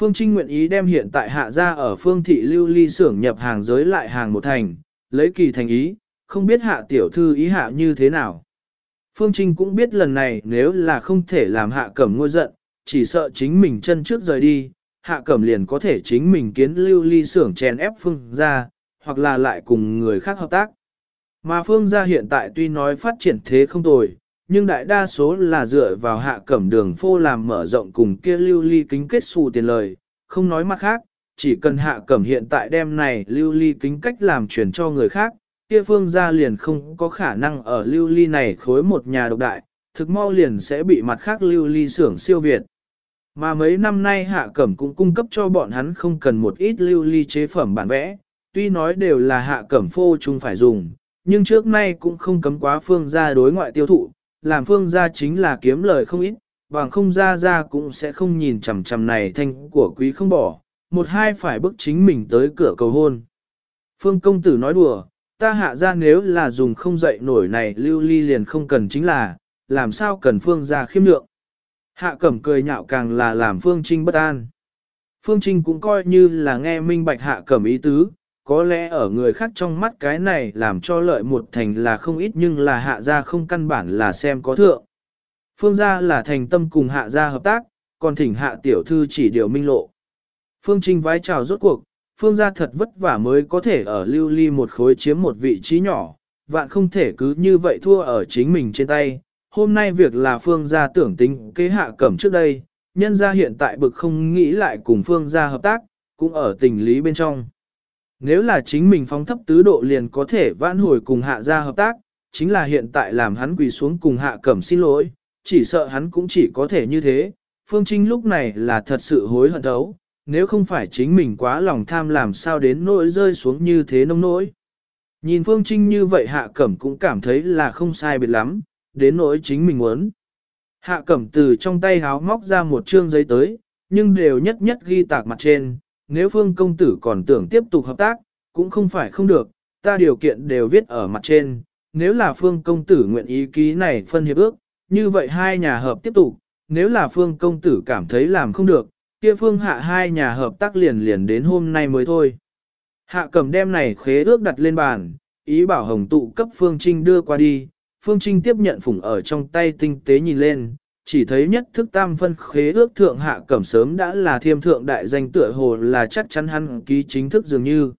Phương Trinh nguyện ý đem hiện tại hạ ra ở phương thị lưu ly xưởng nhập hàng giới lại hàng một thành, lấy kỳ thành ý, không biết hạ tiểu thư ý hạ như thế nào. Phương Trinh cũng biết lần này nếu là không thể làm hạ cẩm ngôi giận, chỉ sợ chính mình chân trước rời đi, hạ cẩm liền có thể chính mình kiến lưu ly xưởng chèn ép phương ra, hoặc là lại cùng người khác hợp tác. Mà phương gia hiện tại tuy nói phát triển thế không tồi, nhưng đại đa số là dựa vào hạ cẩm đường phô làm mở rộng cùng kia lưu ly kính kết xù tiền lời, không nói mặt khác, chỉ cần hạ cẩm hiện tại đem này lưu ly kính cách làm chuyển cho người khác, kia phương gia liền không có khả năng ở lưu ly này khối một nhà độc đại, thực mau liền sẽ bị mặt khác lưu ly xưởng siêu việt. Mà mấy năm nay hạ cẩm cũng cung cấp cho bọn hắn không cần một ít lưu ly chế phẩm bản vẽ, tuy nói đều là hạ cẩm phô chung phải dùng, nhưng trước nay cũng không cấm quá phương gia đối ngoại tiêu thụ, làm phương gia chính là kiếm lời không ít, bằng không ra ra cũng sẽ không nhìn chằm chằm này thanh của quý không bỏ, một hai phải bức chính mình tới cửa cầu hôn. Phương công tử nói đùa, ta hạ ra nếu là dùng không dậy nổi này lưu ly liền không cần chính là, làm sao cần phương gia khiêm lượng. Hạ cẩm cười nhạo càng là làm phương trinh bất an. Phương trinh cũng coi như là nghe minh bạch hạ cẩm ý tứ, có lẽ ở người khác trong mắt cái này làm cho lợi một thành là không ít nhưng là hạ gia không căn bản là xem có thượng. Phương gia là thành tâm cùng hạ gia hợp tác, còn thỉnh hạ tiểu thư chỉ điều minh lộ. Phương Trinh vái chào rốt cuộc, Phương gia thật vất vả mới có thể ở lưu ly một khối chiếm một vị trí nhỏ, vạn không thể cứ như vậy thua ở chính mình trên tay. Hôm nay việc là Phương gia tưởng tính kế hạ cẩm trước đây, nhân gia hiện tại bực không nghĩ lại cùng Phương gia hợp tác, cũng ở tình lý bên trong. Nếu là chính mình phóng thấp tứ độ liền có thể vãn hồi cùng hạ gia hợp tác, chính là hiện tại làm hắn quỳ xuống cùng hạ cẩm xin lỗi, chỉ sợ hắn cũng chỉ có thể như thế. Phương Trinh lúc này là thật sự hối hận thấu, nếu không phải chính mình quá lòng tham làm sao đến nỗi rơi xuống như thế nông nỗi. Nhìn Phương Trinh như vậy hạ cẩm cũng cảm thấy là không sai biệt lắm, đến nỗi chính mình muốn. Hạ cẩm từ trong tay háo móc ra một chương giấy tới, nhưng đều nhất nhất ghi tạc mặt trên, nếu phương công tử còn tưởng tiếp tục hợp tác, cũng không phải không được, ta điều kiện đều viết ở mặt trên, nếu là phương công tử nguyện ý ký này phân hiệp ước, như vậy hai nhà hợp tiếp tục, nếu là phương công tử cảm thấy làm không được, kia phương hạ hai nhà hợp tác liền liền đến hôm nay mới thôi. Hạ cầm đem này khế ước đặt lên bàn, ý bảo hồng tụ cấp phương trinh đưa qua đi, phương trinh tiếp nhận phủng ở trong tay tinh tế nhìn lên, chỉ thấy nhất thức tam phân khế ước thượng hạ cẩm sớm đã là thiêm thượng đại danh tựa hồ là chắc chắn hắn ký chính thức dường như.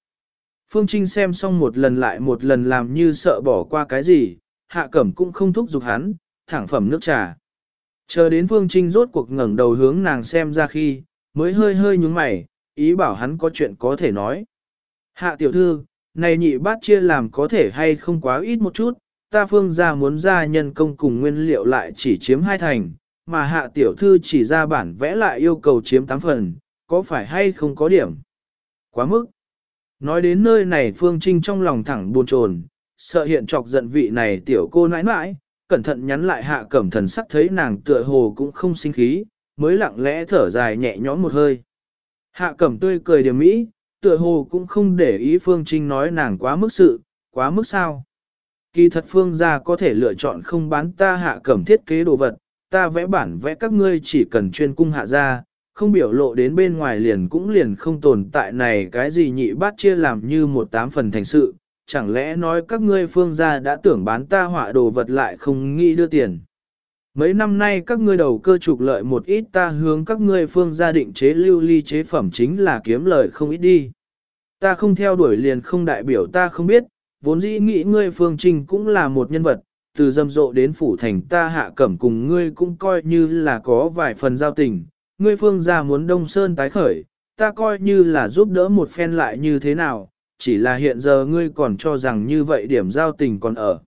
Phương Trinh xem xong một lần lại một lần làm như sợ bỏ qua cái gì, hạ cẩm cũng không thúc giục hắn, thẳng phẩm nước trà. Chờ đến Phương Trinh rốt cuộc ngẩng đầu hướng nàng xem ra khi, mới hơi hơi nhúng mày, ý bảo hắn có chuyện có thể nói. Hạ tiểu thư, này nhị bát chia làm có thể hay không quá ít một chút, ta phương ra muốn ra nhân công cùng nguyên liệu lại chỉ chiếm hai thành, mà hạ tiểu thư chỉ ra bản vẽ lại yêu cầu chiếm tám phần, có phải hay không có điểm? Quá mức. Nói đến nơi này Phương Trinh trong lòng thẳng buồn chồn, sợ hiện trọc giận vị này tiểu cô nãi nãi, cẩn thận nhắn lại hạ cẩm thần sắc thấy nàng tựa hồ cũng không sinh khí, mới lặng lẽ thở dài nhẹ nhõm một hơi. Hạ cẩm tươi cười điểm mỹ, tựa hồ cũng không để ý Phương Trinh nói nàng quá mức sự, quá mức sao. Kỳ thật Phương gia có thể lựa chọn không bán ta hạ cẩm thiết kế đồ vật, ta vẽ bản vẽ các ngươi chỉ cần chuyên cung hạ ra, không biểu lộ đến bên ngoài liền cũng liền không tồn tại này cái gì nhị bát chia làm như một tám phần thành sự, chẳng lẽ nói các ngươi phương gia đã tưởng bán ta họa đồ vật lại không nghĩ đưa tiền. Mấy năm nay các ngươi đầu cơ trục lợi một ít ta hướng các ngươi phương gia định chế lưu ly chế phẩm chính là kiếm lợi không ít đi. Ta không theo đuổi liền không đại biểu ta không biết, vốn dĩ nghĩ ngươi phương trinh cũng là một nhân vật, từ dâm rộ đến phủ thành ta hạ cẩm cùng ngươi cũng coi như là có vài phần giao tình, ngươi phương gia muốn đông sơn tái khởi, ta coi như là giúp đỡ một phen lại như thế nào, chỉ là hiện giờ ngươi còn cho rằng như vậy điểm giao tình còn ở.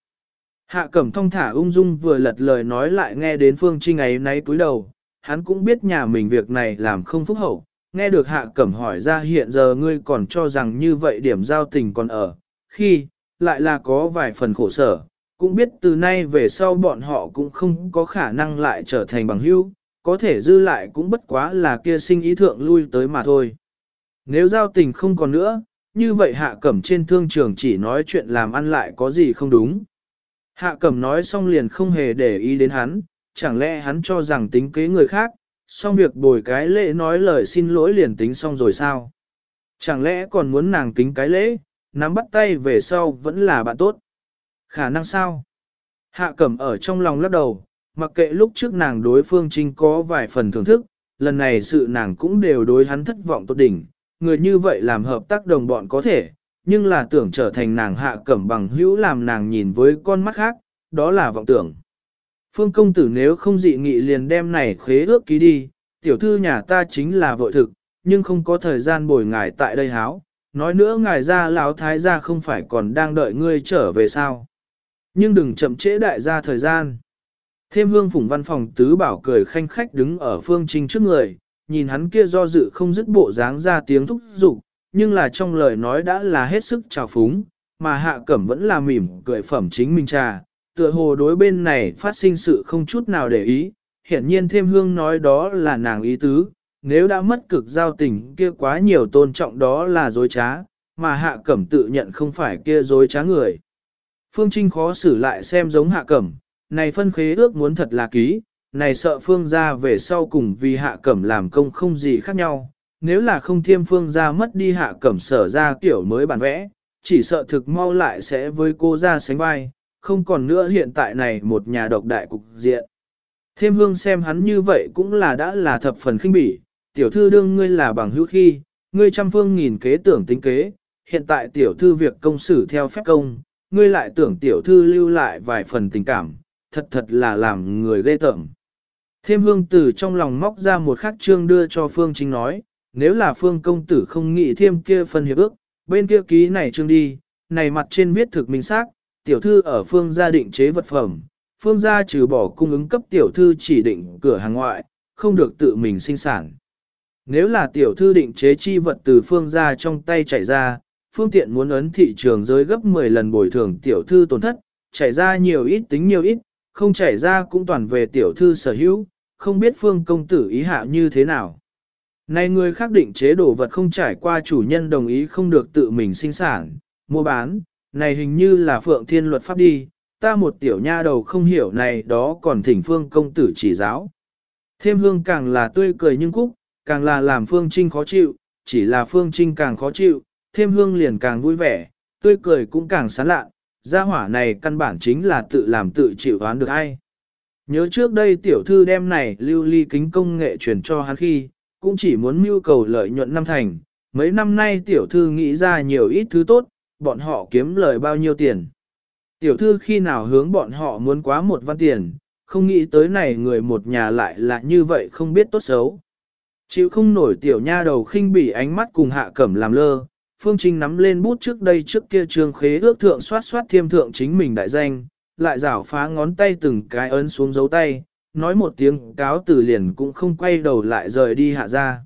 Hạ cẩm thông thả ung dung vừa lật lời nói lại nghe đến phương trinh ấy nấy túi đầu, hắn cũng biết nhà mình việc này làm không phúc hậu, nghe được hạ cẩm hỏi ra hiện giờ ngươi còn cho rằng như vậy điểm giao tình còn ở, khi, lại là có vài phần khổ sở, cũng biết từ nay về sau bọn họ cũng không có khả năng lại trở thành bằng hữu, có thể dư lại cũng bất quá là kia sinh ý thượng lui tới mà thôi. Nếu giao tình không còn nữa, như vậy hạ cẩm trên thương trường chỉ nói chuyện làm ăn lại có gì không đúng. Hạ cẩm nói xong liền không hề để ý đến hắn, chẳng lẽ hắn cho rằng tính kế người khác, xong việc bồi cái lễ nói lời xin lỗi liền tính xong rồi sao? Chẳng lẽ còn muốn nàng kính cái lễ, nắm bắt tay về sau vẫn là bạn tốt? Khả năng sao? Hạ cẩm ở trong lòng lắc đầu, mặc kệ lúc trước nàng đối phương trinh có vài phần thưởng thức, lần này sự nàng cũng đều đối hắn thất vọng tốt đỉnh, người như vậy làm hợp tác đồng bọn có thể, nhưng là tưởng trở thành nàng hạ cẩm bằng hữu làm nàng nhìn với con mắt khác, đó là vọng tưởng. Phương công tử nếu không dị nghị liền đem này khế ước ký đi, tiểu thư nhà ta chính là vội thực, nhưng không có thời gian bồi ngài tại đây háo. Nói nữa ngài ra lão thái gia không phải còn đang đợi ngươi trở về sao. Nhưng đừng chậm trễ đại gia thời gian. Thêm hương phủng văn phòng tứ bảo cười khanh khách đứng ở phương trinh trước người, nhìn hắn kia do dự không dứt bộ dáng ra tiếng thúc giục, nhưng là trong lời nói đã là hết sức trào phúng, mà hạ cẩm vẫn là mỉm cười phẩm chính minh trà, tựa hồ đối bên này phát sinh sự không chút nào để ý, hiển nhiên thêm hương nói đó là nàng ý tứ, nếu đã mất cực giao tình kia quá nhiều tôn trọng đó là dối trá, mà hạ cẩm tự nhận không phải kia dối trá người. Phương Trinh khó xử lại xem giống hạ cẩm, này phân khế ước muốn thật là ký, này sợ phương ra về sau cùng vì hạ cẩm làm công không gì khác nhau, nếu là không thiêm phương ra mất đi hạ cẩm sở ra kiểu mới bản vẽ, chỉ sợ thực mau lại sẽ với cô ra sánh vai, không còn nữa hiện tại này một nhà độc đại cục diện. Thêm hương xem hắn như vậy cũng là đã là thập phần khinh bỉ, tiểu thư đương ngươi là bằng hữu khi, ngươi trăm phương nghìn kế tưởng tính kế, hiện tại tiểu thư việc công xử theo phép công, ngươi lại tưởng tiểu thư lưu lại vài phần tình cảm, thật thật là làm người ghê tởm. Thêm hương tử trong lòng móc ra một khắc trương đưa cho Phương Chính nói, nếu là Phương công tử không nghĩ thêm kia phần hiệp ước, bên kia ký này trương đi, này mặt trên viết thực minh xác, tiểu thư ở Phương gia định chế vật phẩm, Phương gia trừ bỏ cung ứng cấp tiểu thư chỉ định cửa hàng ngoại, không được tự mình sinh sản. Nếu là tiểu thư định chế chi vật từ Phương ra trong tay chảy ra, phương tiện muốn ấn thị trường giới gấp 10 lần bồi thường tiểu thư tổn thất, chảy ra nhiều ít tính nhiều ít, không chảy ra cũng toàn về tiểu thư sở hữu, không biết phương công tử ý hạ như thế nào. Này người khác định chế đồ vật không trải qua chủ nhân đồng ý không được tự mình sinh sản, mua bán, này hình như là phượng thiên luật pháp đi, ta một tiểu nha đầu không hiểu này đó còn thỉnh phương công tử chỉ giáo. Thêm hương càng là tươi cười nhưng cúc, càng là làm phương trinh khó chịu, chỉ là phương trinh càng khó chịu, thêm hương liền càng vui vẻ, tươi cười cũng càng sán lạ, gia hỏa này căn bản chính là tự làm tự chịu đoán được ai. Nhớ trước đây tiểu thư đem này lưu ly kính công nghệ truyền cho hắn khi, cũng chỉ muốn mưu cầu lợi nhuận năm thành, mấy năm nay tiểu thư nghĩ ra nhiều ít thứ tốt, bọn họ kiếm lời bao nhiêu tiền. Tiểu thư khi nào hướng bọn họ muốn quá một văn tiền, không nghĩ tới này người một nhà lại là như vậy không biết tốt xấu. Chịu không nổi tiểu nha đầu khinh bỉ ánh mắt cùng hạ cẩm làm lơ, Phương Trinh nắm lên bút trước đây trước kia trường khế ước thượng soát soát thiêm thượng chính mình đại danh, lại rảo phá ngón tay từng cái ấn xuống dấu tay, nói một tiếng cáo từ liền cũng không quay đầu lại rời đi hạ ra.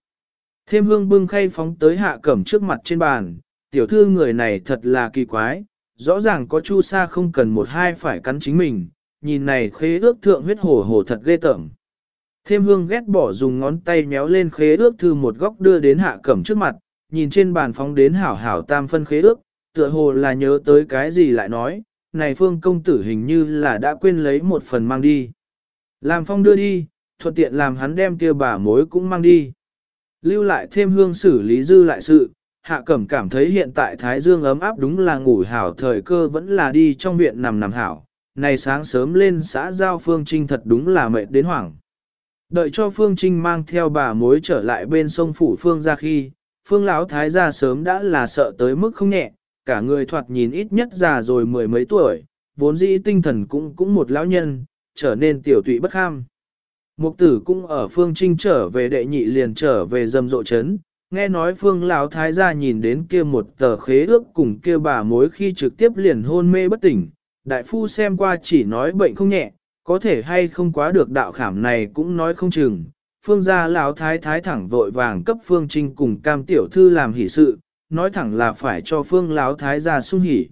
Thêm hương bưng khay phóng tới hạ cẩm trước mặt trên bàn, tiểu thư người này thật là kỳ quái, rõ ràng có chu sa không cần một hai phải cắn chính mình, nhìn này khế ước thượng huyết hổ hổ thật ghê tởm. Thêm hương ghét bỏ dùng ngón tay méo lên khế ước thư một góc đưa đến hạ cẩm trước mặt, nhìn trên bàn phóng đến hảo hảo tam phân khế ước, tựa hồ là nhớ tới cái gì lại nói, này phương công tử hình như là đã quên lấy một phần mang đi. Làm phong đưa đi, thuận tiện làm hắn đem kia bà mối cũng mang đi. Lưu lại thêm hương xử lý dư lại sự, hạ cẩm cảm thấy hiện tại Thái Dương ấm áp đúng là ngủ hảo thời cơ vẫn là đi trong viện nằm nằm hảo. Này sáng sớm lên xã Giao Phương Trinh thật đúng là mệt đến hoảng. Đợi cho Phương Trinh mang theo bà mối trở lại bên sông Phủ Phương ra khi, Phương Lão Thái gia sớm đã là sợ tới mức không nhẹ, cả người thoạt nhìn ít nhất già rồi mười mấy tuổi, vốn dĩ tinh thần cũng cũng một lão nhân, trở nên tiểu tụy bất kham. Mục tử cũng ở phương trinh trở về đệ nhị liền trở về dâm rộ chấn, nghe nói phương lão thái gia nhìn đến kia một tờ khế ước cùng kia bà mối khi trực tiếp liền hôn mê bất tỉnh, đại phu xem qua chỉ nói bệnh không nhẹ, có thể hay không quá được đạo khảm này cũng nói không chừng. Phương gia lão thái thái thẳng vội vàng cấp phương trinh cùng cam tiểu thư làm hỷ sự, nói thẳng là phải cho phương lão thái gia sung hỉ.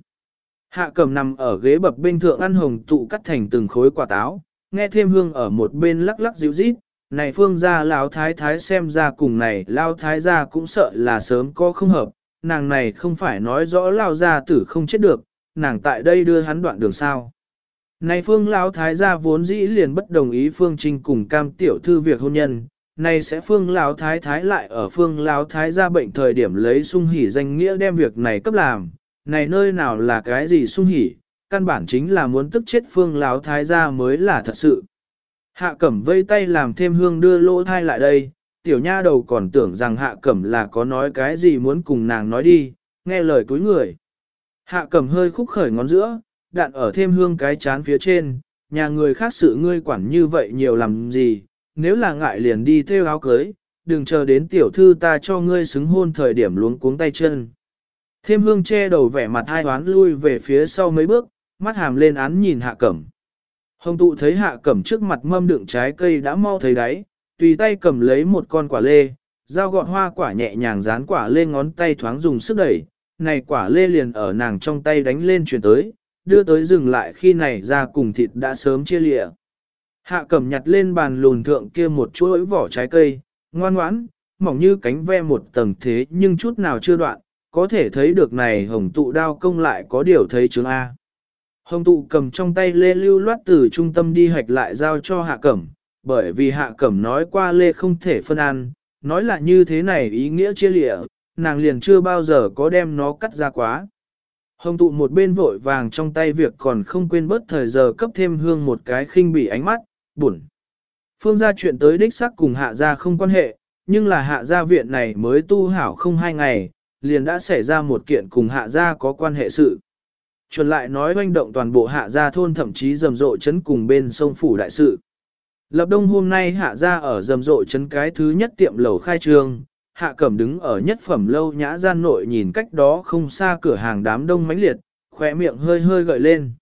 Hạ cầm nằm ở ghế bập bên thượng ăn hồng tụ cắt thành từng khối quả táo, nghe thêm hương ở một bên lắc lắc dịu rít, này phương gia lão thái thái xem ra cùng này lão thái gia cũng sợ là sớm có không hợp, nàng này không phải nói rõ lão gia tử không chết được, nàng tại đây đưa hắn đoạn đường sao. Này phương lão thái gia vốn dĩ liền bất đồng ý phương trinh cùng cam tiểu thư việc hôn nhân, này sẽ phương lão thái thái lại ở phương lão thái gia bệnh thời điểm lấy sung hỉ danh nghĩa đem việc này cấp làm, này nơi nào là cái gì sung hỉ, căn bản chính là muốn tức chết phương lão thái gia mới là thật sự. Hạ cẩm vây tay làm thêm hương đưa lỗ thai lại đây, tiểu nha đầu còn tưởng rằng hạ cẩm là có nói cái gì muốn cùng nàng nói đi, nghe lời cuối người. Hạ cẩm hơi khúc khởi ngón giữa, đạn ở thêm hương cái chán phía trên, nhà người khác sự ngươi quản như vậy nhiều làm gì, nếu là ngại liền đi theo áo cưới, đừng chờ đến tiểu thư ta cho ngươi xứng hôn thời điểm luống cuống tay chân. Thêm hương che đầu vẻ mặt hai hoán lui về phía sau mấy bước, mắt hàm lên án nhìn hạ cẩm. Hồng tụ thấy hạ cẩm trước mặt mâm đựng trái cây đã mau thấy đáy, tùy tay cầm lấy một con quả lê, dao gọn hoa quả nhẹ nhàng dán quả lê ngón tay thoáng dùng sức đẩy, này quả lê liền ở nàng trong tay đánh lên chuyển tới, đưa tới dừng lại khi này ra cùng thịt đã sớm chia lịa. Hạ cẩm nhặt lên bàn lùn thượng kia một chuỗi vỏ trái cây, ngoan ngoãn, mỏng như cánh ve một tầng thế nhưng chút nào chưa đoạn, có thể thấy được này hồng tụ đao công lại có điều thấy chứng A. Hồng tụ cầm trong tay lê lưu loát từ trung tâm đi hạch lại giao cho hạ cẩm, bởi vì hạ cẩm nói qua lê không thể phân ăn, nói là như thế này ý nghĩa chia lịa, nàng liền chưa bao giờ có đem nó cắt ra quá. Hồng tụ một bên vội vàng trong tay việc còn không quên bớt thời giờ cấp thêm hương một cái khinh bỉ ánh mắt, buồn. Phương gia chuyện tới đích xác cùng hạ gia không quan hệ, nhưng là hạ gia viện này mới tu hảo không hai ngày, liền đã xảy ra một kiện cùng hạ gia có quan hệ sự. Chuẩn lại nói oanh động toàn bộ hạ gia thôn thậm chí rầm rộ chấn cùng bên sông phủ đại sự. Lập đông hôm nay hạ gia ở rầm rộ chấn cái thứ nhất tiệm lầu khai trương, hạ cẩm đứng ở nhất phẩm lâu nhã gian nội nhìn cách đó không xa cửa hàng đám đông mãnh liệt, khỏe miệng hơi hơi gợi lên.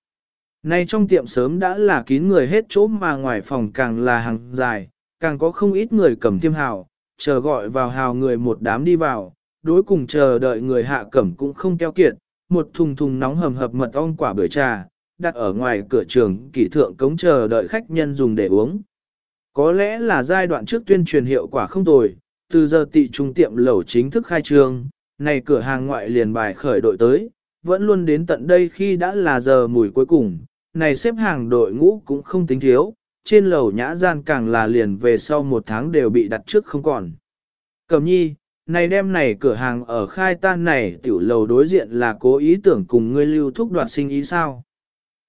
Nay trong tiệm sớm đã là kín người hết chỗ mà ngoài phòng càng là hàng dài, càng có không ít người cầm tiêm hào, chờ gọi vào hào người một đám đi vào, đối cùng chờ đợi người hạ cẩm cũng không keo kiệt, một thùng thùng nóng hầm hập mật ong quả bưởi trà, đặt ở ngoài cửa trường kỷ thượng cống chờ đợi khách nhân dùng để uống. Có lẽ là giai đoạn trước tuyên truyền hiệu quả không tồi, từ giờ tị trung tiệm lẩu chính thức khai trương, này cửa hàng ngoại liền bài khởi đội tới, vẫn luôn đến tận đây khi đã là giờ mùi cuối cùng, này xếp hàng đội ngũ cũng không tính thiếu, trên lầu nhã gian càng là liền về sau một tháng đều bị đặt trước không còn. Cẩm nhi, này đêm này cửa hàng ở khai tan này tiểu lầu đối diện là cố ý tưởng cùng ngươi lưu thúc đoạt sinh ý sao.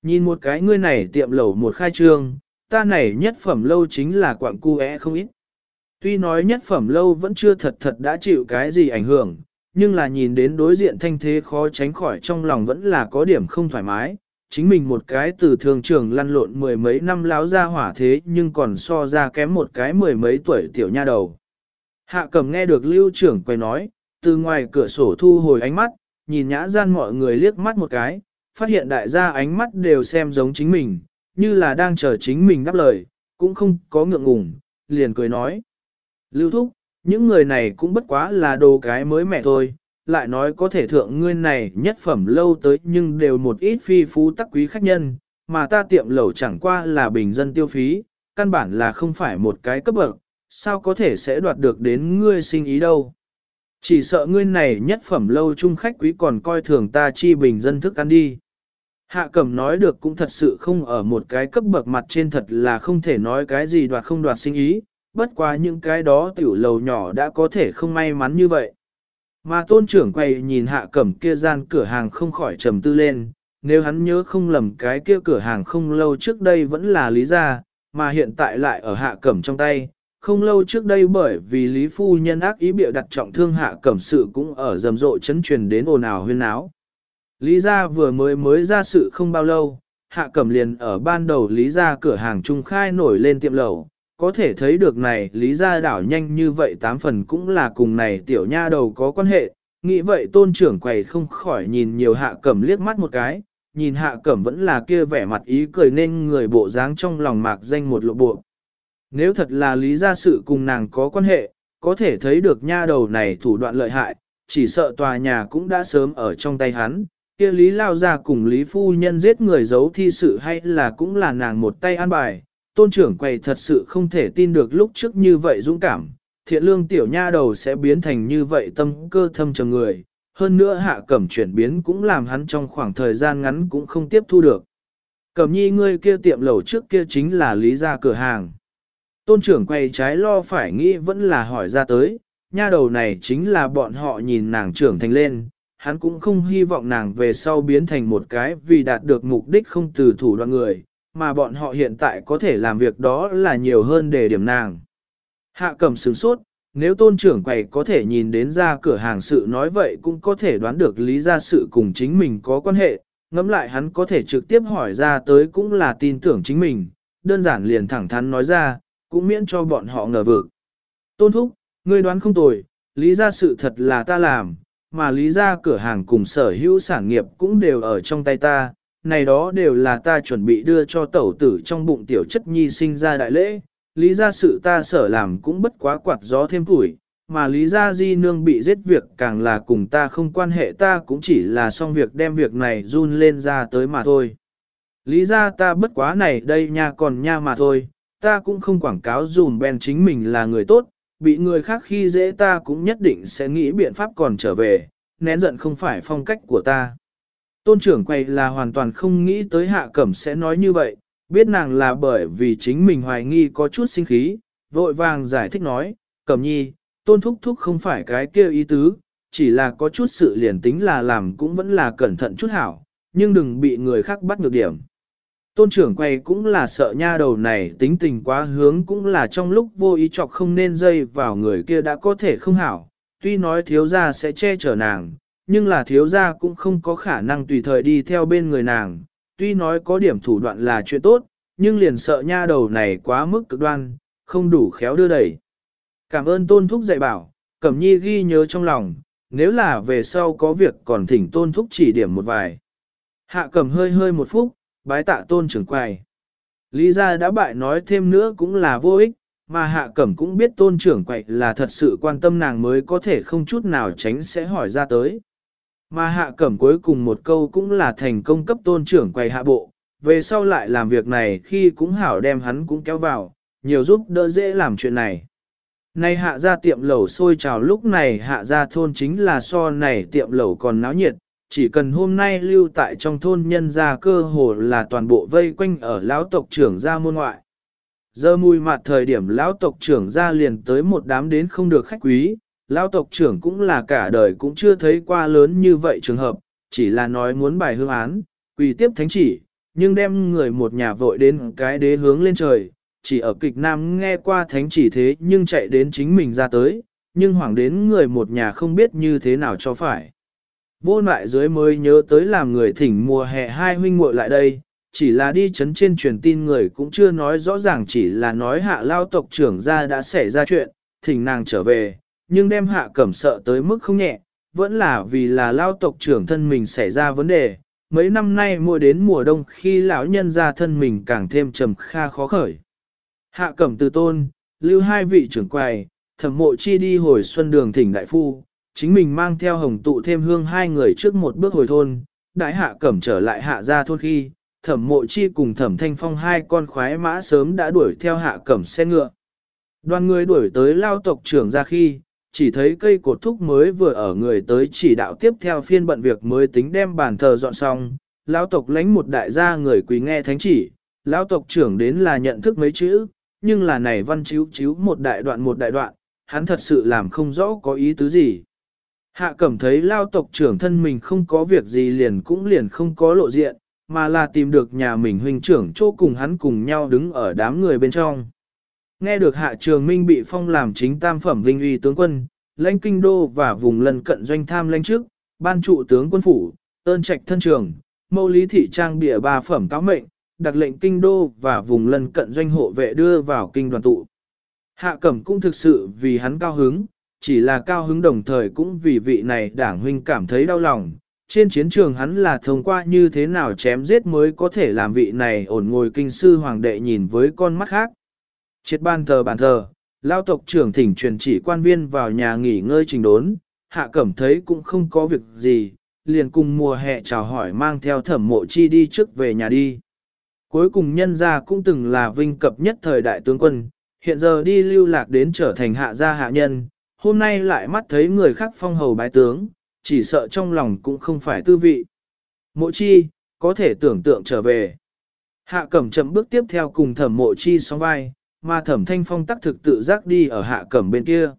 Nhìn một cái ngươi này tiệm lầu một khai trương, ta này nhất phẩm lâu chính là quạng cu é không ít. Tuy nói nhất phẩm lâu vẫn chưa thật thật đã chịu cái gì ảnh hưởng, nhưng là nhìn đến đối diện thanh thế khó tránh khỏi trong lòng vẫn là có điểm không thoải mái. Chính mình một cái từ thường trường lăn lộn mười mấy năm láo ra hỏa thế nhưng còn so ra kém một cái mười mấy tuổi tiểu nha đầu. Hạ cầm nghe được lưu trưởng quay nói, từ ngoài cửa sổ thu hồi ánh mắt, nhìn nhã gian mọi người liếc mắt một cái, phát hiện đại gia ánh mắt đều xem giống chính mình, như là đang chờ chính mình đáp lời, cũng không có ngượng ngùng, liền cười nói. Lưu thúc, những người này cũng bất quá là đồ cái mới mẹ thôi, lại nói có thể thượng ngươi này nhất phẩm lâu tới nhưng đều một ít phi phú tắc quý khách nhân, mà ta tiệm lẩu chẳng qua là bình dân tiêu phí, căn bản là không phải một cái cấp bậc, sao có thể sẽ đoạt được đến ngươi sinh ý đâu. Chỉ sợ ngươi này nhất phẩm lâu chung khách quý còn coi thường ta chi bình dân thức ăn đi. Hạ cẩm nói được cũng thật sự không ở một cái cấp bậc mặt trên thật là không thể nói cái gì đoạt không đoạt sinh ý, bất quá những cái đó tiểu lầu nhỏ đã có thể không may mắn như vậy. Mà tôn trưởng quay nhìn hạ cẩm kia gian cửa hàng không khỏi trầm tư lên, nếu hắn nhớ không lầm cái kia cửa hàng không lâu trước đây vẫn là lý gia, mà hiện tại lại ở hạ cẩm trong tay. Không lâu trước đây bởi vì Lý Phu Nhân ác ý biểu đặt trọng thương hạ cẩm sự cũng ở rầm rộ chấn truyền đến ồn ào huyên áo. Lý gia vừa mới mới ra sự không bao lâu, hạ cẩm liền ở ban đầu Lý gia cửa hàng trung khai nổi lên tiệm lẩu, có thể thấy được này lý gia đảo nhanh như vậy tám phần cũng là cùng này tiểu nha đầu có quan hệ, nghĩ vậy tôn trưởng quầy không khỏi nhìn nhiều hạ cẩm liếc mắt một cái, nhìn hạ cẩm vẫn là kia vẻ mặt ý cười nên người bộ dáng trong lòng mạc danh một lộ bộ. Nếu thật là lý gia sự cùng nàng có quan hệ, có thể thấy được nha đầu này thủ đoạn lợi hại, chỉ sợ tòa nhà cũng đã sớm ở trong tay hắn, kia lý lao ra cùng lý phu nhân giết người giấu thi sự hay là cũng là nàng một tay an bài, tôn trưởng quầy thật sự không thể tin được lúc trước như vậy dũng cảm, thiện lương tiểu nha đầu sẽ biến thành như vậy tâm cơ thâm trầm người, hơn nữa hạ cẩm chuyển biến cũng làm hắn trong khoảng thời gian ngắn cũng không tiếp thu được. Cẩm nhi ngươi kia tiệm lẩu trước kia chính là lý gia cửa hàng. Tôn trưởng quay trái lo phải nghĩ vẫn là hỏi ra tới, nha đầu này chính là bọn họ nhìn nàng trưởng thành lên, hắn cũng không hy vọng nàng về sau biến thành một cái vì đạt được mục đích không từ thủ đoạn người, mà bọn họ hiện tại có thể làm việc đó là nhiều hơn để điểm nàng. Hạ cầm sướng sốt, nếu tôn trưởng quầy có thể nhìn đến ra cửa hàng sự nói vậy cũng có thể đoán được lý ra sự cùng chính mình có quan hệ, ngẫm lại hắn có thể trực tiếp hỏi ra tới cũng là tin tưởng chính mình, đơn giản liền thẳng thắn nói ra, cũng miễn cho bọn họ ngờ vực. Tôn thúc, ngươi đoán không tồi, lý ra sự thật là ta làm, mà lý ra cửa hàng cùng sở hữu sản nghiệp cũng đều ở trong tay ta, này đó đều là ta chuẩn bị đưa cho tẩu tử trong bụng tiểu chất nhi sinh ra đại lễ, lý ra sự ta sở làm cũng bất quá quạt gió thêm tuổi, mà lý ra di nương bị giết việc càng là cùng ta không quan hệ ta cũng chỉ là xong việc đem việc này run lên ra tới mà thôi. Lý ra ta bất quá này đây nha còn nha mà thôi, ta cũng không quảng cáo dùm bèn chính mình là người tốt, bị người khác khi dễ ta cũng nhất định sẽ nghĩ biện pháp còn trở về, nén giận không phải phong cách của ta. Tôn trưởng quầy là hoàn toàn không nghĩ tới hạ cẩm sẽ nói như vậy, biết nàng là bởi vì chính mình hoài nghi có chút sinh khí, vội vàng giải thích nói, cẩm nhi, tôn thúc thúc không phải cái kia ý tứ, chỉ là có chút sự liền tính là làm cũng vẫn là cẩn thận chút hảo, nhưng đừng bị người khác bắt ngược điểm. Tôn trưởng quay cũng là sợ nha đầu này tính tình quá hướng cũng là trong lúc vô ý chọc không nên dây vào người kia đã có thể không hảo, tuy nói thiếu gia sẽ che chở nàng, nhưng là thiếu gia cũng không có khả năng tùy thời đi theo bên người nàng, tuy nói có điểm thủ đoạn là chuyện tốt, nhưng liền sợ nha đầu này quá mức cực đoan, không đủ khéo đưa đẩy. Cảm ơn tôn thúc dạy bảo, Cẩm Nhi ghi nhớ trong lòng, nếu là về sau có việc còn thỉnh tôn thúc chỉ điểm một vài. Hạ Cẩm hơi hơi một phút, bái tạ tôn trưởng quài. Lý gia đã bại nói thêm nữa cũng là vô ích, mà Hạ Cẩm cũng biết tôn trưởng quậy là thật sự quan tâm nàng mới có thể không chút nào tránh sẽ hỏi ra tới. Mà Hạ Cẩm cuối cùng một câu cũng là thành công cấp tôn trưởng quay hạ bộ, về sau lại làm việc này khi cũng hảo đem hắn cũng kéo vào, nhiều giúp đỡ dễ làm chuyện này. Này hạ ra tiệm lẩu sôi trào lúc này hạ ra thôn chính là so này tiệm lẩu còn náo nhiệt, chỉ cần hôm nay lưu tại trong thôn nhân ra cơ hồ là toàn bộ vây quanh ở lão tộc trưởng ra môn ngoại. Giờ mùi mặt thời điểm lão tộc trưởng ra liền tới một đám đến không được khách quý, lão tộc trưởng cũng là cả đời cũng chưa thấy qua lớn như vậy trường hợp, chỉ là nói muốn bài hương án, quỳ tiếp thánh chỉ, nhưng đem người một nhà vội đến cái đế hướng lên trời, chỉ ở kịch nam nghe qua thánh chỉ thế nhưng chạy đến chính mình ra tới, nhưng hoảng đến người một nhà không biết như thế nào cho phải. Vô lại dưới mới nhớ tới làm người thỉnh mùa hè hai huynh muội lại đây, chỉ là đi chấn trên truyền tin người cũng chưa nói rõ ràng chỉ là nói hạ lao tộc trưởng ra đã xảy ra chuyện, thỉnh nàng trở về, nhưng đem hạ cẩm sợ tới mức không nhẹ, vẫn là vì là lao tộc trưởng thân mình xảy ra vấn đề. Mấy năm nay mùa đến mùa đông khi lão nhân ra thân mình càng thêm trầm kha khó khởi. Hạ cẩm từ tôn, lưu hai vị trưởng quầy, thẩm mộ chi đi hồi xuân đường thỉnh đại phu, chính mình mang theo hồng tụ thêm hương hai người trước một bước hồi thôn, đại hạ cẩm trở lại hạ ra thôn khi, thẩm mộ chi cùng thẩm thanh phong hai con khoái mã sớm đã đuổi theo hạ cẩm xe ngựa. Đoàn người đuổi tới lao tộc trưởng ra khi, chỉ thấy cây cột thúc mới vừa ở người tới chỉ đạo tiếp theo phiên bận việc mới tính đem bàn thờ dọn xong, lão tộc lãnh một đại gia người quỳ nghe thánh chỉ, lão tộc trưởng đến là nhận thức mấy chữ, nhưng là này văn chiếu chiếu một đại đoạn một đại đoạn, hắn thật sự làm không rõ có ý tứ gì. Hạ cẩm thấy lao tộc trưởng thân mình không có việc gì liền cũng liền không có lộ diện, mà là tìm được nhà mình huynh trưởng chỗ cùng hắn cùng nhau đứng ở đám người bên trong. Nghe được hạ trường minh bị phong làm chính tam phẩm vinh uy tướng quân, lãnh kinh đô và vùng lân cận doanh tham lãnh trước, ban trụ tướng quân phủ, ơn trạch thân trường, mâu lý thị trang bịa ba phẩm cáo mệnh, đặc lệnh kinh đô và vùng lân cận doanh hộ vệ đưa vào kinh đoàn tụ. Hạ cẩm cũng thực sự vì hắn cao hứng, chỉ là cao hứng đồng thời cũng vì vị này đảng huynh cảm thấy đau lòng. Trên chiến trường hắn là thông qua như thế nào chém giết mới có thể làm vị này ổn ngồi kinh sư hoàng đệ nhìn với con mắt khác. Chết ban thờ bàn thờ, lao tộc trưởng thỉnh truyền chỉ quan viên vào nhà nghỉ ngơi trình đốn, hạ cẩm thấy cũng không có việc gì, liền cùng mùa hè chào hỏi mang theo thẩm mộ chi đi trước về nhà đi. Cuối cùng nhân gia cũng từng là vinh cập nhất thời đại tướng quân, hiện giờ đi lưu lạc đến trở thành hạ gia hạ nhân, hôm nay lại mắt thấy người khác phong hầu bái tướng, chỉ sợ trong lòng cũng không phải tư vị. Mộ chi, có thể tưởng tượng trở về. Hạ cẩm chậm bước tiếp theo cùng thẩm mộ chi sóng vai, mà thẩm thanh phong tắc thực tự giác đi ở hạ cẩm bên kia.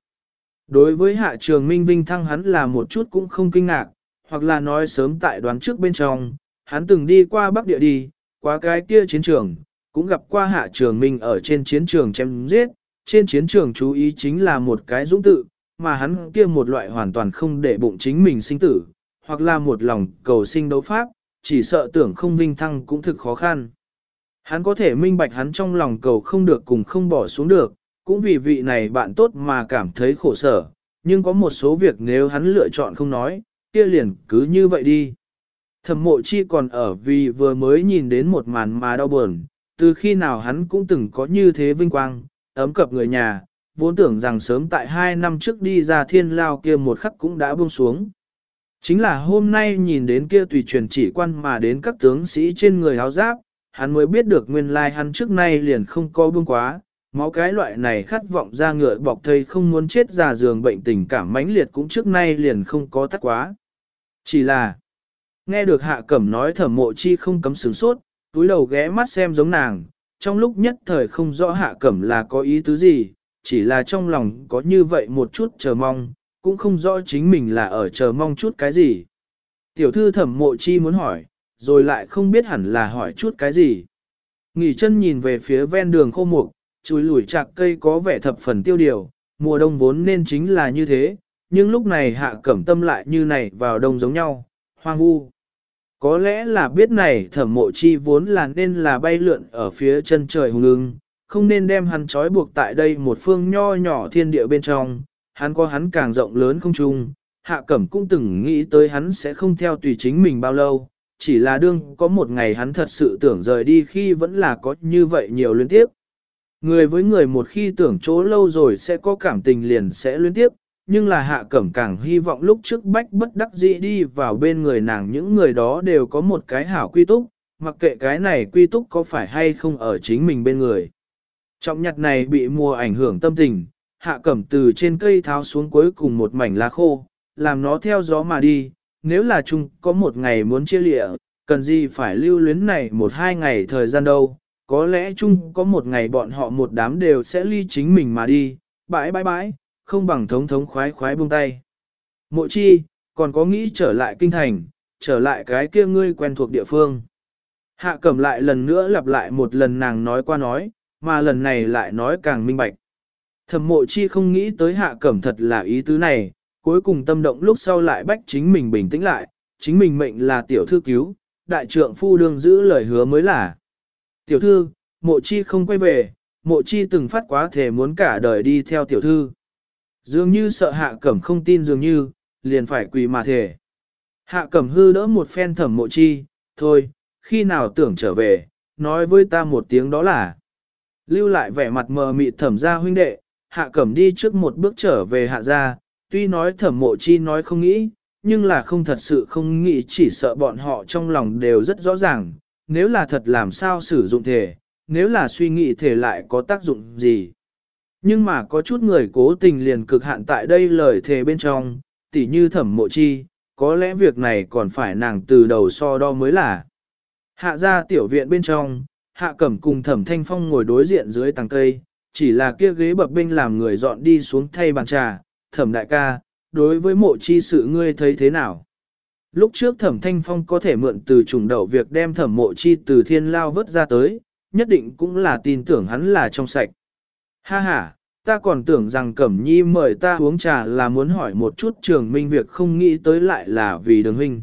Đối với hạ trường minh vinh thăng hắn là một chút cũng không kinh ngạc, hoặc là nói sớm tại đoán trước bên trong, hắn từng đi qua Bắc Địa đi, qua cái kia chiến trường, cũng gặp qua hạ trường minh ở trên chiến trường chém giết, trên chiến trường chú ý chính là một cái dũng tự, mà hắn kia một loại hoàn toàn không để bụng chính mình sinh tử, hoặc là một lòng cầu sinh đấu pháp, chỉ sợ tưởng không vinh thăng cũng thực khó khăn. Hắn có thể minh bạch hắn trong lòng cầu không được cùng không bỏ xuống được, cũng vì vị này bạn tốt mà cảm thấy khổ sở, nhưng có một số việc nếu hắn lựa chọn không nói, kia liền cứ như vậy đi. Thẩm mộ chi còn ở vì vừa mới nhìn đến một màn mà đau buồn, từ khi nào hắn cũng từng có như thế vinh quang, ấm cập người nhà, vốn tưởng rằng sớm tại hai năm trước đi ra thiên lao kia một khắc cũng đã buông xuống. Chính là hôm nay nhìn đến kia tùy truyền chỉ quan mà đến các tướng sĩ trên người áo giáp, hắn mới biết được nguyên lai hắn trước nay liền không có buông quá, máu cái loại này khát vọng ra ngựa bọc thây không muốn chết già giường bệnh tình cảm mãnh liệt cũng trước nay liền không có tắt quá. Chỉ là, nghe được hạ cẩm nói thẩm mộ chi không cấm sướng sốt, túi đầu ghé mắt xem giống nàng, trong lúc nhất thời không rõ hạ cẩm là có ý tứ gì, chỉ là trong lòng có như vậy một chút chờ mong, cũng không rõ chính mình là ở chờ mong chút cái gì. Tiểu thư thẩm mộ chi muốn hỏi, rồi lại không biết hẳn là hỏi chút cái gì. Nghỉ chân nhìn về phía ven đường khô mục, chuối lủi chạc cây có vẻ thập phần tiêu điều, mùa đông vốn nên chính là như thế, nhưng lúc này hạ cẩm tâm lại như này vào đông giống nhau, hoang vu. Có lẽ là biết này thẩm mộ chi vốn là nên là bay lượn ở phía chân trời hùng ưng, không nên đem hắn trói buộc tại đây một phương nho nhỏ thiên địa bên trong, hắn có hắn càng rộng lớn không chung, hạ cẩm cũng từng nghĩ tới hắn sẽ không theo tùy chính mình bao lâu, chỉ là đương có một ngày hắn thật sự tưởng rời đi khi vẫn là có như vậy nhiều liên tiếp. Người với người một khi tưởng chỗ lâu rồi sẽ có cảm tình liền sẽ liên tiếp, nhưng là hạ cẩm càng hy vọng lúc trước bách bất đắc dĩ đi vào bên người nàng những người đó đều có một cái hảo quy túc, mặc kệ cái này quy túc có phải hay không ở chính mình bên người. Trọng nhặt này bị mùa ảnh hưởng tâm tình, hạ cẩm từ trên cây tháo xuống cuối cùng một mảnh lá khô, làm nó theo gió mà đi, nếu là chung có một ngày muốn chia lịa, cần gì phải lưu luyến này một hai ngày thời gian đâu, có lẽ chung có một ngày bọn họ một đám đều sẽ ly chính mình mà đi, bãi bãi bãi, không bằng thống thống khoái khoái buông tay. Mộ chi, còn có nghĩ trở lại kinh thành, trở lại cái kia ngươi quen thuộc địa phương. Hạ cẩm lại lần nữa lặp lại một lần nàng nói qua nói, mà lần này lại nói càng minh bạch. Thẩm mộ chi không nghĩ tới hạ cẩm thật là ý tứ này, cuối cùng tâm động lúc sau lại bách chính mình bình tĩnh lại, chính mình mệnh là tiểu thư cứu, đại trượng phu đương giữ lời hứa mới là. Tiểu thư, mộ chi không quay về, mộ chi từng phát quá thể muốn cả đời đi theo tiểu thư. Dường như sợ hạ cẩm không tin dường như, liền phải quỳ mà thể. Hạ cẩm hư đỡ một phen thẩm mộ chi, thôi, khi nào tưởng trở về, nói với ta một tiếng đó là. Lưu lại vẻ mặt mờ mịt thẩm ra huynh đệ, hạ cẩm đi trước một bước trở về hạ gia, tuy nói thẩm mộ chi nói không nghĩ, nhưng là không thật sự không nghĩ chỉ sợ bọn họ trong lòng đều rất rõ ràng, nếu là thật làm sao sử dụng thể, nếu là suy nghĩ thể lại có tác dụng gì. Nhưng mà có chút người cố tình liền cực hạn tại đây lời thề bên trong, tỉ như thẩm mộ chi, có lẽ việc này còn phải nàng từ đầu so đo mới là. Hạ ra tiểu viện bên trong, hạ cẩm cùng thẩm thanh phong ngồi đối diện dưới tàng cây, chỉ là kia ghế bập bênh làm người dọn đi xuống thay bàn trà, thẩm đại ca, đối với mộ chi sự ngươi thấy thế nào? Lúc trước thẩm thanh phong có thể mượn từ trùng đầu việc đem thẩm mộ chi từ thiên lao vớt ra tới, nhất định cũng là tin tưởng hắn là trong sạch. Ha ha, ta còn tưởng rằng Cẩm Nhi mời ta uống trà là muốn hỏi một chút trường minh việc không nghĩ tới lại là vì đường huynh.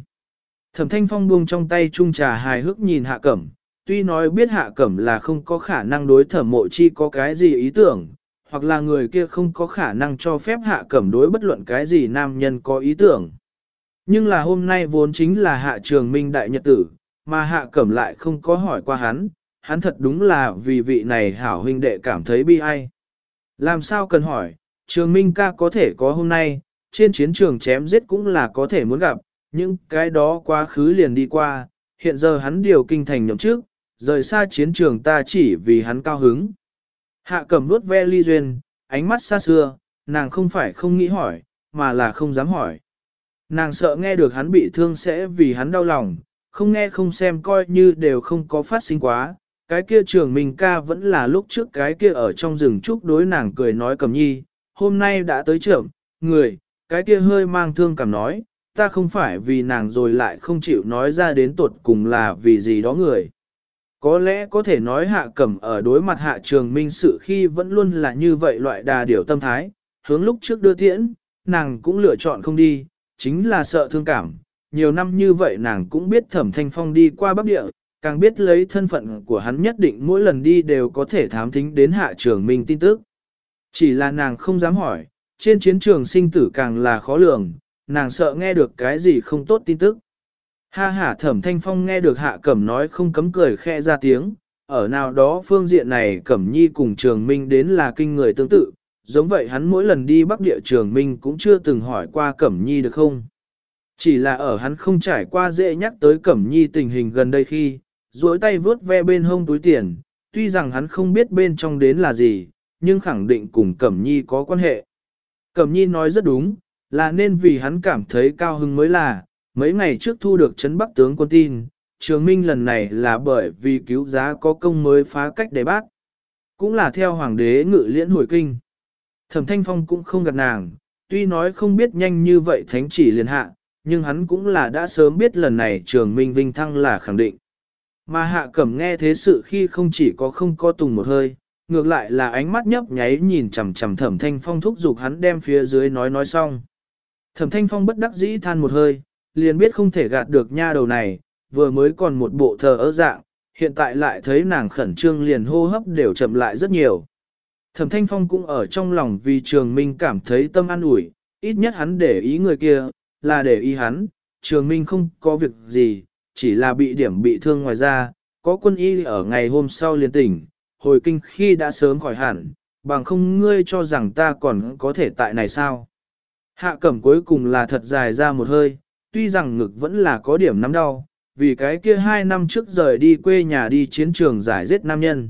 Thẩm thanh phong buông trong tay chung trà hài hước nhìn hạ cẩm, tuy nói biết hạ cẩm là không có khả năng đối thẩm mộ chi có cái gì ý tưởng, hoặc là người kia không có khả năng cho phép hạ cẩm đối bất luận cái gì nam nhân có ý tưởng. Nhưng là hôm nay vốn chính là hạ trường minh đại nhật tử, mà hạ cẩm lại không có hỏi qua hắn, hắn thật đúng là vì vị này hảo huynh đệ cảm thấy bi ai. Làm sao cần hỏi, trường minh ca có thể có hôm nay, trên chiến trường chém giết cũng là có thể muốn gặp, nhưng cái đó quá khứ liền đi qua, hiện giờ hắn điều kinh thành nhậm trước, rời xa chiến trường ta chỉ vì hắn cao hứng. Hạ cầm nuốt ve ly duyên, ánh mắt xa xưa, nàng không phải không nghĩ hỏi, mà là không dám hỏi. Nàng sợ nghe được hắn bị thương sẽ vì hắn đau lòng, không nghe không xem coi như đều không có phát sinh quá, cái kia trường mình ca vẫn là lúc trước cái kia ở trong rừng trúc đối nàng cười nói cầm nhi, hôm nay đã tới trưởng, người, cái kia hơi mang thương cảm nói, ta không phải vì nàng rồi lại không chịu nói ra đến tuột cùng là vì gì đó người. Có lẽ có thể nói hạ cẩm ở đối mặt hạ trường minh sự khi vẫn luôn là như vậy loại đà điều tâm thái, hướng lúc trước đưa tiễn, nàng cũng lựa chọn không đi, chính là sợ thương cảm. Nhiều năm như vậy nàng cũng biết thẩm thanh phong đi qua bắc địa, càng biết lấy thân phận của hắn nhất định mỗi lần đi đều có thể thám thính đến hạ trường minh tin tức. Chỉ là nàng không dám hỏi, trên chiến trường sinh tử càng là khó lường, nàng sợ nghe được cái gì không tốt tin tức. Ha ha thẩm thanh phong nghe được hạ cẩm nói không cấm cười khe ra tiếng, ở nào đó phương diện này cẩm nhi cùng trường minh đến là kinh người tương tự, giống vậy hắn mỗi lần đi bắc địa trường minh cũng chưa từng hỏi qua cẩm nhi được không. Chỉ là ở hắn không trải qua dễ nhắc tới cẩm nhi tình hình gần đây khi, duỗi tay vướt ve bên hông túi tiền, tuy rằng hắn không biết bên trong đến là gì, nhưng khẳng định cùng cẩm nhi có quan hệ. Cẩm nhi nói rất đúng, là nên vì hắn cảm thấy cao hứng mới là, mấy ngày trước thu được chấn bắc tướng quân tin, trường minh lần này là bởi vì cứu giá có công mới phá cách đề bác. Cũng là theo hoàng đế ngự liễn hồi kinh. Thẩm thanh phong cũng không gặp nàng, tuy nói không biết nhanh như vậy thánh chỉ liền hạ, nhưng hắn cũng là đã sớm biết lần này trường minh vinh thăng là khẳng định. Mà hạ cẩm nghe thế sự khi không chỉ có không có tùng một hơi, ngược lại là ánh mắt nhấp nháy nhìn chằm chằm thẩm thanh phong thúc giục hắn đem phía dưới nói nói xong. Thẩm thanh phong bất đắc dĩ than một hơi, liền biết không thể gạt được nha đầu này, vừa mới còn một bộ thờ ơ dạng, hiện tại lại thấy nàng khẩn trương liền hô hấp đều chậm lại rất nhiều. Thẩm thanh phong cũng ở trong lòng vì trường minh cảm thấy tâm an ủi, ít nhất hắn để ý người kia, là để ý hắn, trường minh không có việc gì, chỉ là bị điểm bị thương ngoài ra, có quân y ở ngày hôm sau liền tỉnh, hồi kinh khi đã sớm khỏi hẳn, bằng không ngươi cho rằng ta còn có thể tại này sao. Hạ cẩm cuối cùng là thật dài ra một hơi, tuy rằng ngực vẫn là có điểm nắm đau, vì cái kia hai năm trước rời đi quê nhà đi chiến trường giải giết nam nhân.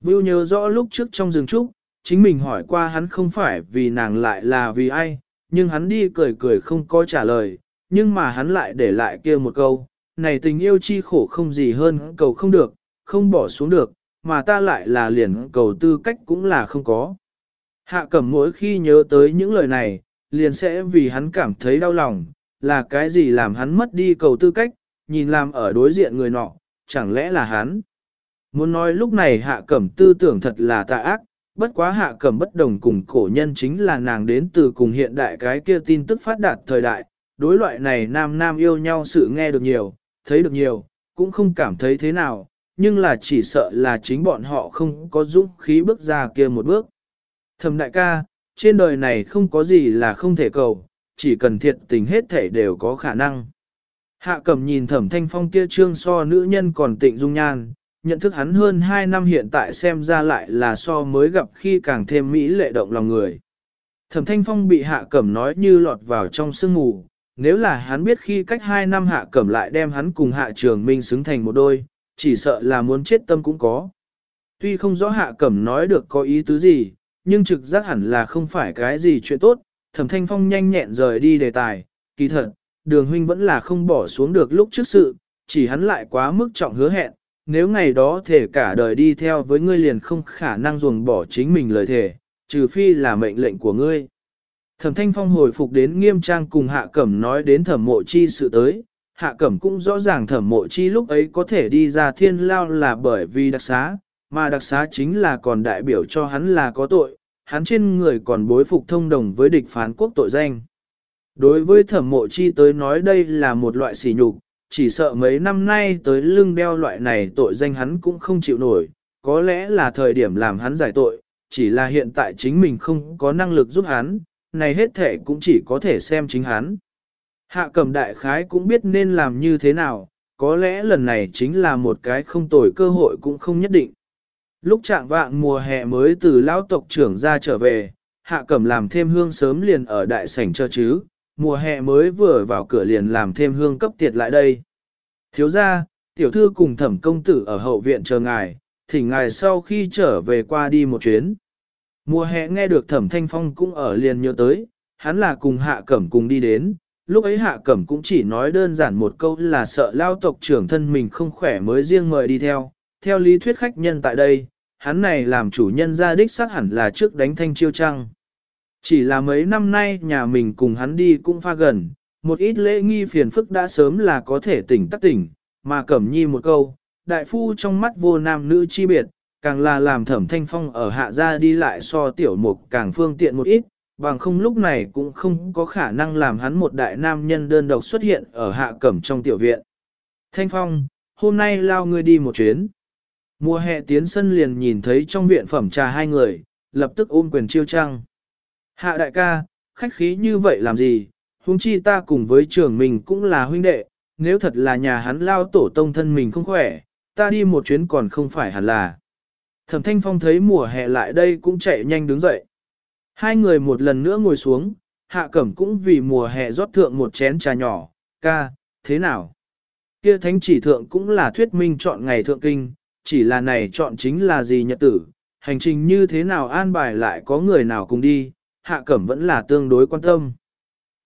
Vưu nhớ rõ lúc trước trong rừng trúc, chính mình hỏi qua hắn không phải vì nàng lại là vì ai, nhưng hắn đi cười cười không có trả lời, nhưng mà hắn lại để lại kia một câu, này tình yêu chi khổ không gì hơn cầu không được, không bỏ xuống được, mà ta lại là liền cầu tư cách cũng là không có. Hạ cẩm mỗi khi nhớ tới những lời này, liền sẽ vì hắn cảm thấy đau lòng, là cái gì làm hắn mất đi cầu tư cách, nhìn làm ở đối diện người nọ, chẳng lẽ là hắn. Muốn nói lúc này hạ cẩm tư tưởng thật là tà ác, bất quá hạ cẩm bất đồng cùng cổ nhân chính là nàng đến từ cùng hiện đại cái kia tin tức phát đạt thời đại, đối loại này nam nam yêu nhau sự nghe được nhiều, thấy được nhiều, cũng không cảm thấy thế nào, nhưng là chỉ sợ là chính bọn họ không có dũng khí bước ra kia một bước. Thầm đại ca, trên đời này không có gì là không thể cầu, chỉ cần thiệt tình hết thể đều có khả năng. Hạ cẩm nhìn thẩm thanh phong kia trương so nữ nhân còn tịnh dung nhan, nhận thức hắn hơn 2 năm hiện tại xem ra lại là so mới gặp khi càng thêm mỹ lệ động lòng người. Thẩm thanh phong bị hạ cẩm nói như lọt vào trong sương mù, nếu là hắn biết khi cách 2 năm hạ cẩm lại đem hắn cùng hạ trường minh xứng thành một đôi, chỉ sợ là muốn chết tâm cũng có. Tuy không rõ hạ cẩm nói được có ý tứ gì, nhưng trực giác hẳn là không phải cái gì chuyện tốt, thẩm thanh phong nhanh nhẹn rời đi đề tài, kỳ thật, đường huynh vẫn là không bỏ xuống được lúc trước sự, chỉ hắn lại quá mức trọng hứa hẹn, nếu ngày đó thể cả đời đi theo với ngươi liền không khả năng ruồng bỏ chính mình lời thề, trừ phi là mệnh lệnh của ngươi. Thẩm thanh phong hồi phục đến nghiêm trang cùng hạ cẩm nói đến thẩm mộ chi sự tới, hạ cẩm cũng rõ ràng thẩm mộ chi lúc ấy có thể đi ra thiên lao là bởi vì đặc xá, mà đặc xá chính là còn đại biểu cho hắn là có tội, hắn trên người còn bối phục thông đồng với địch phán quốc tội danh. Đối với thẩm mộ chi tới nói đây là một loại sỉ nhục, chỉ sợ mấy năm nay tới lưng đeo loại này tội danh hắn cũng không chịu nổi, có lẽ là thời điểm làm hắn giải tội, chỉ là hiện tại chính mình không có năng lực giúp hắn, này hết thể cũng chỉ có thể xem chính hắn. Hạ cầm đại khái cũng biết nên làm như thế nào, có lẽ lần này chính là một cái không tồi cơ hội cũng không nhất định. Lúc trạng vạng mùa hè mới từ lão tộc trưởng ra trở về, hạ cẩm làm thêm hương sớm liền ở đại sảnh cho chứ, mùa hè mới vừa vào cửa liền làm thêm hương cấp tiệt lại đây. Thiếu ra, tiểu thư cùng thẩm công tử ở hậu viện chờ ngài, thỉnh ngài sau khi trở về qua đi một chuyến. Mùa hè nghe được thẩm thanh phong cũng ở liền nhớ tới, hắn là cùng hạ cẩm cùng đi đến, lúc ấy hạ cẩm cũng chỉ nói đơn giản một câu là sợ lao tộc trưởng thân mình không khỏe mới riêng mời đi theo, theo lý thuyết khách nhân tại đây, hắn này làm chủ nhân gia đích xác hẳn là trước đánh thanh chiêu trăng. Chỉ là mấy năm nay nhà mình cùng hắn đi cũng pha gần, một ít lễ nghi phiền phức đã sớm là có thể tỉnh tắc tỉnh, mà cẩm nhi một câu, đại phu trong mắt vô nam nữ chi biệt, càng là làm thẩm thanh phong ở hạ gia đi lại so tiểu mục càng phương tiện một ít, bằng không lúc này cũng không có khả năng làm hắn một đại nam nhân đơn độc xuất hiện ở hạ cẩm trong tiểu viện. Thanh phong, hôm nay lao ngươi đi một chuyến. Mùa hè tiến sân liền nhìn thấy trong viện phẩm trà hai người, lập tức ôm quyền chiêu trăng. Hạ đại ca, khách khí như vậy làm gì, huống chi ta cùng với trưởng mình cũng là huynh đệ, nếu thật là nhà hắn lao tổ tông thân mình không khỏe, ta đi một chuyến còn không phải hẳn là. Thẩm thanh phong thấy mùa hè lại đây cũng chạy nhanh đứng dậy. Hai người một lần nữa ngồi xuống, hạ cẩm cũng vì mùa hè rót thượng một chén trà nhỏ, ca, thế nào? Kia thánh chỉ thượng cũng là thuyết minh chọn ngày thượng kinh, chỉ là này chọn chính là gì nhật tử, hành trình như thế nào an bài lại có người nào cùng đi, hạ cẩm vẫn là tương đối quan tâm.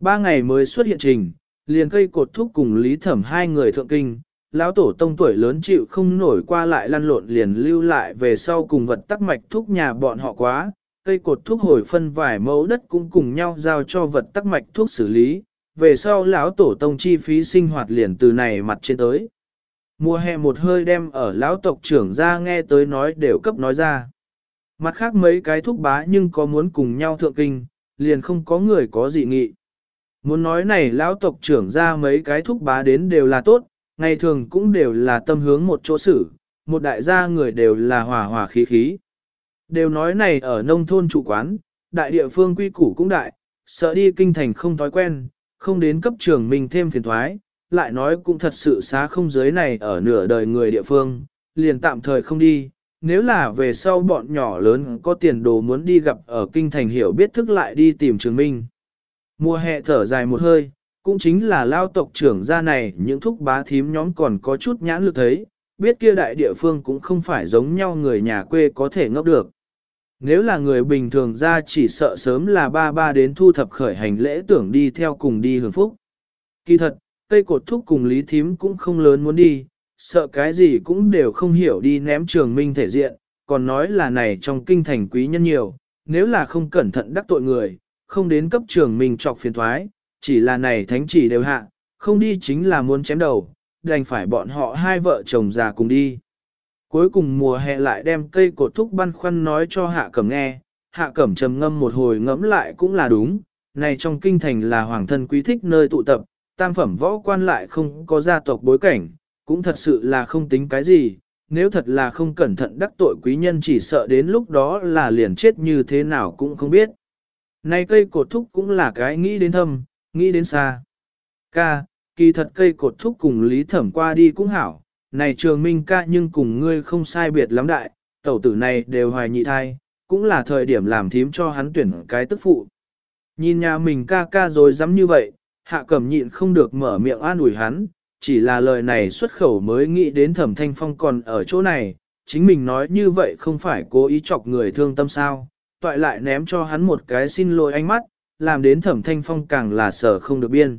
Ba ngày mới xuất hiện trình, liền cây cột thúc cùng Lý Thẩm hai người thượng kinh, lão tổ tông tuổi lớn chịu không nổi qua lại lăn lộn liền lưu lại về sau cùng vật tắc mạch thúc nhà bọn họ quá, cây cột thuốc hồi phân vài mẫu đất cũng cùng nhau giao cho vật tắc mạch thuốc xử lý, về sau lão tổ tông chi phí sinh hoạt liền từ này mặt trên tới. Mùa hè một hơi đem ở lão tộc trưởng ra nghe tới nói đều cấp nói ra. Mặt khác mấy cái thúc bá nhưng có muốn cùng nhau thượng kinh, liền không có người có dị nghị. Muốn nói này lão tộc trưởng ra mấy cái thúc bá đến đều là tốt, ngày thường cũng đều là tâm hướng một chỗ xử, một đại gia người đều là hòa hòa khí khí. Đều nói này ở nông thôn chủ quán, đại địa phương quy củ cũng đại, sợ đi kinh thành không thói quen, không đến cấp trưởng mình thêm phiền thoái, lại nói cũng thật sự xá không giới này ở nửa đời người địa phương, liền tạm thời không đi. Nếu là về sau bọn nhỏ lớn có tiền đồ muốn đi gặp ở kinh thành hiểu biết thức lại đi tìm trường minh. Mùa hè thở dài một hơi, cũng chính là lao tộc trưởng gia này những thúc bá thím nhóm còn có chút nhãn lực thấy, biết kia đại địa phương cũng không phải giống nhau người nhà quê có thể ngốc được. Nếu là người bình thường ra chỉ sợ sớm là ba ba đến thu thập khởi hành lễ tưởng đi theo cùng đi hưởng phúc. Kỳ thật, cây cột thúc cùng lý thím cũng không lớn muốn đi, sợ cái gì cũng đều không hiểu đi ném trường minh thể diện, còn nói là này trong kinh thành quý nhân nhiều, nếu là không cẩn thận đắc tội người, không đến cấp trường minh trọc phiền thoái, chỉ là này thánh chỉ đều hạ, không đi chính là muốn chém đầu, đành phải bọn họ hai vợ chồng già cùng đi. Cuối cùng mùa hè lại đem cây cột thúc băn khoăn nói cho hạ cẩm nghe, hạ cẩm trầm ngâm một hồi ngẫm lại cũng là đúng, này trong kinh thành là hoàng thân quý thích nơi tụ tập, tam phẩm võ quan lại không có gia tộc bối cảnh, cũng thật sự là không tính cái gì, nếu thật là không cẩn thận đắc tội quý nhân chỉ sợ đến lúc đó là liền chết như thế nào cũng không biết. Này cây cột thúc cũng là cái nghĩ đến thâm, nghĩ đến xa. Ca, kỳ thật cây cột thúc cùng lý thẩm qua đi cũng hảo, này trường minh ca nhưng cùng ngươi không sai biệt lắm đại, tẩu tử này đều hoài nhị thai, cũng là thời điểm làm thím cho hắn tuyển cái tức phụ. Nhìn nhà mình ca ca rồi dám như vậy, hạ cẩm nhịn không được mở miệng an ủi hắn, chỉ là lời này xuất khẩu mới nghĩ đến thẩm thanh phong còn ở chỗ này, chính mình nói như vậy không phải cố ý chọc người thương tâm sao, toại lại ném cho hắn một cái xin lỗi ánh mắt, làm đến thẩm thanh phong càng là sở không được biên.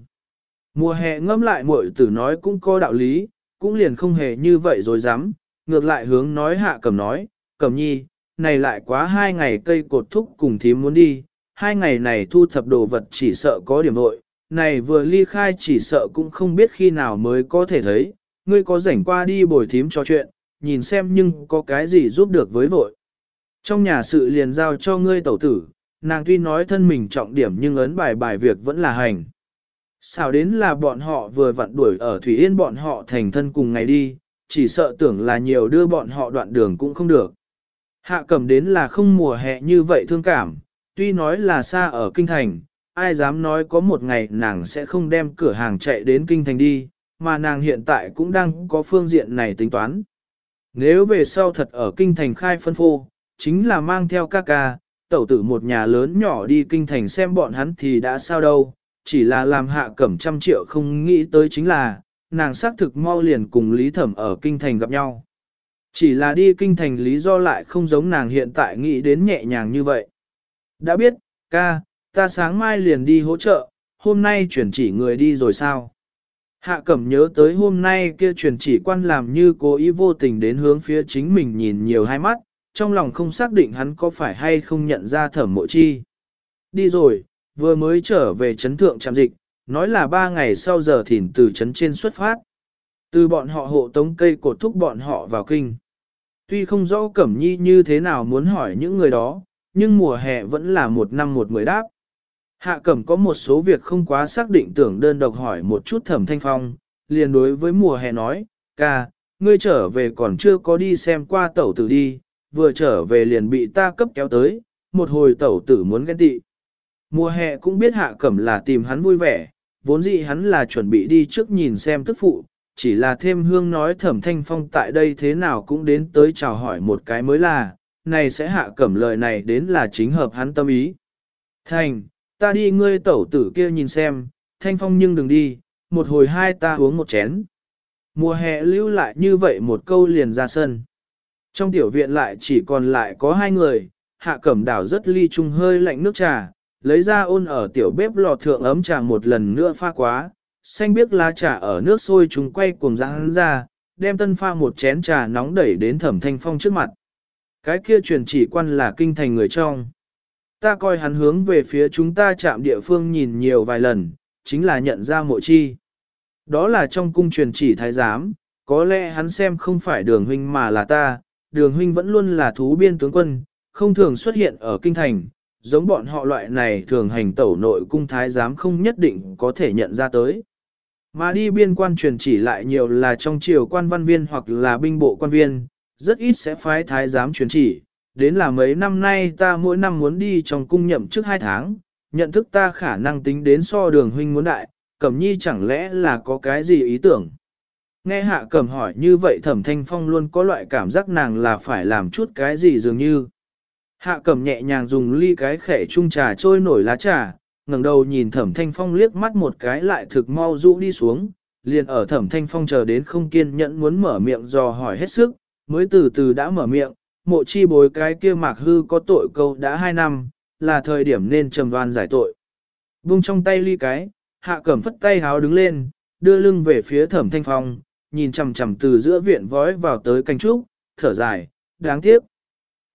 Mùa hè ngâm lại muội tử nói cũng có đạo lý, cũng liền không hề như vậy rồi dám, ngược lại hướng nói hạ cầm nói, cầm nhi, này lại quá hai ngày cây cột thúc cùng thím muốn đi, hai ngày này thu thập đồ vật chỉ sợ có điểm nội, này vừa ly khai chỉ sợ cũng không biết khi nào mới có thể thấy, ngươi có rảnh qua đi bồi thím cho chuyện, nhìn xem nhưng có cái gì giúp được với vội. Trong nhà sự liền giao cho ngươi tẩu tử, nàng tuy nói thân mình trọng điểm nhưng ấn bài bài việc vẫn là hành. Sao đến là bọn họ vừa vặn đuổi ở Thủy Yên bọn họ thành thân cùng ngày đi, chỉ sợ tưởng là nhiều đưa bọn họ đoạn đường cũng không được. Hạ cầm đến là không mùa hè như vậy thương cảm, tuy nói là xa ở kinh thành, ai dám nói có một ngày nàng sẽ không đem cửa hàng chạy đến kinh thành đi, mà nàng hiện tại cũng đang có phương diện này tính toán. Nếu về sau thật ở kinh thành khai phân phô, chính là mang theo ca ca, tẩu tử một nhà lớn nhỏ đi kinh thành xem bọn hắn thì đã sao đâu, chỉ là làm hạ cẩm trăm triệu không nghĩ tới chính là, nàng xác thực mau liền cùng Lý Thẩm ở kinh thành gặp nhau. Chỉ là đi kinh thành lý do lại không giống nàng hiện tại nghĩ đến nhẹ nhàng như vậy. Đã biết, ca, ta sáng mai liền đi hỗ trợ, hôm nay chuyển chỉ người đi rồi sao? Hạ cẩm nhớ tới hôm nay kia truyền chỉ quan làm như cố ý vô tình đến hướng phía chính mình nhìn nhiều hai mắt, trong lòng không xác định hắn có phải hay không nhận ra thẩm mộ chi. Đi rồi, vừa mới trở về chấn thượng trạm dịch, nói là ba ngày sau giờ thỉnh từ chấn trên xuất phát. Từ bọn họ hộ tống cây cột thúc bọn họ vào kinh. Tuy không rõ Cẩm Nhi như thế nào muốn hỏi những người đó, nhưng mùa hè vẫn là một năm một mười đáp. Hạ Cẩm có một số việc không quá xác định tưởng đơn độc hỏi một chút thẩm thanh phong, liền đối với mùa hè nói, ca, ngươi trở về còn chưa có đi xem qua tẩu tử đi, vừa trở về liền bị ta cấp kéo tới, một hồi tẩu tử muốn ghen tị. Mùa hè cũng biết Hạ Cẩm là tìm hắn vui vẻ, vốn dĩ hắn là chuẩn bị đi trước nhìn xem tức phụ, chỉ là thêm hương nói thẩm thanh phong tại đây thế nào cũng đến tới chào hỏi một cái mới là, này sẽ hạ cẩm lời này đến là chính hợp hắn tâm ý. Thành, ta đi ngươi tẩu tử kia nhìn xem, thanh phong nhưng đừng đi, một hồi hai ta uống một chén. Mùa hè lưu lại như vậy một câu liền ra sân. Trong tiểu viện lại chỉ còn lại có hai người, hạ cẩm đảo rất ly chung hơi lạnh nước trà, lấy ra ôn ở tiểu bếp lò thượng ấm trà một lần nữa pha quá, xanh biếc lá trà ở nước sôi chúng quay cuồng rãng ra, đem tân pha một chén trà nóng đẩy đến thẩm thanh phong trước mặt. Cái kia truyền chỉ quan là kinh thành người trong. Ta coi hắn hướng về phía chúng ta chạm địa phương nhìn nhiều vài lần, chính là nhận ra mộ chi. Đó là trong cung truyền chỉ thái giám, có lẽ hắn xem không phải đường huynh mà là ta, đường huynh vẫn luôn là thú biên tướng quân, không thường xuất hiện ở kinh thành, giống bọn họ loại này thường hành tẩu nội cung thái giám không nhất định có thể nhận ra tới. Mà đi biên quan truyền chỉ lại nhiều là trong triều quan văn viên hoặc là binh bộ quan viên, rất ít sẽ phái thái giám truyền chỉ. Đến là mấy năm nay ta mỗi năm muốn đi trong cung nhậm trước hai tháng, nhận thức ta khả năng tính đến so đường huynh muốn đại, cẩm nhi chẳng lẽ là có cái gì ý tưởng. Nghe hạ cẩm hỏi như vậy thẩm thanh phong luôn có loại cảm giác nàng là phải làm chút cái gì dường như. Hạ cẩm nhẹ nhàng dùng ly cái khẻ chung trà trôi nổi lá trà, ngẩng đầu nhìn thẩm thanh phong liếc mắt một cái lại thực mau rũ đi xuống, liền ở thẩm thanh phong chờ đến không kiên nhẫn muốn mở miệng dò hỏi hết sức, mới từ từ đã mở miệng, mộ chi bối cái kia mạc hư có tội câu đã hai năm, là thời điểm nên trầm đoan giải tội. Vung trong tay ly cái, hạ cẩm phất tay háo đứng lên, đưa lưng về phía thẩm thanh phong, nhìn chầm chầm từ giữa viện vói vào tới canh trúc, thở dài, đáng tiếc.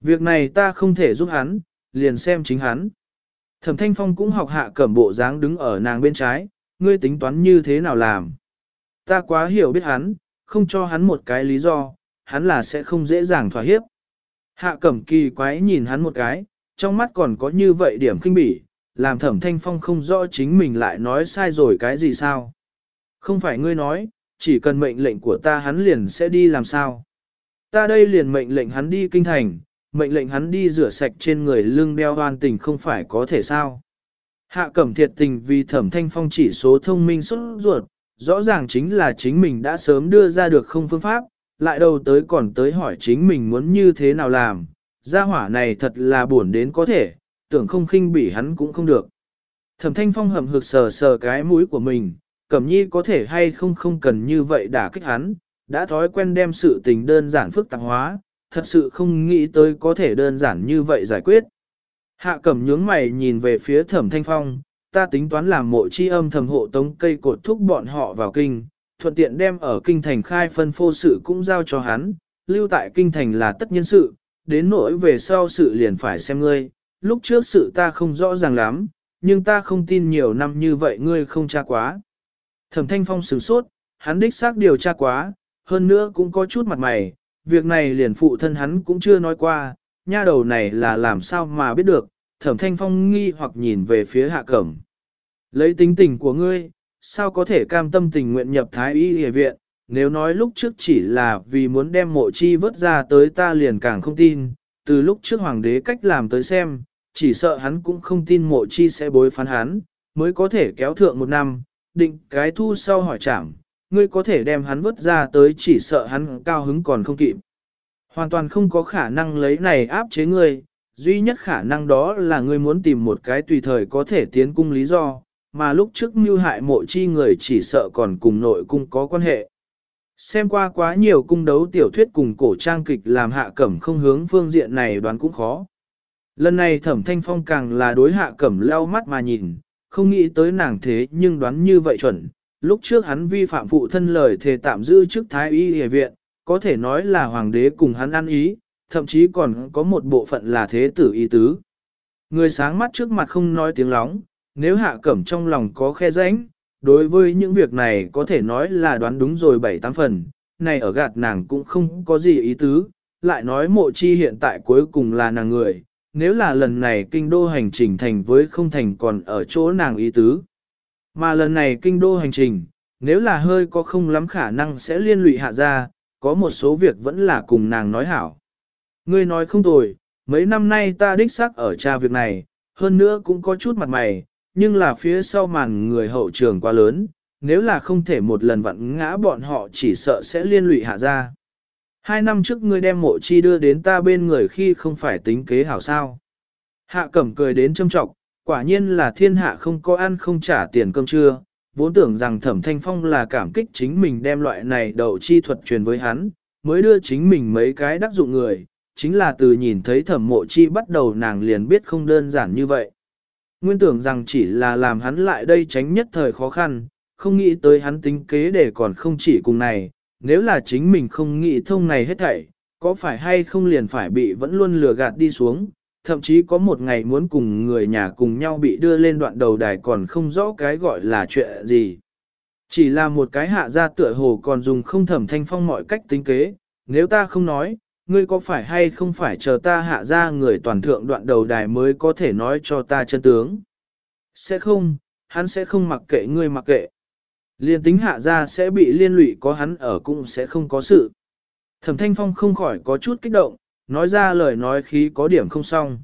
Việc này ta không thể giúp hắn, liền xem chính hắn. Thẩm Thanh Phong cũng học hạ cẩm bộ dáng đứng ở nàng bên trái, ngươi tính toán như thế nào làm. Ta quá hiểu biết hắn, không cho hắn một cái lý do, hắn là sẽ không dễ dàng thỏa hiếp. Hạ cẩm kỳ quái nhìn hắn một cái, trong mắt còn có như vậy điểm kinh bỉ, làm thẩm thanh phong không rõ chính mình lại nói sai rồi cái gì sao. Không phải ngươi nói, chỉ cần mệnh lệnh của ta hắn liền sẽ đi làm sao. Ta đây liền mệnh lệnh hắn đi kinh thành, mệnh lệnh hắn đi rửa sạch trên người lưng đeo hoan tình không phải có thể sao. Hạ cẩm thiệt tình vì thẩm thanh phong chỉ số thông minh xuất ruột, rõ ràng chính là chính mình đã sớm đưa ra được không phương pháp, lại đầu tới còn tới hỏi chính mình muốn như thế nào làm, gia hỏa này thật là buồn đến có thể, tưởng không khinh bỉ hắn cũng không được. Thẩm thanh phong hầm hực sờ sờ cái mũi của mình, cẩm nhi có thể hay không không cần như vậy đả kích hắn, đã thói quen đem sự tình đơn giản phức tạp hóa, thật sự không nghĩ tới có thể đơn giản như vậy giải quyết. Hạ cẩm nhướng mày nhìn về phía thẩm thanh phong, ta tính toán làm mộ chi âm thầm hộ tống cây cột thúc bọn họ vào kinh, thuận tiện đem ở kinh thành khai phân phô sự cũng giao cho hắn, lưu tại kinh thành là tất nhiên sự, đến nỗi về sau sự liền phải xem ngươi, lúc trước sự ta không rõ ràng lắm, nhưng ta không tin nhiều năm như vậy ngươi không tra quá. Thẩm thanh phong sửng sốt, hắn đích xác điều tra quá, hơn nữa cũng có chút mặt mày, việc này liền phụ thân hắn cũng chưa nói qua, nha đầu này là làm sao mà biết được, thẩm thanh phong nghi hoặc nhìn về phía hạ cẩm. Lấy tính tình của ngươi, sao có thể cam tâm tình nguyện nhập thái y y viện, nếu nói lúc trước chỉ là vì muốn đem mộ chi vớt ra tới ta liền càng không tin, từ lúc trước hoàng đế cách làm tới xem, chỉ sợ hắn cũng không tin mộ chi sẽ bối phán hắn, mới có thể kéo thượng một năm, định cái thu sau hỏi trảm, ngươi có thể đem hắn vứt ra tới chỉ sợ hắn cao hứng còn không kịp. Hoàn toàn không có khả năng lấy này áp chế ngươi, duy nhất khả năng đó là ngươi muốn tìm một cái tùy thời có thể tiến cung lý do, mà lúc trước mưu hại mộ chi người chỉ sợ còn cùng nội cung có quan hệ. Xem qua quá nhiều cung đấu tiểu thuyết cùng cổ trang kịch làm hạ cẩm không hướng phương diện này đoán cũng khó. Lần này thẩm thanh phong càng là đối hạ cẩm leo mắt mà nhìn, không nghĩ tới nàng thế nhưng đoán như vậy chuẩn, lúc trước hắn vi phạm phụ thân lời thề tạm giữ chức thái y y viện, có thể nói là hoàng đế cùng hắn ăn ý, thậm chí còn có một bộ phận là thế tử y tứ. Người sáng mắt trước mặt không nói tiếng lóng, nếu hạ cẩm trong lòng có khe rãnh, đối với những việc này có thể nói là đoán đúng rồi bảy tám phần, này ở gạt nàng cũng không có gì ý tứ, lại nói mộ chi hiện tại cuối cùng là nàng người, nếu là lần này kinh đô hành trình thành với không thành còn ở chỗ nàng ý tứ. Mà lần này kinh đô hành trình, nếu là hơi có không lắm khả năng sẽ liên lụy hạ ra, có một số việc vẫn là cùng nàng nói hảo. Ngươi nói không tồi, mấy năm nay ta đích xác ở tra việc này, hơn nữa cũng có chút mặt mày, nhưng là phía sau màn người hậu trường quá lớn, nếu là không thể một lần vặn ngã bọn họ chỉ sợ sẽ liên lụy hạ ra. Hai năm trước ngươi đem mộ chi đưa đến ta bên người khi không phải tính kế hảo sao. Hạ cẩm cười đến châm trọng, quả nhiên là thiên hạ không có ăn không trả tiền cơm trưa, vốn tưởng rằng thẩm thanh phong là cảm kích chính mình đem loại này đậu chi thuật truyền với hắn, mới đưa chính mình mấy cái đắc dụng người, chính là từ nhìn thấy thẩm mộ chi bắt đầu nàng liền biết không đơn giản như vậy. Nguyên tưởng rằng chỉ là làm hắn lại đây tránh nhất thời khó khăn, không nghĩ tới hắn tính kế để còn không chỉ cùng này, nếu là chính mình không nghĩ thông này hết thảy, có phải hay không liền phải bị vẫn luôn lừa gạt đi xuống, thậm chí có một ngày muốn cùng người nhà cùng nhau bị đưa lên đoạn đầu đài còn không rõ cái gọi là chuyện gì. Chỉ là một cái hạ gia tựa hồ còn dùng không thẩm thanh phong mọi cách tính kế, nếu ta không nói, ngươi có phải hay không phải chờ ta hạ ra người toàn thượng đoạn đầu đài mới có thể nói cho ta chân tướng. Sẽ không, hắn sẽ không mặc kệ ngươi mặc kệ. Liên tính hạ ra sẽ bị liên lụy có hắn ở cũng sẽ không có sự. Thẩm thanh phong không khỏi có chút kích động, nói ra lời nói khí có điểm không xong.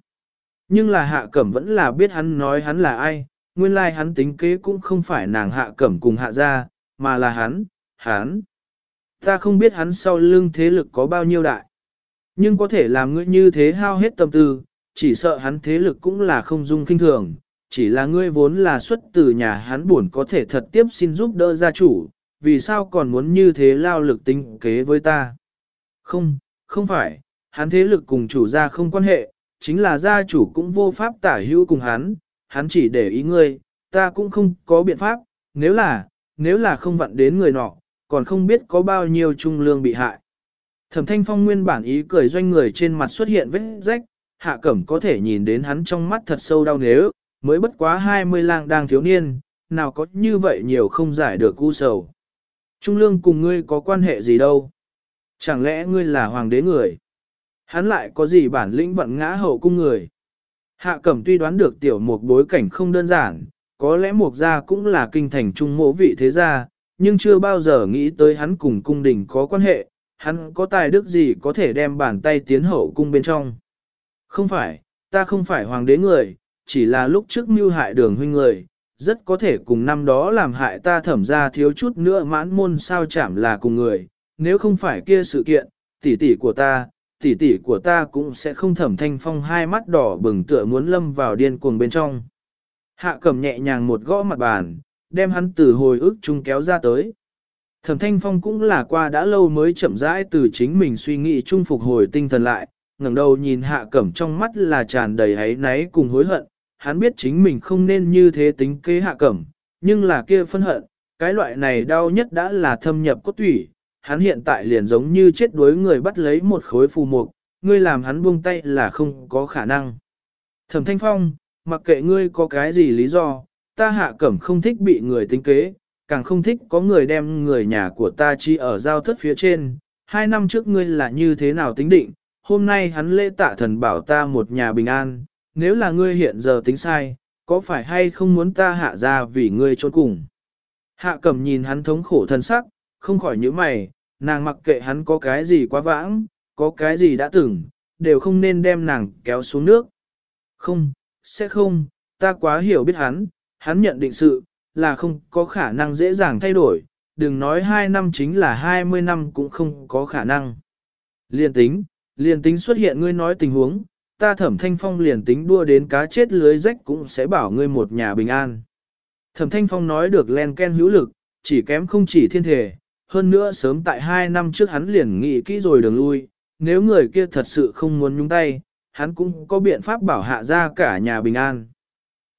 Nhưng là hạ cẩm vẫn là biết hắn nói hắn là ai, nguyên lai like hắn tính kế cũng không phải nàng hạ cẩm cùng hạ ra, mà là hắn, hắn. Ta không biết hắn sau lưng thế lực có bao nhiêu đại. Nhưng có thể làm ngươi như thế hao hết tâm tư, chỉ sợ hắn thế lực cũng là không dung kinh thường, chỉ là ngươi vốn là xuất từ nhà hắn buồn có thể thật tiếp xin giúp đỡ gia chủ, vì sao còn muốn như thế lao lực tính kế với ta? Không, không phải, hắn thế lực cùng chủ gia không quan hệ, chính là gia chủ cũng vô pháp tả hữu cùng hắn, hắn chỉ để ý ngươi, ta cũng không có biện pháp, nếu là, nếu là không vặn đến người nọ, còn không biết có bao nhiêu trung lương bị hại. Thẩm thanh phong nguyên bản ý cười doanh người trên mặt xuất hiện vết rách, hạ cẩm có thể nhìn đến hắn trong mắt thật sâu đau nếu, mới bất quá 20 lang đang thiếu niên, nào có như vậy nhiều không giải được cu sầu. Trung lương cùng ngươi có quan hệ gì đâu? Chẳng lẽ ngươi là hoàng đế người? Hắn lại có gì bản lĩnh vận ngã hậu cung người? Hạ cẩm tuy đoán được tiểu mục bối cảnh không đơn giản, có lẽ mục gia cũng là kinh thành trung mộ vị thế gia, nhưng chưa bao giờ nghĩ tới hắn cùng cung đình có quan hệ, hắn có tài đức gì có thể đem bàn tay tiến hậu cung bên trong. Không phải, ta không phải hoàng đế người, chỉ là lúc trước mưu hại đường huynh người, rất có thể cùng năm đó làm hại ta thẩm ra thiếu chút nữa mãn môn sao chảm là cùng người, nếu không phải kia sự kiện, tỷ tỷ của ta, tỷ tỷ của ta cũng sẽ không thẩm thanh phong hai mắt đỏ bừng tựa muốn lâm vào điên cuồng bên trong. Hạ cầm nhẹ nhàng một gõ mặt bàn, đem hắn từ hồi ức chung kéo ra tới. Thẩm Thanh Phong cũng là qua đã lâu mới chậm rãi từ chính mình suy nghĩ chung phục hồi tinh thần lại, ngẩng đầu nhìn Hạ Cẩm trong mắt là tràn đầy hấy náy cùng hối hận, hắn biết chính mình không nên như thế tính kế Hạ Cẩm, nhưng là kia phân hận, cái loại này đau nhất đã là thâm nhập cốt tủy, hắn hiện tại liền giống như chết đuối người bắt lấy một khối phù mục, ngươi làm hắn buông tay là không có khả năng. Thẩm Thanh Phong, mặc kệ ngươi có cái gì lý do, ta Hạ Cẩm không thích bị người tính kế, càng không thích có người đem người nhà của ta chi ở giao thất phía trên. Hai năm trước ngươi là như thế nào tính định, hôm nay hắn lễ tạ thần bảo ta một nhà bình an, nếu là ngươi hiện giờ tính sai, có phải hay không muốn ta hạ ra vì ngươi trốn cùng. Hạ cầm nhìn hắn thống khổ thân sắc, không khỏi những mày, nàng mặc kệ hắn có cái gì quá vãng, có cái gì đã từng, đều không nên đem nàng kéo xuống nước. Không, sẽ không, ta quá hiểu biết hắn, hắn nhận định sự, là không có khả năng dễ dàng thay đổi, đừng nói 2 năm chính là 20 năm cũng không có khả năng. Liên tính, liên tính xuất hiện ngươi nói tình huống, ta thẩm thanh phong liền tính đua đến cá chết lưới rách cũng sẽ bảo ngươi một nhà bình an. Thẩm thanh phong nói được len ken hữu lực, chỉ kém không chỉ thiên thể, hơn nữa sớm tại 2 năm trước hắn liền nghĩ kỹ rồi đường lui, nếu người kia thật sự không muốn nhúng tay, hắn cũng có biện pháp bảo hạ ra cả nhà bình an.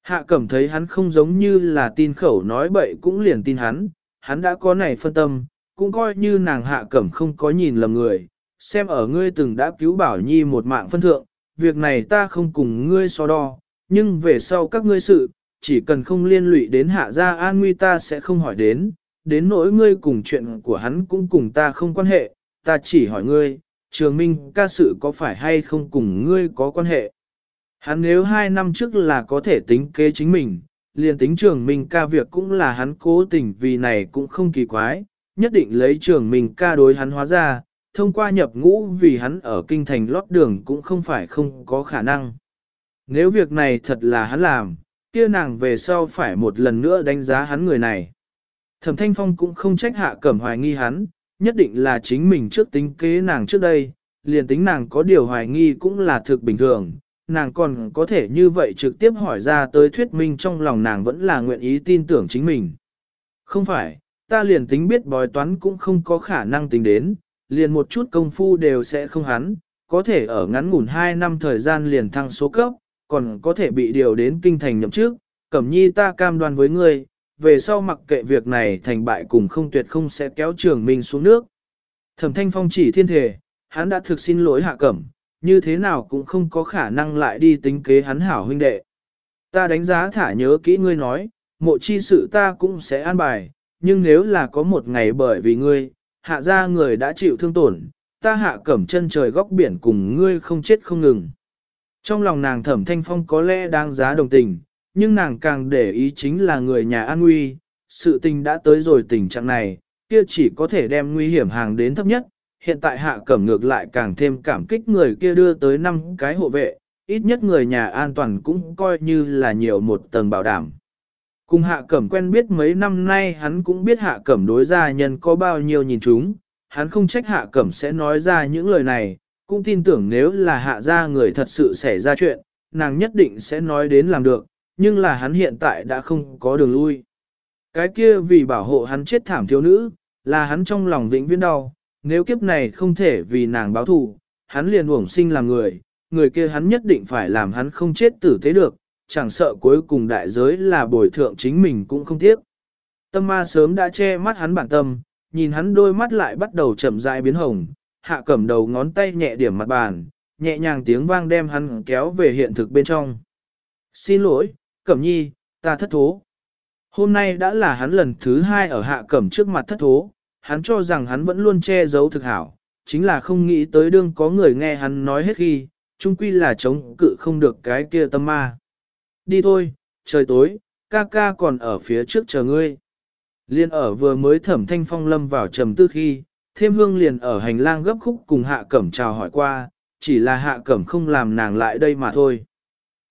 Hạ cẩm thấy hắn không giống như là tin khẩu nói bậy cũng liền tin hắn, hắn đã có này phân tâm, cũng coi như nàng hạ cẩm không có nhìn lầm người, xem ở ngươi từng đã cứu bảo nhi một mạng phân thượng, việc này ta không cùng ngươi so đo, nhưng về sau các ngươi sự, chỉ cần không liên lụy đến hạ gia an nguy ta sẽ không hỏi đến, đến nỗi ngươi cùng chuyện của hắn cũng cùng ta không quan hệ, ta chỉ hỏi ngươi, trường minh ca sự có phải hay không cùng ngươi có quan hệ. Hắn nếu hai năm trước là có thể tính kế chính mình, liền tính trường mình ca việc cũng là hắn cố tình vì này cũng không kỳ quái, nhất định lấy trường mình ca đối hắn hóa ra, thông qua nhập ngũ vì hắn ở kinh thành lót đường cũng không phải không có khả năng. Nếu việc này thật là hắn làm, kia nàng về sau phải một lần nữa đánh giá hắn người này. Thẩm Thanh Phong cũng không trách hạ cẩm hoài nghi hắn, nhất định là chính mình trước tính kế nàng trước đây, liền tính nàng có điều hoài nghi cũng là thực bình thường, nàng còn có thể như vậy trực tiếp hỏi ra tới thuyết minh trong lòng nàng vẫn là nguyện ý tin tưởng chính mình. Không phải, ta liền tính biết bói toán cũng không có khả năng tính đến, liền một chút công phu đều sẽ không hắn, có thể ở ngắn ngủn 2 năm thời gian liền thăng số cấp, còn có thể bị điều đến kinh thành nhậm trước, cẩm nhi ta cam đoan với ngươi, về sau mặc kệ việc này thành bại cùng không tuyệt không sẽ kéo trường mình xuống nước. Thẩm thanh phong chỉ thiên thể, hắn đã thực xin lỗi hạ cẩm, như thế nào cũng không có khả năng lại đi tính kế hắn hảo huynh đệ. Ta đánh giá thả nhớ kỹ ngươi nói, mộ chi sự ta cũng sẽ an bài, nhưng nếu là có một ngày bởi vì ngươi, hạ ra người đã chịu thương tổn, ta hạ cẩm chân trời góc biển cùng ngươi không chết không ngừng. Trong lòng nàng thẩm thanh phong có lẽ đáng giá đồng tình, nhưng nàng càng để ý chính là người nhà an nguy, sự tình đã tới rồi tình trạng này, kia chỉ có thể đem nguy hiểm hàng đến thấp nhất. Hiện tại hạ cẩm ngược lại càng thêm cảm kích người kia đưa tới 5 cái hộ vệ, ít nhất người nhà an toàn cũng coi như là nhiều một tầng bảo đảm. Cùng hạ cẩm quen biết mấy năm nay hắn cũng biết hạ cẩm đối gia nhân có bao nhiêu nhìn chúng, hắn không trách hạ cẩm sẽ nói ra những lời này, cũng tin tưởng nếu là hạ gia người thật sự xảy ra chuyện, nàng nhất định sẽ nói đến làm được, nhưng là hắn hiện tại đã không có đường lui. Cái kia vì bảo hộ hắn chết thảm thiếu nữ, là hắn trong lòng vĩnh viễn đau, nếu kiếp này không thể vì nàng báo thù, hắn liền uổng sinh làm người, người kia hắn nhất định phải làm hắn không chết tử tế được, chẳng sợ cuối cùng đại giới là bồi thượng chính mình cũng không tiếc. Tâm ma sớm đã che mắt hắn bản tâm, nhìn hắn đôi mắt lại bắt đầu chậm rãi biến hồng, hạ cẩm đầu ngón tay nhẹ điểm mặt bàn, nhẹ nhàng tiếng vang đem hắn kéo về hiện thực bên trong. Xin lỗi, cẩm nhi, ta thất thố. Hôm nay đã là hắn lần thứ hai ở hạ cẩm trước mặt thất thố, hắn cho rằng hắn vẫn luôn che giấu thực hảo, chính là không nghĩ tới đương có người nghe hắn nói hết khi, chung quy là chống cự không được cái kia tâm ma. Đi thôi, trời tối, ca ca còn ở phía trước chờ ngươi. Liên ở vừa mới thẩm thanh phong lâm vào trầm tư khi, thêm hương liền ở hành lang gấp khúc cùng hạ cẩm chào hỏi qua, chỉ là hạ cẩm không làm nàng lại đây mà thôi.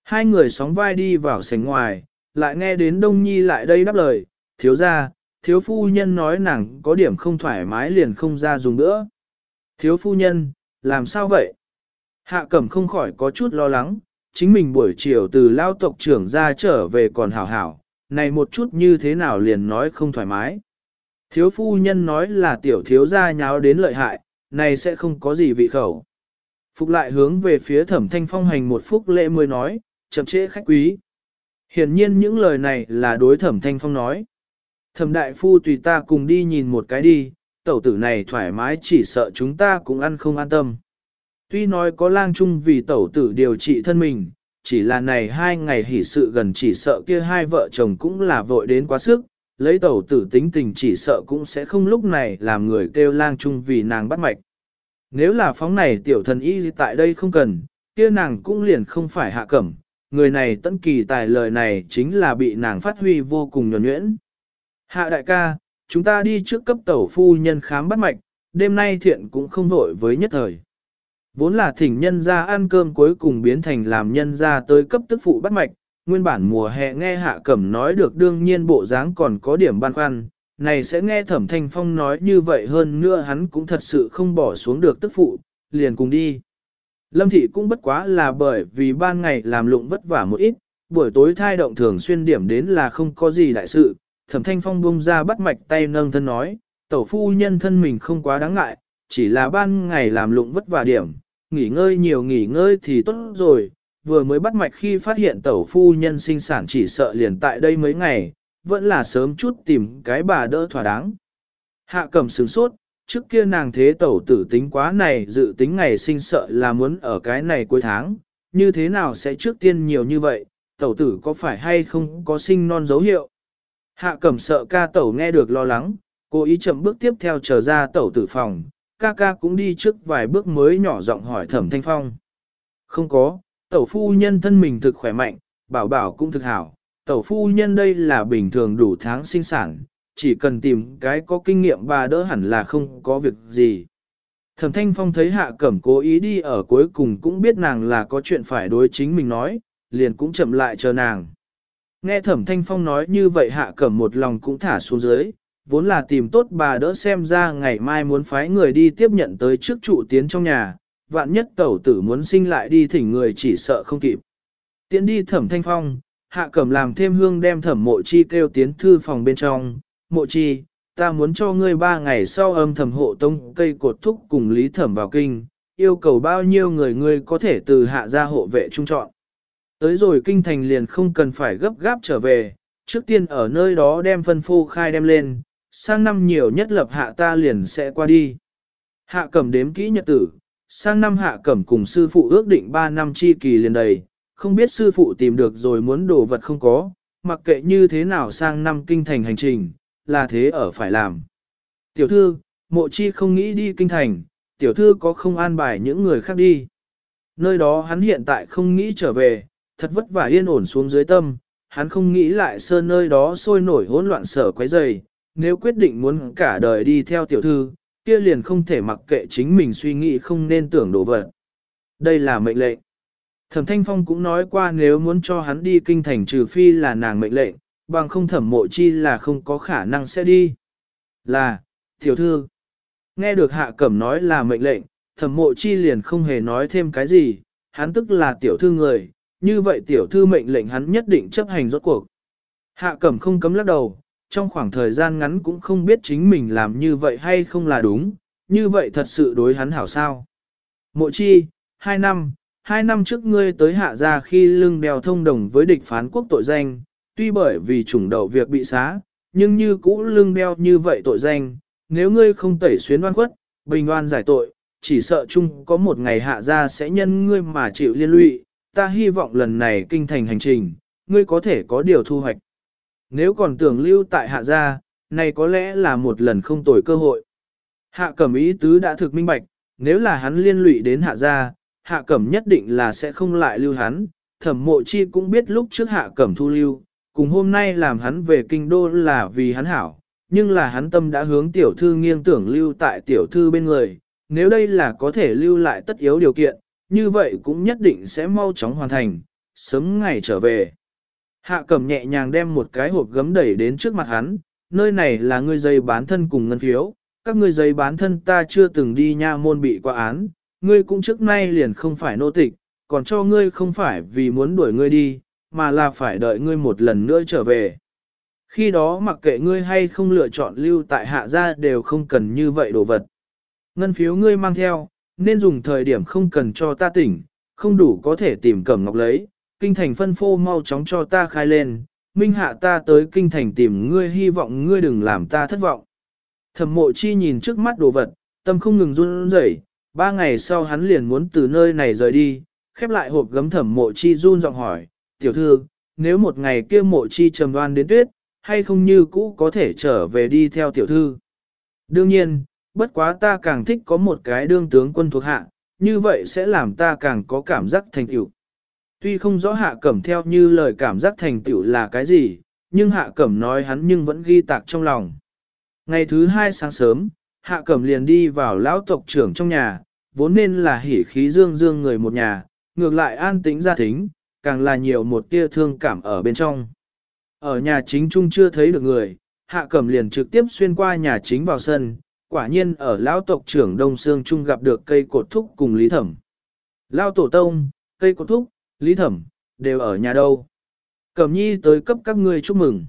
Hai người sóng vai đi vào sánh ngoài, lại nghe đến Đông Nhi lại đây đáp lời, thiếu ra, thiếu phu nhân nói nàng có điểm không thoải mái liền không ra dùng nữa. Thiếu phu nhân, làm sao vậy? Hạ cẩm không khỏi có chút lo lắng, chính mình buổi chiều từ lao tộc trưởng ra trở về còn hảo hảo, này một chút như thế nào liền nói không thoải mái. Thiếu phu nhân nói là tiểu thiếu gia nháo đến lợi hại, này sẽ không có gì vị khẩu. Phục lại hướng về phía thẩm thanh phong hành một phút lễ mới nói, chậm chế khách quý. Hiển nhiên những lời này là đối thẩm thanh phong nói. Thẩm đại phu tùy ta cùng đi nhìn một cái đi, tẩu tử này thoải mái chỉ sợ chúng ta cũng ăn không an tâm. Tuy nói có lang chung vì tẩu tử điều trị thân mình, chỉ là này hai ngày hỉ sự gần chỉ sợ kia hai vợ chồng cũng là vội đến quá sức, lấy tẩu tử tính tình chỉ sợ cũng sẽ không lúc này làm người kêu lang chung vì nàng bắt mạch. Nếu là phóng này tiểu thần y tại đây không cần, kia nàng cũng liền không phải hạ cẩm, người này tận kỳ tài lời này chính là bị nàng phát huy vô cùng nhuẩn nhuyễn. Hạ đại ca, chúng ta đi trước cấp tẩu phu nhân khám bắt mạch, đêm nay thiện cũng không vội với nhất thời. Vốn là thỉnh nhân ra ăn cơm cuối cùng biến thành làm nhân ra tới cấp tức phụ bắt mạch, nguyên bản mùa hè nghe hạ cẩm nói được đương nhiên bộ dáng còn có điểm băn khoăn, này sẽ nghe thẩm thanh phong nói như vậy hơn nữa hắn cũng thật sự không bỏ xuống được tức phụ, liền cùng đi. Lâm thị cũng bất quá là bởi vì ban ngày làm lụng vất vả một ít, buổi tối thai động thường xuyên điểm đến là không có gì đại sự, thẩm thanh phong bung ra bắt mạch tay nâng thân nói, tẩu phu nhân thân mình không quá đáng ngại, chỉ là ban ngày làm lụng vất vả điểm, nghỉ ngơi nhiều nghỉ ngơi thì tốt rồi, vừa mới bắt mạch khi phát hiện tẩu phu nhân sinh sản chỉ sợ liền tại đây mấy ngày, vẫn là sớm chút tìm cái bà đỡ thỏa đáng. Hạ cẩm sướng sốt, trước kia nàng thế tẩu tử tính quá này dự tính ngày sinh sợ là muốn ở cái này cuối tháng, như thế nào sẽ trước tiên nhiều như vậy, tẩu tử có phải hay không có sinh non dấu hiệu. Hạ cẩm sợ ca tẩu nghe được lo lắng, cô ý chậm bước tiếp theo chờ ra tẩu tử phòng, ca ca cũng đi trước vài bước mới nhỏ giọng hỏi thẩm thanh phong. Không có, tẩu phu nhân thân mình thực khỏe mạnh, bảo bảo cũng thực hảo, tẩu phu nhân đây là bình thường đủ tháng sinh sản, chỉ cần tìm cái có kinh nghiệm bà đỡ hẳn là không có việc gì. Thẩm Thanh Phong thấy Hạ Cẩm cố ý đi ở cuối cùng cũng biết nàng là có chuyện phải đối chính mình nói, liền cũng chậm lại chờ nàng. Nghe Thẩm Thanh Phong nói như vậy Hạ Cẩm một lòng cũng thả xuống dưới, vốn là tìm tốt bà đỡ xem ra ngày mai muốn phái người đi tiếp nhận tới trước trụ tiến trong nhà, vạn nhất tẩu tử muốn sinh lại đi thỉnh người chỉ sợ không kịp. Tiến đi Thẩm Thanh Phong, Hạ Cẩm làm thêm hương đem Thẩm Mộ Chi kêu tiến thư phòng bên trong, Mộ Chi, ta muốn cho ngươi ba ngày sau âm Thẩm hộ tông cây cột thúc cùng lý thẩm vào kinh, yêu cầu bao nhiêu người ngươi có thể từ hạ ra hộ vệ trung chọn. Tới rồi kinh thành liền không cần phải gấp gáp trở về, trước tiên ở nơi đó đem phân phô khai đem lên, sang năm nhiều nhất lập hạ ta liền sẽ qua đi. Hạ cẩm đếm kỹ nhật tử, sang năm hạ cẩm cùng sư phụ ước định 3 năm chi kỳ liền đầy, không biết sư phụ tìm được rồi muốn đồ vật không có, mặc kệ như thế nào sang năm kinh thành hành trình, là thế ở phải làm. Tiểu thư, mộ chi không nghĩ đi kinh thành, tiểu thư có không an bài những người khác đi. Nơi đó hắn hiện tại không nghĩ trở về, thật vất vả yên ổn xuống dưới tâm, hắn không nghĩ lại sơn nơi đó sôi nổi hỗn loạn sở quấy dày, nếu quyết định muốn cả đời đi theo tiểu thư, kia liền không thể mặc kệ chính mình suy nghĩ không nên tưởng đổ vật. Đây là mệnh lệnh. Thẩm Thanh Phong cũng nói qua nếu muốn cho hắn đi kinh thành trừ phi là nàng mệnh lệnh, bằng không thẩm mộ chi là không có khả năng sẽ đi. Là, tiểu thư. Nghe được hạ cẩm nói là mệnh lệnh, thẩm mộ chi liền không hề nói thêm cái gì, hắn tức là tiểu thư người, như vậy tiểu thư mệnh lệnh hắn nhất định chấp hành rốt cuộc. Hạ cẩm không cấm lắc đầu, trong khoảng thời gian ngắn cũng không biết chính mình làm như vậy hay không là đúng, như vậy thật sự đối hắn hảo sao. Mộ chi, hai năm, hai năm trước ngươi tới hạ gia khi lưng đèo thông đồng với địch phán quốc tội danh, tuy bởi vì chủng đầu việc bị xá, nhưng như cũ lưng đeo như vậy tội danh, nếu ngươi không tẩy xuyến oan khuất, bình oan giải tội, chỉ sợ chung có một ngày hạ gia sẽ nhân ngươi mà chịu liên lụy, ta hy vọng lần này kinh thành hành trình, ngươi có thể có điều thu hoạch. Nếu còn tưởng lưu tại hạ gia, này có lẽ là một lần không tồi cơ hội. Hạ cẩm ý tứ đã thực minh bạch, nếu là hắn liên lụy đến hạ gia, hạ cẩm nhất định là sẽ không lại lưu hắn. Thẩm mộ chi cũng biết lúc trước hạ cẩm thu lưu, cùng hôm nay làm hắn về kinh đô là vì hắn hảo, nhưng là hắn tâm đã hướng tiểu thư nghiêng tưởng lưu tại tiểu thư bên người, nếu đây là có thể lưu lại tất yếu điều kiện, như vậy cũng nhất định sẽ mau chóng hoàn thành, sớm ngày trở về. Hạ cẩm nhẹ nhàng đem một cái hộp gấm đẩy đến trước mặt hắn, nơi này là ngươi giấy bán thân cùng ngân phiếu, các ngươi giấy bán thân ta chưa từng đi nha môn bị qua án, ngươi cũng trước nay liền không phải nô tịch, còn cho ngươi không phải vì muốn đuổi ngươi đi, mà là phải đợi ngươi một lần nữa trở về. Khi đó mặc kệ ngươi hay không lựa chọn lưu tại hạ gia đều không cần như vậy đồ vật. Ngân phiếu ngươi mang theo, nên dùng thời điểm không cần cho ta tỉnh, không đủ có thể tìm cẩm ngọc lấy, kinh thành phân phô mau chóng cho ta khai lên, minh hạ ta tới kinh thành tìm ngươi hy vọng ngươi đừng làm ta thất vọng. Thẩm mộ chi nhìn trước mắt đồ vật, tâm không ngừng run rẩy. ba ngày sau hắn liền muốn từ nơi này rời đi, khép lại hộp gấm thẩm mộ chi run giọng hỏi, tiểu thư, nếu một ngày kia mộ chi trầm đoan đến tuyết, hay không như cũ có thể trở về đi theo tiểu thư. Đương nhiên, bất quá ta càng thích có một cái đương tướng quân thuộc hạ, như vậy sẽ làm ta càng có cảm giác thành tựu. Tuy không rõ hạ cẩm theo như lời cảm giác thành tựu là cái gì, nhưng hạ cẩm nói hắn nhưng vẫn ghi tạc trong lòng. Ngày thứ hai sáng sớm, hạ cẩm liền đi vào lão tộc trưởng trong nhà, vốn nên là hỉ khí dương dương người một nhà, ngược lại an tĩnh gia thính, càng là nhiều một tia thương cảm ở bên trong. Ở nhà chính trung chưa thấy được người, hạ cẩm liền trực tiếp xuyên qua nhà chính vào sân, quả nhiên ở lão tộc trưởng Đông Sương Trung gặp được cây cột thúc cùng Lý Thẩm. Lão tổ tông, cây cột thúc, Lý Thẩm, đều ở nhà đâu. Cẩm nhi tới cấp các ngươi chúc mừng.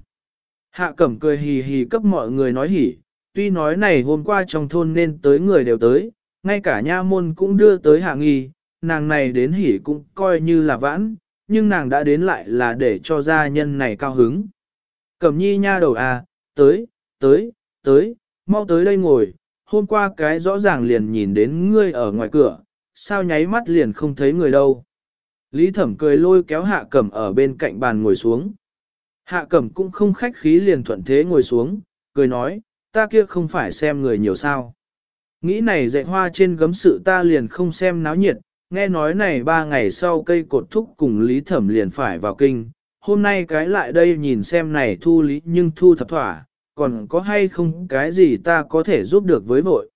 Hạ cẩm cười hì hì cấp mọi người nói hỉ, tuy nói này hôm qua trong thôn nên tới người đều tới, ngay cả nha môn cũng đưa tới hạ nghi, nàng này đến hỉ cũng coi như là vãn, nhưng nàng đã đến lại là để cho gia nhân này cao hứng. Cẩm nhi nha đầu à, tới, tới, tới, mau tới đây ngồi, hôm qua cái rõ ràng liền nhìn đến ngươi ở ngoài cửa, sao nháy mắt liền không thấy người đâu. Lý thẩm cười lôi kéo hạ cẩm ở bên cạnh bàn ngồi xuống. Hạ cẩm cũng không khách khí liền thuận thế ngồi xuống, cười nói, ta kia không phải xem người nhiều sao. Nghĩ này dạy hoa trên gấm sự ta liền không xem náo nhiệt, nghe nói này ba ngày sau cây cột thúc cùng Lý Thẩm liền phải vào kinh, hôm nay cái lại đây nhìn xem này thu lý nhưng thu thập thỏa, còn có hay không cái gì ta có thể giúp được với vội.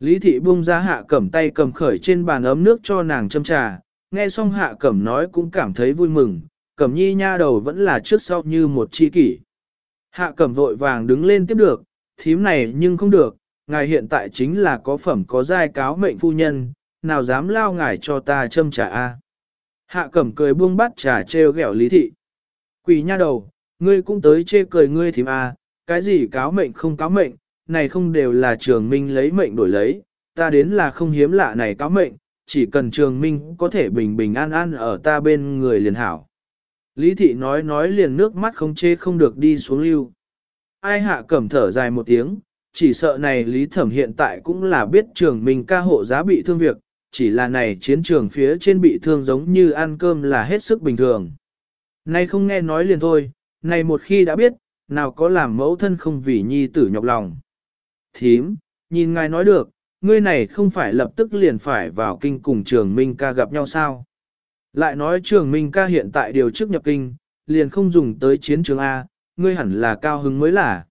Lý thị buông ra hạ cẩm tay cầm khởi trên bàn ấm nước cho nàng châm trà, nghe xong hạ cẩm nói cũng cảm thấy vui mừng, cẩm nhi nha đầu vẫn là trước sau như một chi kỷ. Hạ cẩm vội vàng đứng lên tiếp được, thím này nhưng không được, ngài hiện tại chính là có phẩm có giai cáo mệnh phu nhân, nào dám lao ngài cho ta châm trà a. Hạ cẩm cười buông bắt trà treo ghẹo lý thị. Quỷ nha đầu, ngươi cũng tới chê cười ngươi thím a, cái gì cáo mệnh không cáo mệnh, này không đều là trường minh lấy mệnh đổi lấy, ta đến là không hiếm lạ này cáo mệnh, chỉ cần trường minh có thể bình bình an an ở ta bên người liền hảo. Lý thị nói nói liền nước mắt không chê không được đi xuống lưu. Ai hạ cẩm thở dài một tiếng, chỉ sợ này Lý Thẩm hiện tại cũng là biết trường minh ca hộ giá bị thương việc, chỉ là này chiến trường phía trên bị thương giống như ăn cơm là hết sức bình thường. Nay không nghe nói liền thôi, này một khi đã biết, nào có làm mẫu thân không vì nhi tử nhọc lòng. Thím, nhìn ngài nói được, ngươi này không phải lập tức liền phải vào kinh cùng trường Minh ca gặp nhau sao? Lại nói trường Minh ca hiện tại điều chức nhập kinh, liền không dùng tới chiến trường A, ngươi hẳn là cao hứng mới là.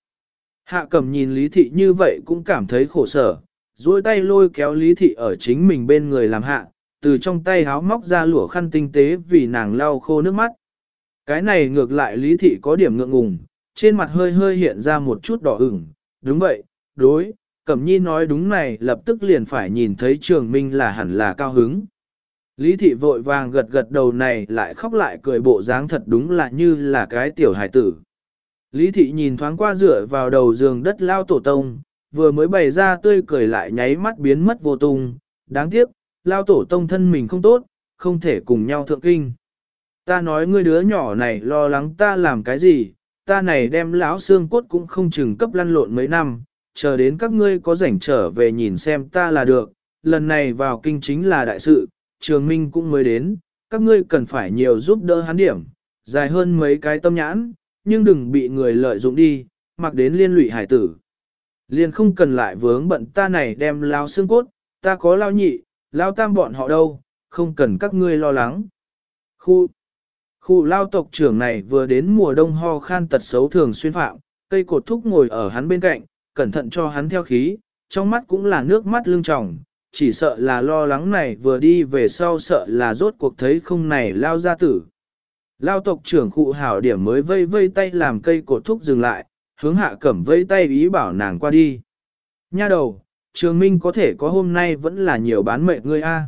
Hạ cầm nhìn lý thị như vậy cũng cảm thấy khổ sở, duỗi tay lôi kéo lý thị ở chính mình bên người làm hạ, từ trong tay háo móc ra lụa khăn tinh tế vì nàng lau khô nước mắt. Cái này ngược lại lý thị có điểm ngượng ngùng, trên mặt hơi hơi hiện ra một chút đỏ ửng, đúng vậy, đối, Cẩm Nhi nói đúng này lập tức liền phải nhìn thấy trường minh là hẳn là cao hứng. Lý thị vội vàng gật gật đầu này lại khóc lại cười bộ dáng thật đúng là như là cái tiểu hải tử. Lý thị nhìn thoáng qua dựa vào đầu giường đất lao tổ tông, vừa mới bày ra tươi cười lại nháy mắt biến mất vô tung, đáng tiếc, lao tổ tông thân mình không tốt, không thể cùng nhau thượng kinh. Ta nói ngươi đứa nhỏ này lo lắng ta làm cái gì, ta này đem lão xương cốt cũng không chừng cấp lăn lộn mấy năm, chờ đến các ngươi có rảnh trở về nhìn xem ta là được, lần này vào kinh chính là đại sự, trường minh cũng mới đến, các ngươi cần phải nhiều giúp đỡ hắn điểm, dài hơn mấy cái tâm nhãn, nhưng đừng bị người lợi dụng đi, mặc đến liên lụy hải tử. Liên không cần lại vướng bận ta này đem lao xương cốt, ta có lao nhị, lao tam bọn họ đâu, không cần các ngươi lo lắng. Khu Khu lao tộc trưởng này vừa đến mùa đông ho khan tật xấu thường xuyên phạm, cây cột thúc ngồi ở hắn bên cạnh, cẩn thận cho hắn theo khí, trong mắt cũng là nước mắt lưng tròng, chỉ sợ là lo lắng này vừa đi về sau sợ là rốt cuộc thấy không này lao ra tử. Lao tộc trưởng khu hảo điểm mới vây vây tay làm cây cột thúc dừng lại, hướng hạ cẩm vây tay ý bảo nàng qua đi. Nha đầu, trường minh có thể có hôm nay vẫn là nhiều bán mệnh ngươi a.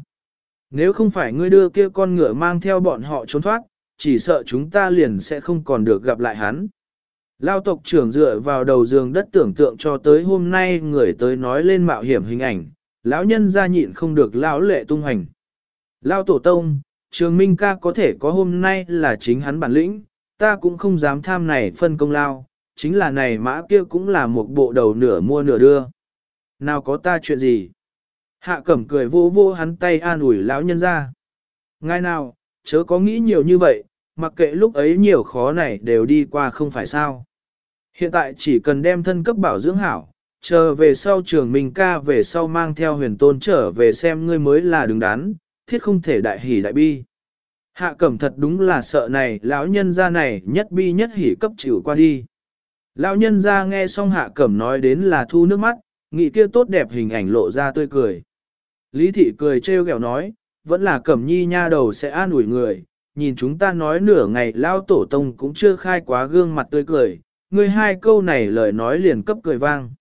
Nếu không phải ngươi đưa kia con ngựa mang theo bọn họ trốn thoát, chỉ sợ chúng ta liền sẽ không còn được gặp lại hắn. Lao tộc trưởng dựa vào đầu giường đất tưởng tượng cho tới hôm nay người tới nói lên mạo hiểm hình ảnh, lão nhân ra nhịn không được lão lệ tung hành. Lao tổ tông, trường minh ca có thể có hôm nay là chính hắn bản lĩnh, ta cũng không dám tham này phân công lao, chính là này mã kia cũng là một bộ đầu nửa mua nửa đưa. Nào có ta chuyện gì? Hạ cẩm cười vô vô hắn tay an ủi lão nhân ra. Ngay nào, chớ có nghĩ nhiều như vậy, mặc kệ lúc ấy nhiều khó này đều đi qua không phải sao. Hiện tại chỉ cần đem thân cấp bảo dưỡng hảo, chờ về sau trường mình ca về sau mang theo huyền tôn trở về xem ngươi mới là đứng đắn, thiết không thể đại hỉ đại bi. Hạ cẩm thật đúng là sợ này, lão nhân gia này nhất bi nhất hỉ cấp chịu qua đi. Lão nhân gia nghe xong hạ cẩm nói đến là thu nước mắt, nghĩ kia tốt đẹp hình ảnh lộ ra tươi cười. Lý thị cười trêu ghẹo nói, vẫn là cẩm nhi nha đầu sẽ an ủi người, nhìn chúng ta nói nửa ngày lao tổ tông cũng chưa khai quá gương mặt tươi cười, người hai câu này lời nói liền cấp cười vang.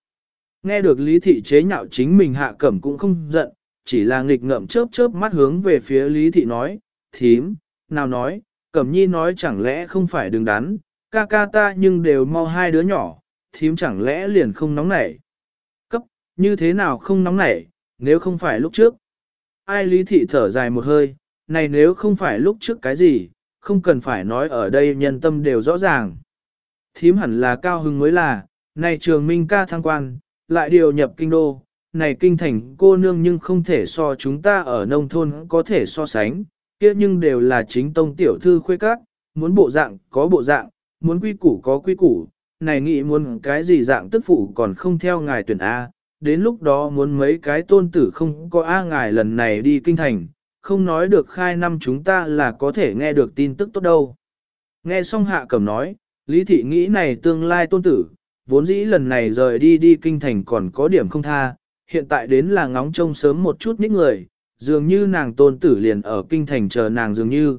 Nghe được lý thị chế nhạo chính mình hạ cẩm cũng không giận, chỉ là nghịch ngợm chớp chớp mắt hướng về phía lý thị nói, thím, nào nói, cẩm nhi nói chẳng lẽ không phải đừng đắn, ca ca ta nhưng đều mau hai đứa nhỏ, thím chẳng lẽ liền không nóng nảy. Cấp, như thế nào không nóng nảy, nếu không phải lúc trước. Ai lý thị thở dài một hơi, này nếu không phải lúc trước cái gì, không cần phải nói ở đây nhân tâm đều rõ ràng. thím hẳn là cao Hưng mới là, này trường minh ca thăng quan, lại điều nhập kinh đô, này kinh thành cô nương nhưng không thể so chúng ta ở nông thôn có thể so sánh, kia nhưng đều là chính tông tiểu thư khuê các, muốn bộ dạng có bộ dạng, muốn quy củ có quy củ, này nghĩ muốn cái gì dạng tức phụ còn không theo ngài tuyển A, đến lúc đó muốn mấy cái tôn tử không có A ngài lần này đi kinh thành, không nói được khai năm chúng ta là có thể nghe được tin tức tốt đâu. Nghe xong hạ cẩm nói, Lý Thị nghĩ này tương lai tôn tử, vốn dĩ lần này rời đi đi kinh thành còn có điểm không tha, hiện tại đến là ngóng trông sớm một chút nít người, dường như nàng tôn tử liền ở kinh thành chờ nàng dường như.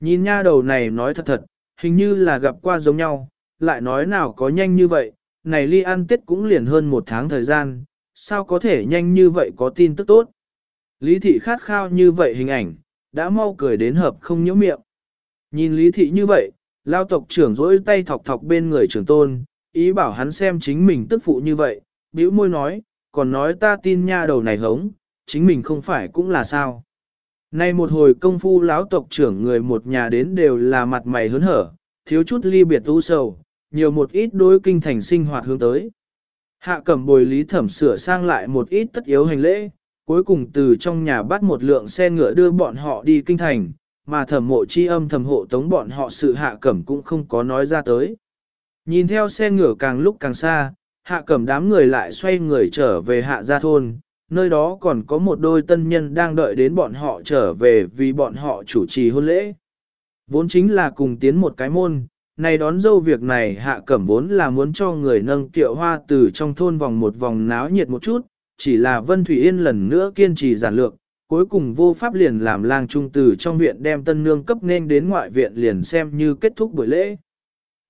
Nhìn nha đầu này nói thật thật, hình như là gặp qua giống nhau, lại nói nào có nhanh như vậy, này ly ăn tết cũng liền hơn một tháng thời gian, sao có thể nhanh như vậy có tin tức tốt. Lý thị khát khao như vậy hình ảnh, đã mau cười đến hợp không nhiễu miệng. Nhìn lý thị như vậy, lao tộc trưởng rỗi tay thọc thọc bên người trưởng tôn, ý bảo hắn xem chính mình tức phụ như vậy, bĩu môi nói, còn nói ta tin nha đầu này hống, chính mình không phải cũng là sao. Nay một hồi công phu lão tộc trưởng người một nhà đến đều là mặt mày hớn hở, thiếu chút ly biệt u sầu, nhiều một ít đối kinh thành sinh hoạt hướng tới. Hạ cẩm bồi lý thẩm sửa sang lại một ít tất yếu hành lễ, cuối cùng từ trong nhà bắt một lượng xe ngựa đưa bọn họ đi kinh thành, mà thẩm mộ chi âm thẩm hộ tống bọn họ sự hạ cẩm cũng không có nói ra tới. Nhìn theo xe ngựa càng lúc càng xa, hạ cẩm đám người lại xoay người trở về hạ gia thôn, nơi đó còn có một đôi tân nhân đang đợi đến bọn họ trở về vì bọn họ chủ trì hôn lễ. Vốn chính là cùng tiến một cái môn, này đón dâu việc này hạ cẩm vốn là muốn cho người nâng tiệu hoa từ trong thôn vòng một vòng náo nhiệt một chút, chỉ là Vân Thủy Yên lần nữa kiên trì giản lược, cuối cùng vô pháp liền làm lang trung từ trong viện đem tân nương cấp nên đến ngoại viện liền xem như kết thúc buổi lễ.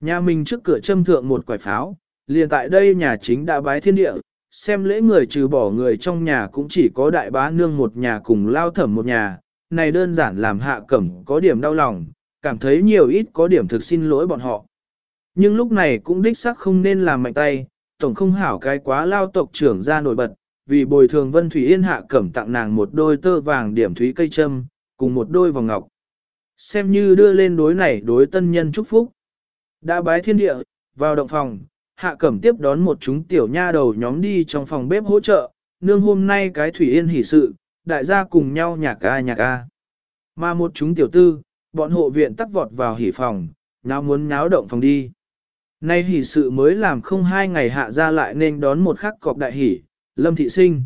Nhà mình trước cửa châm thượng một quải pháo, liền tại đây nhà chính đã bái thiên địa, xem lễ người trừ bỏ người trong nhà cũng chỉ có đại bá nương một nhà cùng lao thẩm một nhà, này đơn giản làm hạ cẩm có điểm đau lòng, cảm thấy nhiều ít có điểm thực xin lỗi bọn họ. Nhưng lúc này cũng đích xác không nên làm mạnh tay, tổng không hảo cái quá lao tộc trưởng ra nổi bật, vì bồi thường Vân Thủy Yên hạ cẩm tặng nàng một đôi tơ vàng điểm thúy cây châm, cùng một đôi vòng ngọc. Xem như đưa lên đối này đối tân nhân chúc phúc. Đã bái thiên địa, vào động phòng, hạ cẩm tiếp đón một chúng tiểu nha đầu nhóm đi trong phòng bếp hỗ trợ, nương hôm nay cái Thủy Yên hỉ sự, đại gia cùng nhau nhạc ca nhạc ca. Mà một chúng tiểu tư, bọn hộ viện tắc vọt vào hỉ phòng, nào muốn náo động phòng đi. Nay hỉ sự mới làm không hai ngày hạ ra lại nên đón một khắc cọc đại hỉ, lâm thị sinh.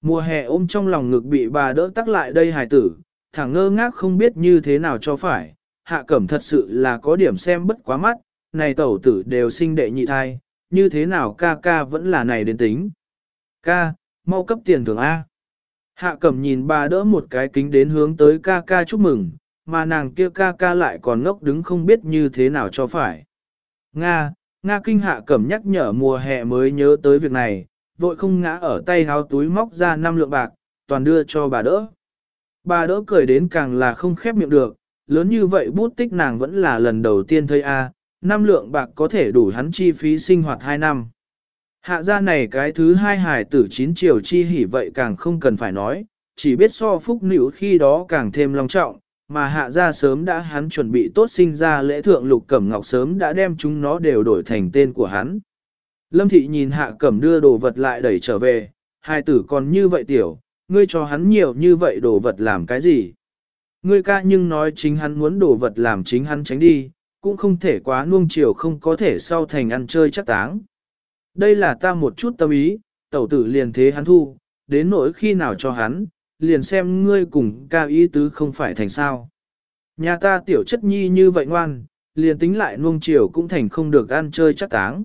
Mùa hè ôm trong lòng ngực bị bà đỡ tắc lại đây hài tử, thẳng ngơ ngác không biết như thế nào cho phải, hạ cẩm thật sự là có điểm xem bất quá mắt, này tẩu tử đều sinh đệ nhị thai, như thế nào ca ca vẫn là này đến tính. Ca, mau cấp tiền thưởng A. Hạ cẩm nhìn bà đỡ một cái kính đến hướng tới ca ca chúc mừng, mà nàng kia ca ca lại còn ngốc đứng không biết như thế nào cho phải. Nga, Nga kinh hạ cẩm nhắc nhở mùa hè mới nhớ tới việc này, vội không ngã ở tay háo túi móc ra năm lượng bạc, toàn đưa cho bà đỡ. Bà đỡ cười đến càng là không khép miệng được, lớn như vậy bút tích nàng vẫn là lần đầu tiên thấy a, năm lượng bạc có thể đủ hắn chi phí sinh hoạt 2 năm. Hạ gia này cái thứ hai hải tử chín triều chi hỉ vậy càng không cần phải nói, chỉ biết so phúc nữ khi đó càng thêm long trọng, mà hạ gia sớm đã hắn chuẩn bị tốt sinh ra lễ thượng lục cẩm ngọc sớm đã đem chúng nó đều đổi thành tên của hắn. Lâm thị nhìn hạ cẩm đưa đồ vật lại đẩy trở về, hai tử còn như vậy tiểu, ngươi cho hắn nhiều như vậy đồ vật làm cái gì? Ngươi ca nhưng nói chính hắn muốn đồ vật làm chính hắn tránh đi, cũng không thể quá nuông chiều không có thể sau thành ăn chơi chắc táng. Đây là ta một chút tâm ý, tẩu tử liền thế hắn thu, đến nỗi khi nào cho hắn, liền xem ngươi cùng ca ý tứ không phải thành sao. Nhà ta tiểu chất nhi như vậy ngoan, liền tính lại nuông chiều cũng thành không được ăn chơi chắc táng.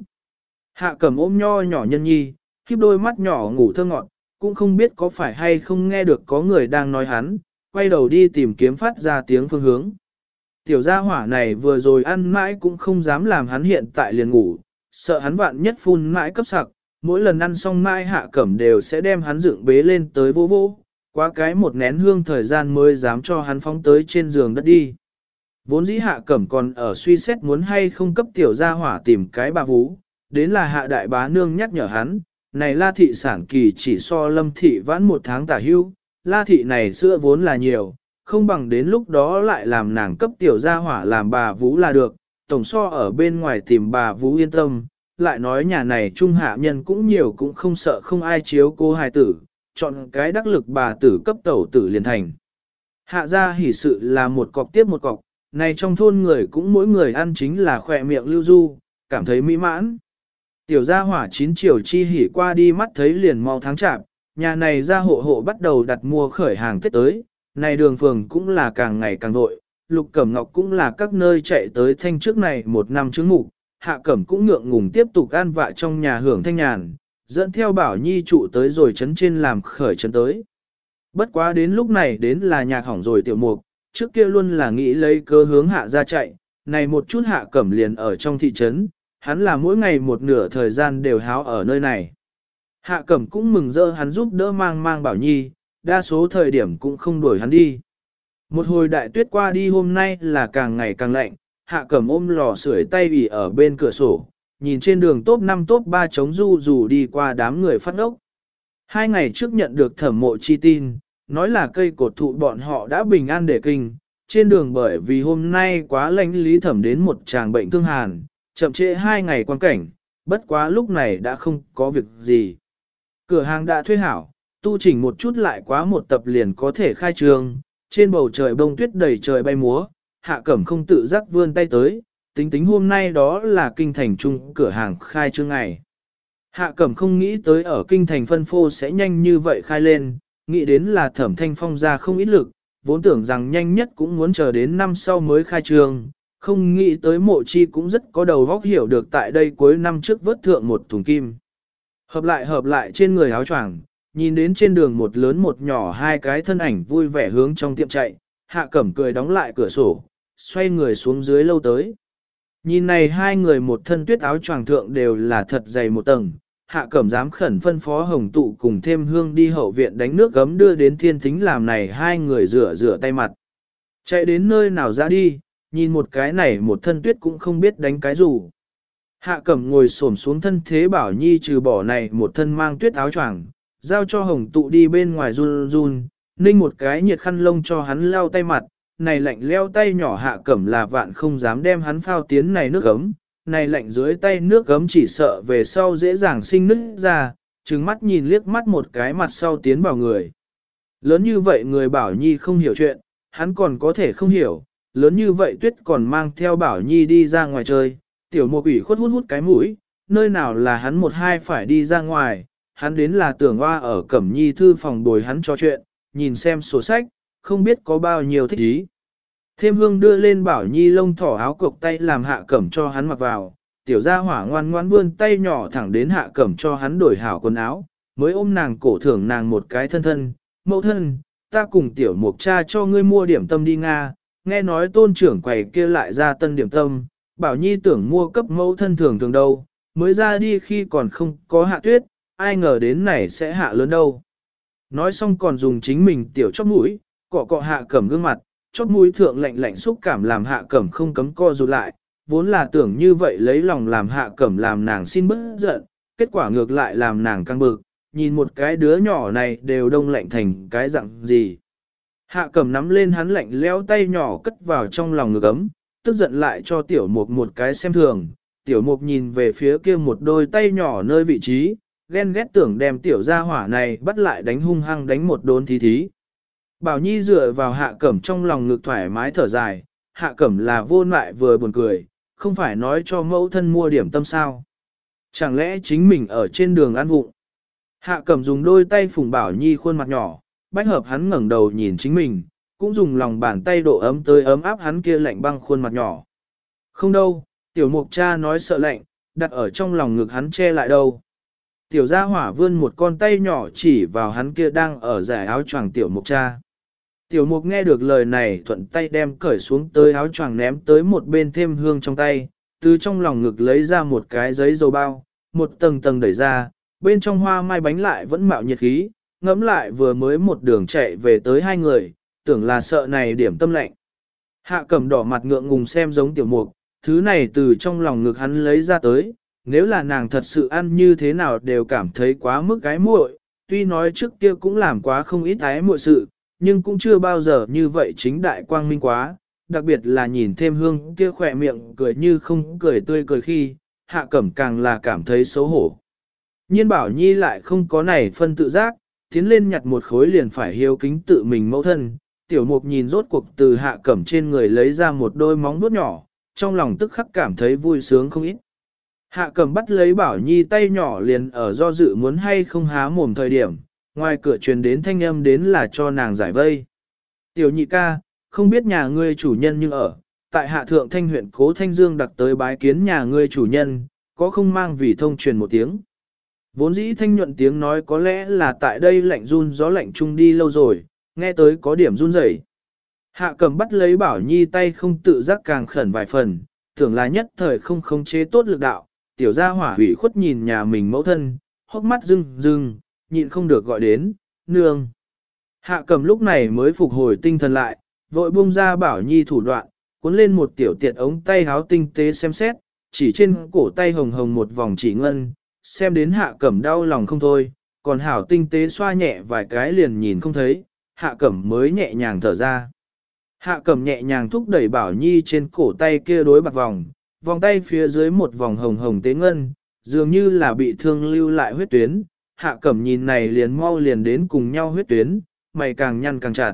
Hạ cầm ôm nho nhỏ nhân nhi, khiếp đôi mắt nhỏ ngủ thơ ngọn, cũng không biết có phải hay không nghe được có người đang nói hắn, quay đầu đi tìm kiếm phát ra tiếng phương hướng. Tiểu gia hỏa này vừa rồi ăn mãi cũng không dám làm hắn hiện tại liền ngủ, sợ hắn vạn nhất phun mãi cấp sặc, mỗi lần ăn xong mãi hạ cẩm đều sẽ đem hắn dựng bế lên tới vô vô, qua cái một nén hương thời gian mới dám cho hắn phóng tới trên giường đất đi. Vốn dĩ hạ cẩm còn ở suy xét muốn hay không cấp tiểu gia hỏa tìm cái bà vũ, đến là hạ đại bá nương nhắc nhở hắn, này la thị sản kỳ chỉ so lâm thị vãn một tháng tả hưu, la thị này sữa vốn là nhiều, không bằng đến lúc đó lại làm nàng cấp tiểu gia hỏa làm bà vũ là được, tổng so ở bên ngoài tìm bà Vũ yên tâm, lại nói nhà này trung hạ nhân cũng nhiều cũng không sợ không ai chiếu cô hài tử, chọn cái đắc lực bà tử cấp tẩu tử liền thành. Hạ ra hỉ sự là một cọc tiếp một cọc, này trong thôn người cũng mỗi người ăn chính là khỏe miệng lưu du, cảm thấy mỹ mãn. Tiểu gia hỏa chín chiều chi hỉ qua đi mắt thấy liền mau tháng chạp, nhà này ra hộ hộ bắt đầu đặt mua khởi hàng Tết tới, này đường phường cũng là càng ngày càng vội, lục cẩm ngọc cũng là các nơi chạy tới thanh trước này một năm chứng mục, hạ cẩm cũng ngượng ngùng tiếp tục an vạ trong nhà hưởng thanh nhàn, dẫn theo bảo nhi trụ tới rồi chấn trên làm khởi chấn tới. Bất quá đến lúc này đến là nhạc hỏng rồi tiểu mục, trước kia luôn là nghĩ lấy cơ hướng hạ ra chạy, này một chút hạ cẩm liền ở trong thị trấn, hắn là mỗi ngày một nửa thời gian đều háo ở nơi này. Hạ cẩm cũng mừng rỡ hắn giúp đỡ mang mang bảo nhi, đa số thời điểm cũng không đuổi hắn đi. Một hồi đại tuyết qua đi hôm nay là càng ngày càng lạnh, hạ cẩm ôm lò sưởi tay ủy ở bên cửa sổ, nhìn trên đường top 5 top 3 chống du dù đi qua đám người phát ốc. Hai ngày trước nhận được thẩm mộ chi tin, nói là cây cột thụ bọn họ đã bình an để kinh, trên đường bởi vì hôm nay quá lạnh lý thẩm đến một tràng bệnh thương hàn, chậm trễ hai ngày quan cảnh, bất quá lúc này đã không có việc gì. Cửa hàng đã thuê hảo, tu chỉnh một chút lại quá một tập liền có thể khai trương, trên bầu trời bông tuyết đầy trời bay múa, hạ cẩm không tự giác vươn tay tới, tính tính hôm nay đó là kinh thành trung cửa hàng khai trương ngày. Hạ cẩm không nghĩ tới ở kinh thành phân phô sẽ nhanh như vậy khai lên, nghĩ đến là thẩm thanh phong ra không ít lực, vốn tưởng rằng nhanh nhất cũng muốn chờ đến năm sau mới khai trương, không nghĩ tới mộ chi cũng rất có đầu vóc hiểu được tại đây cuối năm trước vớt thượng một thùng kim. Hợp lại hợp lại trên người áo choàng, nhìn đến trên đường một lớn một nhỏ hai cái thân ảnh vui vẻ hướng trong tiệm chạy, hạ cẩm cười đóng lại cửa sổ, xoay người xuống dưới lâu tới. Nhìn này hai người một thân tuyết áo choàng thượng đều là thật dày một tầng, hạ cẩm dám khẩn phân phó hồng tụ cùng thêm hương đi hậu viện đánh nước gấm đưa đến thiên thính làm này hai người rửa rửa tay mặt. Chạy đến nơi nào ra đi, nhìn một cái này một thân tuyết cũng không biết đánh cái rủ. Hạ cẩm ngồi xổm xuống thân thế bảo nhi trừ bỏ này một thân mang tuyết áo choàng, giao cho hồng tụ đi bên ngoài run run, ninh một cái nhiệt khăn lông cho hắn lau tay mặt, này lạnh leo tay nhỏ hạ cẩm là vạn không dám đem hắn phao tiến này nước gấm, này lạnh dưới tay nước gấm chỉ sợ về sau dễ dàng sinh nứt ra, trừng mắt nhìn liếc mắt một cái mặt sau tiến vào người. Lớn như vậy người bảo nhi không hiểu chuyện, hắn còn có thể không hiểu, lớn như vậy tuyết còn mang theo bảo nhi đi ra ngoài chơi, tiểu mộ ủy khuất hút hút cái mũi, nơi nào là hắn một hai phải đi ra ngoài, hắn đến là tưởng hoa ở cẩm nhi thư phòng bồi hắn cho chuyện, nhìn xem sổ sách, không biết có bao nhiêu thích ý. Thêm hương đưa lên bảo nhi lông thỏ áo cộc tay làm hạ cẩm cho hắn mặc vào, tiểu gia hỏa ngoan ngoan vươn tay nhỏ thẳng đến hạ cẩm cho hắn đổi hảo quần áo, mới ôm nàng cổ thưởng nàng một cái thân thân, mẫu thân, ta cùng tiểu mục cha cho ngươi mua điểm tâm đi Nga, nghe nói tôn trưởng quầy kia lại ra tân điểm tâm, bảo nhi tưởng mua cấp mẫu thân thường thường đâu, mới ra đi khi còn không có hạ tuyết, ai ngờ đến này sẽ hạ lớn đâu. Nói xong còn dùng chính mình tiểu chóp mũi, cọ cọ hạ cẩm gương mặt, chót mũi thượng lạnh lạnh xúc cảm làm hạ cẩm không cấm co rụt lại, vốn là tưởng như vậy lấy lòng làm hạ cẩm làm nàng xin bớt giận, kết quả ngược lại làm nàng căng bực, nhìn một cái đứa nhỏ này đều đông lạnh thành cái dạng gì. Hạ cẩm nắm lên hắn lạnh leo tay nhỏ cất vào trong lòng ngực ấm, tức giận lại cho tiểu mục một cái xem thường, tiểu mục nhìn về phía kia một đôi tay nhỏ nơi vị trí, ghen ghét tưởng đem tiểu gia hỏa này bắt lại đánh hung hăng đánh một đốn thí thí. Bảo Nhi dựa vào hạ cẩm trong lòng ngực thoải mái thở dài, hạ cẩm là vô lại vừa buồn cười, không phải nói cho mẫu thân mua điểm tâm sao. Chẳng lẽ chính mình ở trên đường ăn vụng. Hạ cẩm dùng đôi tay phùng Bảo Nhi khuôn mặt nhỏ, bách hợp hắn ngẩng đầu nhìn chính mình, cũng dùng lòng bàn tay độ ấm tới ấm áp hắn kia lạnh băng khuôn mặt nhỏ. Không đâu, tiểu mục cha nói sợ lạnh, đặt ở trong lòng ngực hắn che lại đâu. Tiểu gia hỏa vươn một con tay nhỏ chỉ vào hắn kia đang ở giải áo choàng tiểu mục cha. Tiểu mục nghe được lời này thuận tay đem cởi xuống tới áo choàng ném tới một bên thêm hương trong tay, từ trong lòng ngực lấy ra một cái giấy dầu bao, một tầng tầng đẩy ra, bên trong hoa mai bánh lại vẫn mạo nhiệt khí, ngẫm lại vừa mới một đường chạy về tới hai người, tưởng là sợ này điểm tâm lạnh. Hạ cầm đỏ mặt ngượng ngùng xem giống tiểu mục, thứ này từ trong lòng ngực hắn lấy ra tới, nếu là nàng thật sự ăn như thế nào đều cảm thấy quá mức cái muội, tuy nói trước kia cũng làm quá không ít ái muội sự, nhưng cũng chưa bao giờ như vậy chính đại quang minh quá, đặc biệt là nhìn thêm hương kia khỏe miệng cười như không cười tươi cười khi, hạ cẩm càng là cảm thấy xấu hổ. Nhiên bảo nhi lại không có này phân tự giác, tiến lên nhặt một khối liền phải hiếu kính tự mình mẫu thân, tiểu mục nhìn rốt cuộc từ hạ cẩm trên người lấy ra một đôi móng vuốt nhỏ, trong lòng tức khắc cảm thấy vui sướng không ít. Hạ cẩm bắt lấy bảo nhi tay nhỏ liền ở do dự muốn hay không há mồm thời điểm, ngoài cửa truyền đến thanh âm đến là cho nàng giải vây. Tiểu nhị ca, không biết nhà ngươi chủ nhân nhưng ở, tại hạ thượng thanh huyện cố thanh dương đặc tới bái kiến nhà ngươi chủ nhân, có không mang vì thông truyền một tiếng. Vốn dĩ thanh nhuận tiếng nói có lẽ là tại đây lạnh run gió lạnh chung đi lâu rồi, nghe tới có điểm run rẩy. Hạ cầm bắt lấy bảo nhi tay không tự giác càng khẩn vài phần, tưởng là nhất thời không khống chế tốt lực đạo, tiểu gia hỏa hủy khuất nhìn nhà mình mẫu thân, hốc mắt rưng rưng, nhịn không được gọi đến, nương. Hạ cầm lúc này mới phục hồi tinh thần lại, vội buông ra bảo nhi thủ đoạn, cuốn lên một tiểu tiện ống tay háo tinh tế xem xét, chỉ trên cổ tay hồng hồng một vòng chỉ ngân, xem đến hạ cẩm đau lòng không thôi, còn hảo tinh tế xoa nhẹ vài cái liền nhìn không thấy, hạ cẩm mới nhẹ nhàng thở ra. Hạ cẩm nhẹ nhàng thúc đẩy bảo nhi trên cổ tay kia đối bạc vòng, vòng tay phía dưới một vòng hồng hồng tế ngân, dường như là bị thương lưu lại huyết tuyến, hạ cẩm nhìn này liền mau liền đến cùng nhau huyết tuyến, mày càng nhăn càng chặt.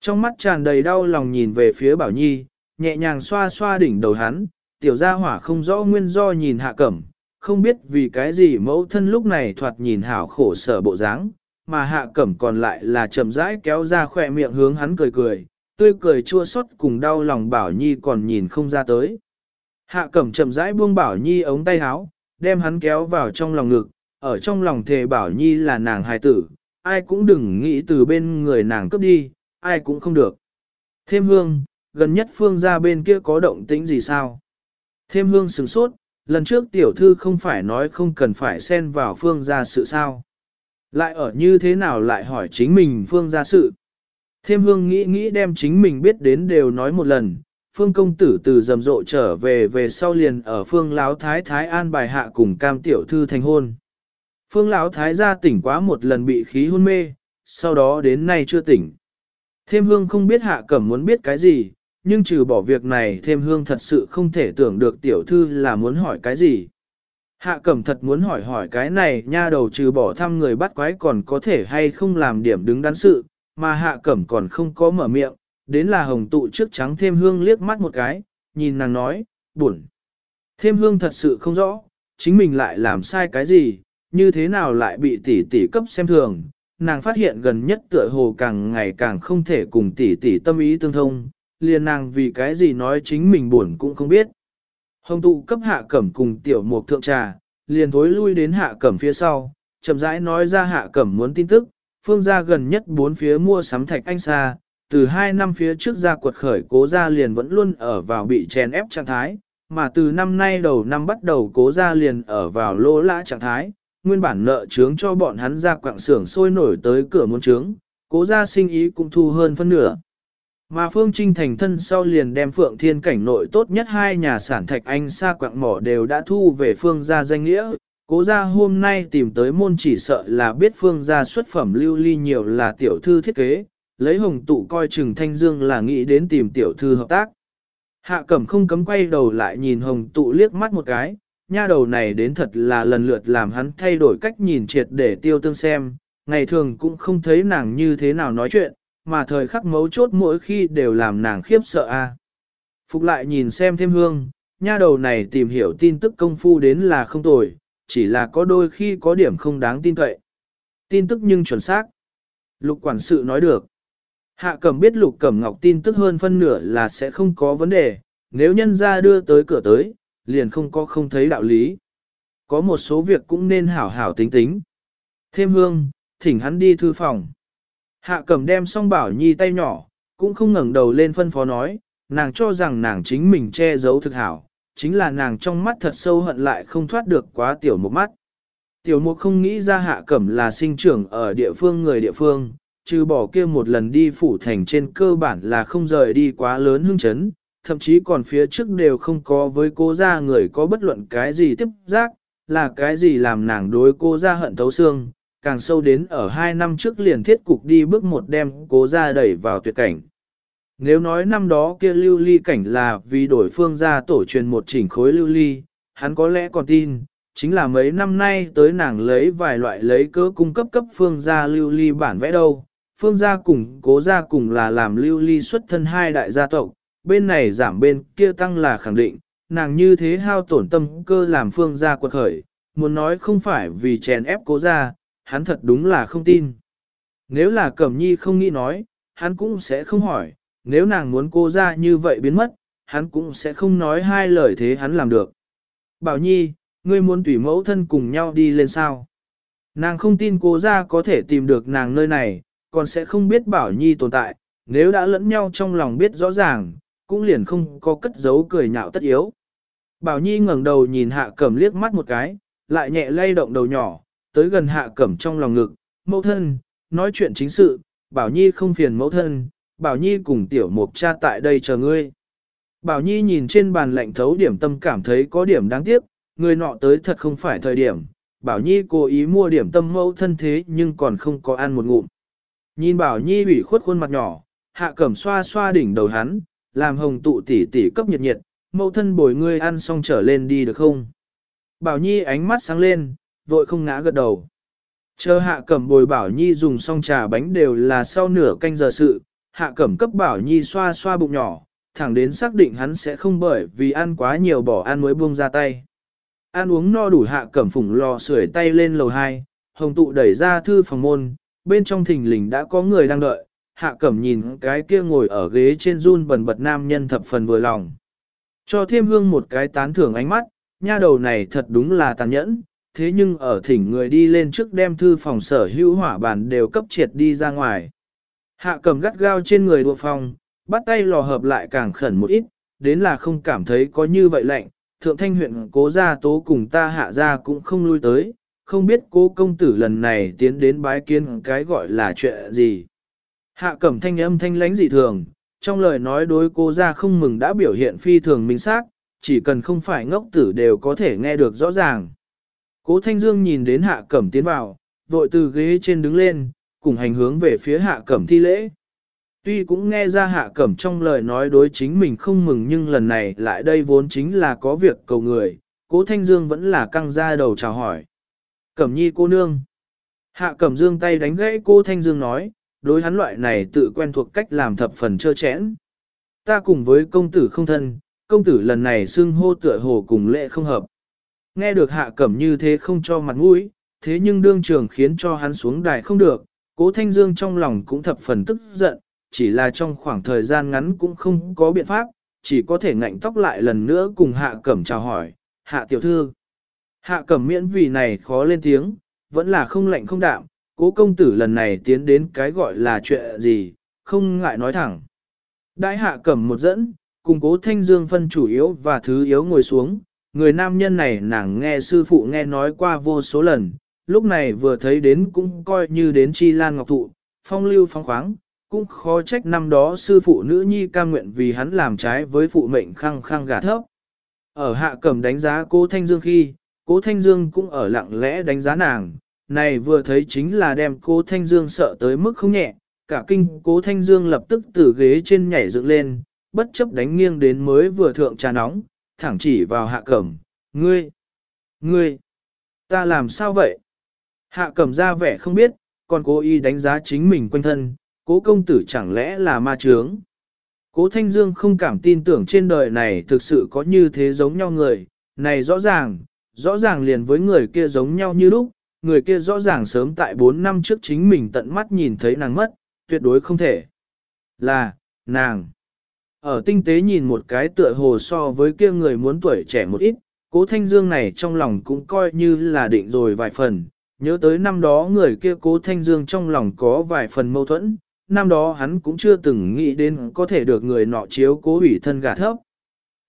Trong mắt tràn đầy đau lòng nhìn về phía bảo nhi, nhẹ nhàng xoa xoa đỉnh đầu hắn, tiểu gia hỏa không rõ nguyên do nhìn hạ cẩm, không biết vì cái gì mẫu thân lúc này thoạt nhìn hảo khổ sở bộ dáng, mà hạ cẩm còn lại là chậm rãi kéo ra khỏe miệng hướng hắn cười cười, tươi cười chua xót cùng đau lòng bảo nhi còn nhìn không ra tới. Hạ cẩm chậm rãi buông bảo nhi ống tay áo, đem hắn kéo vào trong lòng ngực, ở trong lòng thề bảo nhi là nàng hài tử, ai cũng đừng nghĩ từ bên người nàng cướp đi, ai cũng không được. Thêm hương, gần nhất phương ra bên kia có động tĩnh gì sao? Thêm hương sừng sốt, lần trước tiểu thư không phải nói không cần phải xen vào phương ra sự sao. Lại ở như thế nào lại hỏi chính mình phương ra sự. Thêm hương nghĩ nghĩ đem chính mình biết đến đều nói một lần, phương công tử từ rầm rộ trở về về sau liền ở phương láo thái thái an bài hạ cùng cam tiểu thư thành hôn. Phương lão thái gia tỉnh quá một lần bị khí hôn mê, sau đó đến nay chưa tỉnh. Thêm hương không biết hạ cẩm muốn biết cái gì, nhưng trừ bỏ việc này thêm hương thật sự không thể tưởng được tiểu thư là muốn hỏi cái gì. Hạ cẩm thật muốn hỏi hỏi cái này nha đầu trừ bỏ thăm người bắt quái còn có thể hay không làm điểm đứng đắn sự, mà hạ cẩm còn không có mở miệng, đến là hồng tụ trước trắng thêm hương liếc mắt một cái, nhìn nàng nói, buồn. Thêm hương thật sự không rõ, chính mình lại làm sai cái gì, như thế nào lại bị tỷ tỷ cấp xem thường. Nàng phát hiện gần nhất tựa hồ càng ngày càng không thể cùng tỷ tỷ tâm ý tương thông, liền nàng vì cái gì nói chính mình buồn cũng không biết. Hồng tụ cấp hạ cẩm cùng tiểu mục thượng trà, liền thối lui đến hạ cẩm phía sau, chậm rãi nói ra hạ cẩm muốn tin tức, phương gia gần nhất bốn phía mua sắm thạch anh xa, từ hai năm phía trước ra quật khởi cố gia liền vẫn luôn ở vào bị chèn ép trạng thái, mà từ năm nay đầu năm bắt đầu cố gia liền ở vào lỗ lã trạng thái, nguyên bản nợ trướng cho bọn hắn ra quạng xưởng sôi nổi tới cửa muốn trướng, cố gia sinh ý cũng thu hơn phân nửa. Mà Phương Trinh thành thân sau liền đem Phượng Thiên cảnh nội tốt nhất hai nhà sản thạch anh xa quạng mỏ đều đã thu về Phương gia danh nghĩa. Cố gia hôm nay tìm tới môn chỉ sợ là biết Phương gia xuất phẩm lưu ly nhiều là tiểu thư thiết kế, lấy hồng tụ coi chừng thanh dương là nghĩ đến tìm tiểu thư hợp tác. Hạ cẩm không cấm quay đầu lại nhìn hồng tụ liếc mắt một cái, nha đầu này đến thật là lần lượt làm hắn thay đổi cách nhìn triệt để tiêu tương xem, ngày thường cũng không thấy nàng như thế nào nói chuyện, mà thời khắc mấu chốt mỗi khi đều làm nàng khiếp sợ a. Phục lại nhìn xem thêm hương, nha đầu này tìm hiểu tin tức công phu đến là không tồi, chỉ là có đôi khi có điểm không đáng tin cậy. Tin tức nhưng chuẩn xác. Lục quản sự nói được. Hạ cẩm biết lục cẩm ngọc tin tức hơn phân nửa là sẽ không có vấn đề, nếu nhân ra đưa tới cửa tới, liền không có không thấy đạo lý. Có một số việc cũng nên hảo hảo tính tính. Thêm hương, thỉnh hắn đi thư phòng. Hạ cẩm đem xong bảo nhi tay nhỏ, cũng không ngẩng đầu lên phân phó nói, nàng cho rằng nàng chính mình che giấu thực hảo, chính là nàng trong mắt thật sâu hận lại không thoát được quá tiểu một mắt. Tiểu mục không nghĩ ra hạ cẩm là sinh trưởng ở địa phương người địa phương, trừ bỏ kia một lần đi phủ thành trên cơ bản là không rời đi quá lớn hương chấn, thậm chí còn phía trước đều không có với cô ra người có bất luận cái gì tiếp giác, là cái gì làm nàng đối cô ra hận thấu xương, càng sâu đến ở hai năm trước liền thiết cục đi bước một đêm cố ra đẩy vào tuyệt cảnh. Nếu nói năm đó kia lưu ly cảnh là vì đổi phương ra tổ truyền một chỉnh khối lưu ly, hắn có lẽ còn tin, chính là mấy năm nay tới nàng lấy vài loại lấy cớ cung cấp cấp phương gia lưu ly bản vẽ đâu. Phương gia cùng cố gia cùng là làm lưu ly xuất thân hai đại gia tộc, bên này giảm bên kia tăng là khẳng định, nàng như thế hao tổn tâm cơ làm phương gia quật khởi, muốn nói không phải vì chèn ép cố gia, hắn thật đúng là không tin. Nếu là Cẩm Nhi không nghĩ nói, hắn cũng sẽ không hỏi, nếu nàng muốn cô gia như vậy biến mất, hắn cũng sẽ không nói hai lời thế hắn làm được. Bảo Nhi, ngươi muốn tùy mẫu thân cùng nhau đi lên sao? Nàng không tin cô gia có thể tìm được nàng nơi này, còn sẽ không biết Bảo Nhi tồn tại, nếu đã lẫn nhau trong lòng biết rõ ràng, cũng liền không có cất giấu cười nhạo tất yếu. Bảo Nhi ngẩng đầu nhìn Hạ Cẩm liếc mắt một cái, lại nhẹ lay động đầu nhỏ, tới gần Hạ Cẩm trong lòng ngực, mẫu thân, nói chuyện chính sự, Bảo Nhi không phiền mẫu thân, Bảo Nhi cùng tiểu mục cha tại đây chờ ngươi. Bảo Nhi nhìn trên bàn lạnh thấu điểm tâm cảm thấy có điểm đáng tiếc, người nọ tới thật không phải thời điểm. Bảo Nhi cố ý mua điểm tâm mẫu thân thế nhưng còn không có ăn một ngụm. Nhìn Bảo Nhi ủy khuất khuôn mặt nhỏ, hạ cẩm xoa xoa đỉnh đầu hắn, làm hồng tụ tỉ tỉ cấp nhiệt nhiệt, mẫu thân bồi ngươi ăn xong trở lên đi được không? Bảo Nhi ánh mắt sáng lên, vội không ngã gật đầu. Chờ hạ cẩm bồi Bảo Nhi dùng xong trà bánh đều là sau nửa canh giờ sự, hạ cẩm cấp Bảo Nhi xoa xoa bụng nhỏ, thẳng đến xác định hắn sẽ không bởi vì ăn quá nhiều bỏ ăn mới buông ra tay. Ăn uống no đủ hạ cẩm phủng lò sưởi tay lên lầu 2, hồng tụ đẩy ra thư phòng môn, bên trong thình lình đã có người đang đợi, hạ cẩm nhìn cái kia ngồi ở ghế trên run bần bật nam nhân thập phần vừa lòng. Cho thêm hương một cái tán thưởng ánh mắt, nha đầu này thật đúng là tàn nhẫn, thế nhưng ở thỉnh người đi lên trước đem thư phòng sở hữu hỏa bản đều cấp triệt đi ra ngoài. Hạ cầm gắt gao trên người đua phòng, bắt tay lò hợp lại càng khẩn một ít, đến là không cảm thấy có như vậy lạnh, thượng thanh huyện cố gia tố cùng ta hạ gia cũng không lui tới, không biết cố công tử lần này tiến đến bái kiến cái gọi là chuyện gì. Hạ cẩm thanh âm thanh lãnh dị thường, trong lời nói đối cô ra không mừng đã biểu hiện phi thường minh xác, chỉ cần không phải ngốc tử đều có thể nghe được rõ ràng. Cố Thanh Dương nhìn đến hạ cẩm tiến vào, vội từ ghế trên đứng lên, cùng hành hướng về phía hạ cẩm thi lễ. Tuy cũng nghe ra hạ cẩm trong lời nói đối chính mình không mừng nhưng lần này lại đây vốn chính là có việc cầu người, cố Thanh Dương vẫn là căng ra đầu chào hỏi. Cẩm nhi cô nương. Hạ cẩm dương tay đánh gãy cô Thanh Dương nói, đối hắn loại này tự quen thuộc cách làm thập phần trơ chẽn. Ta cùng với công tử không thân, công tử lần này xưng hô tựa hồ cùng lệ không hợp. Nghe được hạ cẩm như thế không cho mặt mũi, thế nhưng đương trường khiến cho hắn xuống đài không được, cố thanh dương trong lòng cũng thập phần tức giận, chỉ là trong khoảng thời gian ngắn cũng không có biện pháp, chỉ có thể ngạnh tóc lại lần nữa cùng hạ cẩm chào hỏi, hạ tiểu thư. Hạ cẩm miễn vì này khó lên tiếng, vẫn là không lạnh không đạm, cố công tử lần này tiến đến cái gọi là chuyện gì, không ngại nói thẳng. Đại hạ cầm một dẫn, cùng cố thanh dương phân chủ yếu và thứ yếu ngồi xuống, người nam nhân này nàng nghe sư phụ nghe nói qua vô số lần, lúc này vừa thấy đến cũng coi như đến chi lan ngọc thụ, phong lưu phong khoáng, cũng khó trách năm đó sư phụ nữ nhi ca nguyện vì hắn làm trái với phụ mệnh khăng khăng gà thấp. Ở hạ cầm đánh giá cố Thanh Dương khi, cố Thanh Dương cũng ở lặng lẽ đánh giá nàng, này vừa thấy chính là đem cố Thanh Dương sợ tới mức không nhẹ, cả kinh cố Thanh Dương lập tức từ ghế trên nhảy dựng lên, bất chấp đánh nghiêng đến mới vừa thượng trà nóng, thẳng chỉ vào hạ cẩm, ngươi, ngươi, ta làm sao vậy? Hạ cẩm ra vẻ không biết, còn cố ý đánh giá chính mình quanh thân, cố công tử chẳng lẽ là ma trướng. Cố Thanh Dương không cảm tin tưởng trên đời này thực sự có như thế giống nhau người, này rõ ràng, rõ ràng liền với người kia giống nhau như lúc, người kia rõ ràng sớm tại 4 năm trước chính mình tận mắt nhìn thấy nàng mất, tuyệt đối không thể. Là, nàng. Ở tinh tế nhìn một cái tựa hồ so với kia người muốn tuổi trẻ một ít, cố thanh dương này trong lòng cũng coi như là định rồi vài phần, nhớ tới năm đó người kia cố thanh dương trong lòng có vài phần mâu thuẫn, năm đó hắn cũng chưa từng nghĩ đến có thể được người nọ chiếu cố ủy thân gà thấp.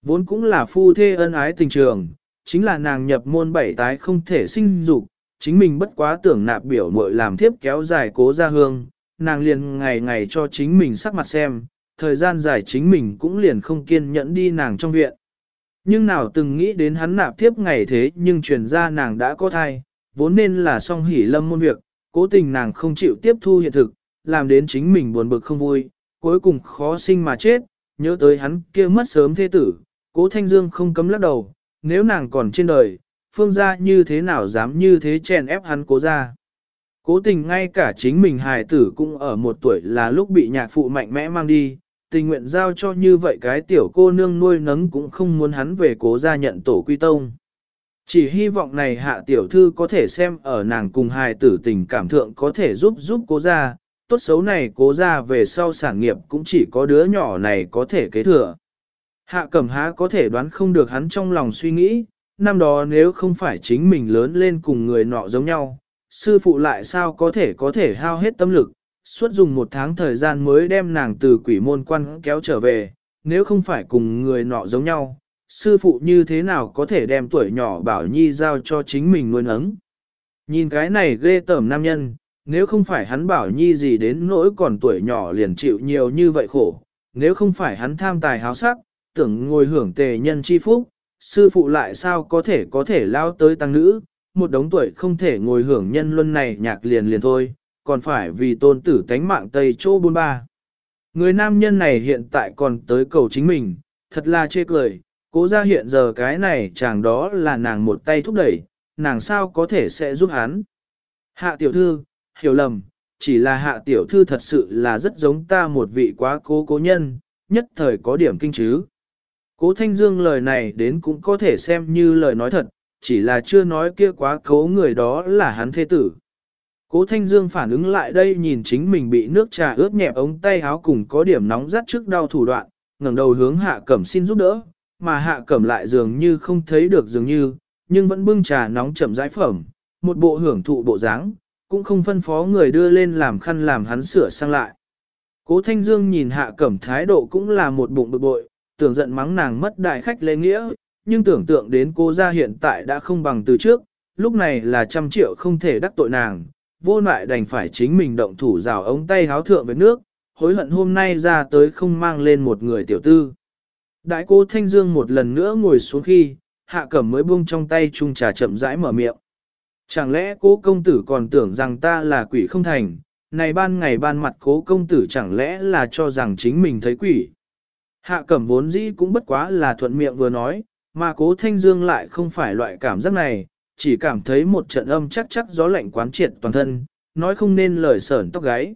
Vốn cũng là phu thê ân ái tình trường, chính là nàng nhập môn bảy tái không thể sinh dục, chính mình bất quá tưởng nạp biểu muội làm thiếp kéo dài cố ra hương, nàng liền ngày ngày cho chính mình sắc mặt xem, thời gian dài chính mình cũng liền không kiên nhẫn đi nàng trong viện. Nhưng nào từng nghĩ đến hắn nạp thiếp ngày thế nhưng truyền ra nàng đã có thai, vốn nên là song hỉ lâm môn việc, cố tình nàng không chịu tiếp thu hiện thực, làm đến chính mình buồn bực không vui, cuối cùng khó sinh mà chết, nhớ tới hắn kia mất sớm thế tử, cố thanh dương không cấm lắc đầu, nếu nàng còn trên đời, phương gia như thế nào dám như thế chèn ép hắn cố ra. Cố tình ngay cả chính mình hài tử cũng ở một tuổi là lúc bị nhạc phụ mạnh mẽ mang đi, tình nguyện giao cho như vậy cái tiểu cô nương nuôi nấng cũng không muốn hắn về cố gia nhận tổ quy tông. Chỉ hy vọng này hạ tiểu thư có thể xem ở nàng cùng hài tử tình cảm thượng có thể giúp giúp cố gia, tốt xấu này cố gia về sau sản nghiệp cũng chỉ có đứa nhỏ này có thể kế thừa. Hạ cẩm há có thể đoán không được hắn trong lòng suy nghĩ, năm đó nếu không phải chính mình lớn lên cùng người nọ giống nhau, sư phụ lại sao có thể có thể hao hết tâm lực, suốt dùng một tháng thời gian mới đem nàng từ quỷ môn quan kéo trở về, nếu không phải cùng người nọ giống nhau, sư phụ như thế nào có thể đem tuổi nhỏ bảo nhi giao cho chính mình nuôi nấng. Nhìn cái này ghê tởm nam nhân, nếu không phải hắn bảo nhi gì đến nỗi còn tuổi nhỏ liền chịu nhiều như vậy khổ, nếu không phải hắn tham tài háo sắc, tưởng ngồi hưởng tề nhân chi phúc, sư phụ lại sao có thể có thể lao tới tăng nữ, một đống tuổi không thể ngồi hưởng nhân luân này nhạc liền liền thôi, còn phải vì tôn tử tánh mạng Tây Chô Bôn Ba. Người nam nhân này hiện tại còn tới cầu chính mình, thật là chê cười, cố ra hiện giờ cái này chàng đó là nàng một tay thúc đẩy, nàng sao có thể sẽ giúp hắn. Hạ tiểu thư, hiểu lầm, chỉ là hạ tiểu thư thật sự là rất giống ta một vị quá cố cố nhân, nhất thời có điểm kinh chứ. Cố Thanh Dương lời này đến cũng có thể xem như lời nói thật, chỉ là chưa nói kia quá cố người đó là hắn thế tử. Cố Thanh Dương phản ứng lại đây nhìn chính mình bị nước trà ướt nhẹp ống tay áo cùng có điểm nóng rát trước đau thủ đoạn, ngẩng đầu hướng Hạ Cẩm xin giúp đỡ, mà Hạ Cẩm lại dường như không thấy được dường như, nhưng vẫn bưng trà nóng chậm rãi phẩm, một bộ hưởng thụ bộ dáng, cũng không phân phó người đưa lên làm khăn làm hắn sửa sang lại. Cố Thanh Dương nhìn Hạ Cẩm thái độ cũng là một bụng bực bội, tưởng giận mắng nàng mất đại khách lễ nghĩa, nhưng tưởng tượng đến cô gia hiện tại đã không bằng từ trước, lúc này là trăm triệu không thể đắc tội nàng, vô lại đành phải chính mình động thủ rào ống tay háo thượng với nước, hối hận hôm nay ra tới không mang lên một người tiểu tư. Đại cô Thanh Dương một lần nữa ngồi xuống khi, hạ cẩm mới buông trong tay chung trà chậm rãi mở miệng. Chẳng lẽ cố công tử còn tưởng rằng ta là quỷ không thành, này ban ngày ban mặt cố công tử chẳng lẽ là cho rằng chính mình thấy quỷ. Hạ cẩm vốn dĩ cũng bất quá là thuận miệng vừa nói, mà cố thanh dương lại không phải loại cảm giác này, chỉ cảm thấy một trận âm chắc chắc gió lạnh quán triệt toàn thân, nói không nên lời sởn tóc gáy.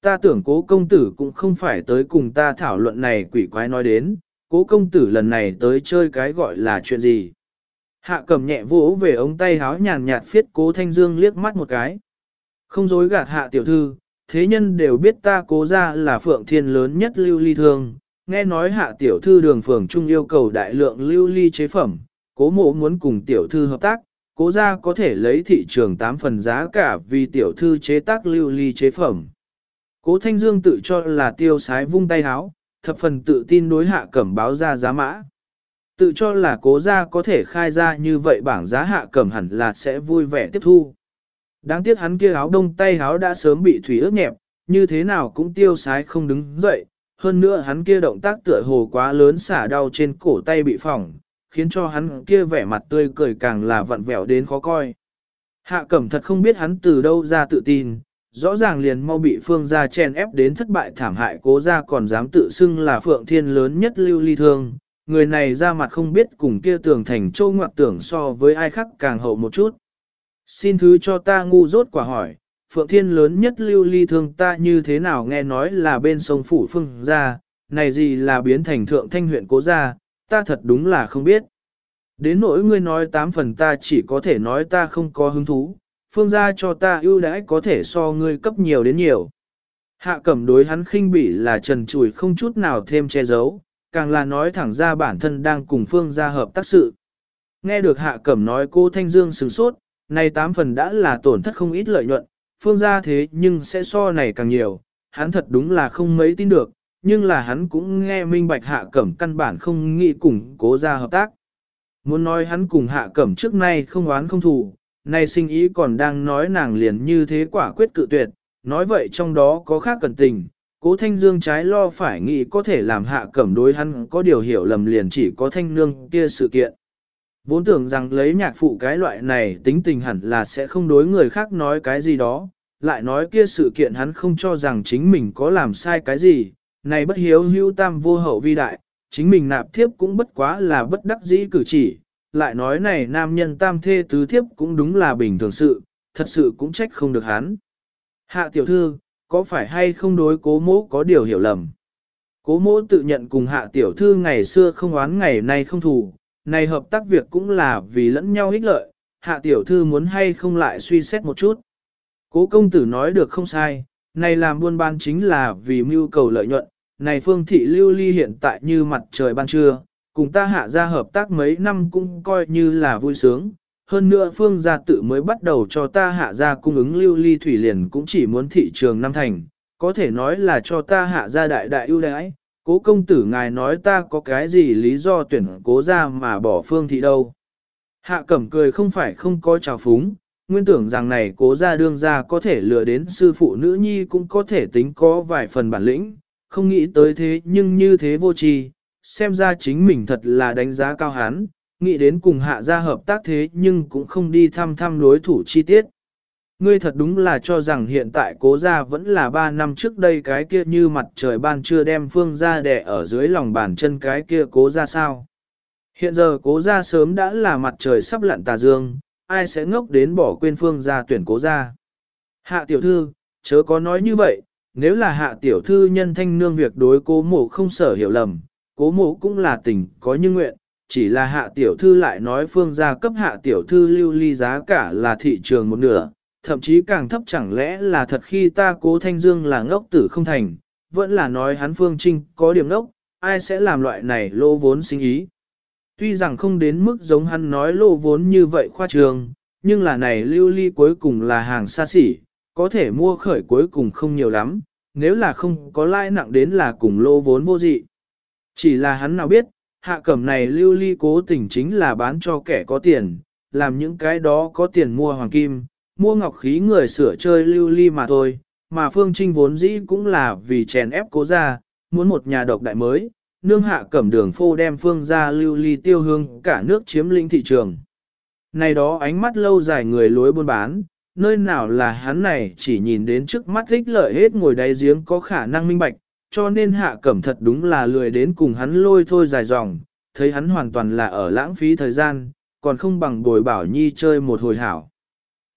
Ta tưởng cố công tử cũng không phải tới cùng ta thảo luận này quỷ quái nói đến, cố công tử lần này tới chơi cái gọi là chuyện gì. Hạ cầm nhẹ vỗ về ống tay háo nhàn nhạt phiết cố thanh dương liếc mắt một cái. Không dối gạt hạ tiểu thư, thế nhân đều biết ta cố ra là phượng thiên lớn nhất lưu ly thương, nghe nói hạ tiểu thư đường phường trung yêu cầu đại lượng lưu ly chế phẩm, cố mộ muốn cùng tiểu thư hợp tác, cố ra có thể lấy thị trường 8 phần giá cả vì tiểu thư chế tác lưu ly chế phẩm. Cố Thanh Dương tự cho là tiêu sái vung tay háo, thập phần tự tin đối hạ cẩm báo ra giá mã. Tự cho là cố ra có thể khai ra như vậy bảng giá hạ cẩm hẳn là sẽ vui vẻ tiếp thu. Đáng tiếc hắn kia áo đông tay háo đã sớm bị thủy ướt nhẹp, như thế nào cũng tiêu sái không đứng dậy, hơn nữa hắn kia động tác tựa hồ quá lớn xả đau trên cổ tay bị phỏng, khiến cho hắn kia vẻ mặt tươi cười càng là vặn vẹo đến khó coi. Hạ cẩm thật không biết hắn từ đâu ra tự tin, rõ ràng liền mau bị phương gia chen ép đến thất bại thảm hại cố gia còn dám tự xưng là phượng thiên lớn nhất lưu ly thương. Người này ra mặt không biết cùng kia tưởng thành châu ngoặc tưởng so với ai khác càng hậu một chút. Xin thứ cho ta ngu dốt quả hỏi, Phượng Thiên lớn nhất lưu ly thương ta như thế nào nghe nói là bên sông Phủ Phương gia, này gì là biến thành thượng thanh huyện cố gia, ta thật đúng là không biết. Đến nỗi ngươi nói tám phần ta chỉ có thể nói ta không có hứng thú, phương gia cho ta ưu đãi có thể so ngươi cấp nhiều đến nhiều. Hạ cẩm đối hắn khinh bỉ là trần trùi không chút nào thêm che giấu, càng là nói thẳng ra bản thân đang cùng phương gia hợp tác sự. Nghe được hạ cẩm nói cô Thanh Dương sửng sốt, này tám phần đã là tổn thất không ít lợi nhuận, phương gia thế nhưng sẽ so này càng nhiều, hắn thật đúng là không mấy tin được, nhưng là hắn cũng nghe minh bạch hạ cẩm căn bản không nghĩ cùng cố gia hợp tác. Muốn nói hắn cùng hạ cẩm trước nay không oán không thù, nay sinh ý còn đang nói nàng liền như thế quả quyết cự tuyệt, nói vậy trong đó có khác cần tình, cố thanh dương trái lo phải nghĩ có thể làm hạ cẩm đối hắn có điều hiểu lầm liền chỉ có thanh nương kia sự kiện. Vốn tưởng rằng lấy nhạc phụ cái loại này tính tình hẳn là sẽ không đối người khác nói cái gì đó, lại nói kia sự kiện hắn không cho rằng chính mình có làm sai cái gì, này bất hiếu hưu tam vô hậu vi đại, chính mình nạp thiếp cũng bất quá là bất đắc dĩ cử chỉ, lại nói này nam nhân tam thê tứ thiếp cũng đúng là bình thường sự, thật sự cũng trách không được hắn. Hạ tiểu thư, có phải hay không đối cố mỗ có điều hiểu lầm? Cố mỗ tự nhận cùng hạ tiểu thư ngày xưa không oán ngày nay không thù, này hợp tác việc cũng là vì lẫn nhau ích lợi, hạ tiểu thư muốn hay không lại suy xét một chút. Cố công tử nói được không sai, này làm buôn bán chính là vì mưu cầu lợi nhuận, này phương thị lưu ly hiện tại như mặt trời ban trưa, cùng ta hạ ra hợp tác mấy năm cũng coi như là vui sướng. Hơn nữa phương gia tự mới bắt đầu cho ta hạ ra cung ứng lưu ly thủy liền cũng chỉ muốn thị trường năm thành, có thể nói là cho ta hạ ra đại đại ưu đãi. Cố công tử ngài nói ta có cái gì lý do tuyển cố ra mà bỏ phương thị đâu. Hạ cẩm cười không phải không có trào phúng, nguyên tưởng rằng này cố ra đương ra có thể lừa đến sư phụ nữ nhi cũng có thể tính có vài phần bản lĩnh, không nghĩ tới thế nhưng như thế vô tri, xem ra chính mình thật là đánh giá cao hán, nghĩ đến cùng hạ gia hợp tác thế nhưng cũng không đi thăm thăm đối thủ chi tiết. Ngươi thật đúng là cho rằng hiện tại cố gia vẫn là ba năm trước đây cái kia như mặt trời ban chưa đem phương ra đẻ ở dưới lòng bàn chân cái kia cố gia sao. Hiện giờ cố gia sớm đã là mặt trời sắp lặn tà dương, ai sẽ ngốc đến bỏ quên phương gia tuyển cố gia. Hạ tiểu thư, chớ có nói như vậy, nếu là hạ tiểu thư nhân thanh nương việc đối cố mộ không sở hiểu lầm, cố mộ cũng là tình có như nguyện, chỉ là hạ tiểu thư lại nói phương gia cấp hạ tiểu thư lưu ly giá cả là thị trường một nửa, thậm chí càng thấp chẳng lẽ là thật khi ta cố thanh dương là ngốc tử không thành, vẫn là nói hắn phương trinh có điểm ngốc, ai sẽ làm loại này lô vốn sinh ý. Tuy rằng không đến mức giống hắn nói lô vốn như vậy khoa trường, nhưng là này lưu ly cuối cùng là hàng xa xỉ, có thể mua khởi cuối cùng không nhiều lắm, nếu là không có lãi nặng đến là cùng lô vốn vô dị. Chỉ là hắn nào biết, hạ cẩm này lưu ly cố tình chính là bán cho kẻ có tiền, làm những cái đó có tiền mua hoàng kim, mua ngọc khí người sửa chơi lưu ly mà thôi, mà Phương Trinh vốn dĩ cũng là vì chèn ép cố ra, muốn một nhà độc đại mới, nương hạ cẩm đường phô đem Phương ra lưu ly tiêu hương cả nước chiếm lĩnh thị trường. Này đó ánh mắt lâu dài người lối buôn bán, nơi nào là hắn này chỉ nhìn đến trước mắt thích lợi hết ngồi đáy giếng có khả năng minh bạch, cho nên hạ cẩm thật đúng là lười đến cùng hắn lôi thôi dài dòng, thấy hắn hoàn toàn là ở lãng phí thời gian, còn không bằng bồi bảo nhi chơi một hồi hảo.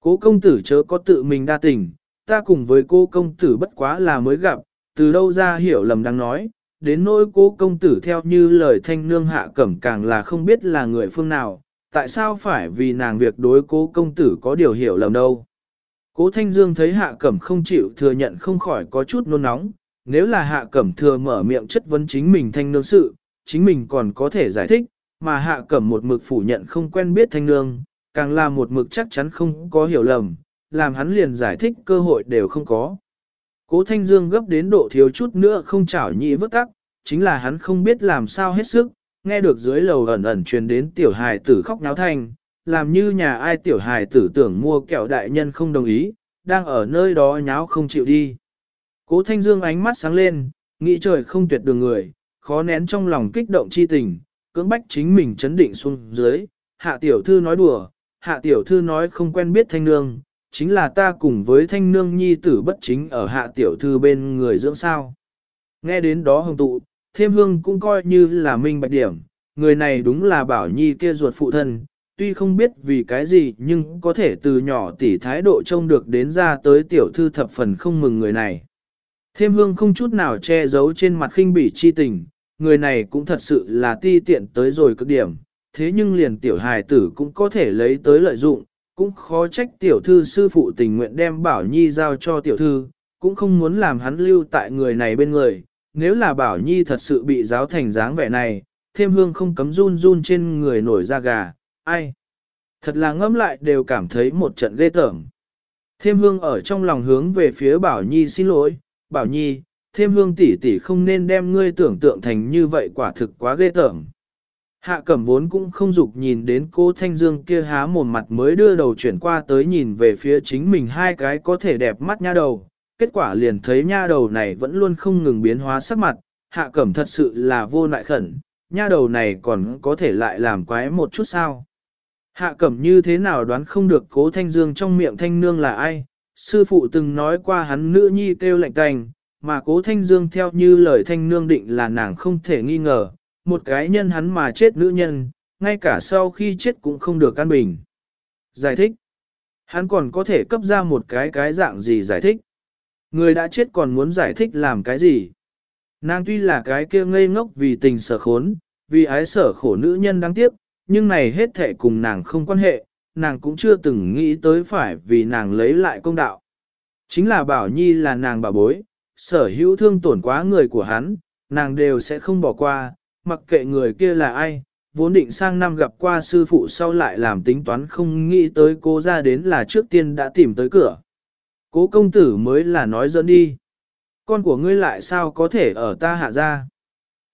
Cố công tử chớ có tự mình đa tình, ta cùng với cô công tử bất quá là mới gặp, từ đâu ra hiểu lầm đang nói, đến nỗi cố công tử theo như lời thanh nương hạ cẩm càng là không biết là người phương nào, tại sao phải vì nàng việc đối cố công tử có điều hiểu lầm đâu. Cố Thanh Dương thấy Hạ Cẩm không chịu thừa nhận không khỏi có chút nôn nóng, nếu là Hạ Cẩm thừa mở miệng chất vấn chính mình thanh nương sự, chính mình còn có thể giải thích, mà Hạ Cẩm một mực phủ nhận không quen biết thanh nương, càng là một mực chắc chắn không có hiểu lầm, làm hắn liền giải thích cơ hội đều không có. Cố Thanh Dương gấp đến độ thiếu chút nữa không chảo nhị vứt tắc, chính là hắn không biết làm sao hết sức, nghe được dưới lầu ẩn ẩn truyền đến tiểu hài tử khóc náo thanh, làm như nhà ai tiểu hài tử tưởng mua kẹo đại nhân không đồng ý, đang ở nơi đó nháo không chịu đi. Cố Thanh Dương ánh mắt sáng lên, nghĩ trời không tuyệt đường người, khó nén trong lòng kích động chi tình, cưỡng bách chính mình chấn định xuống dưới. Hạ tiểu thư nói đùa, hạ tiểu thư nói không quen biết thanh nương, chính là ta cùng với thanh nương nhi tử bất chính ở hạ tiểu thư bên người dưỡng sao. Nghe đến đó hồng tụ, thêm hương cũng coi như là minh bạch điểm, người này đúng là bảo nhi kia ruột phụ thân, tuy không biết vì cái gì nhưng có thể từ nhỏ tỷ thái độ trông được đến ra tới tiểu thư thập phần không mừng người này. Thêm hương không chút nào che giấu trên mặt khinh bỉ chi tình, người này cũng thật sự là ti tiện tới rồi cực điểm, thế nhưng liền tiểu hài tử cũng có thể lấy tới lợi dụng, cũng khó trách tiểu thư sư phụ tình nguyện đem bảo nhi giao cho tiểu thư, cũng không muốn làm hắn lưu tại người này bên người, nếu là bảo nhi thật sự bị giáo thành dáng vẻ này, thêm hương không cấm run run trên người nổi da gà, ai. Thật là ngẫm lại đều cảm thấy một trận ghê tởm. Thêm hương ở trong lòng hướng về phía Bảo Nhi xin lỗi, Bảo Nhi, thêm hương tỷ tỷ không nên đem ngươi tưởng tượng thành như vậy quả thực quá ghê tởm. Hạ cẩm vốn cũng không dục nhìn đến cô Thanh Dương kia há mồm mặt mới đưa đầu chuyển qua tới nhìn về phía chính mình hai cái có thể đẹp mắt nha đầu. Kết quả liền thấy nha đầu này vẫn luôn không ngừng biến hóa sắc mặt, hạ cẩm thật sự là vô nại khẩn, nha đầu này còn có thể lại làm quái một chút sao. Hạ cẩm như thế nào đoán không được cố thanh dương trong miệng thanh nương là ai, sư phụ từng nói qua hắn nữ nhi kêu lạnh tành, mà cố thanh dương theo như lời thanh nương định là nàng không thể nghi ngờ, một cái nhân hắn mà chết nữ nhân, ngay cả sau khi chết cũng không được căn bình. Giải thích. Hắn còn có thể cấp ra một cái cái dạng gì giải thích. Người đã chết còn muốn giải thích làm cái gì. Nàng tuy là cái kia ngây ngốc vì tình sở khốn, vì ái sở khổ nữ nhân đáng tiếc, nhưng này hết thể cùng nàng không quan hệ, nàng cũng chưa từng nghĩ tới phải vì nàng lấy lại công đạo. Chính là Bảo Nhi là nàng bà bối, sở hữu thương tổn quá người của hắn, nàng đều sẽ không bỏ qua, mặc kệ người kia là ai, vốn định sang năm gặp qua sư phụ sau lại làm tính toán không nghĩ tới cô ra đến là trước tiên đã tìm tới cửa. Cố công tử mới là nói dẫn đi. Con của ngươi lại sao có thể ở ta hạ ra?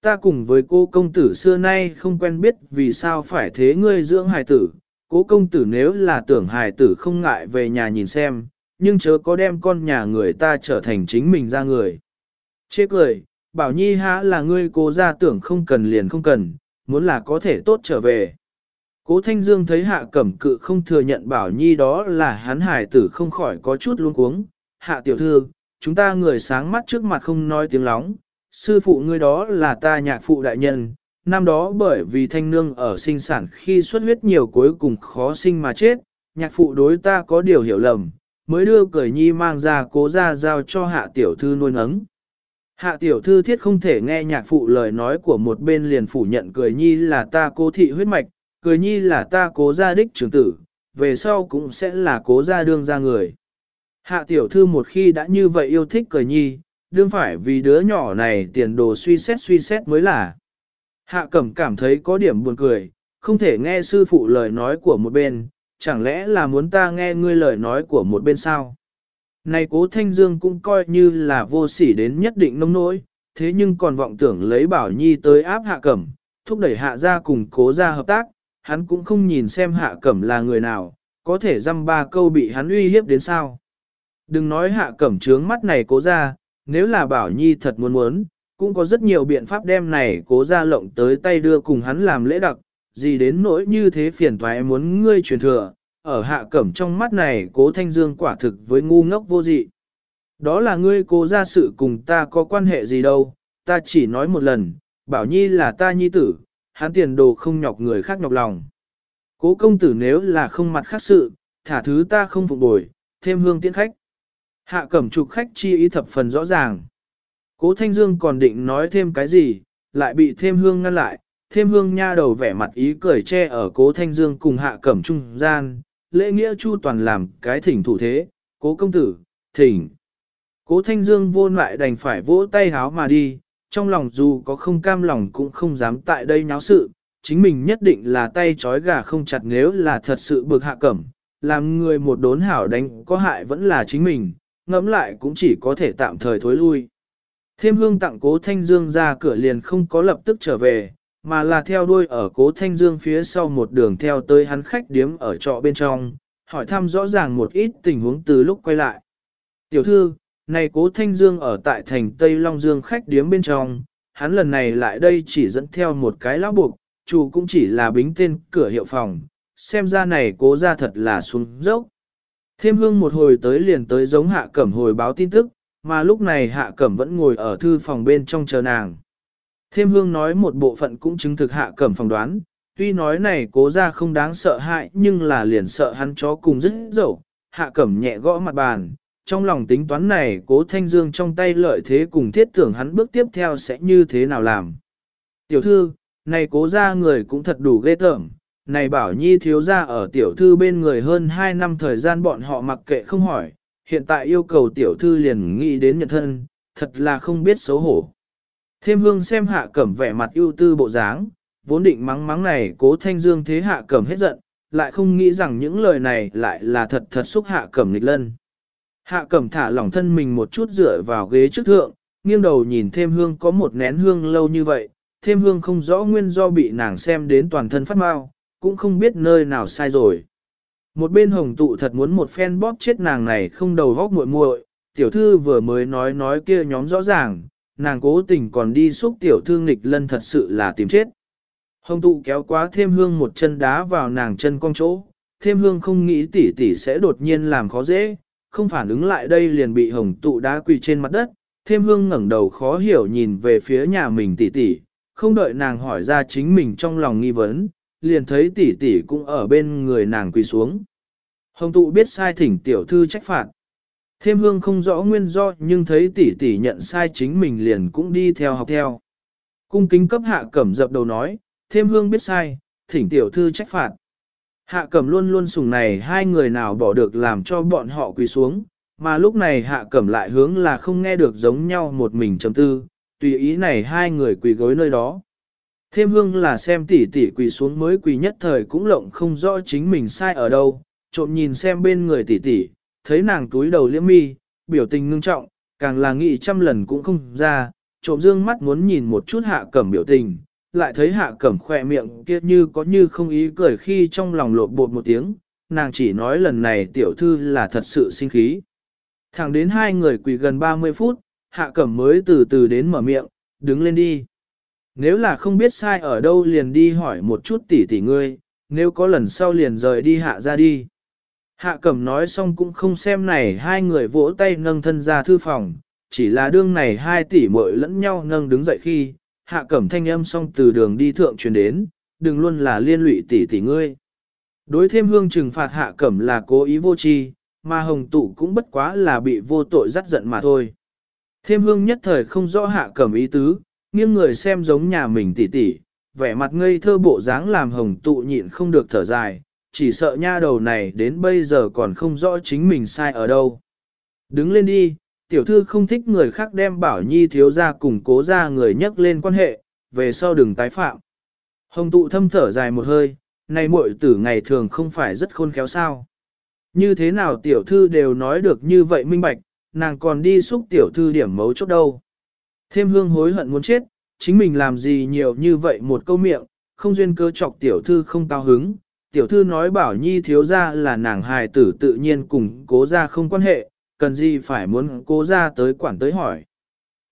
Ta cùng với cô công tử xưa nay không quen biết vì sao phải thế ngươi dưỡng hài tử. Cố công tử nếu là tưởng hài tử không ngại về nhà nhìn xem, nhưng chớ có đem con nhà người ta trở thành chính mình ra người. Chê cười, bảo nhi há là ngươi cố ra tưởng không cần liền không cần, muốn là có thể tốt trở về. Cố Thanh Dương thấy hạ cẩm cự không thừa nhận bảo nhi đó là hắn hải tử không khỏi có chút luống cuống. Hạ tiểu thư, chúng ta người sáng mắt trước mặt không nói tiếng lóng, sư phụ ngươi đó là ta nhạc phụ đại nhân. Năm đó bởi vì thanh nương ở sinh sản khi xuất huyết nhiều cuối cùng khó sinh mà chết, nhạc phụ đối ta có điều hiểu lầm, mới đưa cởi nhi mang ra cố ra giao cho hạ tiểu thư nuôi nấng. Hạ tiểu thư thiết không thể nghe nhạc phụ lời nói của một bên liền phủ nhận cười nhi là ta cố thị huyết mạch, cười nhi là ta cố gia đích trưởng tử, về sau cũng sẽ là cố gia đương gia người. Hạ tiểu thư một khi đã như vậy yêu thích cười nhi, đương phải vì đứa nhỏ này tiền đồ suy xét suy xét mới là. Hạ cẩm cảm thấy có điểm buồn cười, không thể nghe sư phụ lời nói của một bên, chẳng lẽ là muốn ta nghe ngươi lời nói của một bên sao? Này cố Thanh Dương cũng coi như là vô sỉ đến nhất định nông nỗi, thế nhưng còn vọng tưởng lấy Bảo Nhi tới áp hạ cẩm, thúc đẩy hạ gia cùng cố gia hợp tác, hắn cũng không nhìn xem hạ cẩm là người nào, có thể dăm ba câu bị hắn uy hiếp đến sao. Đừng nói hạ cẩm trướng mắt này cố ra, nếu là Bảo Nhi thật muốn muốn, cũng có rất nhiều biện pháp đem này cố ra lộng tới tay đưa cùng hắn làm lễ đặc, gì đến nỗi như thế phiền toái muốn ngươi truyền thừa, ở hạ cẩm trong mắt này cố thanh dương quả thực với ngu ngốc vô dị. Đó là ngươi cố ra sự cùng ta có quan hệ gì đâu, ta chỉ nói một lần, bảo nhi là ta nhi tử, hắn tiền đồ không nhọc người khác nhọc lòng. Cố công tử nếu là không mặt khác sự, thả thứ ta không phục bồi, thêm hương tiễn khách. Hạ cẩm trục khách chi ý thập phần rõ ràng. Cố Thanh Dương còn định nói thêm cái gì, lại bị thêm hương ngăn lại, thêm hương nha đầu vẻ mặt ý cười che ở cố Thanh Dương cùng hạ cẩm trung gian, lễ nghĩa chu toàn làm cái thỉnh thủ thế, cố công tử, thỉnh. Cố thanh dương vô lại đành phải vỗ tay háo mà đi, trong lòng dù có không cam lòng cũng không dám tại đây nháo sự, chính mình nhất định là tay trói gà không chặt nếu là thật sự bực hạ cẩm, làm người một đốn hảo đánh có hại vẫn là chính mình, ngẫm lại cũng chỉ có thể tạm thời thối lui. Thêm hương tặng cố thanh dương ra cửa liền không có lập tức trở về, mà là theo đuôi ở cố thanh dương phía sau một đường theo tới hắn khách điếm ở trọ bên trong, hỏi thăm rõ ràng một ít tình huống từ lúc quay lại. Tiểu thư, này cố thanh dương ở tại thành Tây Long Dương khách điếm bên trong, hắn lần này lại đây chỉ dẫn theo một cái lão buộc, chủ cũng chỉ là bính tên cửa hiệu phòng, xem ra này cố ra thật là xuống dốc. Thêm hương một hồi tới liền tới giống hạ cẩm hồi báo tin tức, mà lúc này hạ cẩm vẫn ngồi ở thư phòng bên trong chờ nàng. Thêm hương nói một bộ phận cũng chứng thực hạ cẩm phỏng đoán, tuy nói này cố ra không đáng sợ hại nhưng là liền sợ hắn chó cùng rất dẫu, hạ cẩm nhẹ gõ mặt bàn, trong lòng tính toán này cố thanh dương trong tay lợi thế cùng thiết tưởng hắn bước tiếp theo sẽ như thế nào làm. Tiểu thư, này cố ra người cũng thật đủ ghê tởm, này bảo nhi thiếu ra ở tiểu thư bên người hơn 2 năm thời gian bọn họ mặc kệ không hỏi, hiện tại yêu cầu tiểu thư liền nghĩ đến nhận thân, thật là không biết xấu hổ. Thêm hương xem hạ cẩm vẻ mặt ưu tư bộ dáng, vốn định mắng mắng này cố thanh dương thế hạ cẩm hết giận, lại không nghĩ rằng những lời này lại là thật thật xúc hạ cẩm nghịch lân. Hạ cẩm thả lỏng thân mình một chút dựa vào ghế trước thượng, nghiêng đầu nhìn thêm hương có một nén hương lâu như vậy, thêm hương không rõ nguyên do bị nàng xem đến toàn thân phát mau, cũng không biết nơi nào sai rồi. Một bên hồng tụ thật muốn một phen bóp chết nàng này không đầu góc muội muội, tiểu thư vừa mới nói nói kia nhóm rõ ràng, nàng cố tình còn đi xúc tiểu thư nghịch lân thật sự là tìm chết. Hồng tụ kéo quá thêm hương một chân đá vào nàng chân cong chỗ, thêm hương không nghĩ tỷ tỷ sẽ đột nhiên làm khó dễ, không phản ứng lại đây liền bị hồng tụ đá quỳ trên mặt đất, thêm hương ngẩng đầu khó hiểu nhìn về phía nhà mình tỷ tỷ, không đợi nàng hỏi ra chính mình trong lòng nghi vấn, liền thấy tỷ tỷ cũng ở bên người nàng quỳ xuống. Hồng tụ biết sai thỉnh tiểu thư trách phạt. Thêm hương không rõ nguyên do nhưng thấy tỷ tỷ nhận sai chính mình liền cũng đi theo học theo. Cung kính cấp hạ cẩm dập đầu nói, thêm hương biết sai, thỉnh tiểu thư trách phạt. Hạ cẩm luôn luôn sùng này hai người nào bỏ được làm cho bọn họ quỳ xuống, mà lúc này hạ cẩm lại hướng là không nghe được giống nhau một mình chấm tư, tùy ý này hai người quỳ gối nơi đó. Thêm hương là xem tỷ tỷ quỳ xuống mới quỳ nhất thời cũng lộng không rõ chính mình sai ở đâu, trộm nhìn xem bên người tỷ tỷ, thấy nàng túi đầu liễm mi, biểu tình ngưng trọng, càng là nghĩ trăm lần cũng không ra, trộm dương mắt muốn nhìn một chút hạ cẩm biểu tình, lại thấy hạ cẩm khỏe miệng kia như có như không ý cười khi trong lòng lột bột một tiếng, nàng chỉ nói lần này tiểu thư là thật sự sinh khí. Thẳng đến hai người quỳ gần 30 phút, hạ cẩm mới từ từ đến mở miệng, đứng lên đi. Nếu là không biết sai ở đâu liền đi hỏi một chút tỷ tỷ ngươi, nếu có lần sau liền rời đi hạ ra đi. Hạ cẩm nói xong cũng không xem này hai người vỗ tay nâng thân ra thư phòng, chỉ là đương này hai tỷ muội lẫn nhau nâng đứng dậy khi, hạ cẩm thanh âm xong từ đường đi thượng truyền đến, đừng luôn là liên lụy tỷ tỷ ngươi. Đối thêm hương trừng phạt hạ cẩm là cố ý vô tri, mà hồng tụ cũng bất quá là bị vô tội dắt giận mà thôi. Thêm hương nhất thời không rõ hạ cẩm ý tứ, nghiêng người xem giống nhà mình tỷ tỷ, vẻ mặt ngây thơ bộ dáng làm hồng tụ nhịn không được thở dài, chỉ sợ nha đầu này đến bây giờ còn không rõ chính mình sai ở đâu. Đứng lên đi, tiểu thư không thích người khác đem bảo nhi thiếu ra cùng cố ra người nhắc lên quan hệ, về sau đừng tái phạm. Hồng tụ thâm thở dài một hơi, này muội tử ngày thường không phải rất khôn khéo sao. Như thế nào tiểu thư đều nói được như vậy minh bạch, nàng còn đi xúc tiểu thư điểm mấu chốt đâu. Thêm hương hối hận muốn chết, chính mình làm gì nhiều như vậy một câu miệng, không duyên cơ chọc tiểu thư không cao hứng. Tiểu thư nói bảo nhi thiếu ra là nàng hài tử tự nhiên cùng cố ra không quan hệ, cần gì phải muốn cố ra tới quản tới hỏi.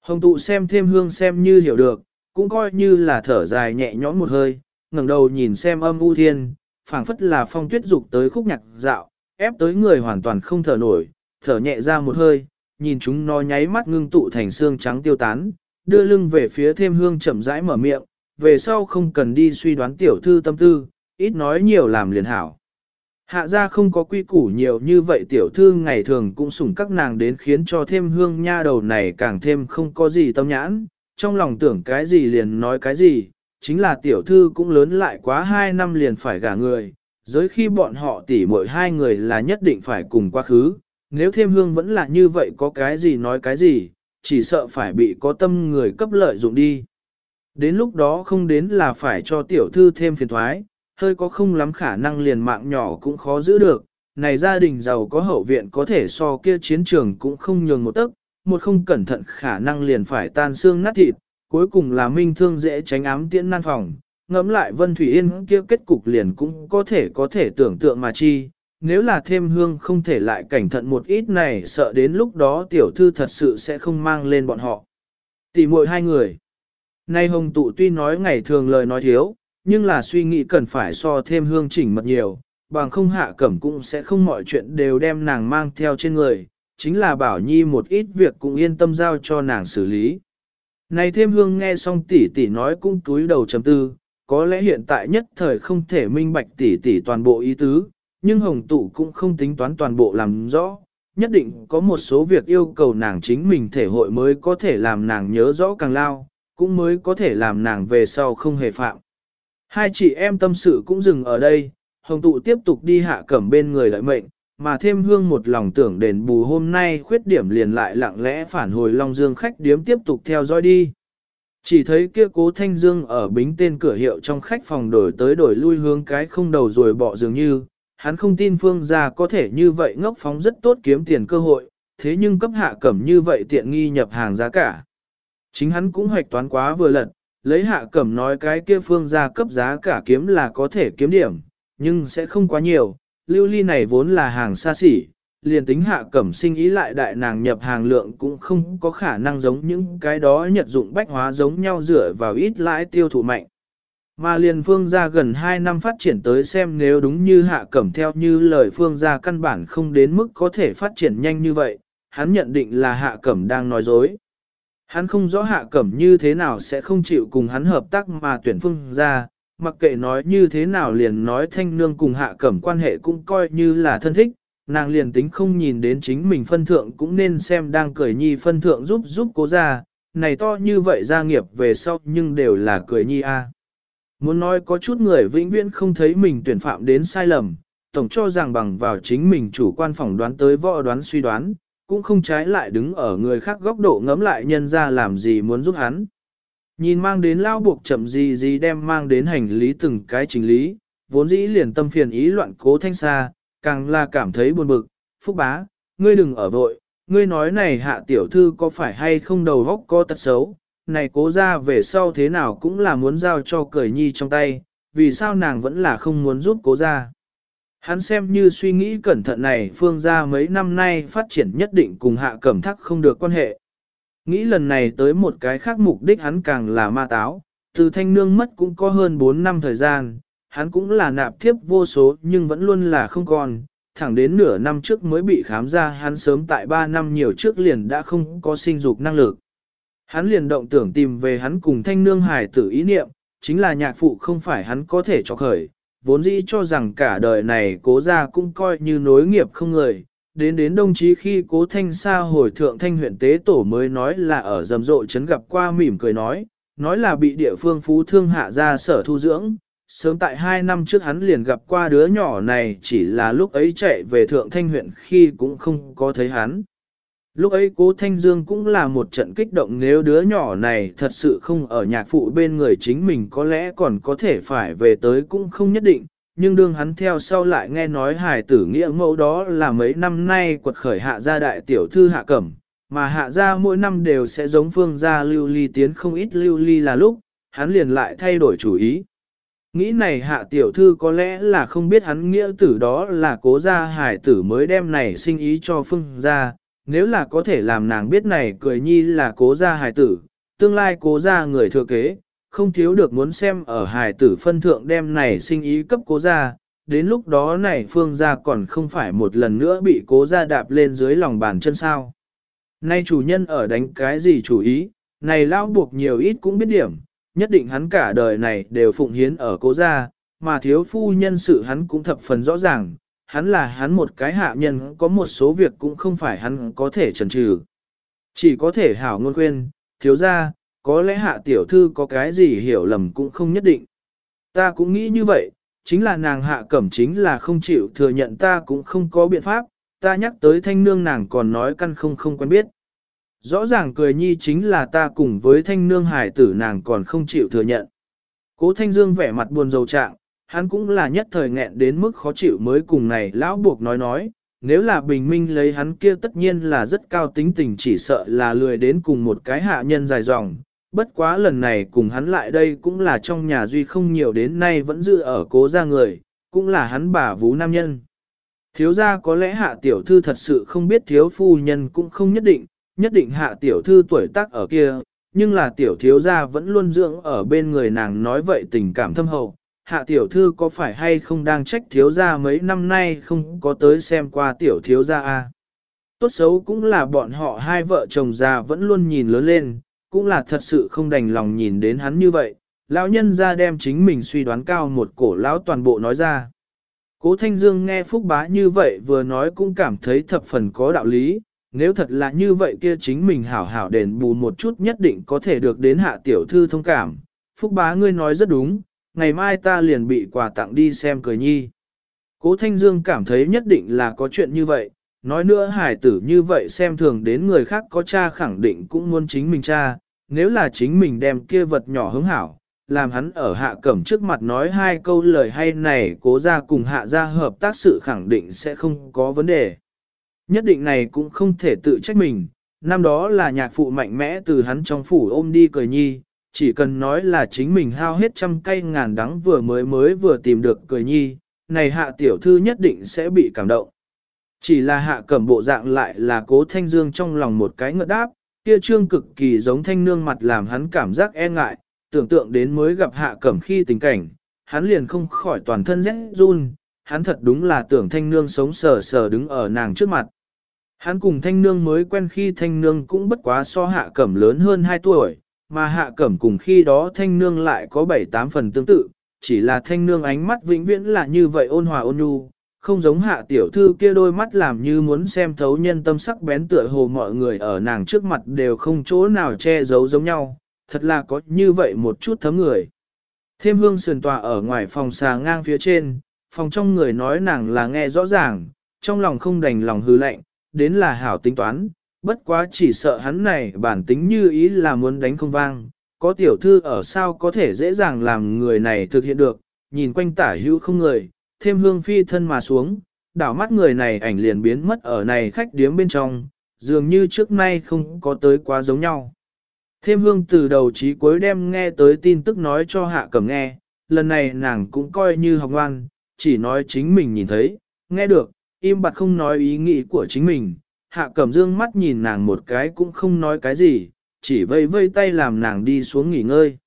Hồng tụ xem thêm hương xem như hiểu được, cũng coi như là thở dài nhẹ nhõm một hơi, ngẩng đầu nhìn xem âm u thiên, phảng phất là phong tuyết dục tới khúc nhạc dạo, ép tới người hoàn toàn không thở nổi, thở nhẹ ra một hơi, nhìn chúng nó nháy mắt ngưng tụ thành xương trắng tiêu tán, đưa lưng về phía thêm hương chậm rãi mở miệng, về sau không cần đi suy đoán tiểu thư tâm tư, ít nói nhiều làm liền hảo. Hạ gia không có quy củ nhiều như vậy tiểu thư ngày thường cũng sủng các nàng đến khiến cho thêm hương nha đầu này càng thêm không có gì tâm nhãn, trong lòng tưởng cái gì liền nói cái gì, chính là tiểu thư cũng lớn lại quá hai năm liền phải gả người, giới khi bọn họ tỉ mỗi hai người là nhất định phải cùng quá khứ, nếu thêm hương vẫn là như vậy có cái gì nói cái gì, chỉ sợ phải bị có tâm người cấp lợi dụng đi. Đến lúc đó không đến là phải cho tiểu thư thêm phiền thoái, hơi có không lắm khả năng liền mạng nhỏ cũng khó giữ được, này gia đình giàu có hậu viện có thể so kia chiến trường cũng không nhường một tấc, một không cẩn thận khả năng liền phải tan xương nát thịt, cuối cùng là minh thương dễ tránh ám tiễn nan phòng, ngẫm lại Vân Thủy Yên kia kết cục liền cũng có thể có thể tưởng tượng mà chi, nếu là thêm hương không thể lại cảnh thận một ít này sợ đến lúc đó tiểu thư thật sự sẽ không mang lên bọn họ. Tỷ muội hai người. Nay hồng tụ tuy nói ngày thường lời nói thiếu, nhưng là suy nghĩ cần phải so thêm hương chỉnh mật nhiều, bằng không hạ cẩm cũng sẽ không mọi chuyện đều đem nàng mang theo trên người, chính là bảo nhi một ít việc cũng yên tâm giao cho nàng xử lý. Này thêm hương nghe xong tỷ tỷ nói cũng túi đầu chấm tư, có lẽ hiện tại nhất thời không thể minh bạch tỷ tỷ toàn bộ ý tứ, nhưng hồng tụ cũng không tính toán toàn bộ làm rõ, nhất định có một số việc yêu cầu nàng chính mình thể hội mới có thể làm nàng nhớ rõ càng lao, cũng mới có thể làm nàng về sau không hề phạm. Hai chị em tâm sự cũng dừng ở đây, hồng tụ tiếp tục đi hạ cẩm bên người lợi mệnh, mà thêm hương một lòng tưởng đền bù hôm nay khuyết điểm liền lại lặng lẽ phản hồi Long Dương khách điếm tiếp tục theo dõi đi. Chỉ thấy kia cố thanh dương ở bính tên cửa hiệu trong khách phòng đổi tới đổi lui hướng cái không đầu rồi bỏ dường như, hắn không tin phương gia có thể như vậy ngốc phóng rất tốt kiếm tiền cơ hội, thế nhưng cấp hạ cẩm như vậy tiện nghi nhập hàng giá cả. Chính hắn cũng hoạch toán quá vừa lật, lấy hạ cẩm nói cái kia phương gia cấp giá cả kiếm là có thể kiếm điểm, nhưng sẽ không quá nhiều, lưu ly này vốn là hàng xa xỉ, liền tính hạ cẩm sinh ý lại đại nàng nhập hàng lượng cũng không có khả năng giống những cái đó nhật dụng bách hóa giống nhau dựa vào ít lãi tiêu thụ mạnh. Mà liền phương gia gần 2 năm phát triển tới xem nếu đúng như hạ cẩm theo như lời phương gia căn bản không đến mức có thể phát triển nhanh như vậy, hắn nhận định là hạ cẩm đang nói dối. Hắn không rõ hạ cẩm như thế nào sẽ không chịu cùng hắn hợp tác mà tuyển phương ra, mặc kệ nói như thế nào liền nói thanh nương cùng hạ cẩm quan hệ cũng coi như là thân thích, nàng liền tính không nhìn đến chính mình phân thượng cũng nên xem đang cười nhi phân thượng giúp giúp cố ra, này to như vậy gia nghiệp về sau nhưng đều là cười nhi a. Muốn nói có chút người vĩnh viễn không thấy mình tuyển phạm đến sai lầm, tổng cho rằng bằng vào chính mình chủ quan phỏng đoán tới võ đoán suy đoán, cũng không trái lại đứng ở người khác góc độ ngẫm lại nhân ra làm gì muốn giúp hắn. Nhìn mang đến lao buộc chậm gì gì đem mang đến hành lý từng cái trình lý, vốn dĩ liền tâm phiền ý loạn cố thanh xa, càng là cảm thấy buồn bực, phúc bá, ngươi đừng ở vội, ngươi nói này hạ tiểu thư có phải hay không đầu góc có tật xấu, này cố ra về sau thế nào cũng là muốn giao cho cởi nhi trong tay, vì sao nàng vẫn là không muốn giúp cố ra. Hắn xem như suy nghĩ cẩn thận này phương ra mấy năm nay phát triển nhất định cùng hạ cẩm thắc không được quan hệ. Nghĩ lần này tới một cái khác mục đích hắn càng là ma táo, từ thanh nương mất cũng có hơn 4 năm thời gian, hắn cũng là nạp thiếp vô số nhưng vẫn luôn là không còn, thẳng đến nửa năm trước mới bị khám ra hắn sớm tại 3 năm nhiều trước liền đã không có sinh dục năng lực. Hắn liền động tưởng tìm về hắn cùng thanh nương hải tử ý niệm, chính là nhạc phụ không phải hắn có thể cho khởi, vốn dĩ cho rằng cả đời này cố gia cũng coi như nối nghiệp không người. Đến đến đồng chí khi cố thanh xa hồi thượng thanh huyện tế tổ mới nói là ở rầm rộ chấn gặp qua mỉm cười nói, nói là bị địa phương phú thương hạ ra sở thu dưỡng. Sớm tại hai năm trước hắn liền gặp qua đứa nhỏ này chỉ là lúc ấy chạy về thượng thanh huyện khi cũng không có thấy hắn. Lúc ấy cố Thanh Dương cũng là một trận kích động nếu đứa nhỏ này thật sự không ở nhạc phụ bên người chính mình có lẽ còn có thể phải về tới cũng không nhất định, nhưng đương hắn theo sau lại nghe nói hài tử nghĩa mẫu đó là mấy năm nay quật khởi hạ gia đại tiểu thư hạ cẩm, mà hạ gia mỗi năm đều sẽ giống phương gia lưu ly tiến không ít lưu ly là lúc, hắn liền lại thay đổi chủ ý. Nghĩ này hạ tiểu thư có lẽ là không biết hắn nghĩa tử đó là cố gia hài tử mới đem này sinh ý cho phương gia nếu là có thể làm nàng biết này cười nhi là cố gia hài tử, tương lai cố gia người thừa kế, không thiếu được muốn xem ở hài tử phân thượng đem này sinh ý cấp cố gia, đến lúc đó này phương gia còn không phải một lần nữa bị cố gia đạp lên dưới lòng bàn chân sao. Nay chủ nhân ở đánh cái gì chủ ý, này lao buộc nhiều ít cũng biết điểm, nhất định hắn cả đời này đều phụng hiến ở cố gia, mà thiếu phu nhân sự hắn cũng thập phần rõ ràng, hắn là hắn một cái hạ nhân có một số việc cũng không phải hắn có thể trần trừ. Chỉ có thể hảo ngôn khuyên, thiếu ra, có lẽ hạ tiểu thư có cái gì hiểu lầm cũng không nhất định. Ta cũng nghĩ như vậy, chính là nàng hạ cẩm chính là không chịu thừa nhận ta cũng không có biện pháp, ta nhắc tới thanh nương nàng còn nói căn không không quen biết. Rõ ràng cười nhi chính là ta cùng với thanh nương hải tử nàng còn không chịu thừa nhận. Cố thanh dương vẻ mặt buồn rầu trạng, hắn cũng là nhất thời nghẹn đến mức khó chịu mới cùng này lão buộc nói nói, nếu là bình minh lấy hắn kia tất nhiên là rất cao tính tình chỉ sợ là lười đến cùng một cái hạ nhân dài dòng, bất quá lần này cùng hắn lại đây cũng là trong nhà duy không nhiều đến nay vẫn giữ ở cố gia người, cũng là hắn bà vú nam nhân. Thiếu gia có lẽ hạ tiểu thư thật sự không biết thiếu phu nhân cũng không nhất định, nhất định hạ tiểu thư tuổi tác ở kia, nhưng là tiểu thiếu gia vẫn luôn dưỡng ở bên người nàng nói vậy tình cảm thâm hậu, hạ tiểu thư có phải hay không đang trách thiếu gia mấy năm nay không có tới xem qua tiểu thiếu gia a? Tốt xấu cũng là bọn họ hai vợ chồng già vẫn luôn nhìn lớn lên, cũng là thật sự không đành lòng nhìn đến hắn như vậy. Lão nhân ra đem chính mình suy đoán cao một cổ lão toàn bộ nói ra. Cố Thanh Dương nghe Phúc Bá như vậy vừa nói cũng cảm thấy thập phần có đạo lý, nếu thật là như vậy kia chính mình hảo hảo đền bù một chút nhất định có thể được đến hạ tiểu thư thông cảm. Phúc Bá ngươi nói rất đúng, ngày mai ta liền bị quà tặng đi xem cười nhi. Cố Thanh Dương cảm thấy nhất định là có chuyện như vậy, nói nữa hải tử như vậy xem thường đến người khác có cha khẳng định cũng muốn chính mình cha, nếu là chính mình đem kia vật nhỏ hứng hảo, làm hắn ở hạ cẩm trước mặt nói hai câu lời hay này cố ra cùng hạ ra hợp tác sự khẳng định sẽ không có vấn đề. Nhất định này cũng không thể tự trách mình, năm đó là nhạc phụ mạnh mẽ từ hắn trong phủ ôm đi cười nhi, chỉ cần nói là chính mình hao hết trăm cây ngàn đắng vừa mới mới vừa tìm được cười nhi, này hạ tiểu thư nhất định sẽ bị cảm động. Chỉ là hạ cẩm bộ dạng lại là cố thanh dương trong lòng một cái ngợt đáp, kia trương cực kỳ giống thanh nương mặt làm hắn cảm giác e ngại, tưởng tượng đến mới gặp hạ cẩm khi tình cảnh, hắn liền không khỏi toàn thân rét run, hắn thật đúng là tưởng thanh nương sống sờ sờ đứng ở nàng trước mặt. Hắn cùng thanh nương mới quen khi thanh nương cũng bất quá so hạ cẩm lớn hơn 2 tuổi, mà hạ cẩm cùng khi đó thanh nương lại có 7-8 phần tương tự, chỉ là thanh nương ánh mắt vĩnh viễn là như vậy ôn hòa ôn nhu, không giống hạ tiểu thư kia đôi mắt làm như muốn xem thấu nhân tâm sắc bén tựa hồ mọi người ở nàng trước mặt đều không chỗ nào che giấu giống nhau, thật là có như vậy một chút thấm người. Thêm hương sườn tòa ở ngoài phòng xà ngang phía trên, phòng trong người nói nàng là nghe rõ ràng, trong lòng không đành lòng hư lạnh, đến là hảo tính toán, bất quá chỉ sợ hắn này bản tính như ý là muốn đánh không vang, có tiểu thư ở sao có thể dễ dàng làm người này thực hiện được, nhìn quanh tả hữu không người, thêm hương phi thân mà xuống, đảo mắt người này ảnh liền biến mất ở này khách điếm bên trong, dường như trước nay không có tới quá giống nhau. Thêm hương từ đầu chí cuối đem nghe tới tin tức nói cho hạ cẩm nghe, lần này nàng cũng coi như học ngoan, chỉ nói chính mình nhìn thấy, nghe được, im bặt không nói ý nghĩ của chính mình. Hạ cẩm dương mắt nhìn nàng một cái cũng không nói cái gì, chỉ vây vây tay làm nàng đi xuống nghỉ ngơi.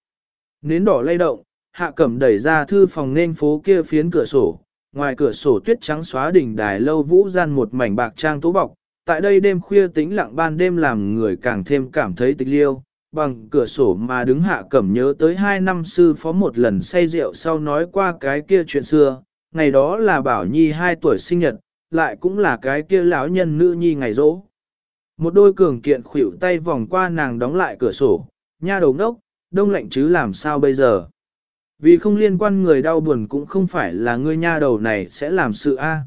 Nến đỏ lay động, hạ cẩm đẩy ra thư phòng nên phố kia phiến cửa sổ, ngoài cửa sổ tuyết trắng xóa đỉnh đài lâu vũ gian một mảnh bạc trang tố bọc, tại đây đêm khuya tĩnh lặng ban đêm làm người càng thêm cảm thấy tịch liêu, bằng cửa sổ mà đứng hạ cẩm nhớ tới hai năm sư phó một lần say rượu sau nói qua cái kia chuyện xưa, ngày đó là Bảo Nhi hai tuổi sinh nhật, lại cũng là cái kia lão nhân nữ nhi ngày rỗ. Một đôi cường kiện khuỷu tay vòng qua nàng đóng lại cửa sổ, nha đầu ngốc, đông lạnh chứ làm sao bây giờ. Vì không liên quan người đau buồn cũng không phải là ngươi nha đầu này sẽ làm sự a.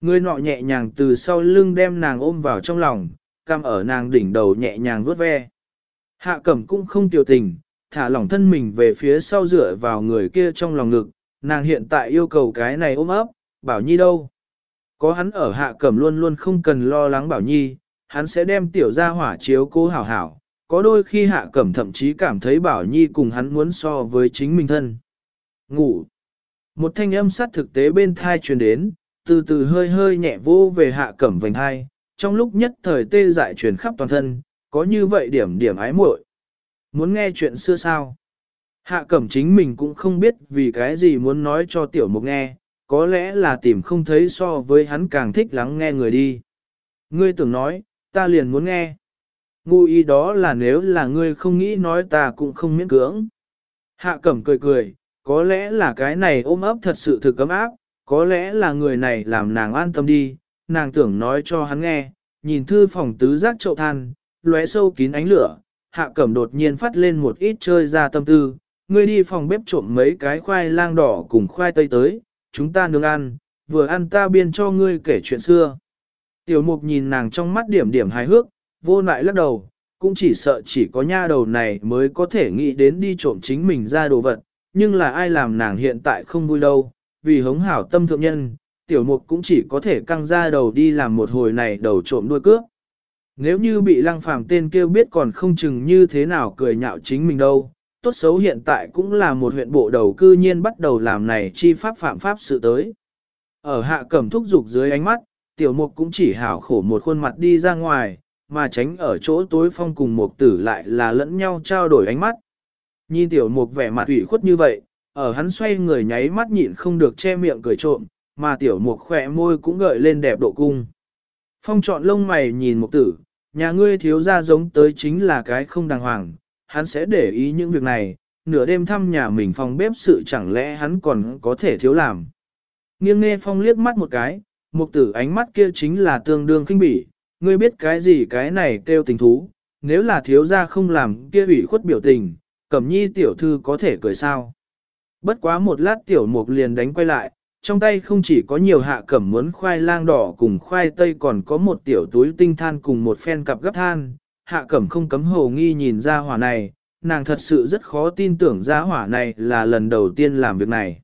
ngươi nọ nhẹ nhàng từ sau lưng đem nàng ôm vào trong lòng, cam ở nàng đỉnh đầu nhẹ nhàng vuốt ve. Hạ cẩm cũng không tiểu tình, thả lỏng thân mình về phía sau dựa vào người kia trong lòng ngực, nàng hiện tại yêu cầu cái này ôm ấp, bảo nhi đâu. Có hắn ở hạ cẩm luôn luôn không cần lo lắng bảo nhi, hắn sẽ đem tiểu ra hỏa chiếu cố hảo hảo, có đôi khi hạ cẩm thậm chí cảm thấy bảo nhi cùng hắn muốn so với chính mình thân. Ngủ. Một thanh âm sát thực tế bên thai truyền đến, từ từ hơi hơi nhẹ vô về hạ cẩm vành hai, trong lúc nhất thời tê dại truyền khắp toàn thân, có như vậy điểm điểm ái muội. Muốn nghe chuyện xưa sao? Hạ cẩm chính mình cũng không biết vì cái gì muốn nói cho tiểu mục nghe, có lẽ là tìm không thấy so với hắn càng thích lắng nghe người đi. Ngươi tưởng nói, ta liền muốn nghe. Ngu ý đó là nếu là ngươi không nghĩ nói ta cũng không miễn cưỡng. Hạ cẩm cười cười, có lẽ là cái này ôm ấp thật sự thực cấm áp, có lẽ là người này làm nàng an tâm đi, nàng tưởng nói cho hắn nghe, nhìn thư phòng tứ giác chậu than, lóe sâu kín ánh lửa, hạ cẩm đột nhiên phát lên một ít chơi ra tâm tư, ngươi đi phòng bếp trộm mấy cái khoai lang đỏ cùng khoai tây tới, chúng ta nướng ăn, vừa ăn ta biên cho ngươi kể chuyện xưa. Tiểu mục nhìn nàng trong mắt điểm điểm hài hước, vô lại lắc đầu, cũng chỉ sợ chỉ có nha đầu này mới có thể nghĩ đến đi trộm chính mình ra đồ vật, nhưng là ai làm nàng hiện tại không vui đâu, vì hống hảo tâm thượng nhân, tiểu mục cũng chỉ có thể căng ra đầu đi làm một hồi này đầu trộm đuôi cướp. Nếu như bị lăng phàm tên kêu biết còn không chừng như thế nào cười nhạo chính mình đâu, tốt xấu hiện tại cũng là một huyện bộ đầu cư nhiên bắt đầu làm này chi pháp phạm pháp sự tới. Ở hạ cẩm thúc dục dưới ánh mắt, tiểu mục cũng chỉ hảo khổ một khuôn mặt đi ra ngoài, mà tránh ở chỗ tối phong cùng mục tử lại là lẫn nhau trao đổi ánh mắt. Nhìn tiểu mục vẻ mặt ủy khuất như vậy, ở hắn xoay người nháy mắt nhịn không được che miệng cười trộm, mà tiểu mục khỏe môi cũng gợi lên đẹp độ cung. Phong chọn lông mày nhìn mục tử, nhà ngươi thiếu ra giống tới chính là cái không đàng hoàng, hắn sẽ để ý những việc này, nửa đêm thăm nhà mình phòng bếp sự chẳng lẽ hắn còn có thể thiếu làm. Nghiêng nghe phong liếc mắt một cái, mục tử ánh mắt kia chính là tương đương khinh bỉ, ngươi biết cái gì cái này kêu tình thú, nếu là thiếu ra không làm kia ủy khuất biểu tình, cẩm nhi tiểu thư có thể cười sao. Bất quá một lát tiểu mục liền đánh quay lại, trong tay không chỉ có nhiều hạ cẩm muốn khoai lang đỏ cùng khoai tây còn có một tiểu túi tinh than cùng một phen cặp gấp than, hạ cẩm không cấm hồ nghi nhìn ra hỏa này, nàng thật sự rất khó tin tưởng ra hỏa này là lần đầu tiên làm việc này.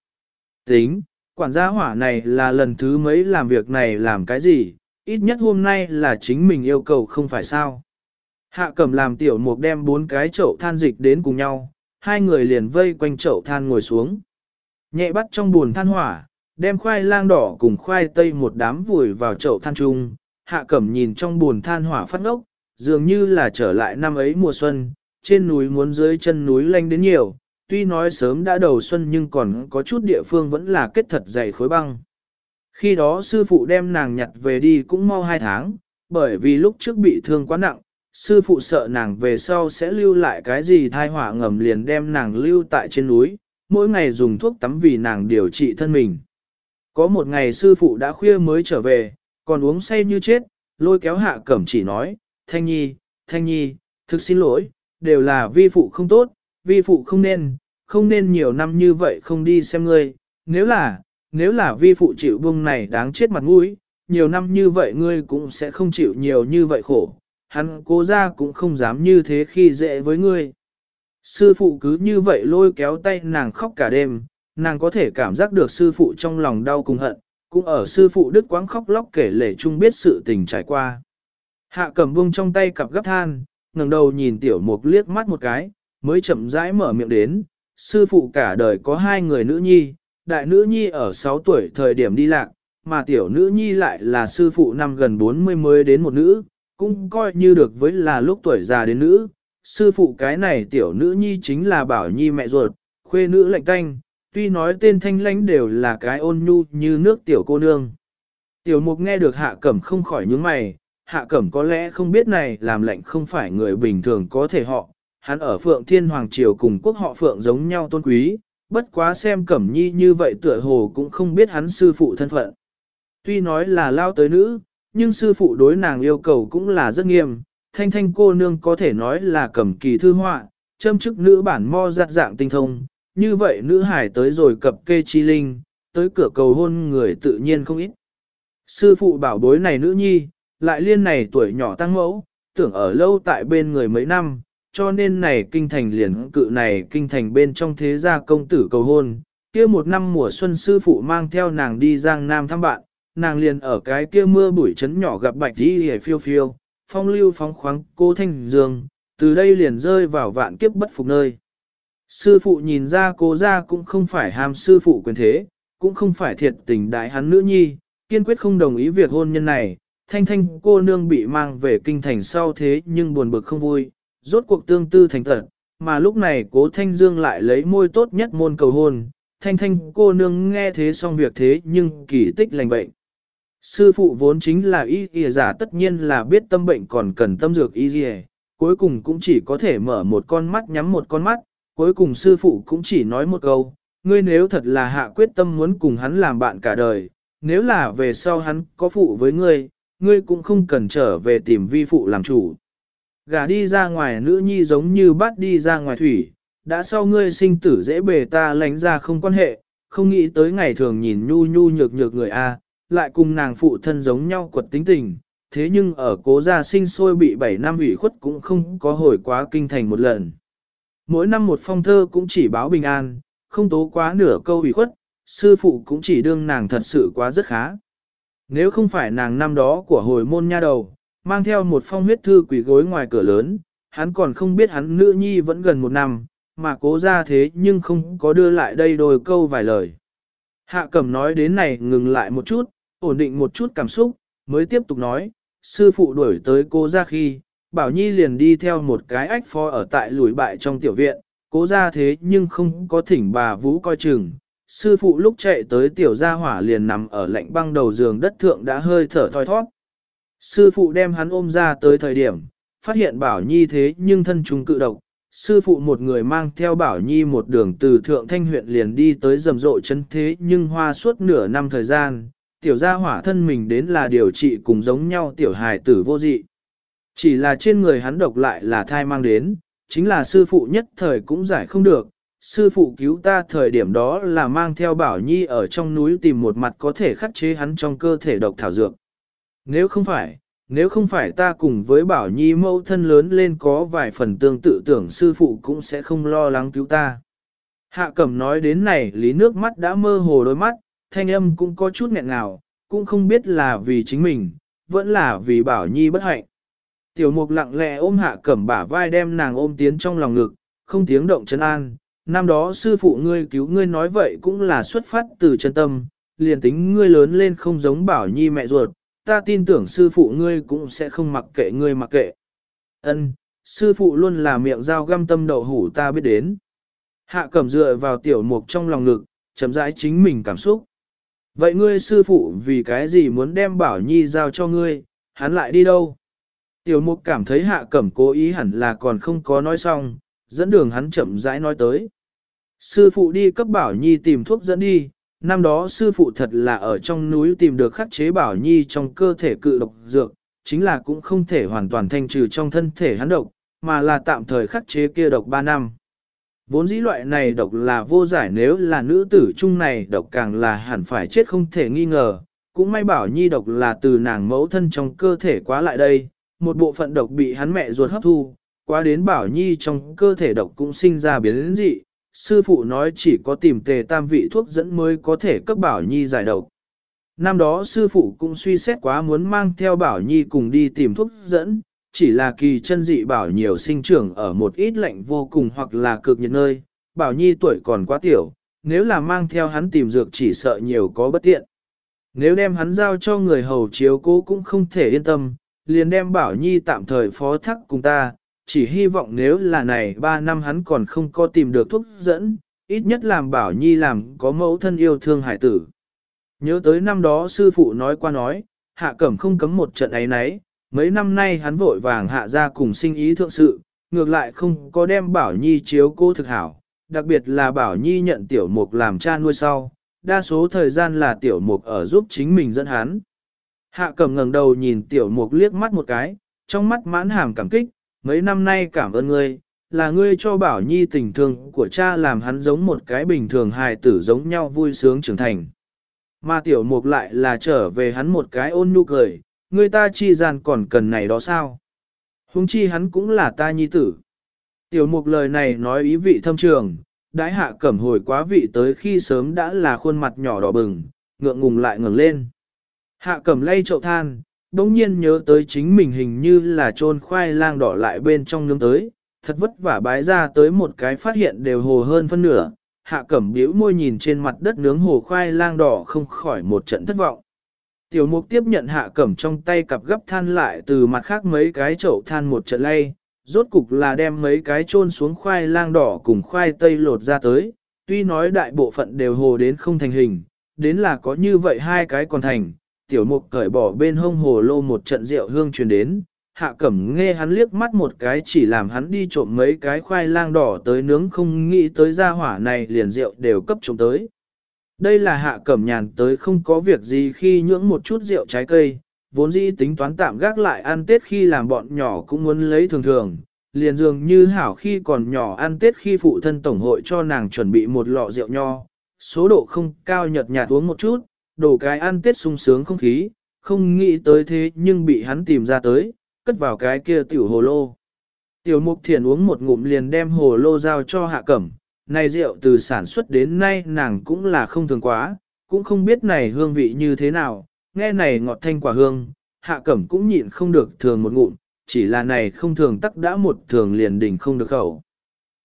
Tính, quản gia hỏa này là lần thứ mấy làm việc này làm cái gì, ít nhất hôm nay là chính mình yêu cầu không phải sao. Hạ cẩm làm tiểu mục đem bốn cái chậu than dịch đến cùng nhau, hai người liền vây quanh chậu than ngồi xuống. Nhẹ bắt trong buồn than hỏa, đem khoai lang đỏ cùng khoai tây một đám vùi vào chậu than chung, hạ cẩm nhìn trong buồn than hỏa phát ngốc, dường như là trở lại năm ấy mùa xuân, trên núi muốn dưới chân núi lanh đến nhiều, tuy nói sớm đã đầu xuân nhưng còn có chút địa phương vẫn là kết thật dày khối băng. Khi đó sư phụ đem nàng nhặt về đi cũng mau hai tháng, bởi vì lúc trước bị thương quá nặng, sư phụ sợ nàng về sau sẽ lưu lại cái gì thai họa ngầm liền đem nàng lưu tại trên núi, mỗi ngày dùng thuốc tắm vì nàng điều trị thân mình. Có một ngày sư phụ đã khuya mới trở về, còn uống say như chết, lôi kéo hạ cẩm chỉ nói, Thanh Nhi, Thanh Nhi, thực xin lỗi, đều là vi phụ không tốt, vi phụ không nên, không nên nhiều năm như vậy không đi xem ngươi, nếu là, nếu là vi phụ chịu buông này đáng chết mặt mũi, nhiều năm như vậy ngươi cũng sẽ không chịu nhiều như vậy khổ, hắn cố ra cũng không dám như thế khi dễ với ngươi. Sư phụ cứ như vậy lôi kéo tay nàng khóc cả đêm, nàng có thể cảm giác được sư phụ trong lòng đau cùng hận, cũng ở sư phụ đức quáng khóc lóc kể lể chung biết sự tình trải qua. Hạ cầm buông trong tay cặp gấp than, ngẩng đầu nhìn tiểu mục liếc mắt một cái, mới chậm rãi mở miệng đến, sư phụ cả đời có hai người nữ nhi, đại nữ nhi ở 6 tuổi thời điểm đi lạc, mà tiểu nữ nhi lại là sư phụ năm gần 40 mới đến một nữ, cũng coi như được với là lúc tuổi già đến nữ. Sư phụ cái này tiểu nữ nhi chính là bảo nhi mẹ ruột, khuê nữ lạnh tanh, tuy nói tên thanh lãnh đều là cái ôn nhu như nước tiểu cô nương. Tiểu mục nghe được hạ cẩm không khỏi nhướng mày, hạ cẩm có lẽ không biết này làm lệnh không phải người bình thường có thể họ, hắn ở phượng thiên hoàng triều cùng quốc họ phượng giống nhau tôn quý, bất quá xem cẩm nhi như vậy tựa hồ cũng không biết hắn sư phụ thân phận. Tuy nói là lao tới nữ, nhưng sư phụ đối nàng yêu cầu cũng là rất nghiêm, thanh thanh cô nương có thể nói là cẩm kỳ thư họa, châm chức nữ bản mo giặt dạng tinh thông, như vậy nữ hải tới rồi cập kê chi linh, tới cửa cầu hôn người tự nhiên không ít. Sư phụ bảo bối này nữ nhi, lại liên này tuổi nhỏ tăng mẫu, tưởng ở lâu tại bên người mấy năm, cho nên này kinh thành liền cự này kinh thành bên trong thế gia công tử cầu hôn. kia một năm mùa xuân sư phụ mang theo nàng đi giang nam thăm bạn, nàng liền ở cái kia mưa bụi trấn nhỏ gặp bạch đi hề phiêu phiêu, phong lưu phóng khoáng cô thanh dương, từ đây liền rơi vào vạn kiếp bất phục nơi. Sư phụ nhìn ra cô ra cũng không phải ham sư phụ quyền thế, cũng không phải thiệt tình đại hắn nữ nhi, kiên quyết không đồng ý việc hôn nhân này, thanh thanh cô nương bị mang về kinh thành sau thế nhưng buồn bực không vui, rốt cuộc tương tư thành thật, mà lúc này cố thanh dương lại lấy môi tốt nhất môn cầu hôn, thanh thanh cô nương nghe thế xong việc thế nhưng kỳ tích lành bệnh. Sư phụ vốn chính là y y giả tất nhiên là biết tâm bệnh còn cần tâm dược y y, cuối cùng cũng chỉ có thể mở một con mắt nhắm một con mắt, cuối cùng sư phụ cũng chỉ nói một câu, ngươi nếu thật là hạ quyết tâm muốn cùng hắn làm bạn cả đời, nếu là về sau hắn có phụ với ngươi, ngươi cũng không cần trở về tìm vi phụ làm chủ. Gả đi ra ngoài nữ nhi giống như bắt đi ra ngoài thủy, đã sau ngươi sinh tử dễ bề ta lánh ra không quan hệ, không nghĩ tới ngày thường nhìn nhu nhu nhược nhược người A, lại cùng nàng phụ thân giống nhau quật tính tình, thế nhưng ở cố gia sinh sôi bị 7 năm ủy khuất cũng không có hồi quá kinh thành một lần. Mỗi năm một phong thơ cũng chỉ báo bình an, không tố quá nửa câu ủy khuất, sư phụ cũng chỉ đương nàng thật sự quá rất khá. Nếu không phải nàng năm đó của hồi môn nha đầu, mang theo một phong huyết thư quỷ gối ngoài cửa lớn, hắn còn không biết hắn nữ nhi vẫn gần một năm, mà cố ra thế nhưng không có đưa lại đây đôi câu vài lời. Hạ cẩm nói đến này ngừng lại một chút, ổn định một chút cảm xúc, mới tiếp tục nói, sư phụ đuổi tới cô ra khi, Bảo Nhi liền đi theo một cái ách phó ở tại lùi bại trong tiểu viện, cố ra thế nhưng không có thỉnh bà Vũ coi chừng. Sư phụ lúc chạy tới tiểu gia hỏa liền nằm ở lạnh băng đầu giường đất thượng đã hơi thở thoi thoát. Sư phụ đem hắn ôm ra tới thời điểm, phát hiện Bảo Nhi thế nhưng thân trùng cự độc. Sư phụ một người mang theo Bảo Nhi một đường từ Thượng Thanh huyện liền đi tới rầm rộ chân thế nhưng hoa suốt nửa năm thời gian, tiểu gia hỏa thân mình đến là điều trị cùng giống nhau tiểu hài tử vô dị. Chỉ là trên người hắn độc lại là thai mang đến, chính là sư phụ nhất thời cũng giải không được. Sư phụ cứu ta thời điểm đó là mang theo bảo nhi ở trong núi tìm một mặt có thể khắc chế hắn trong cơ thể độc thảo dược. Nếu không phải, nếu không phải ta cùng với bảo nhi mâu thân lớn lên có vài phần tương tự tưởng sư phụ cũng sẽ không lo lắng cứu ta. Hạ cẩm nói đến này lý nước mắt đã mơ hồ đôi mắt, thanh âm cũng có chút nghẹn ngào, cũng không biết là vì chính mình, vẫn là vì bảo nhi bất hạnh. Tiểu mục lặng lẽ ôm hạ cẩm bả vai đem nàng ôm tiến trong lòng ngực, không tiếng động chân an. Năm đó sư phụ ngươi cứu ngươi nói vậy cũng là xuất phát từ chân tâm, liền tính ngươi lớn lên không giống bảo nhi mẹ ruột, ta tin tưởng sư phụ ngươi cũng sẽ không mặc kệ ngươi mặc kệ. Ân, sư phụ luôn là miệng dao găm tâm đậu hủ ta biết đến. Hạ cẩm dựa vào tiểu mục trong lòng ngực, chậm rãi chính mình cảm xúc. Vậy ngươi sư phụ vì cái gì muốn đem bảo nhi giao cho ngươi, Hắn lại đi đâu? Tiểu mục cảm thấy hạ cẩm cố ý hẳn là còn không có nói xong, dẫn đường hắn chậm rãi nói tới. Sư phụ đi cấp bảo nhi tìm thuốc dẫn đi, năm đó sư phụ thật là ở trong núi tìm được khắc chế bảo nhi trong cơ thể cự độc dược, chính là cũng không thể hoàn toàn thanh trừ trong thân thể hắn độc, mà là tạm thời khắc chế kia độc 3 năm. Vốn dĩ loại này độc là vô giải nếu là nữ tử trung này độc càng là hẳn phải chết không thể nghi ngờ, cũng may bảo nhi độc là từ nàng mẫu thân trong cơ thể quá lại đây, một bộ phận độc bị hắn mẹ ruột hấp thu, quá đến bảo nhi trong cơ thể độc cũng sinh ra biến dị, sư phụ nói chỉ có tìm tề tam vị thuốc dẫn mới có thể cấp bảo nhi giải độc. Năm đó sư phụ cũng suy xét quá muốn mang theo bảo nhi cùng đi tìm thuốc dẫn, chỉ là kỳ chân dị bảo nhiều sinh trưởng ở một ít lạnh vô cùng hoặc là cực nhiệt nơi, bảo nhi tuổi còn quá tiểu, nếu là mang theo hắn tìm dược chỉ sợ nhiều có bất tiện. Nếu đem hắn giao cho người hầu chiếu cố cũng không thể yên tâm, liền đem bảo nhi tạm thời phó thác cùng ta, chỉ hy vọng nếu là này 3 năm hắn còn không có tìm được thuốc dẫn, ít nhất làm bảo nhi làm có mẫu thân yêu thương hải tử. Nhớ tới năm đó sư phụ nói qua nói, hạ cẩm không cấm một trận ấy nấy, mấy năm nay hắn vội vàng hạ ra cùng sinh ý thượng sự, ngược lại không có đem bảo nhi chiếu cô thực hảo, đặc biệt là bảo nhi nhận tiểu mục làm cha nuôi sau, đa số thời gian là tiểu mục ở giúp chính mình dẫn hắn. Hạ cẩm ngẩng đầu nhìn tiểu mục liếc mắt một cái, trong mắt mãn hàm cảm kích, mấy năm nay cảm ơn ngươi, là ngươi cho bảo nhi tình thương của cha làm hắn giống một cái bình thường hài tử giống nhau vui sướng trưởng thành. Mà tiểu mục lại là trở về hắn một cái ôn nhu cười, ngươi ta chi gian còn cần này đó sao? Hùng chi hắn cũng là ta nhi tử. Tiểu mục lời này nói ý vị thâm trường, đái hạ cẩm hồi quá vị tới khi sớm đã là khuôn mặt nhỏ đỏ bừng, ngượng ngùng lại ngẩng lên. Hạ cẩm lay chậu than, bỗng nhiên nhớ tới chính mình hình như là trôn khoai lang đỏ lại bên trong nướng tới, thật vất vả bái ra tới một cái phát hiện đều hồ hơn phân nửa, hạ cẩm biểu môi nhìn trên mặt đất nướng hồ khoai lang đỏ không khỏi một trận thất vọng. Tiểu mục tiếp nhận hạ cẩm trong tay cặp gấp than lại từ mặt khác mấy cái chậu than một trận lay, rốt cục là đem mấy cái chôn xuống khoai lang đỏ cùng khoai tây lột ra tới, tuy nói đại bộ phận đều hồ đến không thành hình, đến là có như vậy hai cái còn thành, tiểu mục cởi bỏ bên hông hồ lô một trận rượu hương truyền đến, hạ cẩm nghe hắn liếc mắt một cái chỉ làm hắn đi trộm mấy cái khoai lang đỏ tới nướng không nghĩ tới ra hỏa này liền rượu đều cấp trộm tới. Đây là hạ cẩm nhàn tới không có việc gì khi nhưỡng một chút rượu trái cây, vốn dĩ tính toán tạm gác lại ăn tết khi làm bọn nhỏ cũng muốn lấy thường thường, liền dường như hảo khi còn nhỏ ăn tết khi phụ thân tổng hội cho nàng chuẩn bị một lọ rượu nho, số độ không cao nhợt nhạt uống một chút, đổ cái ăn tết sung sướng không khí, không nghĩ tới thế nhưng bị hắn tìm ra tới, cất vào cái kia tiểu hồ lô. Tiểu mục thiền uống một ngụm liền đem hồ lô giao cho hạ cẩm, này rượu từ sản xuất đến nay nàng cũng là không thường quá, cũng không biết này hương vị như thế nào, nghe này ngọt thanh quả hương, hạ cẩm cũng nhịn không được thường một ngụm, chỉ là này không thường tắc đã một thường liền đỉnh không được khẩu.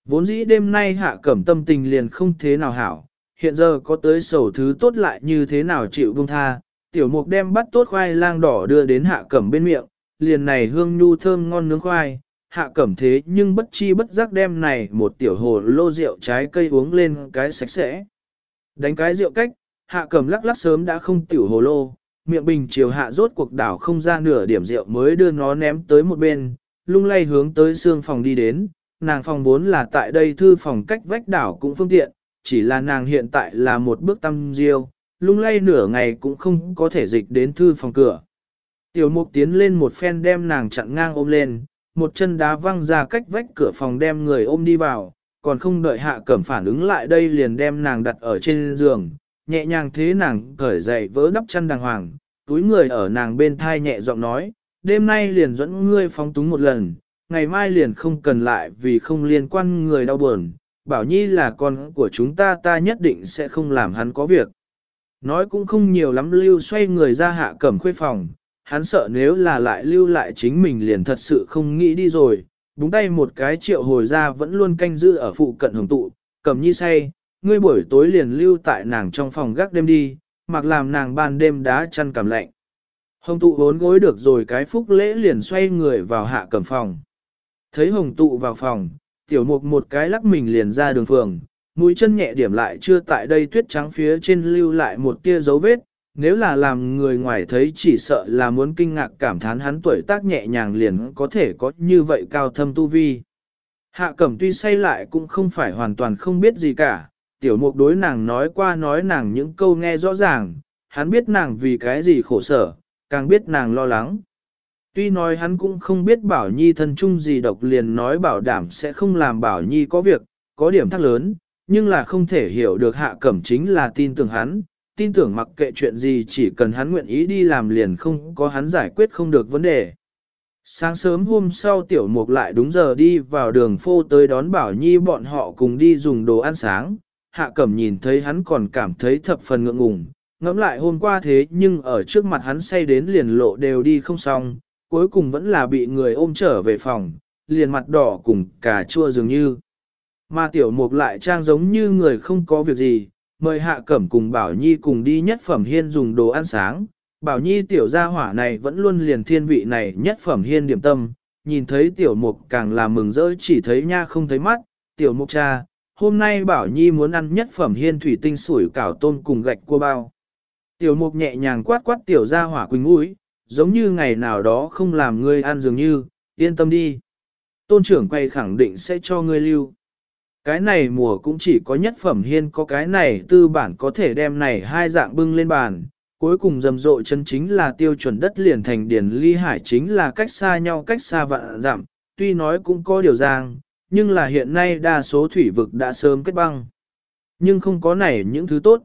Vốn dĩ đêm nay hạ cẩm tâm tình liền không thế nào hảo, hiện giờ có tới sầu thứ tốt lại như thế nào chịu buông tha, tiểu mục đem bắt tốt khoai lang đỏ đưa đến hạ cẩm bên miệng, liền này hương nhu thơm ngon nướng khoai, hạ cẩm thế nhưng bất chi bất giác đem này một tiểu hồ lô rượu trái cây uống lên cái sạch sẽ. Đánh cái rượu cách, hạ cẩm lắc lắc sớm đã không tiểu hồ lô, miệng bình chiều hạ rốt cuộc đảo không ra nửa điểm rượu mới đưa nó ném tới một bên, lung lay hướng tới xương phòng đi đến, nàng phòng vốn là tại đây thư phòng cách vách đảo cũng phương tiện, chỉ là nàng hiện tại là một bước tâm diêu, lung lay nửa ngày cũng không có thể dịch đến thư phòng cửa. Tiểu mục tiến lên một phen đem nàng chặn ngang ôm lên, một chân đá văng ra cách vách cửa phòng đem người ôm đi vào, còn không đợi hạ cẩm phản ứng lại đây liền đem nàng đặt ở trên giường, nhẹ nhàng thế nàng cởi dậy vỡ đắp chân đàng hoàng, túi người ở nàng bên thai nhẹ giọng nói, đêm nay liền dẫn ngươi phóng túng một lần, ngày mai liền không cần lại vì không liên quan người đau buồn, bảo nhi là con của chúng ta ta nhất định sẽ không làm hắn có việc. Nói cũng không nhiều lắm lưu xoay người ra hạ cẩm khuê phòng, hắn sợ nếu là lại lưu lại chính mình liền thật sự không nghĩ đi rồi, búng tay một cái triệu hồi ra vẫn luôn canh giữ ở phụ cận hồng tụ, Cẩm nhi say, ngươi buổi tối liền lưu tại nàng trong phòng gác đêm đi, mặc làm nàng ban đêm đá chăn cảm lạnh. Hồng tụ vốn gối được rồi cái phúc lễ liền xoay người vào hạ cẩm phòng. Thấy hồng tụ vào phòng, tiểu mục một cái lắc mình liền ra đường phường, mũi chân nhẹ điểm lại chưa tại đây tuyết trắng phía trên lưu lại một tia dấu vết, nếu là làm người ngoài thấy chỉ sợ là muốn kinh ngạc cảm thán hắn tuổi tác nhẹ nhàng liền có thể có như vậy cao thâm tu vi. Hạ cẩm tuy say lại cũng không phải hoàn toàn không biết gì cả, tiểu mục đối nàng nói qua nói nàng những câu nghe rõ ràng, hắn biết nàng vì cái gì khổ sở, càng biết nàng lo lắng. Tuy nói hắn cũng không biết Bảo Nhi thân chung gì độc liền nói bảo đảm sẽ không làm Bảo Nhi có việc, có điểm thắc lớn, nhưng là không thể hiểu được hạ cẩm chính là tin tưởng hắn, tin tưởng mặc kệ chuyện gì chỉ cần hắn nguyện ý đi làm liền không có hắn giải quyết không được vấn đề. Sáng sớm hôm sau tiểu mục lại đúng giờ đi vào đường phô tới đón Bảo Nhi bọn họ cùng đi dùng đồ ăn sáng, hạ cẩm nhìn thấy hắn còn cảm thấy thập phần ngượng ngùng, ngẫm lại hôm qua thế nhưng ở trước mặt hắn say đến liền lộ đều đi không xong, cuối cùng vẫn là bị người ôm trở về phòng, liền mặt đỏ cùng cà chua dường như. Mà tiểu mục lại trang giống như người không có việc gì, mời hạ cẩm cùng Bảo Nhi cùng đi nhất phẩm hiên dùng đồ ăn sáng. Bảo Nhi tiểu gia hỏa này vẫn luôn liền thiên vị này nhất phẩm hiên điểm tâm, nhìn thấy tiểu mục càng là mừng rỡ chỉ thấy nha không thấy mắt, tiểu mục cha, hôm nay Bảo Nhi muốn ăn nhất phẩm hiên thủy tinh sủi cảo tôm cùng gạch cua bao. Tiểu mục nhẹ nhàng quát quát tiểu gia hỏa quỳnh mũi, giống như ngày nào đó không làm ngươi ăn dường như, yên tâm đi. Tôn trưởng quay khẳng định sẽ cho ngươi lưu. Cái này mùa cũng chỉ có nhất phẩm hiên có cái này tư bản có thể đem này hai dạng bưng lên bàn. Cuối cùng rầm rộ chân chính là tiêu chuẩn đất liền thành điển ly hải chính là cách xa nhau cách xa vạn dặm, tuy nói cũng có điều giang, nhưng là hiện nay đa số thủy vực đã sớm kết băng. Nhưng không có này những thứ tốt.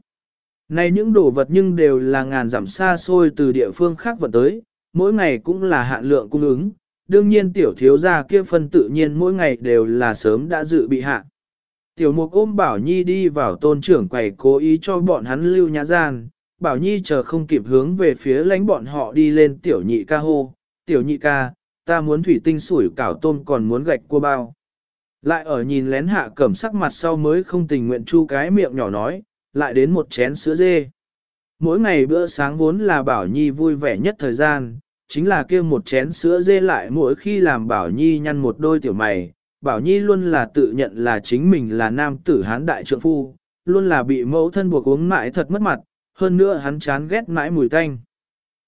Này những đồ vật nhưng đều là ngàn dặm xa xôi từ địa phương khác vận tới, mỗi ngày cũng là hạn lượng cung ứng, đương nhiên tiểu thiếu gia kia phân tự nhiên mỗi ngày đều là sớm đã dự bị hạ. Tiểu mục ôm Bảo Nhi đi vào tôn trưởng quầy cố ý cho bọn hắn lưu nhã gian, Bảo Nhi chờ không kịp hướng về phía lánh bọn họ đi lên tiểu nhị ca hô, tiểu nhị ca, ta muốn thủy tinh sủi cảo tôm còn muốn gạch cua bao. Lại ở nhìn lén hạ cẩm sắc mặt sau mới không tình nguyện chu cái miệng nhỏ nói, lại đến một chén sữa dê. Mỗi ngày bữa sáng vốn là Bảo Nhi vui vẻ nhất thời gian, chính là kia một chén sữa dê lại mỗi khi làm Bảo Nhi nhăn một đôi tiểu mày. Bảo Nhi luôn là tự nhận là chính mình là nam tử hán đại trượng phu, luôn là bị mẫu thân buộc uống mãi thật mất mặt, hơn nữa hắn chán ghét mãi mùi tanh.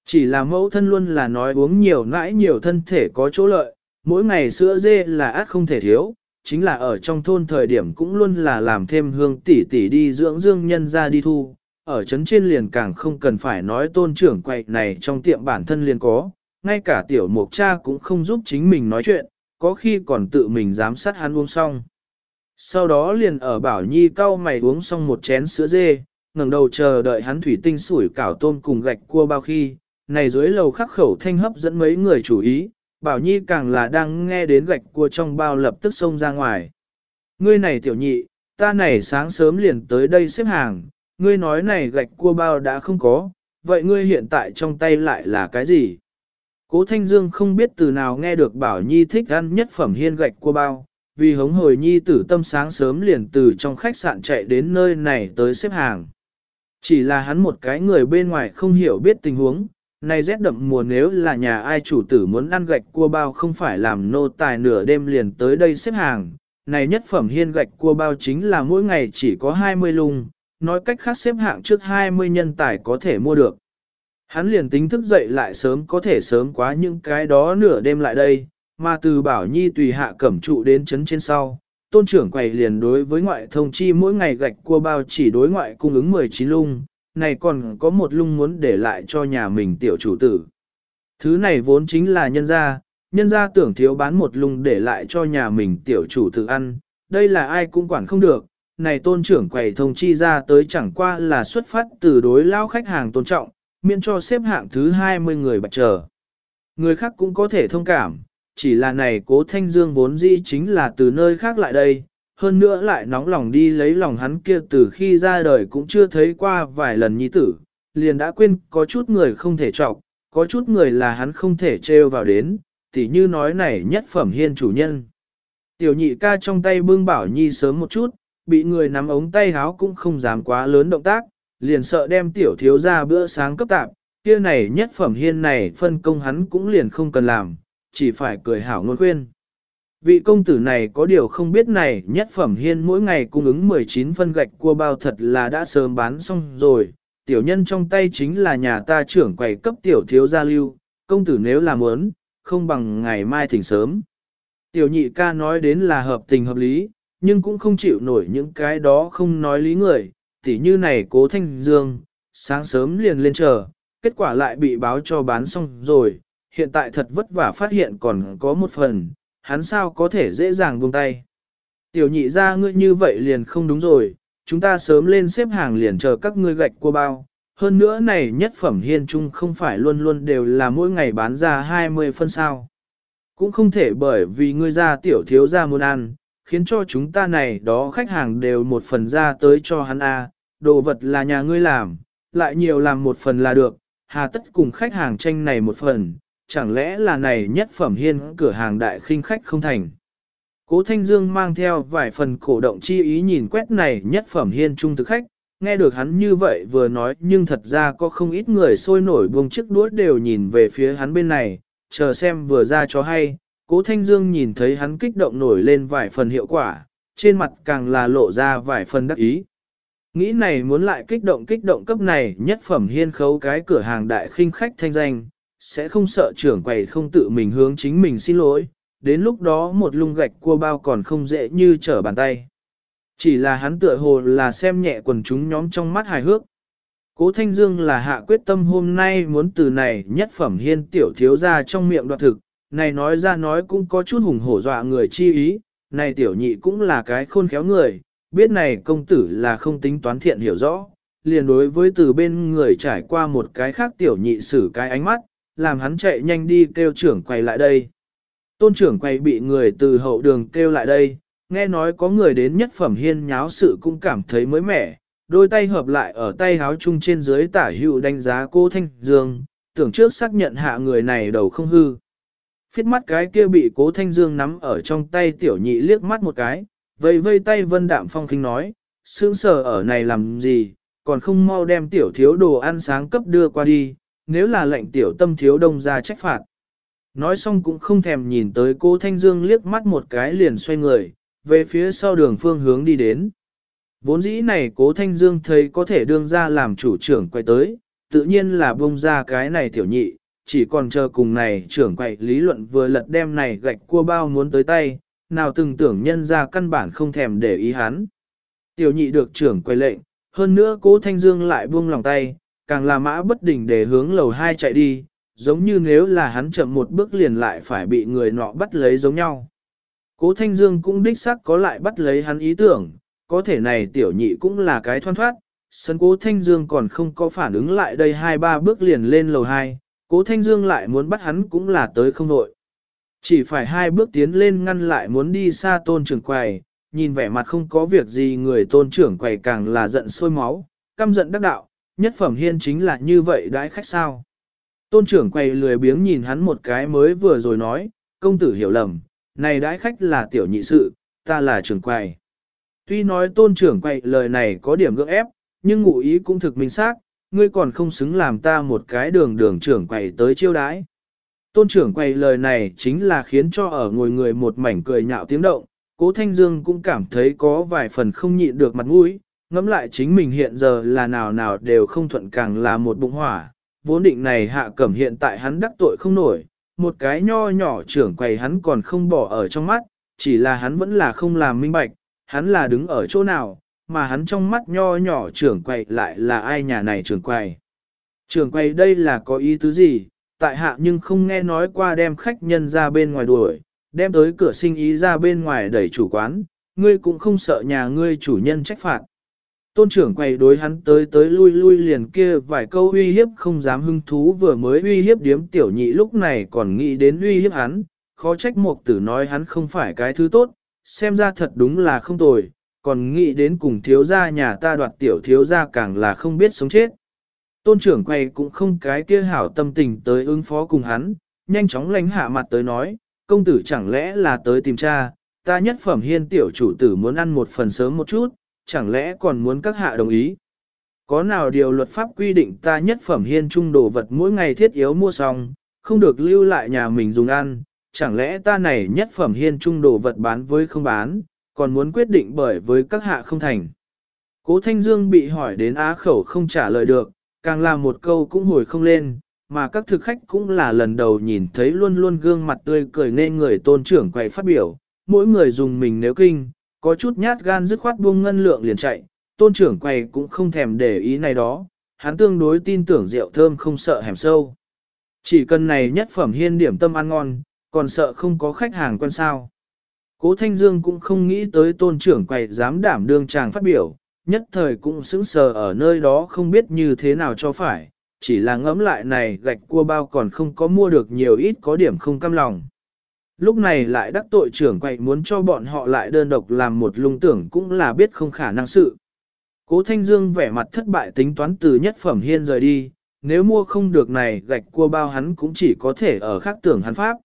Chỉ là mẫu thân luôn là nói uống nhiều nãi nhiều thân thể có chỗ lợi, mỗi ngày sữa dê là át không thể thiếu, chính là ở trong thôn thời điểm cũng luôn là làm thêm hương tỷ tỷ đi dưỡng dương nhân ra đi thu, ở trấn trên liền càng không cần phải nói tôn trưởng quậy này trong tiệm bản thân liền có, ngay cả tiểu mục cha cũng không giúp chính mình nói chuyện, có khi còn tự mình giám sát hắn uống xong. Sau đó liền ở bảo nhi cau mày uống xong một chén sữa dê, ngẩng đầu chờ đợi hắn thủy tinh sủi cảo tôm cùng gạch cua bao khi, này dưới lầu khắc khẩu thanh hấp dẫn mấy người chủ ý, Bảo Nhi càng là đang nghe đến gạch cua trong bao lập tức xông ra ngoài. Ngươi này tiểu nhị, ta này sáng sớm liền tới đây xếp hàng, ngươi nói này gạch cua bao đã không có, vậy ngươi hiện tại trong tay lại là cái gì? Cố Thanh Dương không biết từ nào nghe được Bảo Nhi thích ăn nhất phẩm hiên gạch cua bao, vì hống hồi Nhi tử tâm sáng sớm liền từ trong khách sạn chạy đến nơi này tới xếp hàng. Chỉ là hắn một cái người bên ngoài không hiểu biết tình huống, này rét đậm mùa nếu là nhà ai chủ tử muốn ăn gạch cua bao không phải làm nô tài nửa đêm liền tới đây xếp hàng. Này nhất phẩm hiên gạch cua bao chính là mỗi ngày chỉ có 20 lung, nói cách khác xếp hạng trước 20 nhân tài có thể mua được. Hắn liền tính thức dậy lại sớm có thể sớm quá những cái đó nửa đêm lại đây, mà từ bảo nhi tùy hạ cẩm trụ đến chấn trên sau. Tôn trưởng quầy liền đối với ngoại thông chi mỗi ngày gạch cua bao chỉ đối ngoại cung ứng 19 lung, này còn có một lung muốn để lại cho nhà mình tiểu chủ tử. Thứ này vốn chính là nhân gia, nhân gia tưởng thiếu bán một lung để lại cho nhà mình tiểu chủ tử ăn, đây là ai cũng quản không được, này tôn trưởng quầy thông chi ra tới chẳng qua là xuất phát từ đối lao khách hàng tôn trọng, miễn cho xếp hạng thứ 20 người bạch chờ. Người khác cũng có thể thông cảm, chỉ là này cố thanh dương vốn dĩ chính là từ nơi khác lại đây, hơn nữa lại nóng lòng đi lấy lòng hắn kia từ khi ra đời cũng chưa thấy qua vài lần nhi tử, liền đã quên có chút người không thể trọng, có chút người là hắn không thể trêu vào đến, tỉ như nói này nhất phẩm hiên chủ nhân. Tiểu nhị ca trong tay bưng bảo nhi sớm một chút, bị người nắm ống tay háo cũng không dám quá lớn động tác, liền sợ đem tiểu thiếu ra bữa sáng cấp tạp, kia này nhất phẩm hiên này phân công hắn cũng liền không cần làm, chỉ phải cười hảo ngôn khuyên. Vị công tử này có điều không biết này nhất phẩm hiên mỗi ngày cung ứng 19 phân gạch cua bao thật là đã sớm bán xong rồi, tiểu nhân trong tay chính là nhà ta trưởng quầy cấp tiểu thiếu gia lưu, công tử nếu làm muốn, không bằng ngày mai thỉnh sớm. Tiểu nhị ca nói đến là hợp tình hợp lý, nhưng cũng không chịu nổi những cái đó không nói lý người, tỉ như này cố thanh dương, sáng sớm liền lên chờ, kết quả lại bị báo cho bán xong rồi, hiện tại thật vất vả phát hiện còn có một phần, hắn sao có thể dễ dàng buông tay. Tiểu nhị ra ngươi như vậy liền không đúng rồi, chúng ta sớm lên xếp hàng liền chờ các ngươi gạch qua bao. Hơn nữa này nhất phẩm hiên trung không phải luôn luôn đều là mỗi ngày bán ra 20 phân sao. Cũng không thể bởi vì ngươi ra tiểu thiếu ra muốn ăn, khiến cho chúng ta này đó khách hàng đều một phần ra tới cho hắn a đồ vật là nhà ngươi làm, lại nhiều làm một phần là được, hà tất cùng khách hàng tranh này một phần, chẳng lẽ là này nhất phẩm hiên cửa hàng đại khinh khách không thành. Cố Thanh Dương mang theo vài phần cổ động chi ý nhìn quét này nhất phẩm hiên trung thực khách, nghe được hắn như vậy vừa nói nhưng thật ra có không ít người sôi nổi buông chiếc đũa đều nhìn về phía hắn bên này, chờ xem vừa ra cho hay, cố Thanh Dương nhìn thấy hắn kích động nổi lên vài phần hiệu quả, trên mặt càng là lộ ra vài phần đắc ý. Nghĩ này muốn lại kích động kích động cấp này nhất phẩm hiên khấu cái cửa hàng đại khinh khách thanh danh, sẽ không sợ trưởng quầy không tự mình hướng chính mình xin lỗi, đến lúc đó một lung gạch cua bao còn không dễ như trở bàn tay. Chỉ là hắn tựa hồ là xem nhẹ quần chúng nhóm trong mắt hài hước. Cố Thanh Dương là hạ quyết tâm hôm nay muốn từ này nhất phẩm hiên tiểu thiếu ra trong miệng đoạt thực, này nói ra nói cũng có chút hùng hổ dọa người chi ý, này tiểu nhị cũng là cái khôn khéo người, biết này công tử là không tính toán thiện hiểu rõ, liền đối với từ bên người trải qua một cái khác tiểu nhị xử cái ánh mắt, làm hắn chạy nhanh đi kêu trưởng quay lại đây. Tôn trưởng quay bị người từ hậu đường kêu lại đây, nghe nói có người đến nhất phẩm hiên nháo sự cũng cảm thấy mới mẻ, đôi tay hợp lại ở tay háo chung trên dưới tả hữu đánh giá cô Thanh Dương, tưởng trước xác nhận hạ người này đầu không hư. Phiết mắt cái kia bị cố Thanh Dương nắm ở trong tay tiểu nhị liếc mắt một cái, vây vây tay vân đạm phong khinh nói, sướng sở ở này làm gì, còn không mau đem tiểu thiếu đồ ăn sáng cấp đưa qua đi, nếu là lệnh tiểu tâm thiếu đông ra trách phạt. Nói xong cũng không thèm nhìn tới cô Thanh Dương liếc mắt một cái liền xoay người, về phía sau đường phương hướng đi đến. Vốn dĩ này cố Thanh Dương thấy có thể đương ra làm chủ trưởng quay tới, tự nhiên là bông ra cái này tiểu nhị, chỉ còn chờ cùng này trưởng quay lý luận vừa lật đem này gạch cua bao muốn tới tay, nào từng tưởng nhân ra căn bản không thèm để ý hắn. Tiểu nhị được trưởng quay lệnh, hơn nữa cố Thanh Dương lại buông lòng tay, càng là mã bất đình để hướng lầu hai chạy đi, giống như nếu là hắn chậm một bước liền lại phải bị người nọ bắt lấy giống nhau. Cố Thanh Dương cũng đích xác có lại bắt lấy hắn ý tưởng, có thể này tiểu nhị cũng là cái thoăn thoát, sân cố Thanh Dương còn không có phản ứng lại đây hai ba bước liền lên lầu hai, cố Thanh Dương lại muốn bắt hắn cũng là tới không nội. Chỉ phải hai bước tiến lên ngăn lại muốn đi xa tôn trưởng quầy, nhìn vẻ mặt không có việc gì người tôn trưởng quầy càng là giận sôi máu, căm giận đắc đạo, nhất phẩm hiên chính là như vậy đãi khách sao. Tôn trưởng quầy lười biếng nhìn hắn một cái mới vừa rồi nói, công tử hiểu lầm, này đãi khách là tiểu nhị sự, ta là trưởng quầy. Tuy nói tôn trưởng quầy lời này có điểm gượng ép, nhưng ngụ ý cũng thực minh xác, ngươi còn không xứng làm ta một cái đường đường trưởng quầy tới chiêu đãi. Tôn trưởng quầy lời này chính là khiến cho ở ngồi người một mảnh cười nhạo tiếng động, cố Thanh Dương cũng cảm thấy có vài phần không nhịn được mặt mũi, ngẫm lại chính mình hiện giờ là nào nào đều không thuận càng là một bụng hỏa, vốn định này hạ cẩm hiện tại hắn đắc tội không nổi, một cái nho nhỏ trưởng quầy hắn còn không bỏ ở trong mắt, chỉ là hắn vẫn là không làm minh bạch, hắn là đứng ở chỗ nào, mà hắn trong mắt nho nhỏ trưởng quầy lại là ai nhà này trưởng quầy. Trưởng quầy đây là có ý tứ gì, tại hạ nhưng không nghe nói qua đem khách nhân ra bên ngoài đuổi, đem tới cửa sinh ý ra bên ngoài đẩy chủ quán, ngươi cũng không sợ nhà ngươi chủ nhân trách phạt. Tôn trưởng quay đối hắn tới tới lui lui liền kia vài câu uy hiếp không dám hưng thú vừa mới uy hiếp điếm tiểu nhị lúc này còn nghĩ đến uy hiếp hắn, khó trách mục tử nói hắn không phải cái thứ tốt, xem ra thật đúng là không tồi, còn nghĩ đến cùng thiếu gia nhà ta đoạt tiểu thiếu gia càng là không biết sống chết. Tôn trưởng quay cũng không cái kia hảo tâm tình tới ứng phó cùng hắn, nhanh chóng lánh hạ mặt tới nói, công tử chẳng lẽ là tới tìm cha, ta nhất phẩm hiên tiểu chủ tử muốn ăn một phần sớm một chút, chẳng lẽ còn muốn các hạ đồng ý? Có nào điều luật pháp quy định ta nhất phẩm hiên trung đồ vật mỗi ngày thiết yếu mua xong, không được lưu lại nhà mình dùng ăn, chẳng lẽ ta này nhất phẩm hiên trung đồ vật bán với không bán, còn muốn quyết định bởi với các hạ không thành. Cố Thanh Dương bị hỏi đến á khẩu không trả lời được, càng là một câu cũng hồi không lên, mà các thực khách cũng là lần đầu nhìn thấy luôn luôn gương mặt tươi cười nên người tôn trưởng quầy phát biểu, mỗi người dùng mình nếu kinh, có chút nhát gan dứt khoát buông ngân lượng liền chạy, tôn trưởng quầy cũng không thèm để ý này đó, hắn tương đối tin tưởng rượu thơm không sợ hẻm sâu. Chỉ cần này nhất phẩm hiên điểm tâm ăn ngon, còn sợ không có khách hàng quen sao. Cố Thanh Dương cũng không nghĩ tới tôn trưởng quầy dám đảm đương chàng phát biểu, nhất thời cũng sững sờ ở nơi đó không biết như thế nào cho phải, chỉ là ngẫm lại này gạch cua bao còn không có mua được nhiều ít có điểm không căm lòng. Lúc này lại đắc tội trưởng quậy muốn cho bọn họ lại đơn độc làm một lung tưởng cũng là biết không khả năng sự. Cố Thanh Dương vẻ mặt thất bại tính toán từ nhất phẩm hiên rời đi, nếu mua không được này gạch cua bao hắn cũng chỉ có thể ở khác tưởng hắn pháp.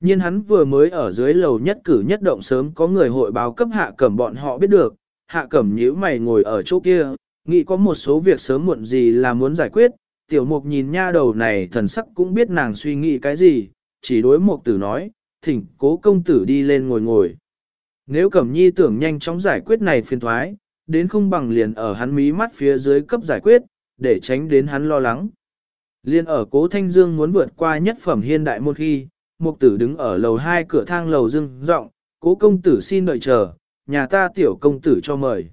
Nhưng hắn vừa mới ở dưới lầu nhất cử nhất động sớm có người hội báo cấp hạ cẩm bọn họ biết được, hạ cẩm nhíu mày ngồi ở chỗ kia, nghĩ có một số việc sớm muộn gì là muốn giải quyết, tiểu mục nhìn nha đầu này thần sắc cũng biết nàng suy nghĩ cái gì, chỉ đối mục tử nói, thỉnh cố công tử đi lên ngồi ngồi. Nếu cẩm nhi tưởng nhanh chóng giải quyết này phiền thoái, đến không bằng liền ở hắn mí mắt phía dưới cấp giải quyết, để tránh đến hắn lo lắng. Liên ở cố thanh dương muốn vượt qua nhất phẩm hiên đại một khi, mục tử đứng ở lầu hai cửa thang lầu dưng rộng, cố công tử xin đợi chờ, nhà ta tiểu công tử cho mời.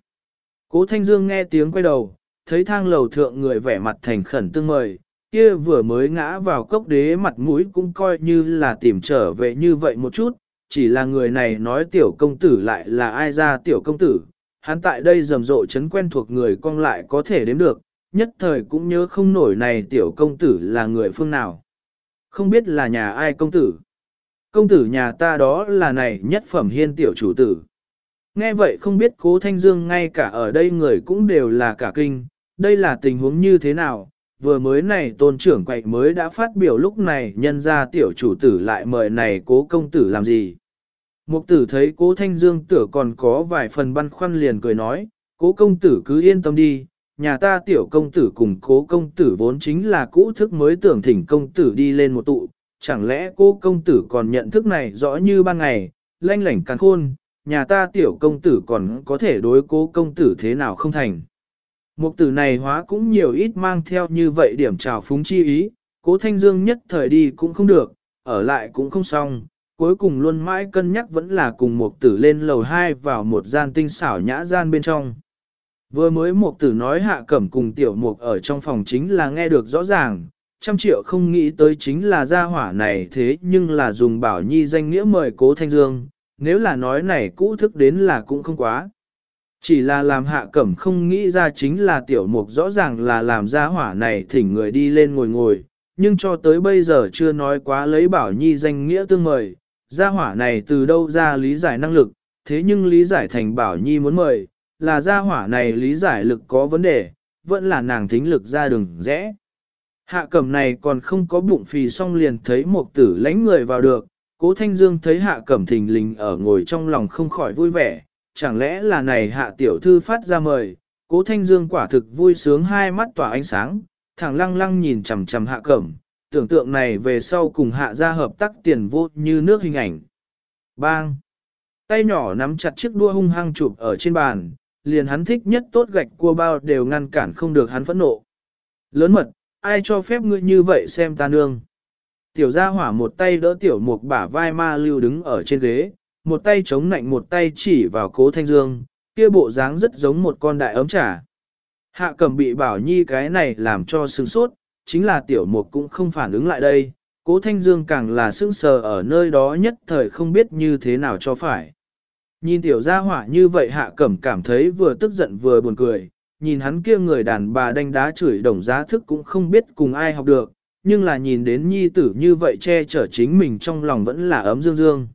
Cố thanh dương nghe tiếng quay đầu, thấy thang lầu thượng người vẻ mặt thành khẩn tương mời, kia vừa mới ngã vào cốc đế mặt mũi cũng coi như là tìm trở về như vậy một chút, chỉ là người này nói tiểu công tử lại là ai ra tiểu công tử, hắn tại đây rầm rộ chấn quen thuộc người con lại có thể đếm được, nhất thời cũng nhớ không nổi này tiểu công tử là người phương nào. Không biết là nhà ai công tử. Công tử nhà ta đó là này nhất phẩm hiên tiểu chủ tử. Nghe vậy không biết cố thanh dương ngay cả ở đây người cũng đều là cả kinh, đây là tình huống như thế nào, vừa mới này tôn trưởng quậy mới đã phát biểu lúc này nhân ra tiểu chủ tử lại mời này cố công tử làm gì. Mục tử thấy cố thanh dương tử còn có vài phần băn khoăn liền cười nói, cố công tử cứ yên tâm đi, nhà ta tiểu công tử cùng cố công tử vốn chính là cũ thức mới tưởng thỉnh công tử đi lên một tụ, chẳng lẽ cố công tử còn nhận thức này rõ như ban ngày, lanh lảnh càng khôn, nhà ta tiểu công tử còn có thể đối cố công tử thế nào không thành. Mục tử này hóa cũng nhiều ít mang theo như vậy điểm trào phúng chi ý, cố thanh dương nhất thời đi cũng không được, ở lại cũng không xong, cuối cùng luôn mãi cân nhắc vẫn là cùng mục tử lên lầu 2 vào một gian tinh xảo nhã gian bên trong. Vừa mới mục tử nói hạ cẩm cùng tiểu mục ở trong phòng chính là nghe được rõ ràng, trăm triệu không nghĩ tới chính là gia hỏa này thế nhưng là dùng bảo nhi danh nghĩa mời cố thanh dương, nếu là nói này cũ thức đến là cũng không quá. Chỉ là làm hạ cẩm không nghĩ ra chính là tiểu mục rõ ràng là làm gia hỏa này thỉnh người đi lên ngồi ngồi, nhưng cho tới bây giờ chưa nói quá lấy bảo nhi danh nghĩa tương mời, gia hỏa này từ đâu ra lý giải năng lực, thế nhưng lý giải thành bảo nhi muốn mời, là gia hỏa này lý giải lực có vấn đề, vẫn là nàng thính lực ra đường rẽ. Hạ cẩm này còn không có bụng phì xong liền thấy một tử lánh người vào được, cố thanh dương thấy hạ cẩm thình lình ở ngồi trong lòng không khỏi vui vẻ, chẳng lẽ là này hạ tiểu thư phát ra mời, cố thanh dương quả thực vui sướng hai mắt tỏa ánh sáng, thẳng lăng lăng nhìn chằm chằm hạ cẩm, tưởng tượng này về sau cùng hạ ra hợp tác tiền vô như nước hình ảnh. Bang! Tay nhỏ nắm chặt chiếc đua hung hăng chụp ở trên bàn, liền hắn thích nhất tốt gạch cua bao đều ngăn cản không được hắn phẫn nộ. Lớn mật, ai cho phép ngươi như vậy xem ta nương. Tiểu gia hỏa một tay đỡ tiểu mục bả vai ma lưu đứng ở trên ghế, một tay chống nạnh một tay chỉ vào cố thanh dương, kia bộ dáng rất giống một con đại ấm trà. Hạ cầm bị bảo nhi cái này làm cho sừng sốt, chính là tiểu mục cũng không phản ứng lại đây, cố thanh dương càng là sững sờ ở nơi đó nhất thời không biết như thế nào cho phải. Nhìn tiểu gia hỏa như vậy hạ cẩm cảm thấy vừa tức giận vừa buồn cười, nhìn hắn kia người đàn bà đánh đá chửi đồng giá thức cũng không biết cùng ai học được, nhưng là nhìn đến nhi tử như vậy che chở chính mình trong lòng vẫn là ấm dương dương.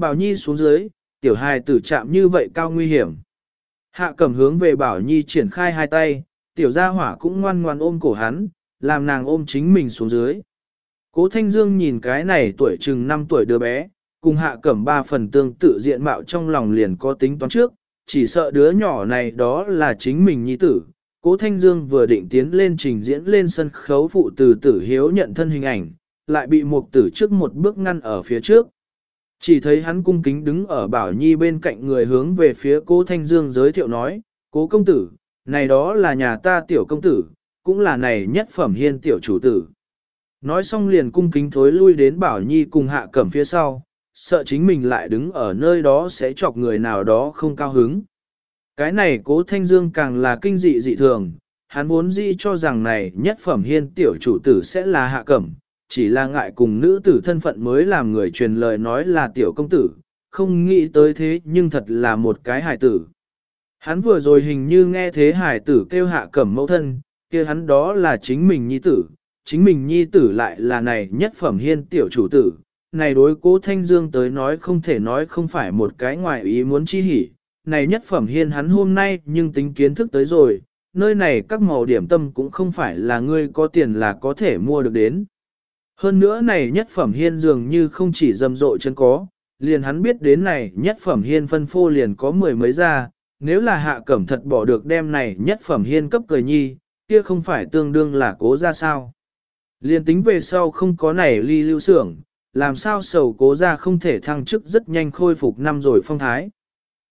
Bảo Nhi xuống dưới, tiểu hài tử chạm như vậy cao nguy hiểm. Hạ cẩm hướng về Bảo Nhi triển khai hai tay, tiểu gia hỏa cũng ngoan ngoan ôm cổ hắn, làm nàng ôm chính mình xuống dưới. Cố Thanh Dương nhìn cái này tuổi chừng 5 tuổi đứa bé, cùng hạ cẩm ba phần tương tự diện mạo trong lòng liền có tính toán trước, chỉ sợ đứa nhỏ này đó là chính mình nhi tử. Cố Thanh Dương vừa định tiến lên trình diễn lên sân khấu phụ từ tử hiếu nhận thân hình ảnh, lại bị một tử trước một bước ngăn ở phía trước. Chỉ thấy hắn cung kính đứng ở Bảo Nhi bên cạnh người hướng về phía cố Thanh Dương giới thiệu nói, cố công tử, này đó là nhà ta tiểu công tử, cũng là này nhất phẩm hiên tiểu chủ tử. Nói xong liền cung kính thối lui đến Bảo Nhi cùng hạ cẩm phía sau, sợ chính mình lại đứng ở nơi đó sẽ chọc người nào đó không cao hứng. Cái này cố thanh dương càng là kinh dị dị thường, hắn vốn dĩ cho rằng này nhất phẩm hiên tiểu chủ tử sẽ là hạ cẩm, chỉ là ngại cùng nữ tử thân phận mới làm người truyền lời nói là tiểu công tử, không nghĩ tới thế nhưng thật là một cái hài tử. Hắn vừa rồi hình như nghe thế hài tử kêu hạ cẩm mẫu thân, kia hắn đó là chính mình nhi tử, chính mình nhi tử lại là này nhất phẩm hiên tiểu chủ tử. Này đối cố Thanh Dương tới nói không thể nói không phải một cái ngoài ý muốn chi hỉ, này nhất phẩm hiên hắn hôm nay nhưng tính kiến thức tới rồi, nơi này các màu điểm tâm cũng không phải là ngươi có tiền là có thể mua được đến. Hơn nữa này nhất phẩm hiên dường như không chỉ rầm rộ chân có, liền hắn biết đến này nhất phẩm hiên phân phô liền có mười mấy ra, nếu là hạ cẩm thật bỏ được đem này nhất phẩm hiên cấp cười nhi, kia không phải tương đương là cố ra sao. Liền tính về sau không có này ly lưu xưởng, làm sao sầu cố ra không thể thăng chức rất nhanh khôi phục năm rồi phong thái.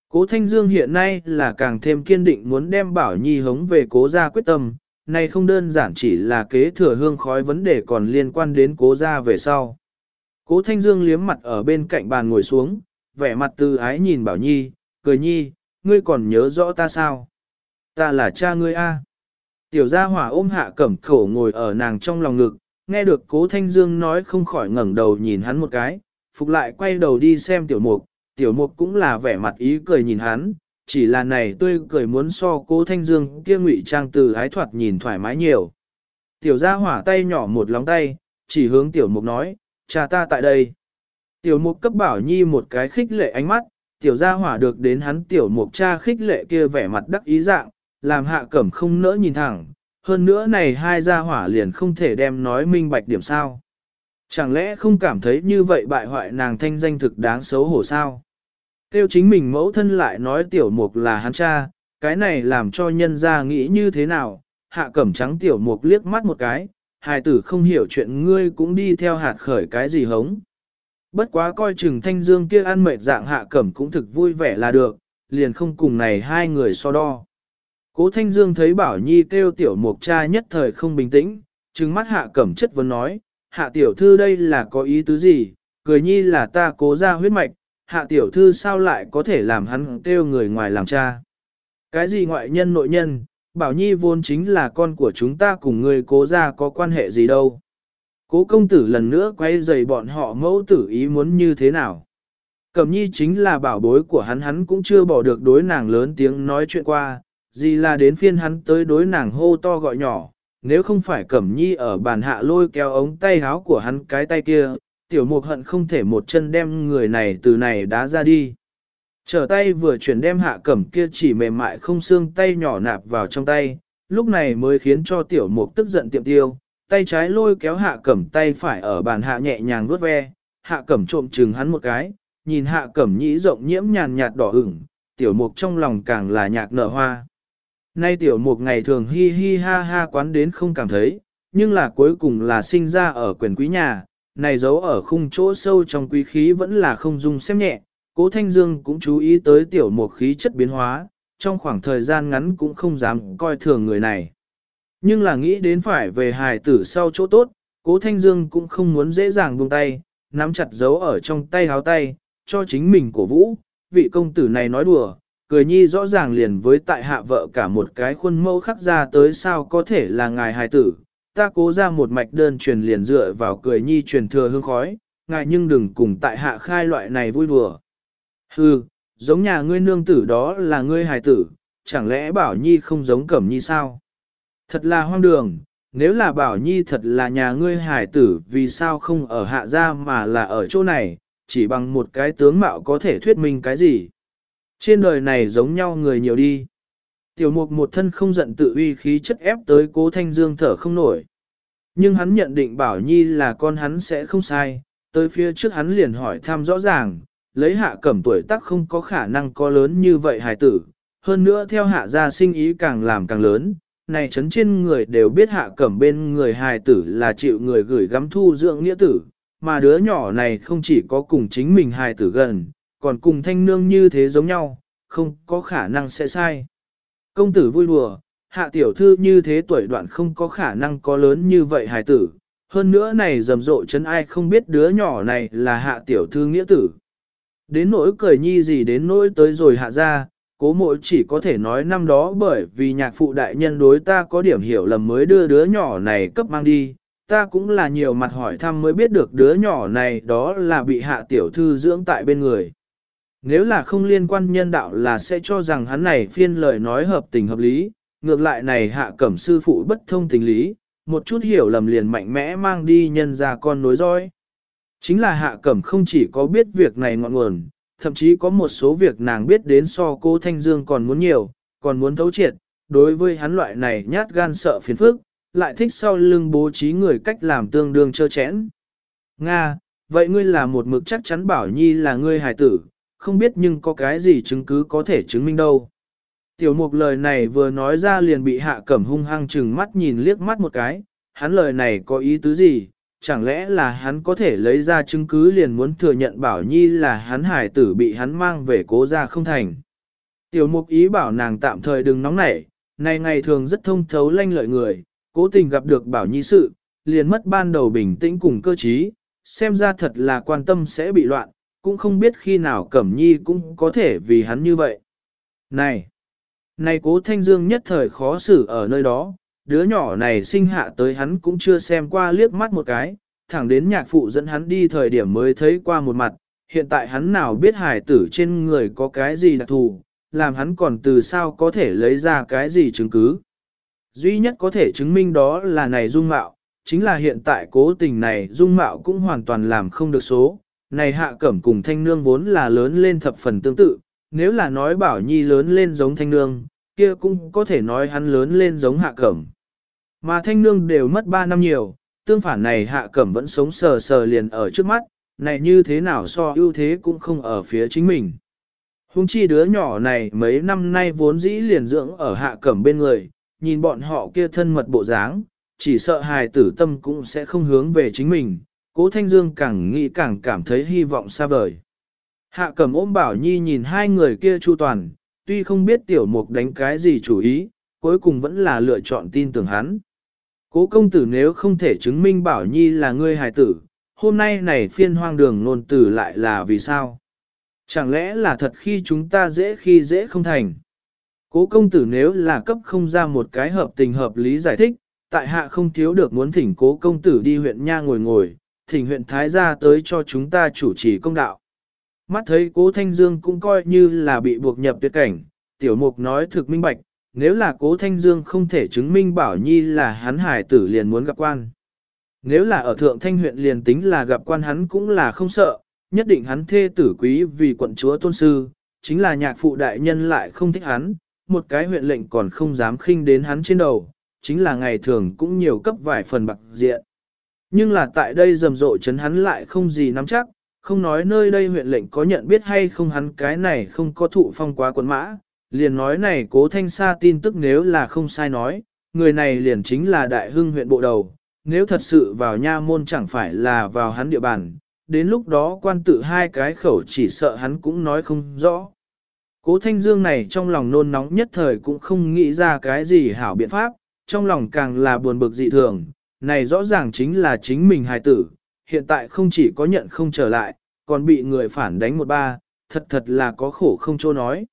Cố Thanh Dương hiện nay là càng thêm kiên định muốn đem Bảo Nhi hống về cố gia quyết tâm, này không đơn giản chỉ là kế thừa hương khói vấn đề còn liên quan đến cố gia về sau. Cố Thanh Dương liếm mặt ở bên cạnh bàn ngồi xuống, vẻ mặt từ ái nhìn Bảo Nhi, cười Nhi, ngươi còn nhớ rõ ta sao? Ta là cha ngươi a. Tiểu gia hỏa ôm hạ cẩm khổ ngồi ở nàng trong lòng ngực, nghe được cố Thanh Dương nói không khỏi ngẩng đầu nhìn hắn một cái, phục lại quay đầu đi xem tiểu mục, tiểu mục cũng là vẻ mặt ý cười nhìn hắn, chỉ là này tươi cười muốn so cố thanh dương kia ngụy trang từ ái thoạt nhìn thoải mái nhiều. Tiểu gia hỏa tay nhỏ một lóng tay, chỉ hướng tiểu mục nói, cha ta tại đây. Tiểu mục cấp bảo nhi một cái khích lệ ánh mắt, tiểu gia hỏa được đến hắn tiểu mục cha khích lệ kia vẻ mặt đắc ý dạng, làm hạ cẩm không nỡ nhìn thẳng, hơn nữa này hai gia hỏa liền không thể đem nói minh bạch điểm sao. Chẳng lẽ không cảm thấy như vậy bại hoại nàng thanh danh thực đáng xấu hổ sao? Tiêu chính mình mẫu thân lại nói tiểu mục là hắn cha, cái này làm cho nhân ra nghĩ như thế nào, hạ cẩm trắng tiểu mục liếc mắt một cái, hài tử không hiểu chuyện ngươi cũng đi theo hạt khởi cái gì hống. Bất quá coi chừng thanh dương kia ăn mệt dạng hạ cẩm cũng thực vui vẻ là được, liền không cùng này hai người so đo. Cố thanh dương thấy bảo nhi kêu tiểu mục cha nhất thời không bình tĩnh, trừng mắt hạ cẩm chất vấn nói, hạ tiểu thư đây là có ý tứ gì, cười nhi là ta cố ra huyết mạch, hạ tiểu thư sao lại có thể làm hắn kêu người ngoài làm cha. Cái gì ngoại nhân nội nhân, bảo nhi vốn chính là con của chúng ta cùng người cố ra có quan hệ gì đâu. Cố công tử lần nữa quay dày bọn họ mẫu tử ý muốn như thế nào. Cẩm nhi chính là bảo bối của hắn hắn cũng chưa bỏ được đối nàng lớn tiếng nói chuyện qua, gì là đến phiên hắn tới đối nàng hô to gọi nhỏ, nếu không phải Cẩm nhi ở bàn hạ lôi kéo ống tay háo của hắn cái tay kia, tiểu mục hận không thể một chân đem người này từ này đá ra đi. Trở tay vừa chuyển đem hạ cẩm kia chỉ mềm mại không xương tay nhỏ nạp vào trong tay, lúc này mới khiến cho tiểu mục tức giận tiệm tiêu, tay trái lôi kéo hạ cẩm tay phải ở bàn hạ nhẹ nhàng vuốt ve, hạ cẩm trộm chừng hắn một cái, nhìn hạ cẩm nhĩ rộng nhiễm nhàn nhạt đỏ ửng, tiểu mục trong lòng càng là nhạc nở hoa. Nay tiểu mục ngày thường hi hi ha ha quán đến không cảm thấy, nhưng là cuối cùng là sinh ra ở quyền quý nhà, này giấu ở khung chỗ sâu trong quý khí vẫn là không dung xem nhẹ, cố thanh dương cũng chú ý tới tiểu một khí chất biến hóa, trong khoảng thời gian ngắn cũng không dám coi thường người này. Nhưng là nghĩ đến phải về hài tử sau chỗ tốt, cố thanh dương cũng không muốn dễ dàng buông tay, nắm chặt giấu ở trong tay háo tay, cho chính mình cổ vũ, vị công tử này nói đùa, cười nhi rõ ràng liền với tại hạ vợ cả một cái khuôn mẫu khắc ra tới sao có thể là ngài hài tử, ta cố ra một mạch đơn truyền liền dựa vào cười nhi truyền thừa hương khói, ngài nhưng đừng cùng tại hạ khai loại này vui đùa. Hừ, giống nhà ngươi nương tử đó là ngươi hài tử, chẳng lẽ bảo nhi không giống cẩm nhi sao? Thật là hoang đường, nếu là bảo nhi thật là nhà ngươi hài tử vì sao không ở hạ gia mà là ở chỗ này, chỉ bằng một cái tướng mạo có thể thuyết minh cái gì? Trên đời này giống nhau người nhiều đi. Tiểu mục một thân không giận tự uy khí chất ép tới cố thanh dương thở không nổi. Nhưng hắn nhận định bảo nhi là con hắn sẽ không sai, tới phía trước hắn liền hỏi thăm rõ ràng, lấy hạ cẩm tuổi tác không có khả năng có lớn như vậy hài tử, hơn nữa theo hạ gia sinh ý càng làm càng lớn, này chấn trên người đều biết hạ cẩm bên người hài tử là chịu người gửi gắm thu dưỡng nghĩa tử, mà đứa nhỏ này không chỉ có cùng chính mình hài tử gần, còn cùng thanh nương như thế giống nhau, không có khả năng sẽ sai. Công tử vui đùa, hạ tiểu thư như thế tuổi đoạn không có khả năng có lớn như vậy hài tử, hơn nữa này rầm rộ chấn ai không biết đứa nhỏ này là hạ tiểu thư nghĩa tử. Đến nỗi cười nhi gì đến nỗi tới rồi hạ ra, cố mộ chỉ có thể nói năm đó bởi vì nhạc phụ đại nhân đối ta có điểm hiểu lầm mới đưa đứa nhỏ này cấp mang đi, ta cũng là nhiều mặt hỏi thăm mới biết được đứa nhỏ này đó là bị hạ tiểu thư dưỡng tại bên người. Nếu là không liên quan nhân đạo là sẽ cho rằng hắn này phiên lời nói hợp tình hợp lý, ngược lại này hạ cẩm sư phụ bất thông tình lý, một chút hiểu lầm liền mạnh mẽ mang đi nhân ra con nối dõi. Chính là hạ cẩm không chỉ có biết việc này ngọn nguồn, thậm chí có một số việc nàng biết đến so cô Thanh Dương còn muốn nhiều, còn muốn thấu triệt, đối với hắn loại này nhát gan sợ phiền phức, lại thích sau lưng bố trí người cách làm tương đương trơ chẽn. Nga, vậy ngươi là một mực chắc chắn bảo nhi là ngươi hài tử, không biết nhưng có cái gì chứng cứ có thể chứng minh đâu. Tiểu mục lời này vừa nói ra liền bị hạ cẩm hung hăng chừng mắt nhìn liếc mắt một cái, hắn lời này có ý tứ gì, chẳng lẽ là hắn có thể lấy ra chứng cứ liền muốn thừa nhận bảo nhi là hắn hải tử bị hắn mang về cố ra không thành. Tiểu mục ý bảo nàng tạm thời đừng nóng nảy, này ngày thường rất thông thấu lanh lợi người, cố tình gặp được bảo nhi sự, liền mất ban đầu bình tĩnh cùng cơ trí, xem ra thật là quan tâm sẽ bị loạn, cũng không biết khi nào Cẩm Nhi cũng có thể vì hắn như vậy. Này! Này cố Thanh Dương nhất thời khó xử ở nơi đó, đứa nhỏ này sinh hạ tới hắn cũng chưa xem qua liếc mắt một cái, thẳng đến nhạc phụ dẫn hắn đi thời điểm mới thấy qua một mặt, hiện tại hắn nào biết hài tử trên người có cái gì đặc thù, làm hắn còn từ sao có thể lấy ra cái gì chứng cứ. Duy nhất có thể chứng minh đó là này dung mạo, chính là hiện tại cố tình này dung mạo cũng hoàn toàn làm không được số. Này hạ cẩm cùng thanh nương vốn là lớn lên thập phần tương tự, nếu là nói bảo nhi lớn lên giống thanh nương, kia cũng có thể nói hắn lớn lên giống hạ cẩm. Mà thanh nương đều mất 3 năm nhiều, tương phản này hạ cẩm vẫn sống sờ sờ liền ở trước mắt, này như thế nào so ưu thế cũng không ở phía chính mình. Hùng chi đứa nhỏ này mấy năm nay vốn dĩ liền dưỡng ở hạ cẩm bên người, nhìn bọn họ kia thân mật bộ dáng, chỉ sợ hài tử tâm cũng sẽ không hướng về chính mình, cố thanh dương càng nghĩ càng cảm thấy hy vọng xa vời. Hạ cầm ôm bảo nhi nhìn hai người kia chu toàn, tuy không biết tiểu mục đánh cái gì chủ ý, cuối cùng vẫn là lựa chọn tin tưởng hắn. Cố công tử nếu không thể chứng minh bảo nhi là ngươi hài tử, hôm nay này phiên hoang đường nôn tử lại là vì sao? Chẳng lẽ là thật khi chúng ta dễ khi dễ không thành? Cố công tử nếu là cấp không ra một cái hợp tình hợp lý giải thích, tại hạ không thiếu được muốn thỉnh cố công tử đi huyện nha ngồi ngồi, thỉnh huyện Thái gia tới cho chúng ta chủ trì công đạo. Mắt thấy cố Thanh Dương cũng coi như là bị buộc nhập tuyệt cảnh, tiểu mục nói thực minh bạch, nếu là cố Thanh Dương không thể chứng minh bảo nhi là hắn hải tử liền muốn gặp quan. Nếu là ở thượng thanh huyện liền tính là gặp quan hắn cũng là không sợ, nhất định hắn thê tử quý vì quận chúa tôn sư, chính là nhạc phụ đại nhân lại không thích hắn, một cái huyện lệnh còn không dám khinh đến hắn trên đầu, chính là ngày thường cũng nhiều cấp vài phần bạc diện. Nhưng là tại đây rầm rộ chấn hắn lại không gì nắm chắc, không nói nơi đây huyện lệnh có nhận biết hay không hắn cái này không có thụ phong quá quần mã, liền nói này cố thanh xa tin tức nếu là không sai nói, người này liền chính là đại hưng huyện bộ đầu, nếu thật sự vào nha môn chẳng phải là vào hắn địa bàn, đến lúc đó quan tự hai cái khẩu chỉ sợ hắn cũng nói không rõ. Cố Thanh Dương này trong lòng nôn nóng nhất thời cũng không nghĩ ra cái gì hảo biện pháp, trong lòng càng là buồn bực dị thường, này rõ ràng chính là chính mình hài tử, hiện tại không chỉ có nhận không trở lại, còn bị người phản đánh một ba, thật thật là có khổ không chỗ nói.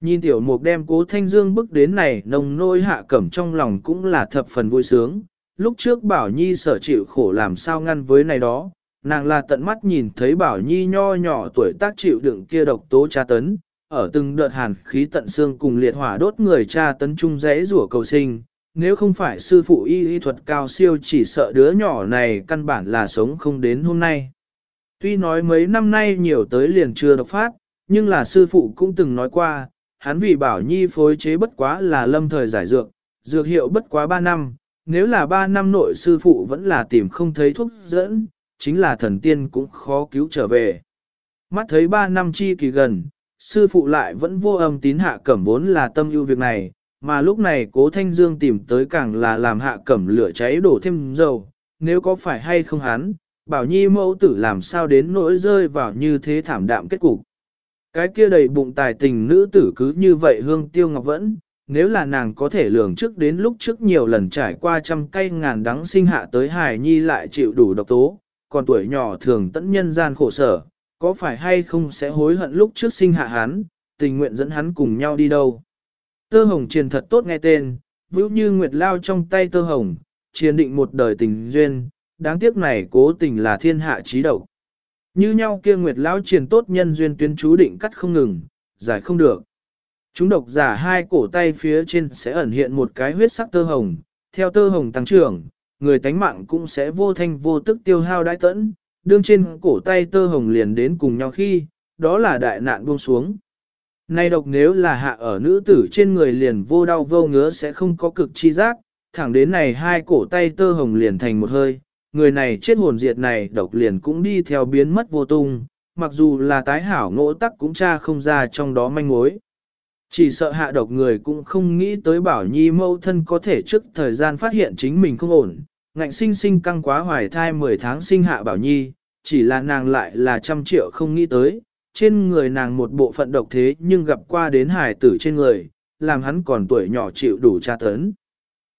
Nhìn tiểu mục đem cố Thanh Dương bước đến này nồng nôi hạ cẩm trong lòng cũng là thập phần vui sướng, lúc trước Bảo Nhi sở chịu khổ làm sao ngăn với này đó, nàng là tận mắt nhìn thấy Bảo Nhi nho nhỏ tuổi tác chịu đựng kia độc tố tra tấn, ở từng đợt hàn khí tận xương cùng liệt hỏa đốt người cha tấn trung rẽ rủa cầu sinh, nếu không phải sư phụ y y thuật cao siêu chỉ sợ đứa nhỏ này căn bản là sống không đến hôm nay. Tuy nói mấy năm nay nhiều tới liền chưa độc phát, nhưng là sư phụ cũng từng nói qua, hắn vì bảo nhi phối chế bất quá là lâm thời giải dược, dược hiệu bất quá 3 năm, nếu là 3 năm nội sư phụ vẫn là tìm không thấy thuốc dẫn, chính là thần tiên cũng khó cứu trở về. Mắt thấy 3 năm chi kỳ gần, sư phụ lại vẫn vô âm tín hạ cẩm vốn là tâm ưu việc này, mà lúc này cố thanh dương tìm tới càng là làm hạ cẩm lửa cháy đổ thêm dầu, nếu có phải hay không hắn, bảo nhi mẫu tử làm sao đến nỗi rơi vào như thế thảm đạm kết cục. Cái kia đầy bụng tài tình nữ tử cứ như vậy hương tiêu ngọc vẫn, nếu là nàng có thể lường trước đến lúc trước nhiều lần trải qua trăm cây ngàn đắng sinh hạ tới hài nhi lại chịu đủ độc tố, còn tuổi nhỏ thường tẫn nhân gian khổ sở, có phải hay không sẽ hối hận lúc trước sinh hạ hắn, tình nguyện dẫn hắn cùng nhau đi đâu. Tơ hồng triền thật tốt nghe tên, vĩu như nguyệt lao trong tay tơ hồng, triền định một đời tình duyên, đáng tiếc này cố tình là thiên hạ trí độc. Như nhau kia nguyệt Lão triền tốt nhân duyên tuyến chú định cắt không ngừng, giải không được. Chúng độc giả hai cổ tay phía trên sẽ ẩn hiện một cái huyết sắc tơ hồng, theo tơ hồng tăng trưởng, người tánh mạng cũng sẽ vô thanh vô tức tiêu hao đãi tẫn, đương trên cổ tay tơ hồng liền đến cùng nhau khi, đó là đại nạn buông xuống. Nay độc nếu là hạ ở nữ tử trên người liền vô đau vô ngứa sẽ không có cực chi giác, thẳng đến này hai cổ tay tơ hồng liền thành một hơi, người này chết hồn diệt này độc liền cũng đi theo biến mất vô tung, mặc dù là tái hảo ngỗ tắc cũng tra không ra trong đó manh mối. Chỉ sợ hạ độc người cũng không nghĩ tới bảo nhi mâu thân có thể trước thời gian phát hiện chính mình không ổn, ngạnh sinh sinh căng quá hoài thai 10 tháng sinh hạ bảo nhi, chỉ là nàng lại là trăm triệu không nghĩ tới, trên người nàng một bộ phận độc thế nhưng gặp qua đến hải tử trên người, làm hắn còn tuổi nhỏ chịu đủ tra tấn.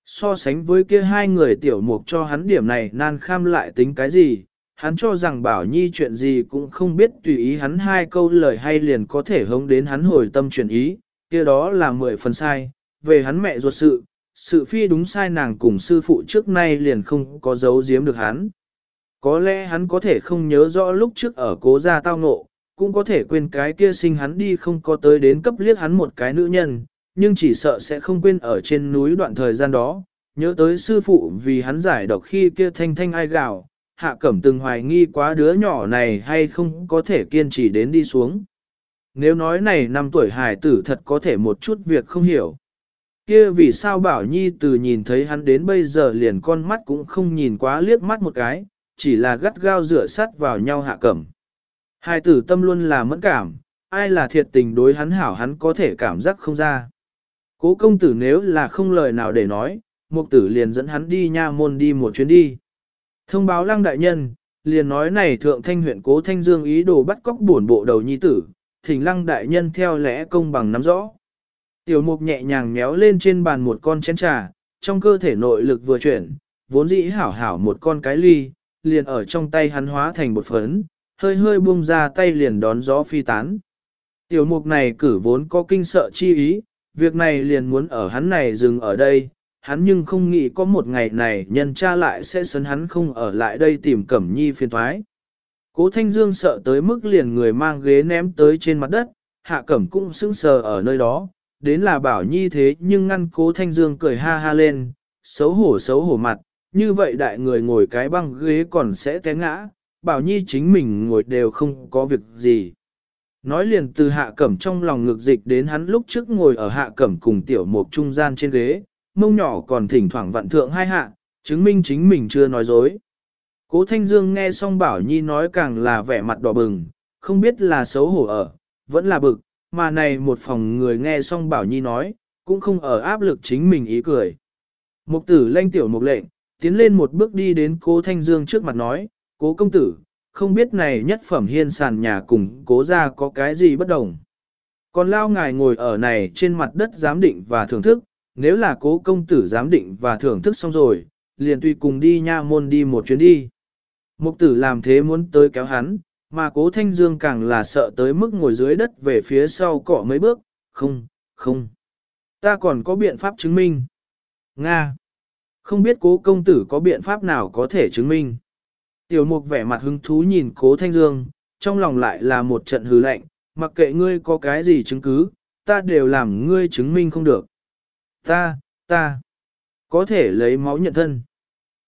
So sánh với kia hai người tiểu mục cho hắn điểm này nan kham lại tính cái gì, hắn cho rằng bảo nhi chuyện gì cũng không biết tùy ý hắn hai câu lời hay liền có thể hống đến hắn hồi tâm chuyển ý, kia đó là mười phần sai, về hắn mẹ ruột sự, sự phi đúng sai nàng cùng sư phụ trước nay liền không có giấu giếm được hắn. Có lẽ hắn có thể không nhớ rõ lúc trước ở cố gia tao ngộ, cũng có thể quên cái kia sinh hắn đi không có tới đến cấp liếc hắn một cái nữ nhân, nhưng chỉ sợ sẽ không quên ở trên núi đoạn thời gian đó, nhớ tới sư phụ vì hắn giải độc khi kia thanh thanh ai gạo, hạ cẩm từng hoài nghi quá đứa nhỏ này hay không có thể kiên trì đến đi xuống. Nếu nói này năm tuổi hài tử thật có thể một chút việc không hiểu. Kia vì sao Bảo Nhi từ nhìn thấy hắn đến bây giờ liền con mắt cũng không nhìn quá liếc mắt một cái, chỉ là gắt gao rửa sắt vào nhau hạ cẩm. Hai tử tâm luôn là mẫn cảm, ai là thiệt tình đối hắn hảo hắn có thể cảm giác không ra. Cố công tử nếu là không lời nào để nói, mục tử liền dẫn hắn đi nha môn đi một chuyến đi. Thông báo lăng đại nhân, liền nói này thượng thanh huyện cố thanh dương ý đồ bắt cóc bổn bộ đầu nhi tử, thỉnh lăng đại nhân theo lẽ công bằng nắm rõ. Tiểu mục nhẹ nhàng méo lên trên bàn một con chén trà, trong cơ thể nội lực vừa chuyển, vốn dĩ hảo hảo một con cái ly, liền ở trong tay hắn hóa thành một phấn, hơi hơi buông ra tay liền đón gió phi tán. Tiểu mục này cử vốn có kinh sợ chi ý, việc này liền muốn ở hắn này dừng ở đây, hắn nhưng không nghĩ có một ngày này nhân cha lại sẽ sấn hắn không ở lại đây tìm Cẩm Nhi phiền thoái. Cố Thanh Dương sợ tới mức liền người mang ghế ném tới trên mặt đất, Hạ Cẩm cũng sững sờ ở nơi đó, đến là bảo Nhi thế nhưng ngăn Cố Thanh Dương cười ha ha lên, xấu hổ xấu hổ mặt, như vậy đại người ngồi cái băng ghế còn sẽ té ngã, bảo Nhi chính mình ngồi đều không có việc gì. Nói liền từ Hạ Cẩm trong lòng ngược dịch đến hắn lúc trước ngồi ở Hạ Cẩm cùng tiểu mục trung gian trên ghế, mông nhỏ còn thỉnh thoảng vặn thượng hai hạ, chứng minh chính mình chưa nói dối. Cố Thanh Dương nghe xong Bảo Nhi nói càng là vẻ mặt đỏ bừng, không biết là xấu hổ ở, vẫn là bực, mà này một phòng người nghe xong Bảo Nhi nói, cũng không ở áp lực chính mình ý cười. Mục tử lanh tiểu mục lệnh, tiến lên một bước đi đến cố Thanh Dương trước mặt nói, cố công tử, không biết này nhất phẩm hiên sàn nhà cùng cố ra có cái gì bất đồng. Còn lao ngài ngồi ở này trên mặt đất giám định và thưởng thức, nếu là cố công tử giám định và thưởng thức xong rồi, liền tùy cùng đi nha môn đi một chuyến đi. Mục tử làm thế muốn tới kéo hắn, mà cố thanh dương càng là sợ tới mức ngồi dưới đất về phía sau cọ mấy bước, không, không. Ta còn có biện pháp chứng minh. Nga. Không biết cố công tử có biện pháp nào có thể chứng minh. Tiểu mục vẻ mặt hứng thú nhìn cố thanh dương, trong lòng lại là một trận hư lạnh, mặc kệ ngươi có cái gì chứng cứ, ta đều làm ngươi chứng minh không được. Ta, ta, có thể lấy máu nhận thân.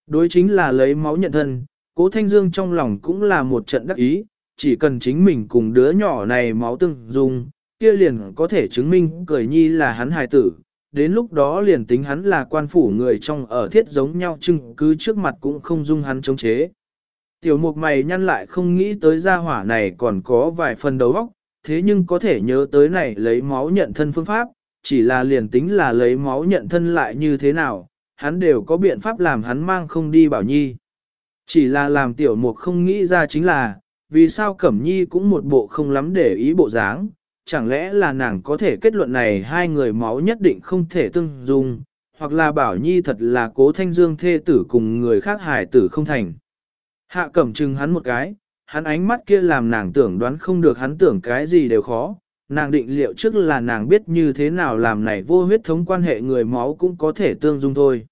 Đối chính là lấy máu nhận thân, cố thanh dương trong lòng cũng là một trận đắc ý, chỉ cần chính mình cùng đứa nhỏ này máu tương dung, kia liền có thể chứng minh cười nhi là hắn hài tử. Đến lúc đó liền tính hắn là quan phủ người trong ở thiết giống nhau chứng cứ trước mặt cũng không dung hắn chống chế. Tiểu mục mày nhăn lại không nghĩ tới gia hỏa này còn có vài phần đầu óc, thế nhưng có thể nhớ tới này lấy máu nhận thân phương pháp, chỉ là liền tính là lấy máu nhận thân lại như thế nào, hắn đều có biện pháp làm hắn mang không đi bảo nhi. Chỉ là làm tiểu mục không nghĩ ra chính là, vì sao Cẩm Nhi cũng một bộ không lắm để ý bộ dáng, chẳng lẽ là nàng có thể kết luận này hai người máu nhất định không thể tương dung, hoặc là bảo nhi thật là cố thanh dương thê tử cùng người khác hải tử không thành. Hạ cẩm chừng hắn một cái, hắn ánh mắt kia làm nàng tưởng đoán không được hắn tưởng cái gì đều khó, nàng định liệu trước là nàng biết như thế nào làm này vô huyết thống quan hệ người máu cũng có thể tương dung thôi.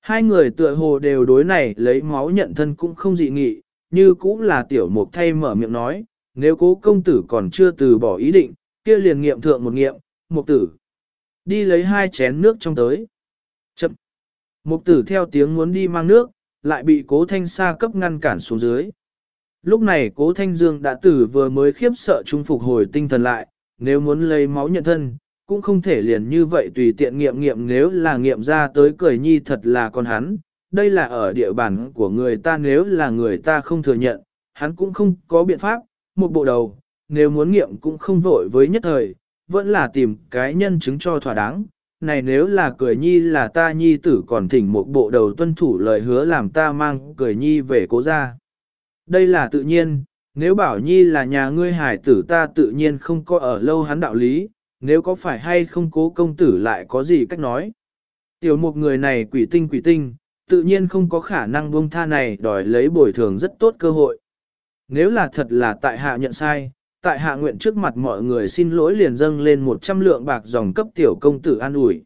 Hai người tựa hồ đều đối này lấy máu nhận thân cũng không dị nghị, như cũng là tiểu mục thay mở miệng nói, nếu cố công tử còn chưa từ bỏ ý định, kia liền nghiệm thượng một nghiệm, mục tử. Đi lấy hai chén nước trong tới. Chậm. Mục tử theo tiếng muốn đi mang nước, lại bị cố thanh sa cấp ngăn cản xuống dưới. Lúc này cố thanh dương đã tử vừa mới khiếp sợ trung phục hồi tinh thần lại, nếu muốn lấy máu nhận thân, cũng không thể liền như vậy tùy tiện nghiệm nghiệm nếu là nghiệm ra tới cười nhi thật là con hắn. Đây là ở địa bàn của người ta nếu là người ta không thừa nhận, hắn cũng không có biện pháp, một bộ đầu, nếu muốn nghiệm cũng không vội với nhất thời, vẫn là tìm cái nhân chứng cho thỏa đáng. Này nếu là cười nhi là ta nhi tử còn thỉnh một bộ đầu tuân thủ lời hứa làm ta mang cười nhi về cố ra. Đây là tự nhiên, nếu bảo nhi là nhà ngươi hải tử ta tự nhiên không có ở lâu hắn đạo lý, nếu có phải hay không cố công tử lại có gì cách nói. Tiểu một người này quỷ tinh quỷ tinh, tự nhiên không có khả năng buông tha này đòi lấy bồi thường rất tốt cơ hội. Nếu là thật là tại hạ nhận sai, tại hạ nguyện trước mặt mọi người xin lỗi liền dâng lên 100 lượng bạc dòng cấp tiểu công tử an ủi.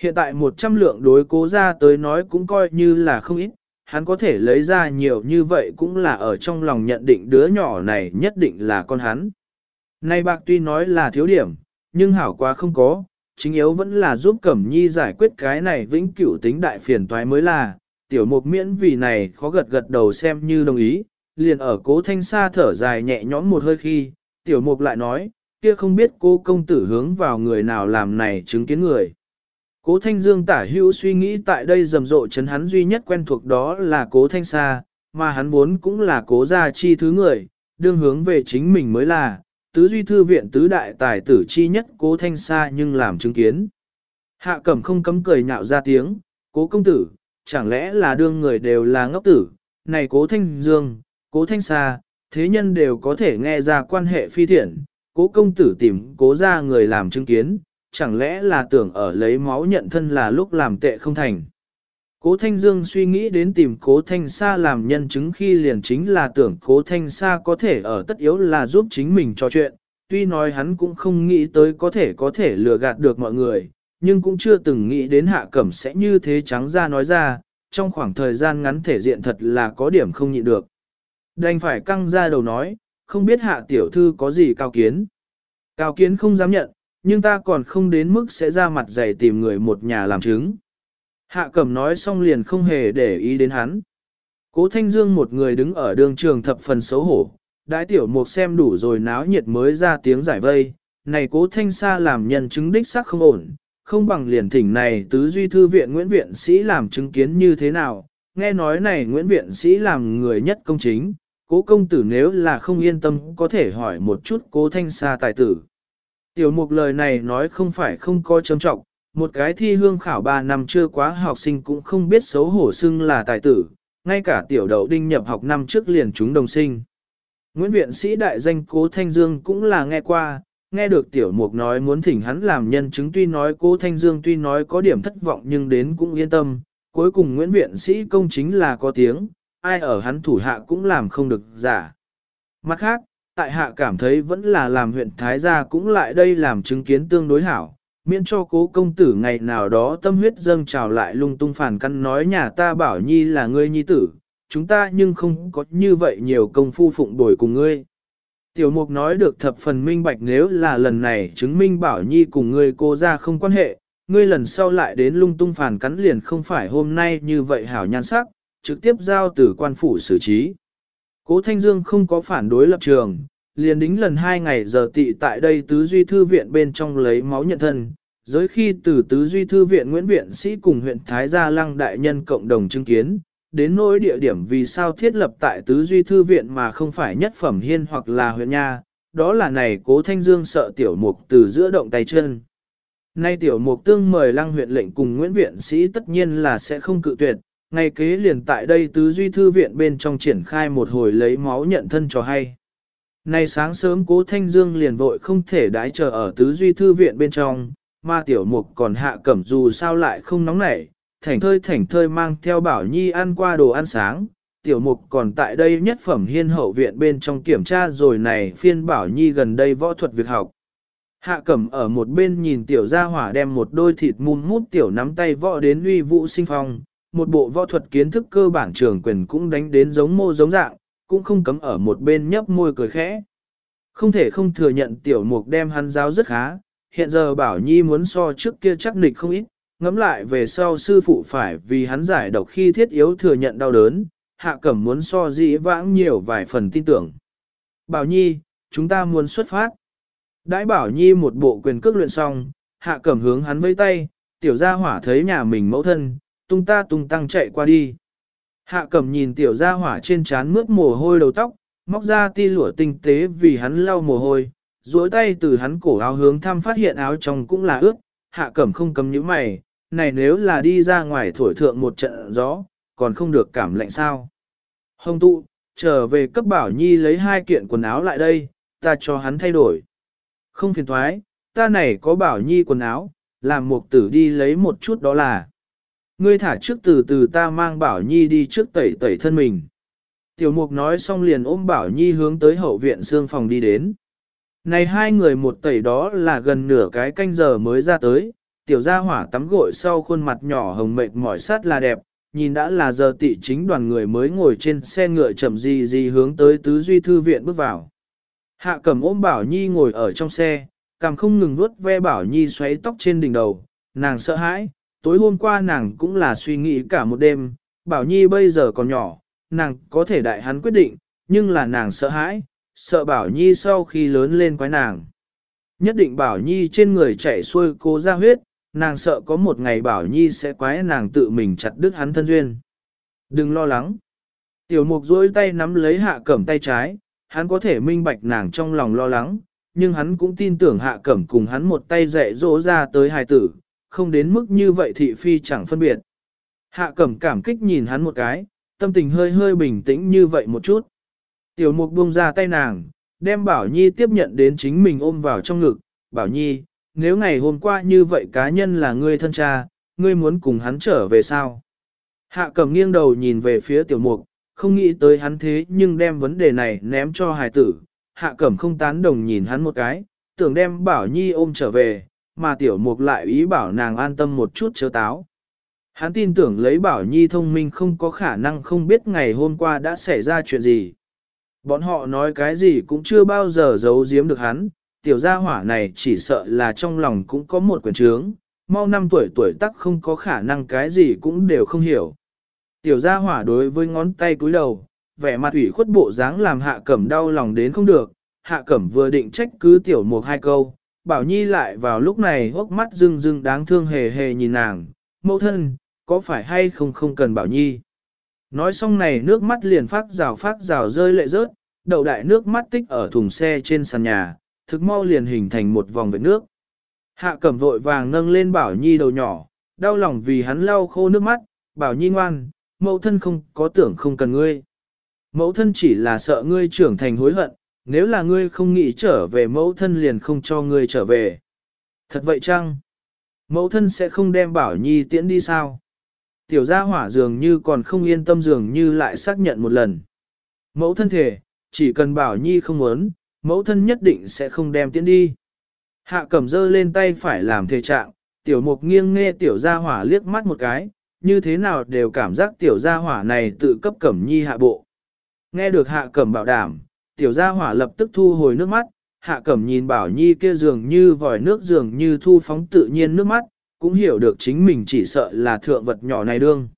Hiện tại 100 lượng đối cố ra tới nói cũng coi như là không ít, hắn có thể lấy ra nhiều như vậy cũng là ở trong lòng nhận định đứa nhỏ này nhất định là con hắn. Nay bạc tuy nói là thiếu điểm, nhưng hảo quá không có, chính yếu vẫn là giúp Cẩm Nhi giải quyết cái này vĩnh cửu tính đại phiền toái mới là, tiểu mục miễn vì này khó gật gật đầu xem như đồng ý, liền ở cố thanh xa thở dài nhẹ nhõm một hơi khi, tiểu mục lại nói, kia không biết cô công tử hướng vào người nào làm này chứng kiến người. Cố thanh dương tả hữu suy nghĩ tại đây rầm rộ chấn hắn duy nhất quen thuộc đó là cố thanh xa, mà hắn vốn cũng là cố gia chi thứ người, đương hướng về chính mình mới là, tứ duy thư viện tứ đại tài tử chi nhất cố thanh xa nhưng làm chứng kiến. Hạ cẩm không cấm cười nhạo ra tiếng, cố công tử, chẳng lẽ là đương người đều là ngốc tử, này cố thanh dương, cố thanh xa, thế nhân đều có thể nghe ra quan hệ phi thiện, cố công tử tìm cố ra người làm chứng kiến, chẳng lẽ là tưởng ở lấy máu nhận thân là lúc làm tệ không thành. Cố Thanh Dương suy nghĩ đến tìm Cố Thanh Sa làm nhân chứng khi liền chính là tưởng Cố Thanh Sa có thể ở tất yếu là giúp chính mình trò chuyện, tuy nói hắn cũng không nghĩ tới có thể có thể lừa gạt được mọi người, nhưng cũng chưa từng nghĩ đến hạ cẩm sẽ như thế trắng ra nói ra, trong khoảng thời gian ngắn thể diện thật là có điểm không nhịn được. Đành phải căng ra đầu nói, không biết hạ tiểu thư có gì cao kiến. Cao kiến không dám nhận, nhưng ta còn không đến mức sẽ ra mặt dày tìm người một nhà làm chứng. Hạ cẩm nói xong liền không hề để ý đến hắn. Cố Thanh Dương một người đứng ở đường trường thập phần xấu hổ, đái tiểu mục xem đủ rồi náo nhiệt mới ra tiếng giải vây, này cố Thanh Sa làm nhân chứng đích xác không ổn, không bằng liền thỉnh này tứ duy thư viện Nguyễn Viện Sĩ làm chứng kiến như thế nào, nghe nói này Nguyễn Viện Sĩ làm người nhất công chính, cố công tử nếu là không yên tâm có thể hỏi một chút cố Thanh xa tài tử. Tiểu mục lời này nói không phải không có châm trọng, một cái thi hương khảo 3 năm chưa quá học sinh cũng không biết xấu hổ xưng là tài tử, ngay cả tiểu đậu đinh nhập học năm trước liền chúng đồng sinh. Nguyễn viện sĩ đại danh Cố Thanh Dương cũng là nghe qua, nghe được tiểu mục nói muốn thỉnh hắn làm nhân chứng tuy nói Cố Thanh Dương tuy nói có điểm thất vọng nhưng đến cũng yên tâm, cuối cùng Nguyễn viện sĩ công chính là có tiếng, ai ở hắn thủ hạ cũng làm không được giả. Mặt khác, tại hạ cảm thấy vẫn là làm huyện Thái Gia cũng lại đây làm chứng kiến tương đối hảo, miễn cho cố công tử ngày nào đó tâm huyết dâng trào lại lung tung phản căn nói nhà ta bảo nhi là ngươi nhi tử, chúng ta nhưng không có như vậy nhiều công phu phụng bồi cùng ngươi. Tiểu mục nói được thập phần minh bạch nếu là lần này chứng minh bảo nhi cùng ngươi cô ra không quan hệ, ngươi lần sau lại đến lung tung phản cắn liền không phải hôm nay như vậy hảo nhan sắc, trực tiếp giao từ quan phủ xử trí. Cố Thanh Dương không có phản đối lập trường, liền đính lần hai ngày giờ tị tại đây tứ duy thư viện bên trong lấy máu nhận thân, giới khi từ tứ duy thư viện Nguyễn Viện Sĩ cùng huyện Thái Gia Lăng Đại Nhân cộng đồng chứng kiến, đến nỗi địa điểm vì sao thiết lập tại tứ duy thư viện mà không phải nhất phẩm hiên hoặc là huyện nha, đó là này cố thanh dương sợ tiểu mục từ giữa động tay chân. Nay tiểu mục tương mời lăng huyện lệnh cùng Nguyễn Viện Sĩ tất nhiên là sẽ không cự tuyệt, ngay kế liền tại đây tứ duy thư viện bên trong triển khai một hồi lấy máu nhận thân cho hay. Nay sáng sớm cố Thanh Dương liền vội không thể đái chờ ở tứ duy thư viện bên trong, mà tiểu mục còn hạ cẩm dù sao lại không nóng nảy, thảnh thơi thảnh thơi mang theo bảo nhi ăn qua đồ ăn sáng. Tiểu mục còn tại đây nhất phẩm hiên hậu viện bên trong kiểm tra rồi này phiên bảo nhi gần đây võ thuật việc học. Hạ cẩm ở một bên nhìn tiểu gia hỏa đem một đôi thịt mùn mút tiểu nắm tay võ đến uy vũ sinh phong, một bộ võ thuật kiến thức cơ bản trường quyền cũng đánh đến giống mô giống dạng, cũng không cấm ở một bên nhấp môi cười khẽ. Không thể không thừa nhận tiểu mục đem hắn giáo rất khá, hiện giờ bảo nhi muốn so trước kia chắc nịch không ít, ngẫm lại về sau sư phụ phải vì hắn giải độc khi thiết yếu thừa nhận đau đớn, hạ cẩm muốn so dĩ vãng nhiều vài phần tin tưởng. Bảo nhi, chúng ta muốn xuất phát. Đãi bảo nhi một bộ quyền cước luyện xong, hạ cẩm hướng hắn vây tay, tiểu gia hỏa thấy nhà mình mẫu thân, tung ta tung tăng chạy qua đi. Hạ cẩm nhìn tiểu gia hỏa trên trán mướt mồ hôi đầu tóc, móc ra ti lụa tinh tế vì hắn lau mồ hôi, duỗi tay từ hắn cổ áo hướng thăm phát hiện áo trong cũng là ướt, hạ cẩm không cầm những mày, này nếu là đi ra ngoài thổi thượng một trận gió, còn không được cảm lạnh sao. Hồng tụ, trở về cấp bảo nhi lấy hai kiện quần áo lại đây, ta cho hắn thay đổi. Không phiền thoái, ta này có bảo nhi quần áo, làm một tử đi lấy một chút đó là. Ngươi thả trước từ từ ta mang bảo nhi đi trước tẩy tẩy thân mình. Tiểu mục nói xong liền ôm bảo nhi hướng tới hậu viện xương phòng đi đến. Này hai người một tẩy đó là gần nửa cái canh giờ mới ra tới, tiểu gia hỏa tắm gội sau khuôn mặt nhỏ hồng mệt mỏi sát là đẹp, nhìn đã là giờ tị chính đoàn người mới ngồi trên xe ngựa chậm gì gì hướng tới tứ duy thư viện bước vào. Hạ cầm ôm Bảo Nhi ngồi ở trong xe, cằm không ngừng vuốt ve Bảo Nhi xoáy tóc trên đỉnh đầu, nàng sợ hãi, tối hôm qua nàng cũng là suy nghĩ cả một đêm, Bảo Nhi bây giờ còn nhỏ, nàng có thể đại hắn quyết định, nhưng là nàng sợ hãi, sợ Bảo Nhi sau khi lớn lên quái nàng. Nhất định Bảo Nhi trên người chạy xuôi cố ra huyết, nàng sợ có một ngày Bảo Nhi sẽ quái nàng tự mình chặt đứt hắn thân duyên. Đừng lo lắng. Tiểu mục duỗi tay nắm lấy hạ cẩm tay trái, hắn có thể minh bạch nàng trong lòng lo lắng, nhưng hắn cũng tin tưởng hạ cẩm cùng hắn một tay dạy dỗ ra tới hài tử, không đến mức như vậy thị phi chẳng phân biệt. Hạ cẩm cảm kích nhìn hắn một cái, tâm tình hơi hơi bình tĩnh như vậy một chút. Tiểu mục buông ra tay nàng, đem Bảo Nhi tiếp nhận đến chính mình ôm vào trong ngực. Bảo Nhi, nếu ngày hôm qua như vậy cá nhân là ngươi thân cha, ngươi muốn cùng hắn trở về sao? Hạ cẩm nghiêng đầu nhìn về phía tiểu mục, không nghĩ tới hắn thế nhưng đem vấn đề này ném cho hài tử. Hạ cẩm không tán đồng nhìn hắn một cái, tưởng đem Bảo Nhi ôm trở về, mà tiểu mục lại ý bảo nàng an tâm một chút chớ táo. Hắn tin tưởng lấy Bảo Nhi thông minh không có khả năng không biết ngày hôm qua đã xảy ra chuyện gì. Bọn họ nói cái gì cũng chưa bao giờ giấu giếm được hắn, tiểu gia hỏa này chỉ sợ là trong lòng cũng có một quyền trướng, mau năm tuổi tuổi tắc không có khả năng cái gì cũng đều không hiểu. Tiểu gia hỏa đối với ngón tay cúi đầu, vẻ mặt ủy khuất bộ dáng làm hạ cẩm đau lòng đến không được, hạ cẩm vừa định trách cứ tiểu mục hai câu, bảo nhi lại vào lúc này hốc mắt rưng rưng đáng thương hề hề nhìn nàng, mẫu thân, có phải hay không không cần bảo nhi. Nói xong này nước mắt liền phát rào phát rào rơi lệ rớt, đậu đại nước mắt tích ở thùng xe trên sàn nhà, thực mau liền hình thành một vòng vệt nước. Hạ cẩm vội vàng nâng lên bảo nhi đầu nhỏ, đau lòng vì hắn lau khô nước mắt, bảo nhi ngoan, mẫu thân không có tưởng không cần ngươi. Mẫu thân chỉ là sợ ngươi trưởng thành hối hận, nếu là ngươi không nghĩ trở về mẫu thân liền không cho ngươi trở về. Thật vậy chăng? Mẫu thân sẽ không đem bảo nhi tiễn đi sao? Tiểu gia hỏa dường như còn không yên tâm dường như lại xác nhận một lần. Mẫu thân thể, chỉ cần bảo nhi không muốn, mẫu thân nhất định sẽ không đem tiễn đi. Hạ cẩm dơ lên tay phải làm thể trạng, tiểu mục nghiêng nghe tiểu gia hỏa liếc mắt một cái, như thế nào đều cảm giác tiểu gia hỏa này tự cấp cẩm nhi hạ bộ. Nghe được hạ cẩm bảo đảm, tiểu gia hỏa lập tức thu hồi nước mắt, hạ cẩm nhìn bảo nhi kia dường như vòi nước dường như thu phóng tự nhiên nước mắt, cũng hiểu được chính mình chỉ sợ là thượng vật nhỏ này đương.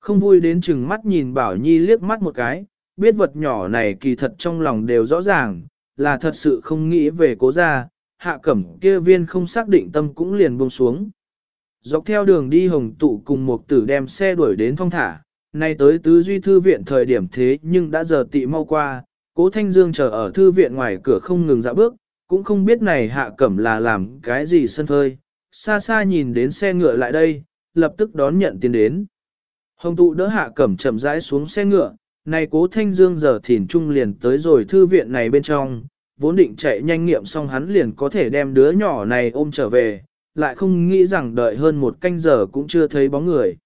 Không vui đến chừng mắt nhìn bảo nhi liếc mắt một cái, biết vật nhỏ này kỳ thật trong lòng đều rõ ràng, là thật sự không nghĩ về cố gia, hạ cẩm kia viên không xác định tâm cũng liền buông xuống. Dọc theo đường đi hồng tụ cùng một tử đem xe đuổi đến phong thả, nay tới tứ duy thư viện thời điểm thế nhưng đã giờ tị mau qua, cố thanh dương chờ ở thư viện ngoài cửa không ngừng dạo bước, cũng không biết này hạ cẩm là làm cái gì sân phơi, xa xa nhìn đến xe ngựa lại đây, lập tức đón nhận tiền đến. Hồng tụ đỡ hạ cẩm chậm rãi xuống xe ngựa, này cố thanh dương giờ thìn trung liền tới rồi thư viện này bên trong, vốn định chạy nhanh nghiệm xong hắn liền có thể đem đứa nhỏ này ôm trở về, lại không nghĩ rằng đợi hơn một canh giờ cũng chưa thấy bóng người.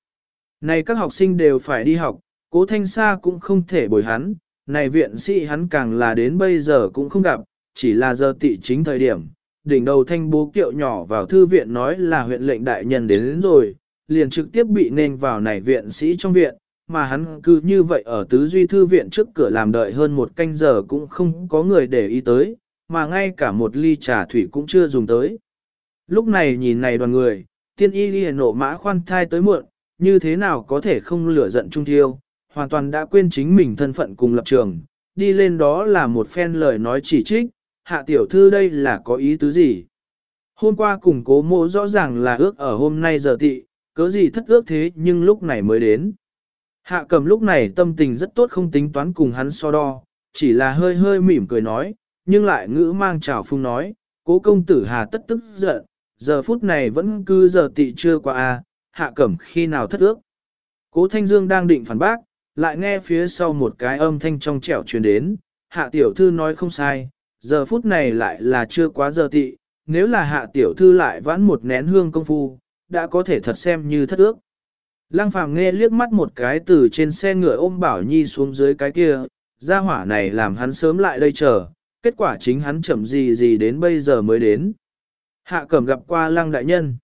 Này các học sinh đều phải đi học, cố thanh xa cũng không thể bồi hắn, này viện sĩ hắn càng là đến bây giờ cũng không gặp, chỉ là giờ tị chính thời điểm, đỉnh đầu thanh bố kiệu nhỏ vào thư viện nói là huyện lệnh đại nhân đến, đến rồi, liền trực tiếp bị nên vào này viện sĩ trong viện, mà hắn cứ như vậy ở tứ duy thư viện trước cửa làm đợi hơn một canh giờ cũng không có người để ý tới, mà ngay cả một ly trà thủy cũng chưa dùng tới. Lúc này nhìn này đoàn người, tiên y ghi nộ mã khoan thai tới muộn, như thế nào có thể không lửa giận trung thiêu, hoàn toàn đã quên chính mình thân phận cùng lập trường, đi lên đó là một phen lời nói chỉ trích, hạ tiểu thư đây là có ý tứ gì. Hôm qua cùng cố mộ rõ ràng là ước ở hôm nay giờ tị, cớ gì thất ước thế nhưng lúc này mới đến. Hạ cầm lúc này tâm tình rất tốt không tính toán cùng hắn so đo, chỉ là hơi hơi mỉm cười nói, nhưng lại ngữ mang trào phung nói, cố công tử hà tất tức giận, giờ phút này vẫn cứ giờ tị chưa qua a hạ cẩm khi nào thất ước. Cố Thanh Dương đang định phản bác, lại nghe phía sau một cái âm thanh trong trẻo truyền đến, hạ tiểu thư nói không sai, giờ phút này lại là chưa quá giờ tị, nếu là hạ tiểu thư lại vãn một nén hương công phu, đã có thể thật xem như thất ước. Lăng phàm nghe liếc mắt một cái từ trên xe ngựa ôm Bảo Nhi xuống dưới cái kia, gia hỏa này làm hắn sớm lại đây chờ, kết quả chính hắn chậm gì gì đến bây giờ mới đến. Hạ cẩm gặp qua lăng đại nhân.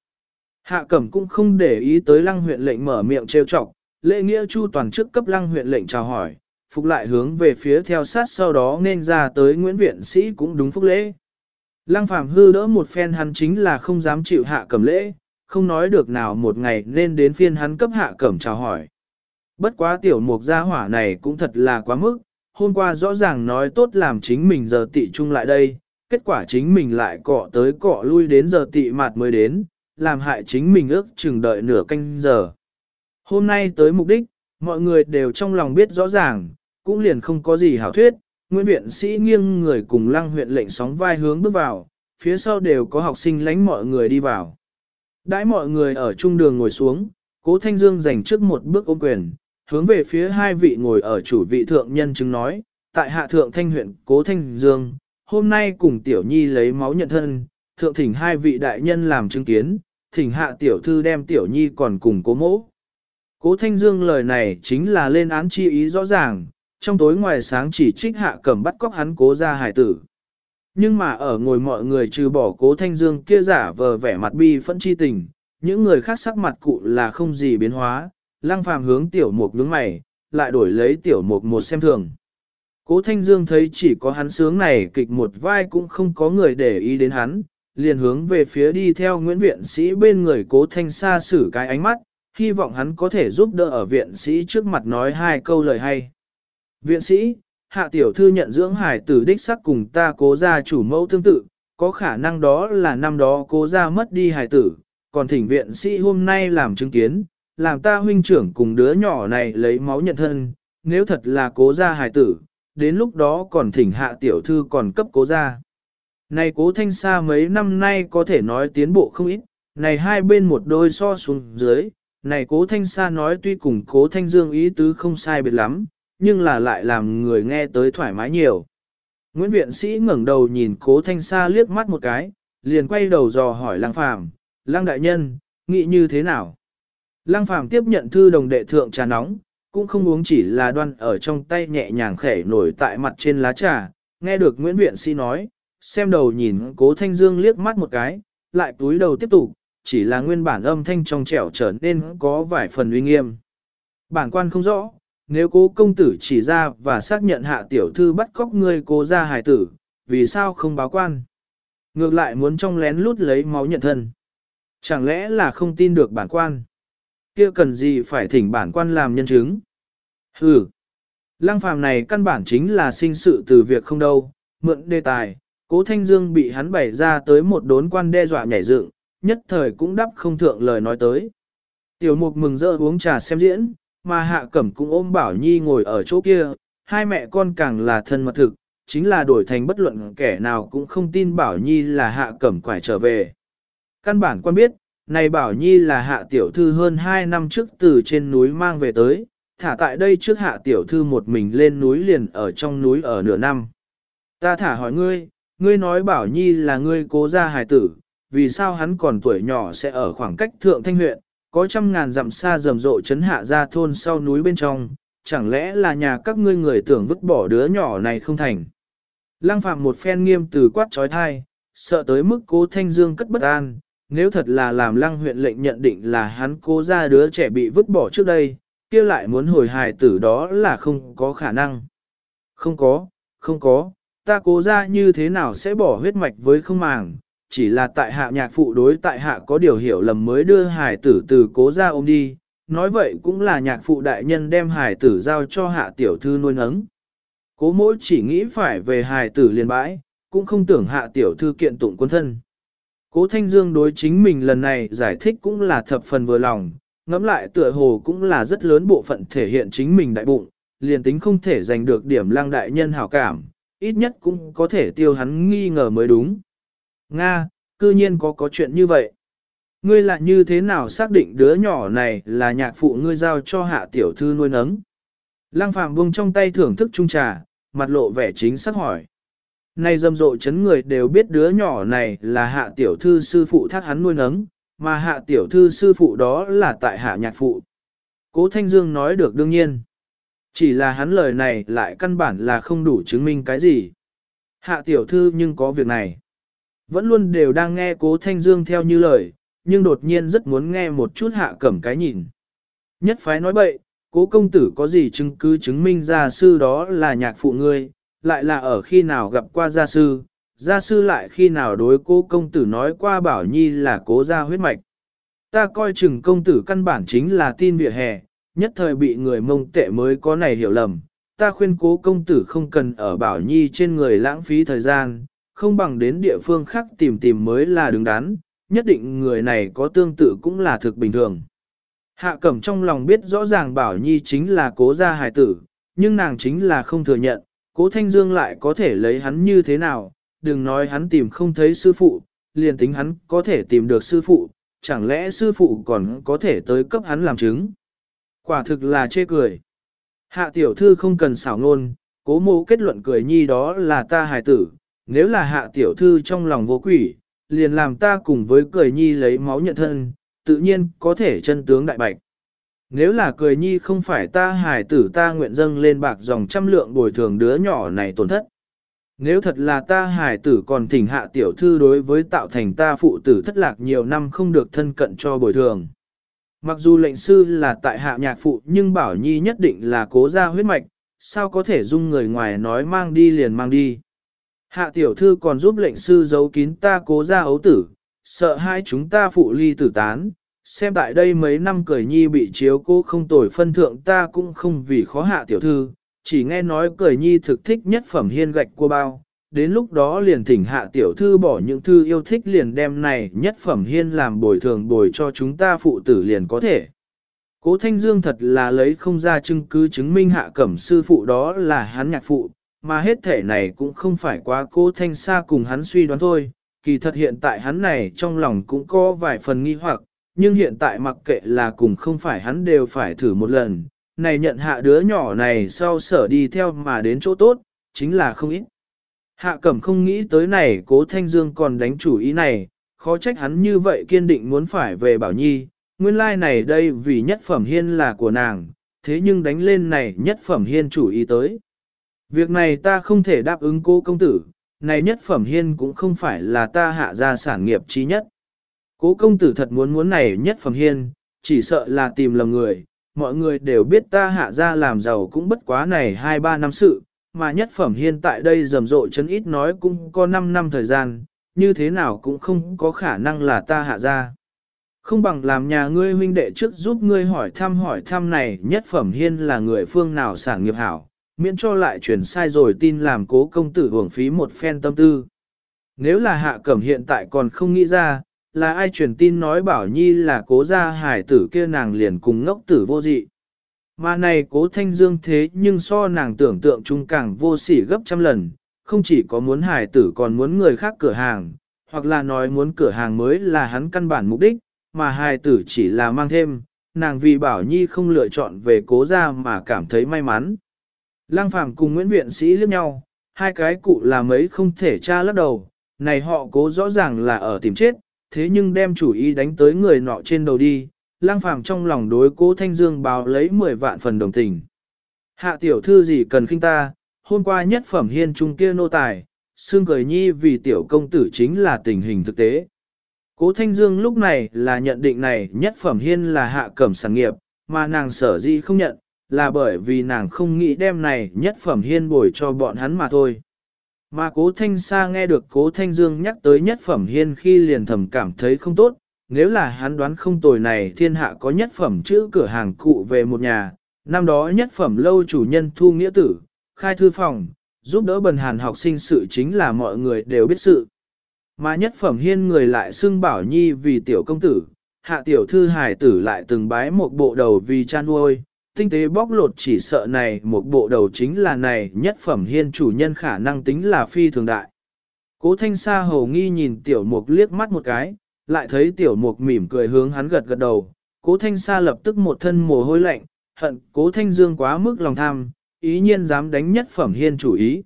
Hạ cẩm cũng không để ý tới lăng huyện lệnh mở miệng trêu chọc, lễ nghĩa chu toàn trước cấp lăng huyện lệnh chào hỏi, phục lại hướng về phía theo sát sau đó nên ra tới Nguyễn Viện Sĩ cũng đúng phúc lễ. Lăng phàm hư đỡ một phen hắn chính là không dám chịu hạ cẩm lễ, không nói được nào một ngày nên đến phiên hắn cấp hạ cẩm chào hỏi. Bất quá tiểu mục gia hỏa này cũng thật là quá mức, hôm qua rõ ràng nói tốt làm chính mình giờ tị chung lại đây, kết quả chính mình lại cọ tới cọ lui đến giờ tị mạt mới đến, làm hại chính mình ước chừng đợi nửa canh giờ. Hôm nay tới mục đích, mọi người đều trong lòng biết rõ ràng, cũng liền không có gì hảo thuyết, Nguyễn viện sĩ nghiêng người cùng lăng huyện lệnh sóng vai hướng bước vào, phía sau đều có học sinh lánh mọi người đi vào. Đãi mọi người ở trung đường ngồi xuống, cố Thanh Dương dành trước một bước ôm quyền, hướng về phía hai vị ngồi ở chủ vị thượng nhân chứng nói, tại hạ thượng thanh huyện cố Thanh Dương, hôm nay cùng tiểu nhi lấy máu nhận thân, thượng thỉnh hai vị đại nhân làm chứng kiến, thỉnh hạ tiểu thư đem tiểu nhi còn cùng cố mỗ. Cố Thanh Dương lời này chính là lên án chi ý rõ ràng, trong tối ngoài sáng chỉ trích hạ cầm bắt cóc hắn cố ra hải tử. Nhưng mà ở ngồi mọi người trừ bỏ cố thanh dương kia giả vờ vẻ mặt bi phẫn chi tình, những người khác sắc mặt cụ là không gì biến hóa, lăng phàm hướng tiểu mục nhướng mày, lại đổi lấy tiểu mục một xem thường. Cố thanh dương thấy chỉ có hắn sướng này kịch một vai cũng không có người để ý đến hắn, liền hướng về phía đi theo Nguyễn Viện Sĩ bên người cố thanh xa xử cái ánh mắt, hy vọng hắn có thể giúp đỡ ở viện sĩ trước mặt nói hai câu lời hay. Viện sĩ, hạ tiểu thư nhận dưỡng hải tử đích sắc cùng ta cố gia chủ mẫu tương tự, có khả năng đó là năm đó cố gia mất đi hải tử, còn thỉnh viện sĩ hôm nay làm chứng kiến, làm ta huynh trưởng cùng đứa nhỏ này lấy máu nhận thân, nếu thật là cố gia hải tử, đến lúc đó còn thỉnh hạ tiểu thư còn cấp cố gia. Này cố thanh xa mấy năm nay có thể nói tiến bộ không ít, này hai bên một đôi so xuống dưới, này cố thanh xa nói tuy cùng cố thanh dương ý tứ không sai biệt lắm, nhưng là lại làm người nghe tới thoải mái nhiều. Nguyễn viện sĩ ngẩng đầu nhìn cố thanh sa liếc mắt một cái, liền quay đầu dò hỏi lang phàm, lang đại nhân, nghĩ như thế nào? Lang phàm tiếp nhận thư đồng đệ thượng trà nóng, cũng không uống chỉ là đoan ở trong tay nhẹ nhàng khẽ nổi tại mặt trên lá trà, nghe được Nguyễn viện sĩ nói, xem đầu nhìn cố thanh dương liếc mắt một cái, lại túi đầu tiếp tục, chỉ là nguyên bản âm thanh trong trẻo trở nên có vài phần uy nghiêm. Bản quan không rõ, nếu cố công tử chỉ ra và xác nhận hạ tiểu thư bắt cóc ngươi cố ra hài tử, vì sao không báo quan? Ngược lại muốn trong lén lút lấy máu nhận thân. Chẳng lẽ là không tin được bản quan? kia cần gì phải thỉnh bản quan làm nhân chứng? Hừ! Lăng phàm này căn bản chính là sinh sự từ việc không đâu, mượn đề tài, cố thanh dương bị hắn bày ra tới một đốn quan đe dọa nhảy dựng, nhất thời cũng đắp không thượng lời nói tới. Tiểu mục mừng rỡ uống trà xem diễn, mà hạ cẩm cũng ôm Bảo Nhi ngồi ở chỗ kia, hai mẹ con càng là thân mật thực, chính là đổi thành bất luận kẻ nào cũng không tin Bảo Nhi là hạ cẩm quải trở về. Căn bản quan biết, này Bảo Nhi là hạ tiểu thư hơn hai năm trước từ trên núi mang về tới, thả tại đây trước hạ tiểu thư một mình lên núi liền ở trong núi ở nửa năm. Ta thả hỏi ngươi, ngươi nói bảo nhi là ngươi cố gia hài tử, vì sao hắn còn tuổi nhỏ sẽ ở khoảng cách thượng thanh huyện, có trăm ngàn dặm xa rầm rộ chấn hạ ra thôn sau núi bên trong, chẳng lẽ là nhà các ngươi người tưởng vứt bỏ đứa nhỏ này không thành. Lăng phạm một phen nghiêm từ quát trói thai, sợ tới mức cố thanh dương cất bất an, nếu thật là làm lăng huyện lệnh nhận định là hắn cố ra đứa trẻ bị vứt bỏ trước đây, kia lại muốn hồi hài tử đó là không có khả năng. Không có, không có, ta cố ra như thế nào sẽ bỏ huyết mạch với không màng, chỉ là tại hạ nhạc phụ đối tại hạ có điều hiểu lầm mới đưa hải tử từ cố ra ôm đi, nói vậy cũng là nhạc phụ đại nhân đem hải tử giao cho hạ tiểu thư nuôi nấng. Cố mỗi chỉ nghĩ phải về hải tử liền bãi, cũng không tưởng hạ tiểu thư kiện tụng quân thân. Cố Thanh Dương đối chính mình lần này giải thích cũng là thập phần vừa lòng, ngẫm lại tựa hồ cũng là rất lớn bộ phận thể hiện chính mình đại bụng, liền tính không thể giành được điểm lang đại nhân hảo cảm, ít nhất cũng có thể tiêu hắn nghi ngờ mới đúng. Nga, cư nhiên có có chuyện như vậy. Ngươi lại như thế nào xác định đứa nhỏ này là nhạc phụ ngươi giao cho hạ tiểu thư nuôi nấng? Lăng Phạm buông trong tay thưởng thức trung trà, mặt lộ vẻ chính xác hỏi. Nay dâm rộ chấn người đều biết đứa nhỏ này là hạ tiểu thư sư phụ thác hắn nuôi nấng, mà hạ tiểu thư sư phụ đó là tại hạ nhạc phụ. Cố Thanh Dương nói được đương nhiên. Chỉ là hắn lời này lại căn bản là không đủ chứng minh cái gì. Hạ tiểu thư nhưng có việc này. Vẫn luôn đều đang nghe cố Thanh Dương theo như lời, nhưng đột nhiên rất muốn nghe một chút hạ cẩm cái nhìn. Nhất phái nói bậy, cố công tử có gì chứng cứ chứng minh gia sư đó là nhạc phụ ngươi, lại là ở khi nào gặp qua gia sư, gia sư lại khi nào đối cố công tử nói qua bảo nhi là cố gia huyết mạch. Ta coi chừng công tử căn bản chính là tin vỉa hè, nhất thời bị người mông tệ mới có này hiểu lầm. Ta khuyên cố công tử không cần ở bảo nhi trên người lãng phí thời gian, không bằng đến địa phương khác tìm tìm mới là đứng đắn, nhất định người này có tương tự cũng là thực bình thường. Hạ cẩm trong lòng biết rõ ràng bảo nhi chính là cố gia hài tử, nhưng nàng chính là không thừa nhận, cố thanh dương lại có thể lấy hắn như thế nào, đừng nói hắn tìm không thấy sư phụ, liền tính hắn có thể tìm được sư phụ, chẳng lẽ sư phụ còn có thể tới cấp hắn làm chứng. Quả thực là chê cười. Hạ tiểu thư không cần xảo ngôn, cố mô kết luận cười nhi đó là ta hài tử, nếu là hạ tiểu thư trong lòng vô quỷ, liền làm ta cùng với cười nhi lấy máu nhận thân, tự nhiên có thể chân tướng đại bạch. Nếu là cười nhi không phải ta hài tử ta nguyện dâng lên bạc dòng trăm lượng bồi thường đứa nhỏ này tổn thất. Nếu thật là ta hài tử còn thỉnh hạ tiểu thư đối với tạo thành ta phụ tử thất lạc nhiều năm không được thân cận cho bồi thường. Mặc dù lệnh sư là tại hạ nhạc phụ nhưng bảo nhi nhất định là cố ra huyết mạch, sao có thể dung người ngoài nói mang đi liền mang đi. Hạ tiểu thư còn giúp lệnh sư giấu kín ta cố ra ấu tử, sợ hai chúng ta phụ ly tử tán, xem tại đây mấy năm cười nhi bị chiếu cô không tồi phân thượng ta cũng không vì khó hạ tiểu thư, chỉ nghe nói cười nhi thực thích nhất phẩm hiên gạch của bao, đến lúc đó liền thỉnh hạ tiểu thư bỏ những thư yêu thích liền đem này nhất phẩm hiên làm bồi thường bồi cho chúng ta phụ tử liền có thể. Cố Thanh Dương thật là lấy không ra chứng cứ chứng minh hạ cẩm sư phụ đó là hắn nhạc phụ, mà hết thể này cũng không phải quá cố Thanh xa cùng hắn suy đoán thôi, kỳ thật hiện tại hắn này trong lòng cũng có vài phần nghi hoặc, nhưng hiện tại mặc kệ là cùng không phải hắn đều phải thử một lần, này nhận hạ đứa nhỏ này sau sở đi theo mà đến chỗ tốt, chính là không ít. Hạ cẩm không nghĩ tới này cố thanh dương còn đánh chủ ý này, khó trách hắn như vậy kiên định muốn phải về bảo nhi, nguyên lai like này đây vì nhất phẩm hiên là của nàng, thế nhưng đánh lên này nhất phẩm hiên chủ ý tới. Việc này ta không thể đáp ứng cô công tử, này nhất phẩm hiên cũng không phải là ta hạ ra sản nghiệp chi nhất. Cố công tử thật muốn muốn này nhất phẩm hiên, chỉ sợ là tìm lầm người, mọi người đều biết ta hạ ra làm giàu cũng bất quá này 2-3 năm sự, mà nhất phẩm hiên tại đây rầm rộ chấn ít nói cũng có 5 năm thời gian, như thế nào cũng không có khả năng là ta hạ ra. Không bằng làm nhà ngươi huynh đệ trước giúp ngươi hỏi thăm hỏi thăm này nhất phẩm hiên là người phương nào sản nghiệp hảo, miễn cho lại truyền sai rồi tin làm cố công tử hưởng phí một phen tâm tư. Nếu là hạ cẩm hiện tại còn không nghĩ ra, là ai truyền tin nói bảo nhi là cố gia hải tử kia nàng liền cùng ngốc tử vô dị. Mà này cố thanh dương thế nhưng so nàng tưởng tượng chung càng vô sỉ gấp trăm lần, không chỉ có muốn hải tử còn muốn người khác cửa hàng, hoặc là nói muốn cửa hàng mới là hắn căn bản mục đích, mà hải tử chỉ là mang thêm, nàng vì Bảo Nhi không lựa chọn về cố gia mà cảm thấy may mắn. Lăng Phàm cùng Nguyễn Viện Sĩ liếc nhau, hai cái cụ là mấy không thể tra lắc đầu, này họ cố rõ ràng là ở tìm chết, thế nhưng đem chủ ý đánh tới người nọ trên đầu đi, Lăng Phàm trong lòng đối cố Thanh Dương báo lấy 10 vạn phần đồng tình. Hạ tiểu thư gì cần khinh ta, hôm qua nhất phẩm hiên trung kia nô tài, xương cười nhi vì tiểu công tử chính là tình hình thực tế. Cố Thanh Dương lúc này là nhận định này nhất phẩm hiên là hạ cẩm sản nghiệp, mà nàng sở dĩ không nhận, là bởi vì nàng không nghĩ đem này nhất phẩm hiên bồi cho bọn hắn mà thôi. Mà cố Thanh Sa nghe được cố Thanh Dương nhắc tới nhất phẩm hiên khi liền thầm cảm thấy không tốt, nếu là hắn đoán không tồi này thiên hạ có nhất phẩm chữ cửa hàng cụ về một nhà, năm đó nhất phẩm lâu chủ nhân thu nghĩa tử, khai thư phòng, giúp đỡ bần hàn học sinh sự chính là mọi người đều biết sự. Mà nhất phẩm hiên người lại xưng bảo nhi vì tiểu công tử, hạ tiểu thư hải tử lại từng bái một bộ đầu vì cha nuôi, tinh tế bóc lột chỉ sợ này một bộ đầu chính là này nhất phẩm hiên chủ nhân khả năng tính là phi thường đại. Cố thanh sa hầu nghi nhìn tiểu mục liếc mắt một cái, lại thấy tiểu mục mỉm cười hướng hắn gật gật đầu, cố thanh sa lập tức một thân mồ hôi lạnh, hận cố thanh dương quá mức lòng tham, ý nhiên dám đánh nhất phẩm hiên chủ ý.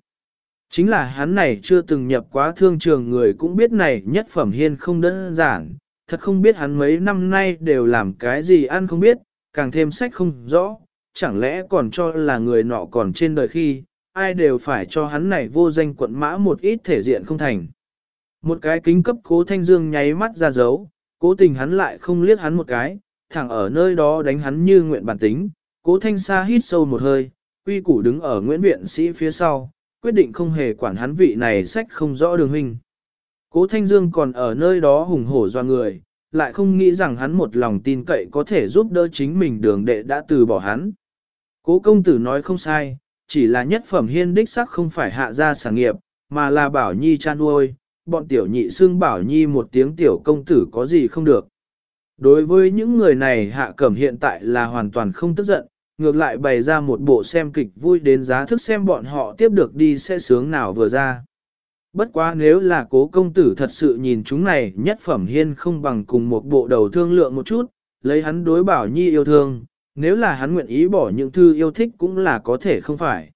Chính là hắn này chưa từng nhập quá thương trường người cũng biết này nhất phẩm hiên không đơn giản, thật không biết hắn mấy năm nay đều làm cái gì ăn không biết, càng thêm sách không rõ, chẳng lẽ còn cho là người nọ còn trên đời khi, ai đều phải cho hắn này vô danh quận mã một ít thể diện không thành. Một cái kính cấp cố thanh dương nháy mắt ra dấu, cố tình hắn lại không liếc hắn một cái, thẳng ở nơi đó đánh hắn như nguyện bản tính, cố thanh xa hít sâu một hơi, quy củ đứng ở Nguyễn Viện Sĩ phía sau, quyết định không hề quản hắn vị này sách không rõ đường hình. Cố Thanh Dương còn ở nơi đó hùng hổ do người, lại không nghĩ rằng hắn một lòng tin cậy có thể giúp đỡ chính mình đường đệ đã từ bỏ hắn. Cố công tử nói không sai, chỉ là nhất phẩm hiên đích sắc không phải hạ gia sản nghiệp, mà là bảo nhi chan nuôi, bọn tiểu nhị xương bảo nhi một tiếng tiểu công tử có gì không được. Đối với những người này hạ cẩm hiện tại là hoàn toàn không tức giận, ngược lại bày ra một bộ xem kịch vui đến giá thức xem bọn họ tiếp được đi sẽ sướng nào vừa ra. Bất quá nếu là cố công tử thật sự nhìn chúng này nhất phẩm hiên không bằng cùng một bộ đầu thương lượng một chút, lấy hắn đối bảo nhi yêu thương, nếu là hắn nguyện ý bỏ những thư yêu thích cũng là có thể không phải.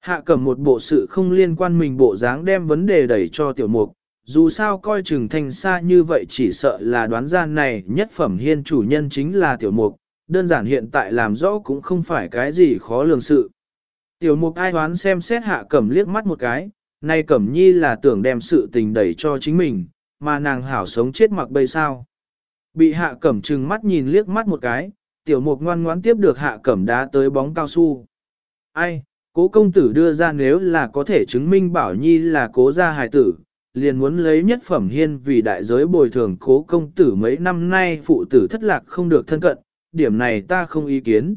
Hạ cầm một bộ sự không liên quan mình bộ dáng đem vấn đề đẩy cho tiểu mục, dù sao coi chừng thanh xa như vậy chỉ sợ là đoán ra này nhất phẩm hiên chủ nhân chính là tiểu mục, đơn giản hiện tại làm rõ cũng không phải cái gì khó lường sự. Tiểu mục ai đoán xem xét hạ cẩm liếc mắt một cái, nay cẩm nhi là tưởng đem sự tình đẩy cho chính mình, mà nàng hảo sống chết mặc bây sao. Bị hạ cẩm trừng mắt nhìn liếc mắt một cái, tiểu mục ngoan ngoãn tiếp được hạ cẩm đá tới bóng cao su. Ai, cố công tử đưa ra nếu là có thể chứng minh bảo nhi là cố gia hài tử, liền muốn lấy nhất phẩm hiên vì đại giới bồi thường cố công tử mấy năm nay phụ tử thất lạc không được thân cận, điểm này ta không ý kiến.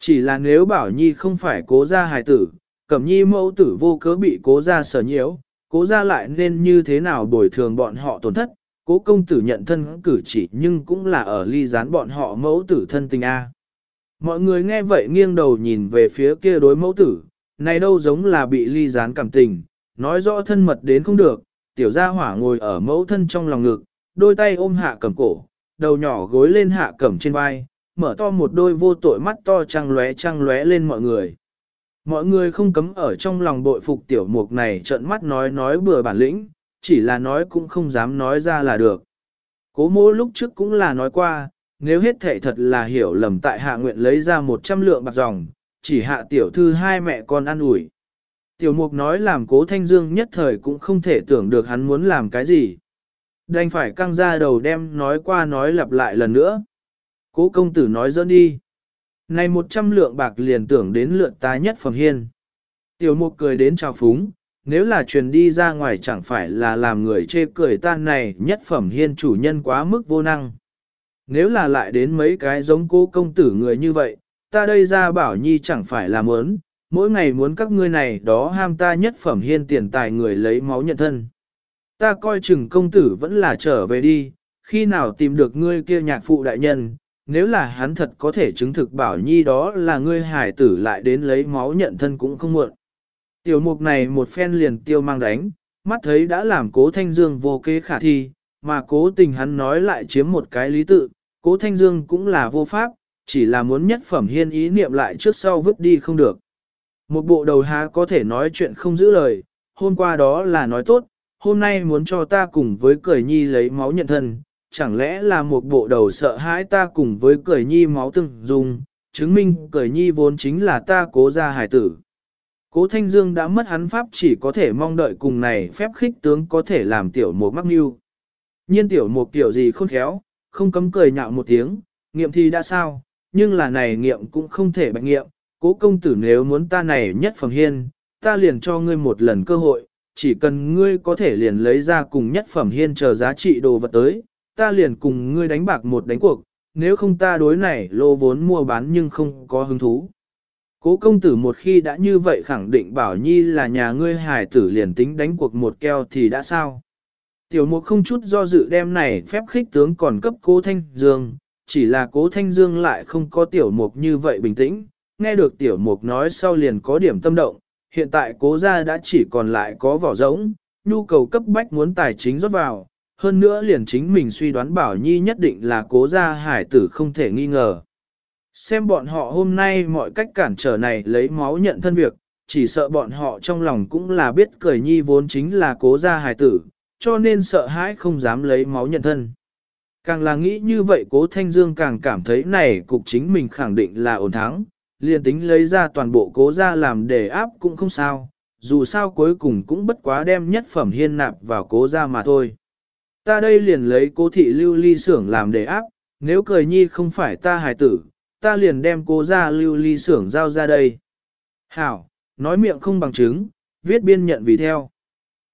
Chỉ là nếu bảo nhi không phải cố gia hài tử, cẩm nhi mẫu tử vô cớ bị cố gia sở nhiễu, cố gia lại nên như thế nào bồi thường bọn họ tổn thất, cố công tử nhận thân cử chỉ nhưng cũng là ở ly gián bọn họ mẫu tử thân tình A. Mọi người nghe vậy nghiêng đầu nhìn về phía kia đối mẫu tử, này đâu giống là bị ly gián cảm tình, nói rõ thân mật đến không được, tiểu gia hỏa ngồi ở mẫu thân trong lòng ngực, đôi tay ôm hạ cầm cổ, đầu nhỏ gối lên hạ cẩm trên vai, mở to một đôi vô tội mắt to trăng lóe trăng lóe lên mọi người. Mọi người không cấm ở trong lòng bội phục tiểu mục này trợn mắt nói nói bừa bản lĩnh, chỉ là nói cũng không dám nói ra là được. Cố mô lúc trước cũng là nói qua, nếu hết thể thật là hiểu lầm tại hạ nguyện lấy ra một trăm lượng bạc dòng, chỉ hạ tiểu thư hai mẹ con ăn ủi. Tiểu mục nói làm cố thanh dương nhất thời cũng không thể tưởng được hắn muốn làm cái gì. Đành phải căng ra đầu đem nói qua nói lặp lại lần nữa. Cố công tử nói dẫn đi. Này một trăm lượng bạc liền tưởng đến lượt ta nhất phẩm hiên. Tiểu mục cười đến chào phúng, nếu là truyền đi ra ngoài chẳng phải là làm người chê cười tan này nhất phẩm hiên chủ nhân quá mức vô năng. Nếu là lại đến mấy cái giống cố công tử người như vậy, ta đây ra bảo nhi chẳng phải là muốn, mỗi ngày muốn các ngươi này đó ham ta nhất phẩm hiên tiền tài người lấy máu nhận thân. Ta coi chừng công tử vẫn là trở về đi, khi nào tìm được ngươi kia nhạc phụ đại nhân, nếu là hắn thật có thể chứng thực bảo nhi đó là ngươi hải tử lại đến lấy máu nhận thân cũng không muộn. Tiểu mục này một phen liền tiêu mang đánh, mắt thấy đã làm cố thanh dương vô kế khả thi, mà cố tình hắn nói lại chiếm một cái lý tự, cố thanh dương cũng là vô pháp, chỉ là muốn nhất phẩm hiên ý niệm lại trước sau vứt đi không được. Một bộ đầu há có thể nói chuyện không giữ lời, hôm qua đó là nói tốt, hôm nay muốn cho ta cùng với cười nhi lấy máu nhận thân, chẳng lẽ là một bộ đầu sợ hãi ta cùng với cười nhi máu từng dùng, chứng minh cười nhi vốn chính là ta cố ra hải tử. Cố Thanh Dương đã mất hắn pháp chỉ có thể mong đợi cùng này phép khích tướng có thể làm tiểu mục mắc mưu. Nhiên tiểu mục tiểu gì khôn khéo, không cấm cười nhạo một tiếng, nghiệm thì đã sao, nhưng là này nghiệm cũng không thể bạch nghiệm, cố công tử nếu muốn ta này nhất phẩm hiên, ta liền cho ngươi một lần cơ hội, chỉ cần ngươi có thể liền lấy ra cùng nhất phẩm hiên chờ giá trị đồ vật tới, ta liền cùng ngươi đánh bạc một đánh cuộc, nếu không ta đối này lô vốn mua bán nhưng không có hứng thú. Cố công tử một khi đã như vậy khẳng định bảo nhi là nhà ngươi hài tử liền tính đánh cuộc một keo thì đã sao. Tiểu mục không chút do dự đem này phép khích tướng còn cấp cố thanh dương, chỉ là cố thanh dương lại không có tiểu mục như vậy bình tĩnh, nghe được tiểu mục nói sau liền có điểm tâm động, hiện tại cố gia đã chỉ còn lại có vỏ rỗng, nhu cầu cấp bách muốn tài chính rót vào, hơn nữa liền chính mình suy đoán bảo nhi nhất định là cố gia hải tử không thể nghi ngờ. Xem bọn họ hôm nay mọi cách cản trở này lấy máu nhận thân việc, chỉ sợ bọn họ trong lòng cũng là biết cười nhi vốn chính là cố gia hải tử, cho nên sợ hãi không dám lấy máu nhận thân. Càng là nghĩ như vậy cố Thanh Dương càng cảm thấy này cục chính mình khẳng định là ổn thắng, liền tính lấy ra toàn bộ cố gia làm để áp cũng không sao, dù sao cuối cùng cũng bất quá đem nhất phẩm hiên nạp vào cố gia mà thôi. Ta đây liền lấy cố thị lưu ly xưởng làm đề áp, nếu cười nhi không phải ta hài tử, ta liền đem cố ra lưu ly xưởng giao ra đây. Hảo, nói miệng không bằng chứng, viết biên nhận vì theo.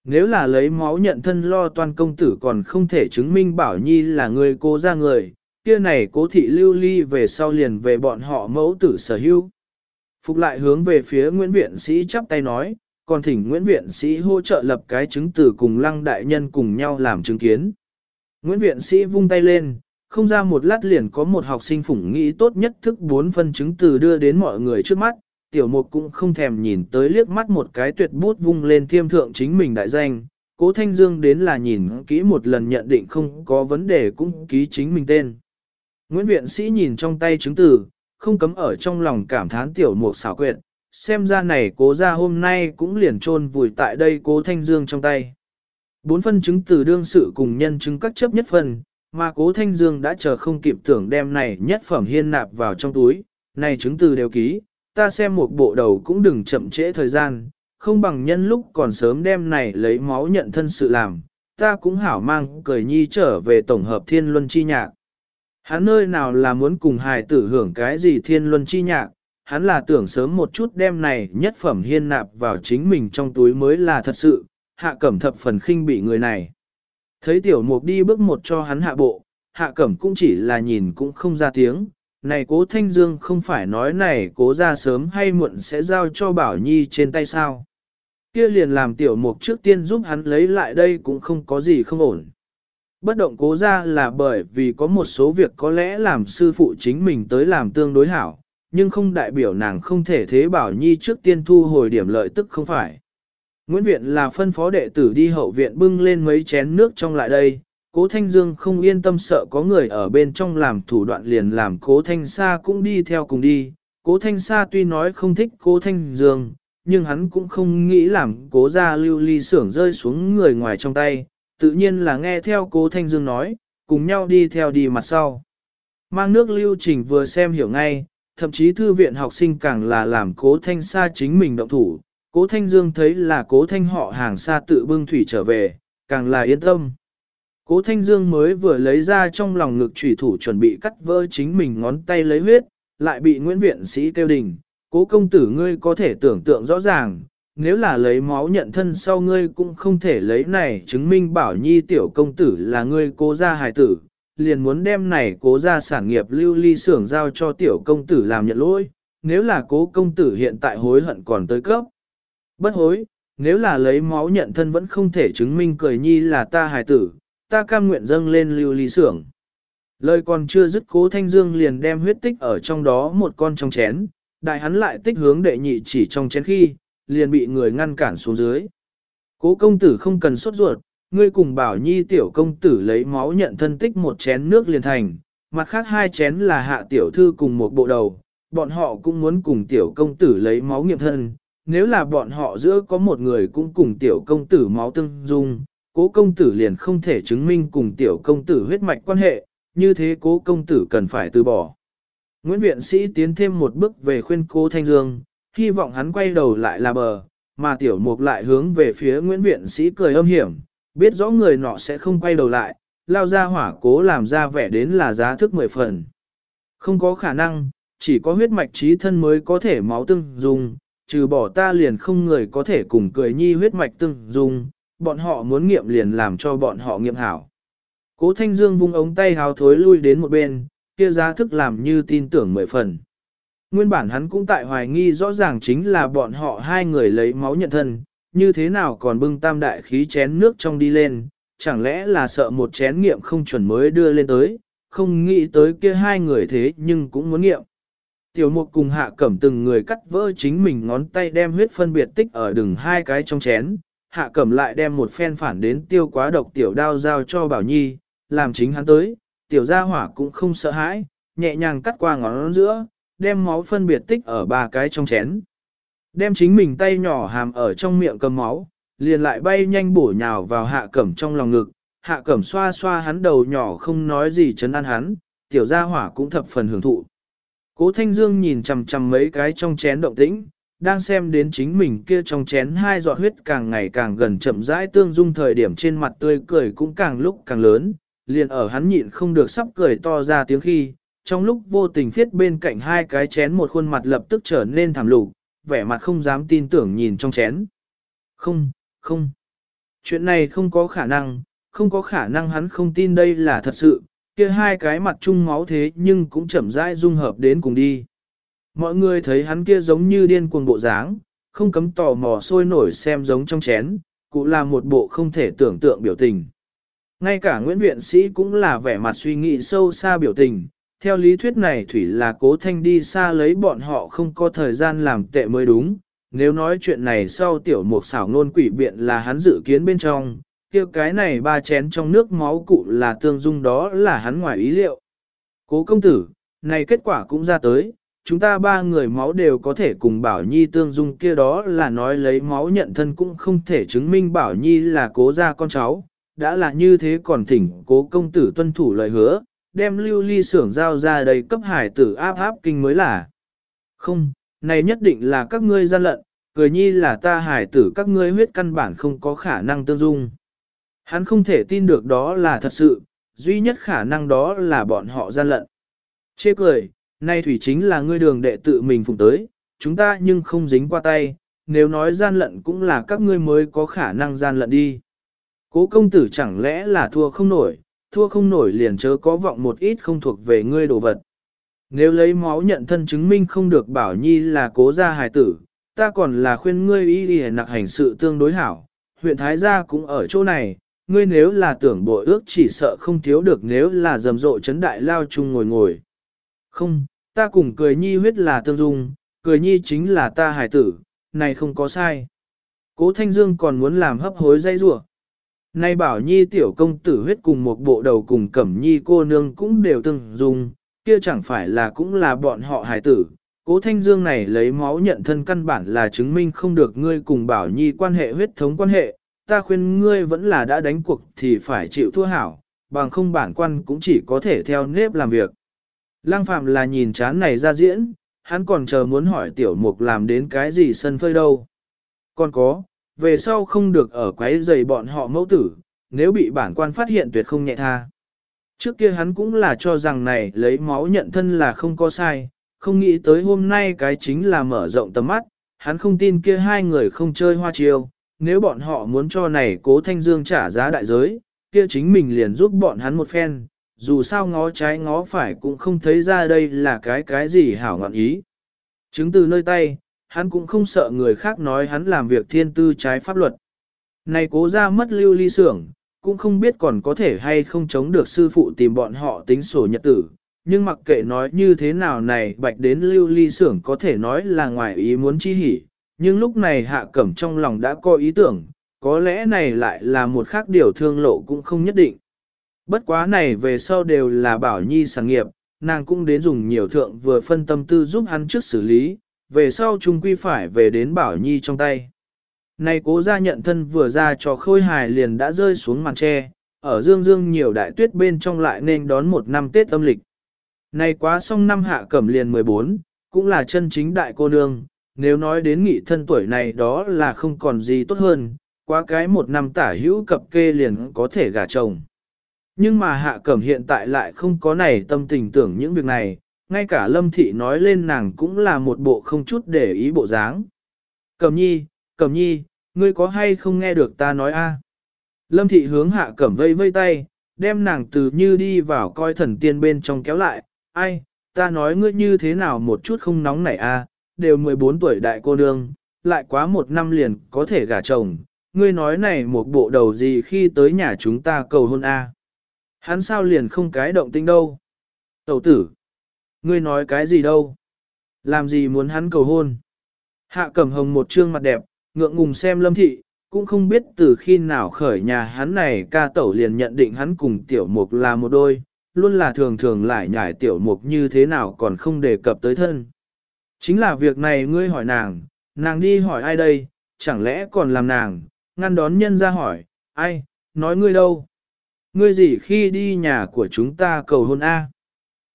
Nếu là lấy máu nhận thân lo toàn công tử còn không thể chứng minh bảo nhi là người cố ra người, kia này cố thị lưu ly về sau liền về bọn họ mẫu tử sở hữu. Phục lại hướng về phía Nguyễn Viện Sĩ chắp tay nói, còn thỉnh Nguyễn Viện Sĩ hỗ trợ lập cái chứng từ cùng lăng đại nhân cùng nhau làm chứng kiến. Nguyễn Viện Sĩ vung tay lên, không ra một lát liền có một học sinh phủng nghĩ tốt nhất thức bốn phân chứng từ đưa đến mọi người trước mắt, tiểu mục cũng không thèm nhìn tới liếc mắt một cái tuyệt bút vung lên thiêm thượng chính mình đại danh, cố thanh dương đến là nhìn kỹ một lần nhận định không có vấn đề cũng ký chính mình tên. Nguyễn Viện Sĩ nhìn trong tay chứng từ, không cấm ở trong lòng cảm thán tiểu mục xảo quyệt, xem ra này cố ra hôm nay cũng liền trôn vùi tại đây cố thanh dương trong tay. Bốn phân chứng từ đương sự cùng nhân chứng các chấp nhất phần, mà cố thanh dương đã chờ không kịp tưởng đem này nhất phẩm hiên nạp vào trong túi, này chứng từ đều ký, ta xem một bộ đầu cũng đừng chậm trễ thời gian, không bằng nhân lúc còn sớm đem này lấy máu nhận thân sự làm, ta cũng hảo mang cười nhi trở về tổng hợp thiên luân chi nhạc. Hắn nơi nào là muốn cùng hài tử hưởng cái gì thiên luân chi nhạc, hắn là tưởng sớm một chút đem này nhất phẩm hiên nạp vào chính mình trong túi mới là thật sự, hạ cẩm thập phần khinh bị người này. Thấy tiểu mục đi bước một cho hắn hạ bộ, hạ cẩm cũng chỉ là nhìn cũng không ra tiếng, này cố thanh dương không phải nói này cố ra sớm hay muộn sẽ giao cho bảo nhi trên tay sao. Kia liền làm tiểu mục trước tiên giúp hắn lấy lại đây cũng không có gì không ổn. Bất động cố ra là bởi vì có một số việc có lẽ làm sư phụ chính mình tới làm tương đối hảo, nhưng không đại biểu nàng không thể thế bảo nhi trước tiên thu hồi điểm lợi tức không phải. Nguyễn Viện là phân phó đệ tử đi hậu viện bưng lên mấy chén nước trong lại đây, cố Thanh Dương không yên tâm sợ có người ở bên trong làm thủ đoạn liền làm cố Thanh Sa cũng đi theo cùng đi. Cố Thanh Sa tuy nói không thích cố Thanh Dương, nhưng hắn cũng không nghĩ làm cố gia lưu ly xưởng rơi xuống người ngoài trong tay, tự nhiên là nghe theo cố Thanh Dương nói, cùng nhau đi theo đi mặt sau. Mang nước lưu trình vừa xem hiểu ngay, thậm chí thư viện học sinh càng là làm cố Thanh xa chính mình động thủ, cố Thanh Dương thấy là cố Thanh họ hàng xa tự bưng thủy trở về, càng là yên tâm. Cố Thanh Dương mới vừa lấy ra trong lòng ngực thủy thủ chuẩn bị cắt vỡ chính mình ngón tay lấy huyết, lại bị Nguyễn Viện Sĩ kêu đình. Cố công tử ngươi có thể tưởng tượng rõ ràng, nếu là lấy máu nhận thân sau ngươi cũng không thể lấy này chứng minh bảo nhi tiểu công tử là ngươi cố gia hài tử, liền muốn đem này cố ra sản nghiệp lưu ly xưởng giao cho tiểu công tử làm nhận lỗi, nếu là cố công tử hiện tại hối hận còn tới cấp. Bất hối, nếu là lấy máu nhận thân vẫn không thể chứng minh cười nhi là ta hài tử, ta cam nguyện dâng lên lưu ly xưởng. Lời còn chưa dứt cố thanh dương liền đem huyết tích ở trong đó một con trong chén, đại hắn lại tích hướng đệ nhị chỉ trong chén khi, liền bị người ngăn cản xuống dưới. Cố công tử không cần sốt ruột, ngươi cùng bảo nhi tiểu công tử lấy máu nhận thân tích một chén nước liền thành, mặt khác hai chén là hạ tiểu thư cùng một bộ đầu, bọn họ cũng muốn cùng tiểu công tử lấy máu nghiệm thân, nếu là bọn họ giữa có một người cũng cùng tiểu công tử máu tương dung, cố công tử liền không thể chứng minh cùng tiểu công tử huyết mạch quan hệ, như thế cố công tử cần phải từ bỏ. Nguyễn Viện Sĩ tiến thêm một bước về khuyên cố Thanh Dương, hy vọng hắn quay đầu lại là bờ, mà tiểu mục lại hướng về phía Nguyễn Viện Sĩ cười âm hiểm, biết rõ người nọ sẽ không quay đầu lại, lao ra hỏa cố làm ra vẻ đến là giá thức mười phần. Không có khả năng, chỉ có huyết mạch trí thân mới có thể máu tương dung, trừ bỏ ta liền không người có thể cùng cười nhi huyết mạch tương dung, bọn họ muốn nghiệm liền làm cho bọn họ nghiệm hảo. Cố Thanh Dương vung ống tay hào thối lui đến một bên, kia giá thức làm như tin tưởng mười phần. Nguyên bản hắn cũng tại hoài nghi rõ ràng chính là bọn họ hai người lấy máu nhận thân, như thế nào còn bưng tam đại khí chén nước trong đi lên, chẳng lẽ là sợ một chén nghiệm không chuẩn mới đưa lên tới, không nghĩ tới kia hai người thế nhưng cũng muốn nghiệm. Tiểu mục cùng hạ cẩm từng người cắt vỡ chính mình ngón tay đem huyết phân biệt tích ở đường hai cái trong chén, hạ cẩm lại đem một phen phản đến tiêu quá độc tiểu đao giao cho bảo nhi, làm chính hắn tới, tiểu gia hỏa cũng không sợ hãi, nhẹ nhàng cắt qua ngón giữa, đem máu phân biệt tích ở ba cái trong chén. Đem chính mình tay nhỏ hàm ở trong miệng cầm máu, liền lại bay nhanh bổ nhào vào hạ cẩm trong lòng ngực, hạ cẩm xoa xoa hắn đầu nhỏ không nói gì chấn an hắn, tiểu gia hỏa cũng thập phần hưởng thụ. Cố Thanh Dương nhìn chằm chằm mấy cái trong chén động tĩnh, đang xem đến chính mình kia trong chén hai giọt huyết càng ngày càng gần chậm rãi tương dung thời điểm trên mặt tươi cười cũng càng lúc càng lớn, liền ở hắn nhịn không được sắp cười to ra tiếng khi, trong lúc vô tình thiết bên cạnh hai cái chén một khuôn mặt lập tức trở nên thảm lục, vẻ mặt không dám tin tưởng nhìn trong chén. Không, không. Chuyện này không có khả năng, không có khả năng hắn không tin đây là thật sự, kia hai cái mặt chung máu thế nhưng cũng chậm rãi dung hợp đến cùng đi. Mọi người thấy hắn kia giống như điên cuồng bộ dáng, không cấm tò mò sôi nổi xem giống trong chén, cũng là một bộ không thể tưởng tượng biểu tình. Ngay cả Nguyễn Viện Sĩ cũng là vẻ mặt suy nghĩ sâu xa biểu tình, theo lý thuyết này Thủy là cố thanh đi xa lấy bọn họ không có thời gian làm tệ mới đúng, nếu nói chuyện này sau tiểu mục xảo ngôn quỷ biện là hắn dự kiến bên trong, kia cái này ba chén trong nước máu cụ là tương dung đó là hắn ngoài ý liệu. Cố công tử, này kết quả cũng ra tới, chúng ta ba người máu đều có thể cùng Bảo Nhi tương dung kia đó là nói lấy máu nhận thân cũng không thể chứng minh Bảo Nhi là cố gia con cháu, đã là như thế còn thỉnh cố công tử tuân thủ lời hứa, đem lưu ly xưởng giao ra đầy cấp hải tử áp áp kinh mới là. Không, này nhất định là các ngươi gian lận, cười nhi là ta hải tử các ngươi huyết căn bản không có khả năng tương dung. Hắn không thể tin được đó là thật sự, duy nhất khả năng đó là bọn họ gian lận. Chê cười, nay thủy chính là ngươi đường đệ tự mình phụng tới, chúng ta nhưng không dính qua tay, nếu nói gian lận cũng là các ngươi mới có khả năng gian lận đi. Cố công tử chẳng lẽ là thua không nổi, thua không nổi liền chớ có vọng một ít không thuộc về ngươi đồ vật. Nếu lấy máu nhận thân chứng minh không được bảo nhi là cố gia hài tử, ta còn là khuyên ngươi y y nặc hành sự tương đối hảo, huyện Thái Gia cũng ở chỗ này, ngươi nếu là tưởng bội ước chỉ sợ không thiếu được nếu là rầm rộ chấn đại lao chung ngồi ngồi. Không, ta cùng cười nhi huyết là tương dung, cười nhi chính là ta hài tử, này không có sai. Cố Thanh Dương còn muốn làm hấp hối dây rủa Nay bảo nhi tiểu công tử huyết cùng một bộ đầu cùng cẩm nhi cô nương cũng đều từng dùng kia chẳng phải là cũng là bọn họ hài tử. Cố Thanh Dương này lấy máu nhận thân căn bản là chứng minh không được ngươi cùng bảo nhi quan hệ huyết thống quan hệ, ta khuyên ngươi vẫn là đã đánh cuộc thì phải chịu thua hảo, bằng không bản quan cũng chỉ có thể theo nếp làm việc. Lăng Phạm là nhìn chán này ra diễn, hắn còn chờ muốn hỏi tiểu mục làm đến cái gì sân phơi đâu. Còn có, về sau không được ở quấy giày bọn họ mẫu tử, nếu bị bản quan phát hiện tuyệt không nhẹ tha. Trước kia hắn cũng là cho rằng này lấy máu nhận thân là không có sai, không nghĩ tới hôm nay cái chính là mở rộng tầm mắt, hắn không tin kia hai người không chơi hoa chiêu, nếu bọn họ muốn cho này cố thanh dương trả giá đại giới, kia chính mình liền giúp bọn hắn một phen, dù sao ngó trái ngó phải cũng không thấy ra đây là cái cái gì hảo ngọn ý. Chứng từ nơi tay, hắn cũng không sợ người khác nói hắn làm việc thiên tư trái pháp luật. Này cố ra mất lưu ly xưởng, cũng không biết còn có thể hay không chống được sư phụ tìm bọn họ tính sổ nhật tử. Nhưng mặc kệ nói như thế nào này bạch đến lưu ly xưởng có thể nói là ngoài ý muốn chi hỉ. Nhưng lúc này hạ cẩm trong lòng đã có ý tưởng, có lẽ này lại là một khác điều thương lộ cũng không nhất định. Bất quá này về sau đều là bảo nhi sản nghiệp, nàng cũng đến dùng nhiều thượng vừa phân tâm tư giúp hắn trước xử lý, về sau chung quy phải về đến bảo nhi trong tay. Này cố gia nhận thân vừa ra cho khôi hài liền đã rơi xuống màn tre, ở dương dương nhiều đại tuyết bên trong lại nên đón một năm Tết âm lịch. Này quá xong năm hạ cẩm liền 14, cũng là chân chính đại cô nương, nếu nói đến nghị thân tuổi này đó là không còn gì tốt hơn, quá cái một năm tả hữu cập kê liền có thể gả chồng. Nhưng mà hạ cẩm hiện tại lại không có này tâm tình tưởng những việc này, ngay cả lâm thị nói lên nàng cũng là một bộ không chút để ý bộ dáng. Cẩm nhi, cẩm nhi, ngươi có hay không nghe được ta nói a? Lâm thị hướng hạ cẩm vây vây tay, đem nàng từ như đi vào coi thần tiên bên trong kéo lại, ai, ta nói ngươi như thế nào một chút không nóng nảy a, đều 14 tuổi đại cô nương, lại quá một năm liền có thể gả chồng, ngươi nói này một bộ đầu gì khi tới nhà chúng ta cầu hôn a? Hắn sao liền không cái động tinh đâu? Tẩu tử, ngươi nói cái gì đâu? Làm gì muốn hắn cầu hôn? Hạ cẩm hồng một trương mặt đẹp, ngượng ngùng xem lâm thị, cũng không biết từ khi nào khởi nhà hắn này ca tẩu liền nhận định hắn cùng tiểu mục là một đôi, luôn là thường thường lại nhải tiểu mục như thế nào còn không đề cập tới thân. Chính là việc này ngươi hỏi nàng, nàng đi hỏi ai đây, chẳng lẽ còn làm nàng, ngăn đón nhân ra hỏi, ai, nói ngươi đâu? Ngươi gì khi đi nhà của chúng ta cầu hôn A?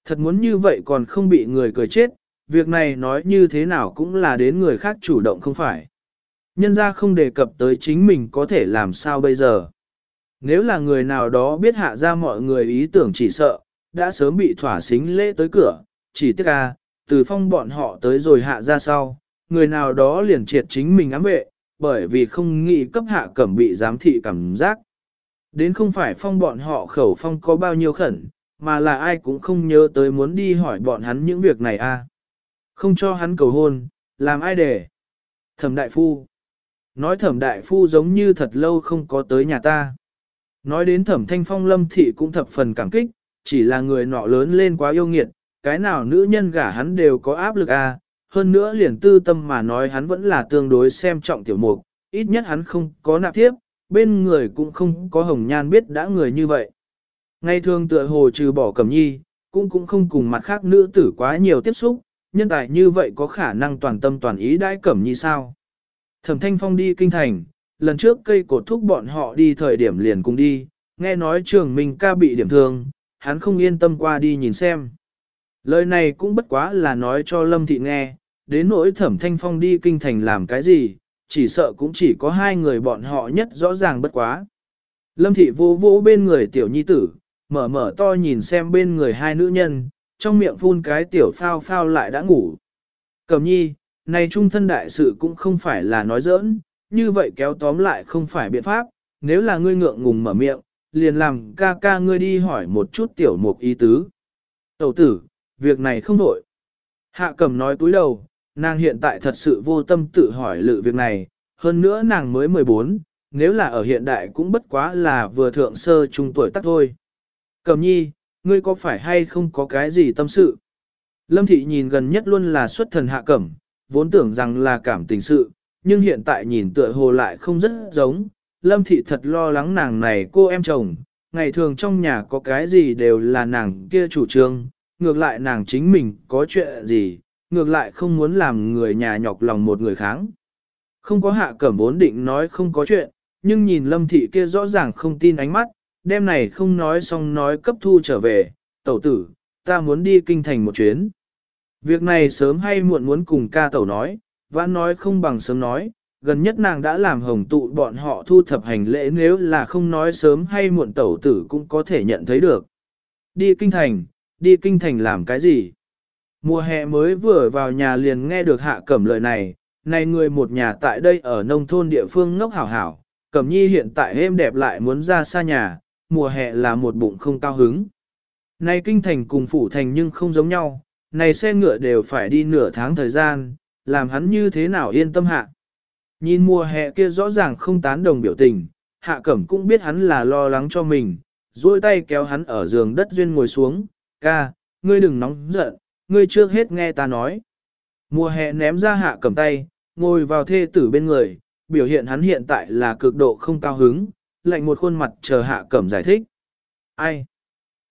Thật muốn như vậy còn không bị người cười chết, việc này nói như thế nào cũng là đến người khác chủ động không phải. Nhân ra không đề cập tới chính mình có thể làm sao bây giờ. Nếu là người nào đó biết hạ ra mọi người ý tưởng chỉ sợ, đã sớm bị thỏa xính lễ tới cửa, chỉ tiếc à, từ phong bọn họ tới rồi hạ ra sau, người nào đó liền triệt chính mình ám vệ, bởi vì không nghĩ cấp hạ cẩm bị giám thị cảm giác. Đến không phải phong bọn họ khẩu phong có bao nhiêu khẩn, mà là ai cũng không nhớ tới muốn đi hỏi bọn hắn những việc này a à. Không cho hắn cầu hôn, làm ai để? Thẩm đại phu. Nói thẩm đại phu giống như thật lâu không có tới nhà ta. Nói đến thẩm thanh phong lâm thị cũng thập phần cảm kích, chỉ là người nọ lớn lên quá yêu nghiệt, cái nào nữ nhân gả hắn đều có áp lực a. hơn nữa liền tư tâm mà nói hắn vẫn là tương đối xem trọng tiểu mục, ít nhất hắn không có nạp tiếp, bên người cũng không có hồng nhan biết đã người như vậy. Ngày thường tựa hồ trừ bỏ cẩm nhi, cũng cũng không cùng mặt khác nữ tử quá nhiều tiếp xúc, nhân tài như vậy có khả năng toàn tâm toàn ý đãi cẩm nhi sao. Thẩm Thanh Phong đi kinh thành, lần trước cây cột thúc bọn họ đi thời điểm liền cùng đi, nghe nói trường mình ca bị điểm thương, hắn không yên tâm qua đi nhìn xem. Lời này cũng bất quá là nói cho Lâm Thị nghe, đến nỗi Thẩm Thanh Phong đi kinh thành làm cái gì, chỉ sợ cũng chỉ có hai người bọn họ nhất rõ ràng bất quá. Lâm Thị vô vô bên người tiểu nhi tử, mở mở to nhìn xem bên người hai nữ nhân, trong miệng phun cái tiểu phao phao lại đã ngủ. Cẩm nhi, này trung thân đại sự cũng không phải là nói giỡn, như vậy kéo tóm lại không phải biện pháp, nếu là ngươi ngượng ngùng mở miệng, liền làm ca ca ngươi đi hỏi một chút tiểu mục ý tứ. Tẩu tử, việc này không đổi. Hạ Cẩm nói túi đầu, nàng hiện tại thật sự vô tâm tự hỏi lự việc này, hơn nữa nàng mới 14, nếu là ở hiện đại cũng bất quá là vừa thượng sơ trung tuổi tắc thôi. Cầm nhi, ngươi có phải hay không có cái gì tâm sự? Lâm thị nhìn gần nhất luôn là xuất thần hạ cẩm, vốn tưởng rằng là cảm tình sự, nhưng hiện tại nhìn tựa hồ lại không rất giống. Lâm thị thật lo lắng nàng này cô em chồng, ngày thường trong nhà có cái gì đều là nàng kia chủ trương, ngược lại nàng chính mình có chuyện gì, ngược lại không muốn làm người nhà nhọc lòng một người kháng. Không có hạ cẩm vốn định nói không có chuyện, nhưng nhìn lâm thị kia rõ ràng không tin ánh mắt, đêm này không nói xong nói cấp thu trở về, tẩu tử, ta muốn đi kinh thành một chuyến. Việc này sớm hay muộn muốn cùng ca tẩu nói, vãn nói không bằng sớm nói, gần nhất nàng đã làm hồng tụ bọn họ thu thập hành lễ nếu là không nói sớm hay muộn tẩu tử cũng có thể nhận thấy được. Đi kinh thành, đi kinh thành làm cái gì? Mùa hè mới vừa vào nhà liền nghe được hạ cẩm lời này, này người một nhà tại đây ở nông thôn địa phương ngốc hảo hảo, cẩm nhi hiện tại êm đẹp lại muốn ra xa nhà, mùa hè là một bụng không cao hứng. Này kinh thành cùng phủ thành nhưng không giống nhau, này xe ngựa đều phải đi nửa tháng thời gian, làm hắn như thế nào yên tâm hạ. Nhìn mùa hè kia rõ ràng không tán đồng biểu tình, hạ cẩm cũng biết hắn là lo lắng cho mình, duỗi tay kéo hắn ở giường đất duyên ngồi xuống, ca, ngươi đừng nóng giận, ngươi trước hết nghe ta nói. Mùa hè ném ra hạ cẩm tay, ngồi vào thê tử bên người, biểu hiện hắn hiện tại là cực độ không cao hứng, lạnh một khuôn mặt chờ hạ cẩm giải thích. Ai?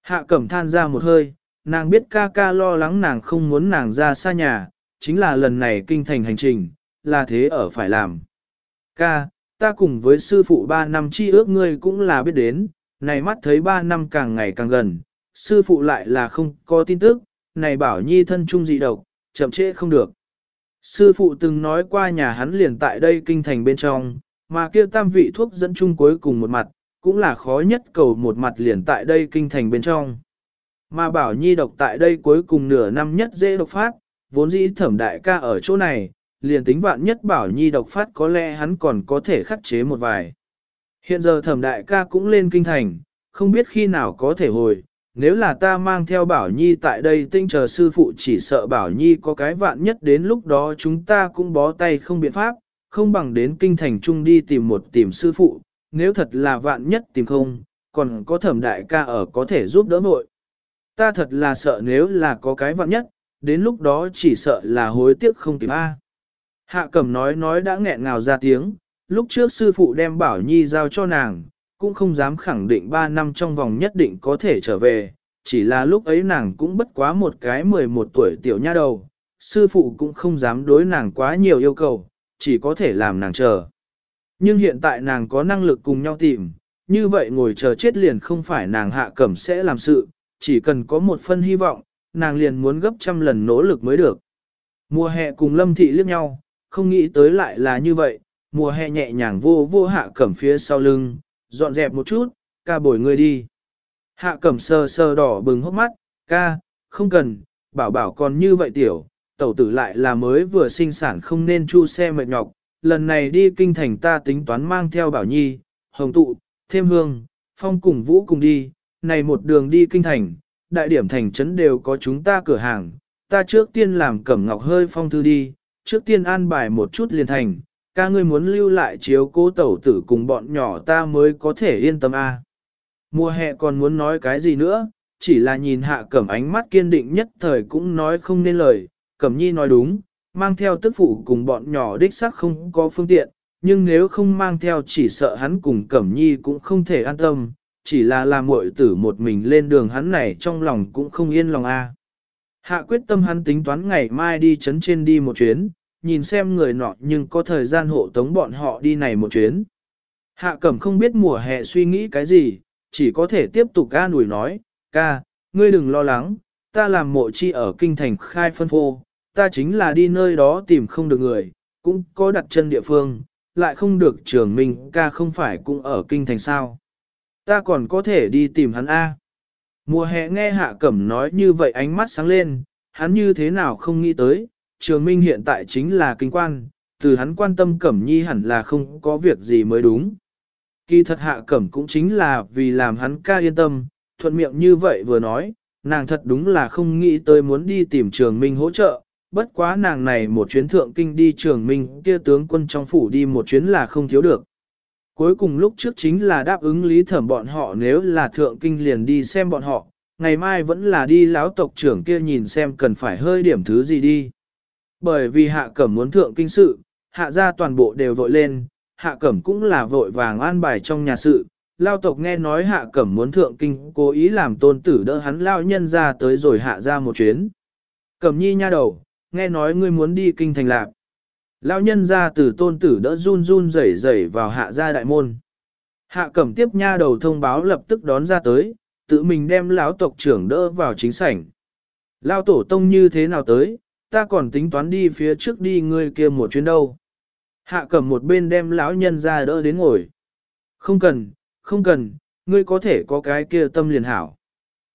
Hạ cẩm than ra một hơi, nàng biết ca ca lo lắng nàng không muốn nàng ra xa nhà, chính là lần này kinh thành hành trình, là thế ở phải làm. Ca, ta cùng với sư phụ ba năm chi ước ngươi cũng là biết đến, này mắt thấy ba năm càng ngày càng gần, sư phụ lại là không có tin tức, này bảo nhi thân trung dị độc, chậm trễ không được. Sư phụ từng nói qua nhà hắn liền tại đây kinh thành bên trong, mà kia tam vị thuốc dẫn chung cuối cùng một mặt, cũng là khó nhất cầu một mặt liền tại đây kinh thành bên trong. Mà bảo nhi độc tại đây cuối cùng nửa năm nhất dễ độc phát, vốn dĩ thẩm đại ca ở chỗ này, liền tính vạn nhất bảo nhi độc phát có lẽ hắn còn có thể khắc chế một vài. Hiện giờ thẩm đại ca cũng lên kinh thành, không biết khi nào có thể hồi, nếu là ta mang theo bảo nhi tại đây tinh chờ sư phụ chỉ sợ bảo nhi có cái vạn nhất đến lúc đó chúng ta cũng bó tay không biện pháp, không bằng đến kinh thành trung đi tìm một tìm sư phụ, nếu thật là vạn nhất tìm không, còn có thẩm đại ca ở có thể giúp đỡ vội. Ta thật là sợ nếu là có cái vạn nhất, đến lúc đó chỉ sợ là hối tiếc không kịp A. Hạ cẩm nói nói đã nghẹn ngào ra tiếng, lúc trước sư phụ đem bảo nhi giao cho nàng, cũng không dám khẳng định 3 năm trong vòng nhất định có thể trở về, chỉ là lúc ấy nàng cũng bất quá một cái 11 tuổi tiểu nha đầu, sư phụ cũng không dám đối nàng quá nhiều yêu cầu, chỉ có thể làm nàng chờ. Nhưng hiện tại nàng có năng lực cùng nhau tìm, như vậy ngồi chờ chết liền không phải nàng hạ cẩm sẽ làm sự, chỉ cần có một phân hy vọng, nàng liền muốn gấp trăm lần nỗ lực mới được. Mùa hè cùng lâm thị liếc nhau, không nghĩ tới lại là như vậy, mùa hè nhẹ nhàng vô vô hạ cẩm phía sau lưng, dọn dẹp một chút, ca bồi ngươi đi. Hạ cẩm sờ sờ đỏ bừng hốc mắt, ca, không cần, bảo bảo còn như vậy tiểu, tẩu tử lại là mới vừa sinh sản không nên chu xe mệt nhọc, lần này đi kinh thành ta tính toán mang theo bảo nhi, hồng tụ, thêm hương, phong cùng vũ cùng đi, này một đường đi kinh thành, đại điểm thành trấn đều có chúng ta cửa hàng, ta trước tiên làm cẩm ngọc hơi phong thư đi, trước tiên an bài một chút liền thành, ca ngươi muốn lưu lại chiếu cố tẩu tử cùng bọn nhỏ ta mới có thể yên tâm a. Mùa hè còn muốn nói cái gì nữa, chỉ là nhìn hạ cẩm ánh mắt kiên định nhất thời cũng nói không nên lời, cẩm nhi nói đúng, mang theo tức phụ cùng bọn nhỏ đích xác không có phương tiện, nhưng nếu không mang theo chỉ sợ hắn cùng cẩm nhi cũng không thể an tâm, chỉ là làm muội tử một mình lên đường hắn này trong lòng cũng không yên lòng a. Hạ quyết tâm hắn tính toán ngày mai đi chấn trên đi một chuyến, nhìn xem người nọ nhưng có thời gian hộ tống bọn họ đi này một chuyến. Hạ cẩm không biết mùa hè suy nghĩ cái gì, chỉ có thể tiếp tục ca nủi nói, ca, ngươi đừng lo lắng, ta làm mộ chi ở kinh thành khai phân phô, ta chính là đi nơi đó tìm không được người, cũng có đặt chân địa phương, lại không được Trường mình ca không phải cũng ở kinh thành sao. Ta còn có thể đi tìm hắn A. Mùa hè nghe hạ cẩm nói như vậy ánh mắt sáng lên, hắn như thế nào không nghĩ tới, trường minh hiện tại chính là kinh quan, từ hắn quan tâm cẩm nhi hẳn là không có việc gì mới đúng. Kỳ thật hạ cẩm cũng chính là vì làm hắn ca yên tâm, thuận miệng như vậy vừa nói, nàng thật đúng là không nghĩ tới muốn đi tìm trường minh hỗ trợ, bất quá nàng này một chuyến thượng kinh đi trường minh kia tướng quân trong phủ đi một chuyến là không thiếu được. Cuối cùng lúc trước chính là đáp ứng lý thẩm bọn họ nếu là thượng kinh liền đi xem bọn họ, ngày mai vẫn là đi lão tộc trưởng kia nhìn xem cần phải hơi điểm thứ gì đi. Bởi vì hạ cẩm muốn thượng kinh sự, hạ ra toàn bộ đều vội lên, hạ cẩm cũng là vội vàng an bài trong nhà sự. Lao tộc nghe nói hạ cẩm muốn thượng kinh cố ý làm tôn tử đỡ hắn lao nhân ra tới rồi hạ ra một chuyến. Cẩm nhi nha đầu, nghe nói ngươi muốn đi kinh thành lạc. lão nhân ra từ tôn tử đỡ run run rẩy rẩy vào hạ gia đại môn. Hạ cẩm tiếp nha đầu thông báo lập tức đón ra tới, tự mình đem lão tộc trưởng đỡ vào chính sảnh. lão tổ tông như thế nào tới, ta còn tính toán đi phía trước đi ngươi kia một chuyến đâu. Hạ cẩm một bên đem lão nhân ra đỡ đến ngồi. Không cần, không cần, ngươi có thể có cái kia tâm liền hảo.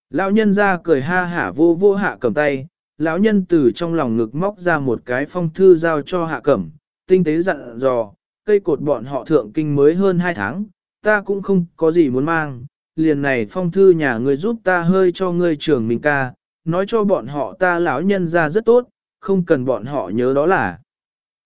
Lão nhân ra cười ha hả vô vô hạ cầm tay, lão nhân từ trong lòng ngực móc ra một cái phong thư giao cho hạ cẩm, tinh tế dặn dò, cây cột bọn họ thượng kinh mới hơn hai tháng, ta cũng không có gì muốn mang, liền này phong thư nhà ngươi giúp ta hơi cho ngươi trưởng mình ca, nói cho bọn họ ta lão nhân ra rất tốt, không cần bọn họ nhớ đó là.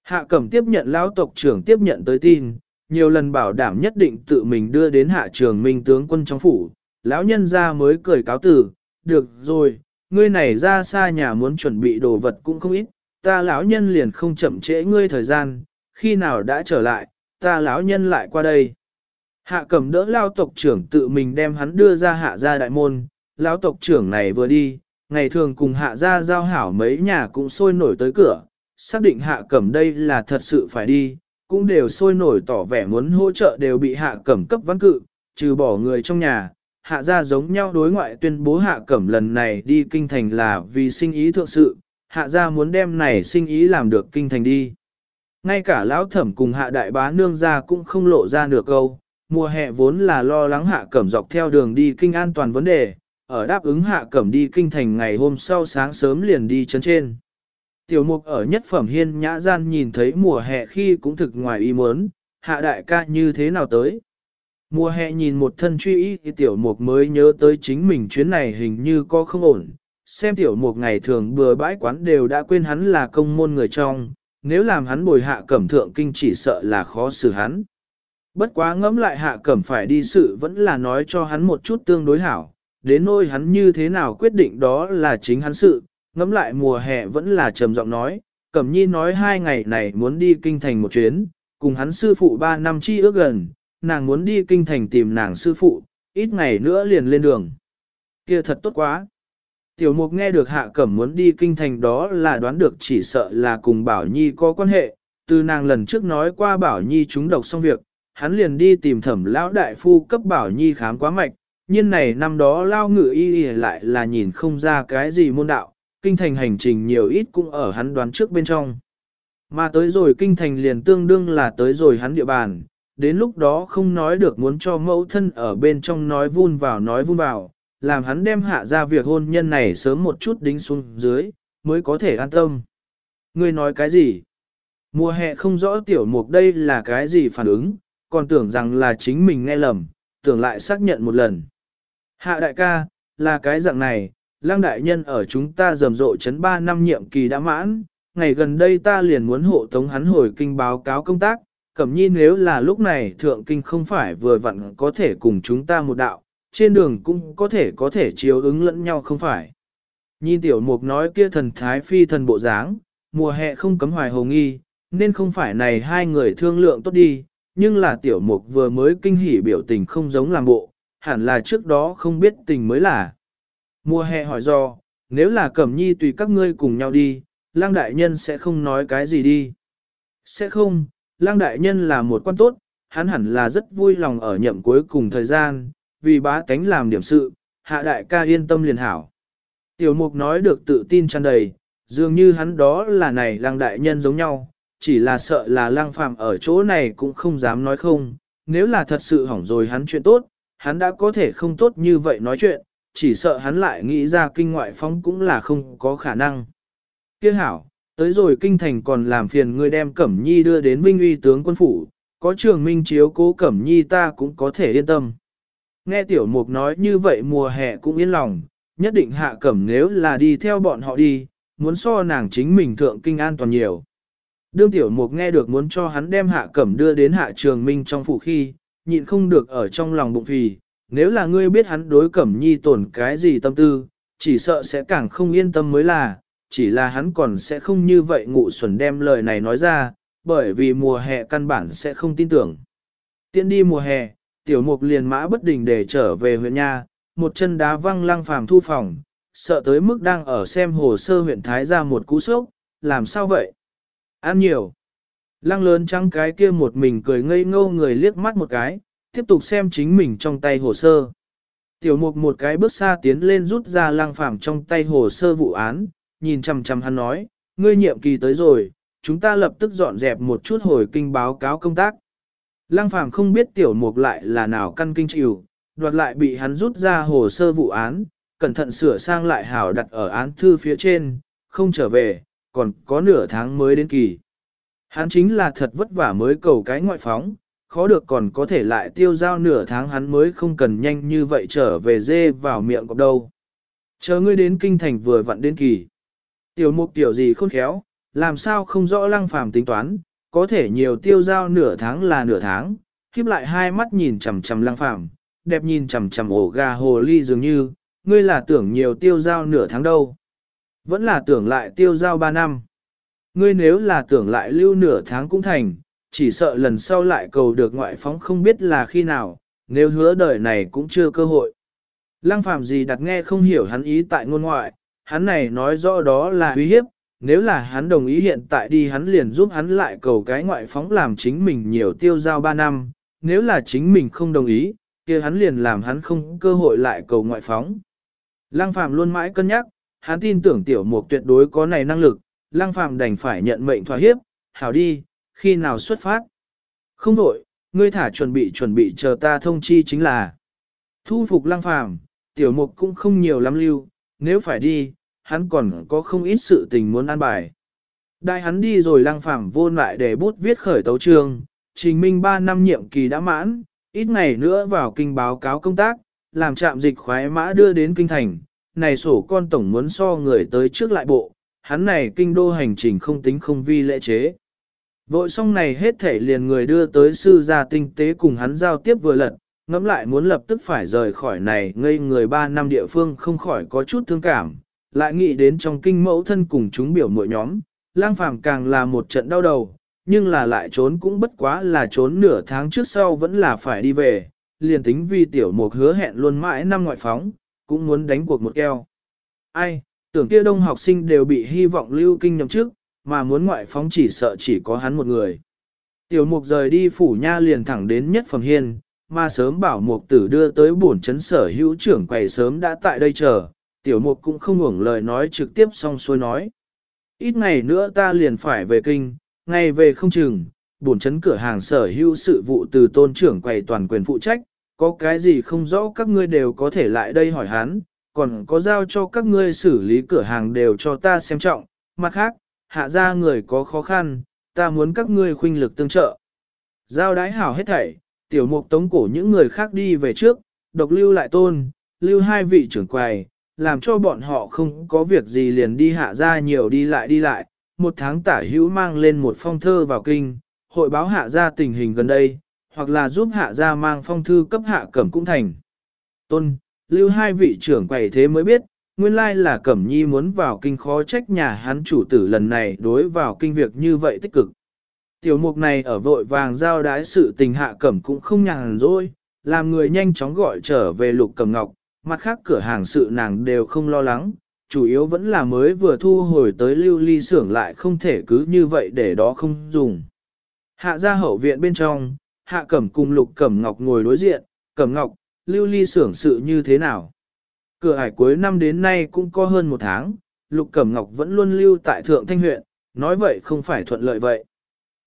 Hạ cẩm tiếp nhận lão tộc trưởng tiếp nhận tới tin, nhiều lần bảo đảm nhất định tự mình đưa đến hạ trường minh tướng quân trong phủ, lão nhân ra mới cười cáo tử, được rồi, ngươi này ra xa nhà muốn chuẩn bị đồ vật cũng không ít, ta lão nhân liền không chậm trễ ngươi thời gian, khi nào đã trở lại, ta lão nhân lại qua đây. Hạ cẩm đỡ lao tộc trưởng tự mình đem hắn đưa ra hạ gia đại môn, lão tộc trưởng này vừa đi, ngày thường cùng hạ gia giao hảo mấy nhà cũng sôi nổi tới cửa, xác định hạ cẩm đây là thật sự phải đi, cũng đều sôi nổi tỏ vẻ muốn hỗ trợ đều bị hạ cẩm cấp văn cự, trừ bỏ người trong nhà, hạ gia giống nhau đối ngoại tuyên bố hạ cẩm lần này đi kinh thành là vì sinh ý thượng sự, hạ gia muốn đem này sinh ý làm được kinh thành đi. Ngay cả lão thẩm cùng hạ đại bá nương gia cũng không lộ ra nửa câu, mùa hè vốn là lo lắng hạ cẩm dọc theo đường đi kinh an toàn vấn đề, ở đáp ứng hạ cẩm đi kinh thành ngày hôm sau sáng sớm liền đi chấn trên. Tiểu mục ở nhất phẩm hiên nhã gian nhìn thấy mùa hè khi cũng thực ngoài ý muốn, hạ đại ca như thế nào tới. Mùa hè nhìn một thân truy ý thì tiểu mục mới nhớ tới chính mình chuyến này hình như có không ổn. Xem tiểu mục ngày thường bừa bãi quán đều đã quên hắn là công môn người trong, nếu làm hắn bồi hạ cẩm thượng kinh chỉ sợ là khó xử hắn. Bất quá ngẫm lại hạ cẩm phải đi sự vẫn là nói cho hắn một chút tương đối hảo, đến nôi hắn như thế nào quyết định đó là chính hắn sự, ngẫm lại mùa hè vẫn là trầm giọng nói, cẩm nhi nói hai ngày này muốn đi kinh thành một chuyến, cùng hắn sư phụ ba năm chi ước gần, nàng muốn đi kinh thành tìm nàng sư phụ, ít ngày nữa liền lên đường. kia thật tốt quá. Tiểu mục nghe được hạ cẩm muốn đi kinh thành đó là đoán được chỉ sợ là cùng Bảo Nhi có quan hệ, từ nàng lần trước nói qua Bảo Nhi chúng độc xong việc, hắn liền đi tìm thẩm lão đại phu cấp Bảo Nhi khám quá mạch, nhưng này năm đó lao ngự y y lại là nhìn không ra cái gì môn đạo, kinh thành hành trình nhiều ít cũng ở hắn đoán trước bên trong. Mà tới rồi kinh thành liền tương đương là tới rồi hắn địa bàn, đến lúc đó không nói được muốn cho mẫu thân ở bên trong nói vun vào nói vun vào, làm hắn đem hạ ra việc hôn nhân này sớm một chút đính xuống dưới, mới có thể an tâm. Ngươi nói cái gì? Mùa hè không rõ tiểu mục đây là cái gì phản ứng, còn tưởng rằng là chính mình nghe lầm, tưởng lại xác nhận một lần. Hạ đại ca, là cái dạng này, lang đại nhân ở chúng ta rầm rộ chấn 3 năm nhiệm kỳ đã mãn, ngày gần đây ta liền muốn hộ tống hắn hồi kinh báo cáo công tác, cẩm nhi nếu là lúc này thượng kinh không phải vừa vặn có thể cùng chúng ta một đạo, trên đường cũng có thể có thể chiếu ứng lẫn nhau không phải. Nhìn tiểu mục nói kia thần thái phi thần bộ dáng, mùa hè không cấm hoài hồ nghi, nên không phải này hai người thương lượng tốt đi, nhưng là tiểu mục vừa mới kinh hỉ biểu tình không giống làm bộ, hẳn là trước đó không biết tình mới là. Mùa hè hỏi do, nếu là cẩm nhi tùy các ngươi cùng nhau đi, lang đại nhân sẽ không nói cái gì đi. Sẽ không, lang đại nhân là một quan tốt, hắn hẳn là rất vui lòng ở nhậm cuối cùng thời gian, vì bá tánh làm điểm sự, hạ đại ca yên tâm liền hảo. Tiểu mục nói được tự tin tràn đầy, dường như hắn đó là này lang đại nhân giống nhau, chỉ là sợ là lang phàm ở chỗ này cũng không dám nói không, nếu là thật sự hỏng rồi hắn chuyện tốt, hắn đã có thể không tốt như vậy nói chuyện, chỉ sợ hắn lại nghĩ ra kinh ngoại phóng cũng là không có khả năng. Kiếc hảo, tới rồi kinh thành còn làm phiền ngươi đem Cẩm Nhi đưa đến Vinh uy tướng quân phủ, có trường minh chiếu cố Cẩm Nhi ta cũng có thể yên tâm. Nghe tiểu mục nói như vậy mùa hè cũng yên lòng, nhất định hạ cẩm nếu là đi theo bọn họ đi, muốn so nàng chính mình thượng kinh an toàn nhiều. Đương tiểu mục nghe được muốn cho hắn đem hạ cẩm đưa đến hạ trường minh trong phủ khi, nhịn không được ở trong lòng bụng phì, nếu là ngươi biết hắn đối cẩm nhi tổn cái gì tâm tư, chỉ sợ sẽ càng không yên tâm mới là, chỉ là hắn còn sẽ không như vậy ngụ xuẩn đem lời này nói ra, bởi vì mùa hè căn bản sẽ không tin tưởng. Tiện đi mùa hè, tiểu mục liền mã bất đình để trở về huyện nha, một chân đá văng lăng phàm thu phòng, sợ tới mức đang ở xem hồ sơ huyện Thái ra một cú sốc, làm sao vậy? Ăn nhiều. Lăng lớn trắng cái kia một mình cười ngây ngô người liếc mắt một cái, tiếp tục xem chính mình trong tay hồ sơ. Tiểu mục một cái bước xa tiến lên rút ra lăng phàm trong tay hồ sơ vụ án, nhìn chằm chằm hắn nói, ngươi nhiệm kỳ tới rồi, chúng ta lập tức dọn dẹp một chút hồi kinh báo cáo công tác. Lăng phàm không biết tiểu mục lại là nào căn kinh chịu, đoạt lại bị hắn rút ra hồ sơ vụ án, cẩn thận sửa sang lại hảo đặt ở án thư phía trên, không trở về, còn có nửa tháng mới đến kỳ. Hắn chính là thật vất vả mới cầu cái ngoại phóng, khó được còn có thể lại tiêu giao nửa tháng hắn mới không cần nhanh như vậy trở về dê vào miệng cọp đâu. Chờ ngươi đến kinh thành vừa vặn đến kỳ. Tiểu mục tiểu gì khôn khéo, làm sao không rõ lăng phàm tính toán, có thể nhiều tiêu giao nửa tháng là nửa tháng, khiếp lại hai mắt nhìn chằm chằm lăng phàm, đẹp nhìn chằm chằm ổ gà hồ ly dường như, ngươi là tưởng nhiều tiêu giao nửa tháng đâu. Vẫn là tưởng lại tiêu giao ba năm. Ngươi nếu là tưởng lại lưu nửa tháng cũng thành, chỉ sợ lần sau lại cầu được ngoại phóng không biết là khi nào, nếu hứa đời này cũng chưa cơ hội. Lăng phàm gì đặt nghe không hiểu hắn ý tại ngôn ngoại, hắn này nói rõ đó là uy hiếp, nếu là hắn đồng ý hiện tại đi hắn liền giúp hắn lại cầu cái ngoại phóng làm chính mình nhiều tiêu giao 3 năm, nếu là chính mình không đồng ý, kia hắn liền làm hắn không cơ hội lại cầu ngoại phóng. Lăng phạm luôn mãi cân nhắc, hắn tin tưởng tiểu mục tuyệt đối có này năng lực, Lăng phạm đành phải nhận mệnh thỏa hiếp, hảo đi, khi nào xuất phát. Không đổi, ngươi thả chuẩn bị chuẩn bị chờ ta thông chi chính là. Thu phục Lăng phạm tiểu mục cũng không nhiều lắm lưu, nếu phải đi, hắn còn có không ít sự tình muốn an bài. Đại hắn đi rồi Lăng phẳng vô lại để bút viết khởi tấu trường, trình minh 3 năm nhiệm kỳ đã mãn, ít ngày nữa vào kinh báo cáo công tác, làm trạm dịch khoái mã đưa đến kinh thành, này sổ con tổng muốn so người tới trước lại bộ, hắn này kinh đô hành trình không tính không vi lễ chế. Vội xong này hết thể liền người đưa tới sư gia tinh tế cùng hắn giao tiếp vừa lật, ngẫm lại muốn lập tức phải rời khỏi này ngây người ba năm địa phương không khỏi có chút thương cảm, lại nghĩ đến trong kinh mẫu thân cùng chúng biểu mỗi nhóm, lang phàm càng là một trận đau đầu, nhưng là lại trốn cũng bất quá là trốn nửa tháng trước sau vẫn là phải đi về, liền tính vì tiểu mục hứa hẹn luôn mãi năm ngoại phóng, cũng muốn đánh cuộc một keo. Ai, tưởng kia đông học sinh đều bị hy vọng lưu kinh nhậm trước, mà muốn ngoại phóng chỉ sợ chỉ có hắn một người. Tiểu mục rời đi phủ nha liền thẳng đến nhất phẩm hiên, mà sớm bảo mục tử đưa tới bổn chấn sở hữu trưởng quầy sớm đã tại đây chờ, tiểu mục cũng không ngủng lời nói trực tiếp xong xuôi nói. Ít ngày nữa ta liền phải về kinh, ngày về không chừng, bổn chấn cửa hàng sở hữu sự vụ từ tôn trưởng quầy toàn quyền phụ trách, có cái gì không rõ các ngươi đều có thể lại đây hỏi hắn, còn có giao cho các ngươi xử lý cửa hàng đều cho ta xem trọng, mặt khác, hạ ra người có khó khăn, ta muốn các ngươi khuynh lực tương trợ. Giao đái hảo hết thảy, tiểu mục tống cổ những người khác đi về trước, độc lưu lại tôn, lưu hai vị trưởng quầy, làm cho bọn họ không có việc gì liền đi hạ ra nhiều đi lại đi lại, một tháng tả hữu mang lên một phong thơ vào kinh, hội báo hạ ra tình hình gần đây, hoặc là giúp hạ ra mang phong thư cấp hạ cẩm cũng thành. Tôn, lưu hai vị trưởng quầy thế mới biết, nguyên lai là cẩm nhi muốn vào kinh khó trách nhà hắn chủ tử lần này đối vào kinh việc như vậy tích cực. Tiểu mục này ở vội vàng giao đái sự tình hạ cẩm cũng không nhàn rỗi, làm người nhanh chóng gọi trở về lục cẩm ngọc, mặt khác cửa hàng sự nàng đều không lo lắng, chủ yếu vẫn là mới vừa thu hồi tới lưu ly xưởng lại không thể cứ như vậy để đó không dùng. Hạ ra hậu viện bên trong, hạ cẩm cùng lục cẩm ngọc ngồi đối diện, cẩm ngọc, lưu ly xưởng sự như thế nào? Cửa hải cuối năm đến nay cũng có hơn một tháng, lục cẩm ngọc vẫn luôn lưu tại thượng thanh huyện, nói vậy không phải thuận lợi vậy.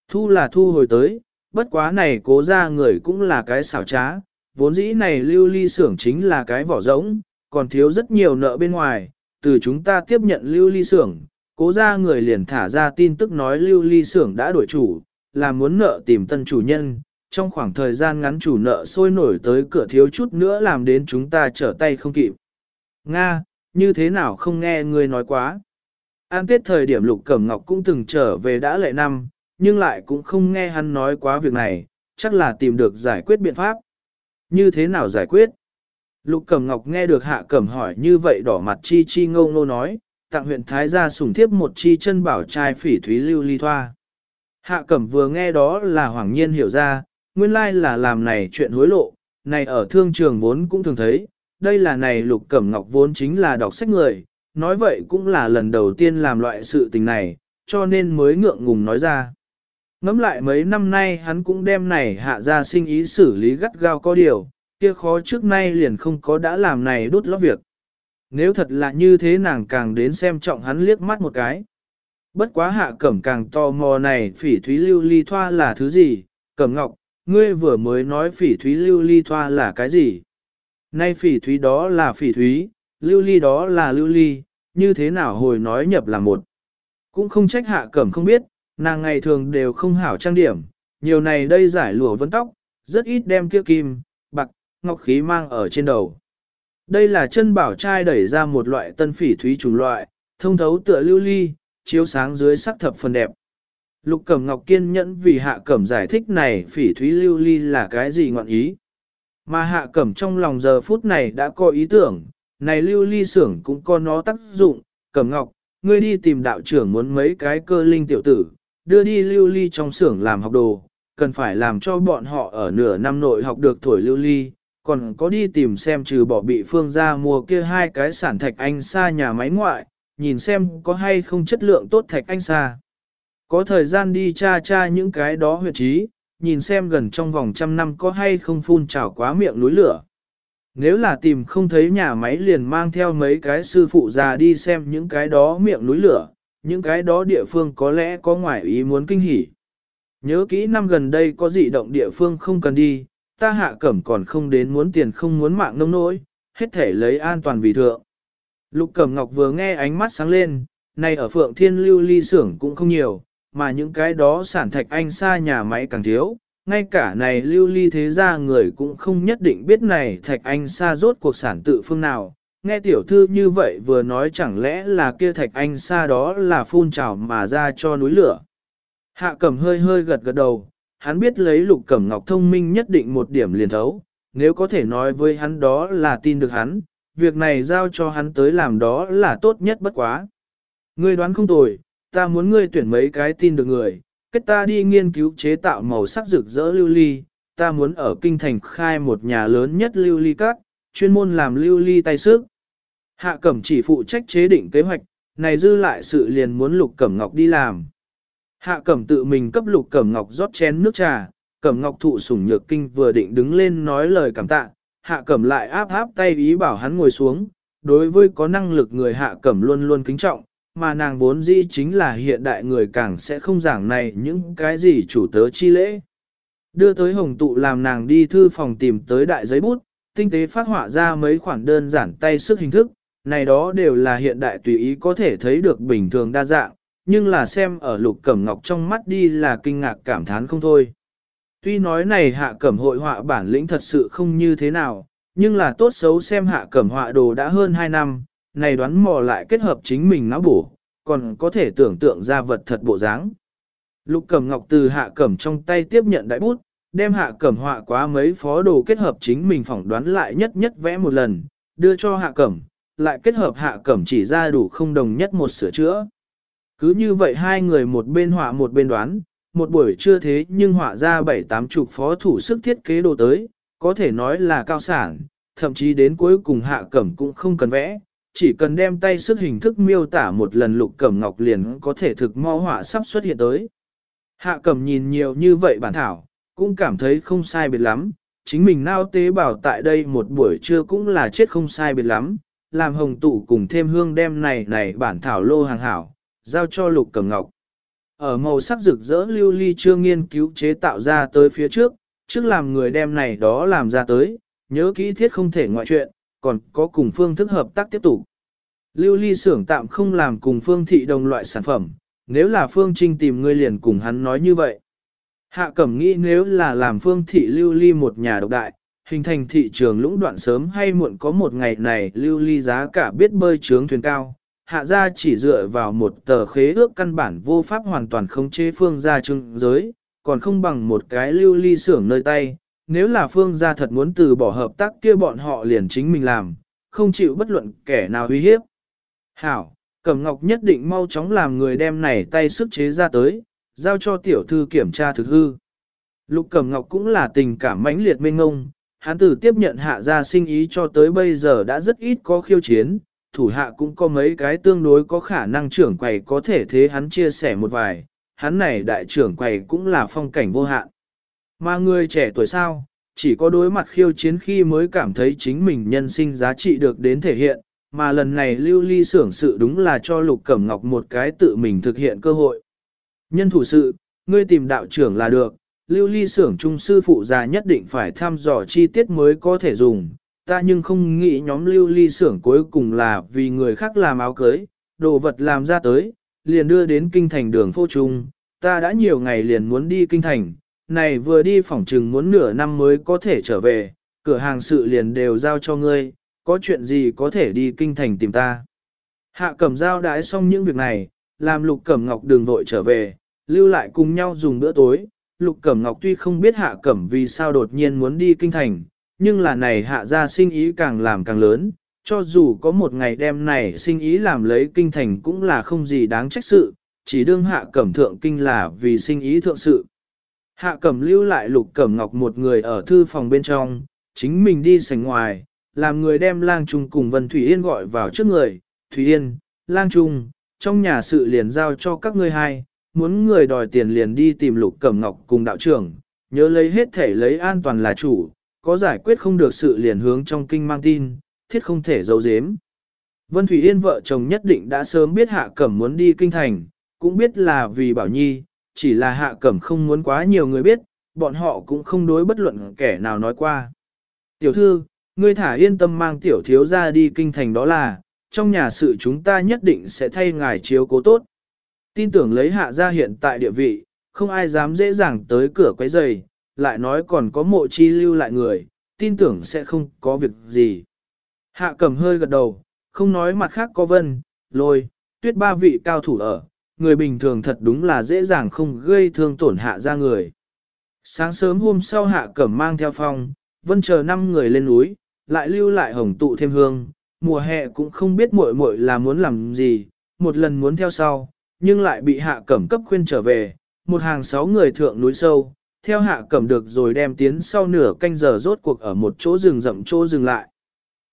Thu là thu hồi tới, bất quá này cố ra người cũng là cái xảo trá, vốn dĩ này lưu ly xưởng chính là cái vỏ rỗng, còn thiếu rất nhiều nợ bên ngoài, từ chúng ta tiếp nhận lưu ly xưởng, cố ra người liền thả ra tin tức nói lưu ly xưởng đã đổi chủ, là muốn nợ tìm tân chủ nhân, trong khoảng thời gian ngắn chủ nợ sôi nổi tới cửa thiếu chút nữa làm đến chúng ta trở tay không kịp. Nga, như thế nào không nghe người nói quá. An tiết thời điểm Lục Cẩm Ngọc cũng từng trở về đã lệ năm, nhưng lại cũng không nghe hắn nói quá việc này, chắc là tìm được giải quyết biện pháp. Như thế nào giải quyết? Lục Cẩm Ngọc nghe được Hạ Cẩm hỏi như vậy đỏ mặt chi chi ngâu ngô nói, tặng huyện Thái gia sủng thiếp một chi chân bảo trai phỉ thúy lưu ly thoa. Hạ Cẩm vừa nghe đó là hoàng nhiên hiểu ra, nguyên lai là làm này chuyện hối lộ, này ở thương trường vốn cũng thường thấy, đây là này Lục Cẩm Ngọc vốn chính là đọc sách người, nói vậy cũng là lần đầu tiên làm loại sự tình này, cho nên mới ngượng ngùng nói ra. Ngắm lại mấy năm nay hắn cũng đem này hạ ra sinh ý xử lý gắt gao có điều, kia khó trước nay liền không có đã làm này đốt lót việc. Nếu thật là như thế nàng càng đến xem trọng hắn liếc mắt một cái. Bất quá hạ cẩm càng tò mò này phỉ thúy lưu ly thoa là thứ gì, cẩm ngọc, ngươi vừa mới nói phỉ thúy lưu ly thoa là cái gì. Nay phỉ thúy đó là phỉ thúy, lưu ly đó là lưu ly, như thế nào hồi nói nhập là một. Cũng không trách hạ cẩm không biết, nàng ngày thường đều không hảo trang điểm, nhiều này đây giải lụa vấn tóc, rất ít đem kia kim, bạc, ngọc khí mang ở trên đầu. Đây là chân bảo trai đẩy ra một loại tân phỉ thúy chủng loại, thông thấu tựa lưu ly, chiếu sáng dưới sắc thập phần đẹp. Lục Cẩm Ngọc kiên nhẫn vì Hạ Cẩm giải thích này phỉ thúy lưu ly là cái gì ngọn ý. Mà Hạ Cẩm trong lòng giờ phút này đã có ý tưởng, này lưu ly xưởng cũng có nó tác dụng, Cẩm Ngọc, ngươi đi tìm đạo trưởng muốn mấy cái cơ linh tiểu tử, đưa đi lưu ly trong xưởng làm học đồ, cần phải làm cho bọn họ ở nửa năm nội học được thổi lưu ly, còn có đi tìm xem trừ bỏ bị phương ra mua kia hai cái sản thạch anh xa nhà máy ngoại, nhìn xem có hay không chất lượng tốt thạch anh xa. Có thời gian đi tra tra những cái đó huyệt trí, nhìn xem gần trong vòng trăm năm có hay không phun trào quá miệng núi lửa. Nếu là tìm không thấy nhà máy liền mang theo mấy cái sư phụ già đi xem những cái đó miệng núi lửa, những cái đó địa phương có lẽ có ngoại ý muốn kinh hỉ. Nhớ kỹ năm gần đây có dị động địa phương không cần đi, ta hạ cẩm còn không đến muốn tiền không muốn mạng nông nỗi, hết thể lấy an toàn vì thượng. Lục cẩm ngọc vừa nghe ánh mắt sáng lên, này ở phượng thiên lưu ly xưởng cũng không nhiều, mà những cái đó sản thạch anh xa nhà máy càng thiếu, ngay cả này lưu ly thế gia người cũng không nhất định biết này thạch anh xa rốt cuộc sản tự phương nào. Nghe tiểu thư như vậy vừa nói chẳng lẽ là kia thạch anh xa đó là phun trào mà ra cho núi lửa. Hạ cẩm hơi hơi gật gật đầu, hắn biết lấy lục cẩm ngọc thông minh nhất định một điểm liền thấu, nếu có thể nói với hắn đó là tin được hắn, việc này giao cho hắn tới làm đó là tốt nhất bất quá. Ngươi đoán không tồi, ta muốn ngươi tuyển mấy cái tin được người, kết ta đi nghiên cứu chế tạo màu sắc rực rỡ lưu ly, ta muốn ở kinh thành khai một nhà lớn nhất lưu ly các, chuyên môn làm lưu ly tay sức. Hạ Cẩm chỉ phụ trách chế định kế hoạch, này dư lại sự liền muốn Lục Cẩm Ngọc đi làm. Hạ Cẩm tự mình cấp Lục Cẩm Ngọc rót chén nước trà, Cẩm Ngọc thụ sủng nhược kinh vừa định đứng lên nói lời cảm tạ, Hạ Cẩm lại áp áp tay ý bảo hắn ngồi xuống, đối với có năng lực người Hạ Cẩm luôn luôn kính trọng, mà nàng vốn dĩ chính là hiện đại người càng sẽ không giảng này những cái gì chủ tớ chi lễ. Đưa tới hồng tụ làm nàng đi thư phòng tìm tới đại giấy bút, tinh tế phát họa ra mấy khoản đơn giản tay sức hình thức, này đó đều là hiện đại tùy ý có thể thấy được bình thường đa dạng, nhưng là xem ở lục cẩm ngọc trong mắt đi là kinh ngạc cảm thán không thôi. Tuy nói này hạ cẩm hội họa bản lĩnh thật sự không như thế nào, nhưng là tốt xấu xem hạ cẩm họa đồ đã hơn 2 năm, này đoán mò lại kết hợp chính mình não bổ, còn có thể tưởng tượng ra vật thật bộ dáng. Lục Cẩm Ngọc từ hạ cẩm trong tay tiếp nhận đại bút, đem hạ cẩm họa quá mấy phó đồ kết hợp chính mình phỏng đoán lại nhất nhất vẽ một lần, đưa cho hạ cẩm, lại kết hợp hạ cẩm chỉ ra đủ không đồng nhất một sửa chữa. Cứ như vậy hai người một bên họa một bên đoán, một buổi chưa thế nhưng họa ra bảy tám chục phó thủ sức thiết kế đồ tới, có thể nói là cao sản, thậm chí đến cuối cùng hạ cẩm cũng không cần vẽ, chỉ cần đem tay sức hình thức miêu tả một lần lục cẩm ngọc liền có thể thực mo họa sắp xuất hiện tới. Hạ cẩm nhìn nhiều như vậy bản thảo, cũng cảm thấy không sai biệt lắm, chính mình nao tế bảo tại đây một buổi trưa cũng là chết không sai biệt lắm, làm hồng tụ cùng thêm hương đem này này bản thảo lô hàng hảo, giao cho lục cẩm ngọc. Ở màu sắc rực rỡ lưu ly chưa nghiên cứu chế tạo ra tới phía trước, trước làm người đem này đó làm ra tới, nhớ kỹ thiết không thể ngoại chuyện, còn có cùng phương thức hợp tác tiếp tục. Lưu ly xưởng tạm không làm cùng phương thị đồng loại sản phẩm, nếu là phương trinh tìm ngươi liền cùng hắn nói như vậy. Hạ cẩm nghĩ nếu là làm phương thị lưu ly một nhà độc đại, hình thành thị trường lũng đoạn sớm hay muộn có một ngày này lưu ly giá cả biết bơi trướng thuyền cao. Hạ gia chỉ dựa vào một tờ khế ước căn bản vô pháp hoàn toàn không chế phương gia trưng giới, còn không bằng một cái lưu ly xưởng nơi tay, nếu là phương gia thật muốn từ bỏ hợp tác kia bọn họ liền chính mình làm, không chịu bất luận kẻ nào uy hiếp. Hảo, Cẩm Ngọc nhất định mau chóng làm người đem này tay sức chế ra tới, giao cho tiểu thư kiểm tra thực hư. Lục Cẩm Ngọc cũng là tình cảm mãnh liệt mênh ngông, Hán tử tiếp nhận hạ gia sinh ý cho tới bây giờ đã rất ít có khiêu chiến, thủ hạ cũng có mấy cái tương đối có khả năng trưởng quầy có thể thế hắn chia sẻ một vài, hắn này đại trưởng quầy cũng là phong cảnh vô hạn. Mà người trẻ tuổi sao, chỉ có đối mặt khiêu chiến khi mới cảm thấy chính mình nhân sinh giá trị được đến thể hiện, mà lần này lưu ly xưởng sự đúng là cho Lục Cẩm Ngọc một cái tự mình thực hiện cơ hội. Nhân thủ sự, ngươi tìm đạo trưởng là được, lưu ly xưởng trung sư phụ già nhất định phải thăm dò chi tiết mới có thể dùng, ta nhưng không nghĩ nhóm lưu ly xưởng cuối cùng là vì người khác làm áo cưới, đồ vật làm ra tới, liền đưa đến kinh thành đường phô trung, ta đã nhiều ngày liền muốn đi kinh thành, này vừa đi phỏng trừng muốn nửa năm mới có thể trở về, cửa hàng sự liền đều giao cho ngươi, có chuyện gì có thể đi kinh thành tìm ta. Hạ cẩm giao đái xong những việc này, làm lục cẩm ngọc đường vội trở về, lưu lại cùng nhau dùng bữa tối. Lục Cẩm Ngọc tuy không biết Hạ Cẩm vì sao đột nhiên muốn đi kinh thành, nhưng là này Hạ ra sinh ý càng làm càng lớn, cho dù có một ngày đêm này sinh ý làm lấy kinh thành cũng là không gì đáng trách sự, chỉ đương Hạ Cẩm thượng kinh là vì sinh ý thượng sự. Hạ cẩm lưu lại lục cẩm ngọc một người ở thư phòng bên trong, chính mình đi sảnh ngoài, làm người đem lang trung cùng Vân Thủy Yên gọi vào trước người. Thủy Yên, lang trung, trong nhà sự liền giao cho các ngươi hai, muốn người đòi tiền liền đi tìm lục cẩm ngọc cùng đạo trưởng, nhớ lấy hết thể lấy an toàn là chủ, có giải quyết không được sự liền hướng trong kinh mang tin, thiết không thể giấu giếm. Vân Thủy Yên vợ chồng nhất định đã sớm biết Hạ Cẩm muốn đi kinh thành, cũng biết là vì Bảo Nhi, chỉ là Hạ Cẩm không muốn quá nhiều người biết, bọn họ cũng không đối bất luận kẻ nào nói qua. Tiểu thư, ngươi thả yên tâm mang tiểu thiếu ra đi kinh thành đó là, trong nhà sự chúng ta nhất định sẽ thay ngài chiếu cố tốt. Tin tưởng lấy hạ ra hiện tại địa vị, không ai dám dễ dàng tới cửa quấy giày, lại nói còn có mộ chi lưu lại người, tin tưởng sẽ không có việc gì. Hạ cầm hơi gật đầu, không nói mặt khác có vân, lôi, tuyết ba vị cao thủ ở, người bình thường thật đúng là dễ dàng không gây thương tổn hạ ra người. Sáng sớm hôm sau hạ cẩm mang theo phong, vân chờ năm người lên núi, lại lưu lại hồng tụ thêm hương, mùa hè cũng không biết muội muội là muốn làm gì, một lần muốn theo sau, nhưng lại bị hạ cẩm cấp khuyên trở về, một hàng sáu người thượng núi sâu, theo hạ cẩm được rồi đem tiến sau nửa canh giờ rốt cuộc ở một chỗ rừng rậm chỗ dừng lại.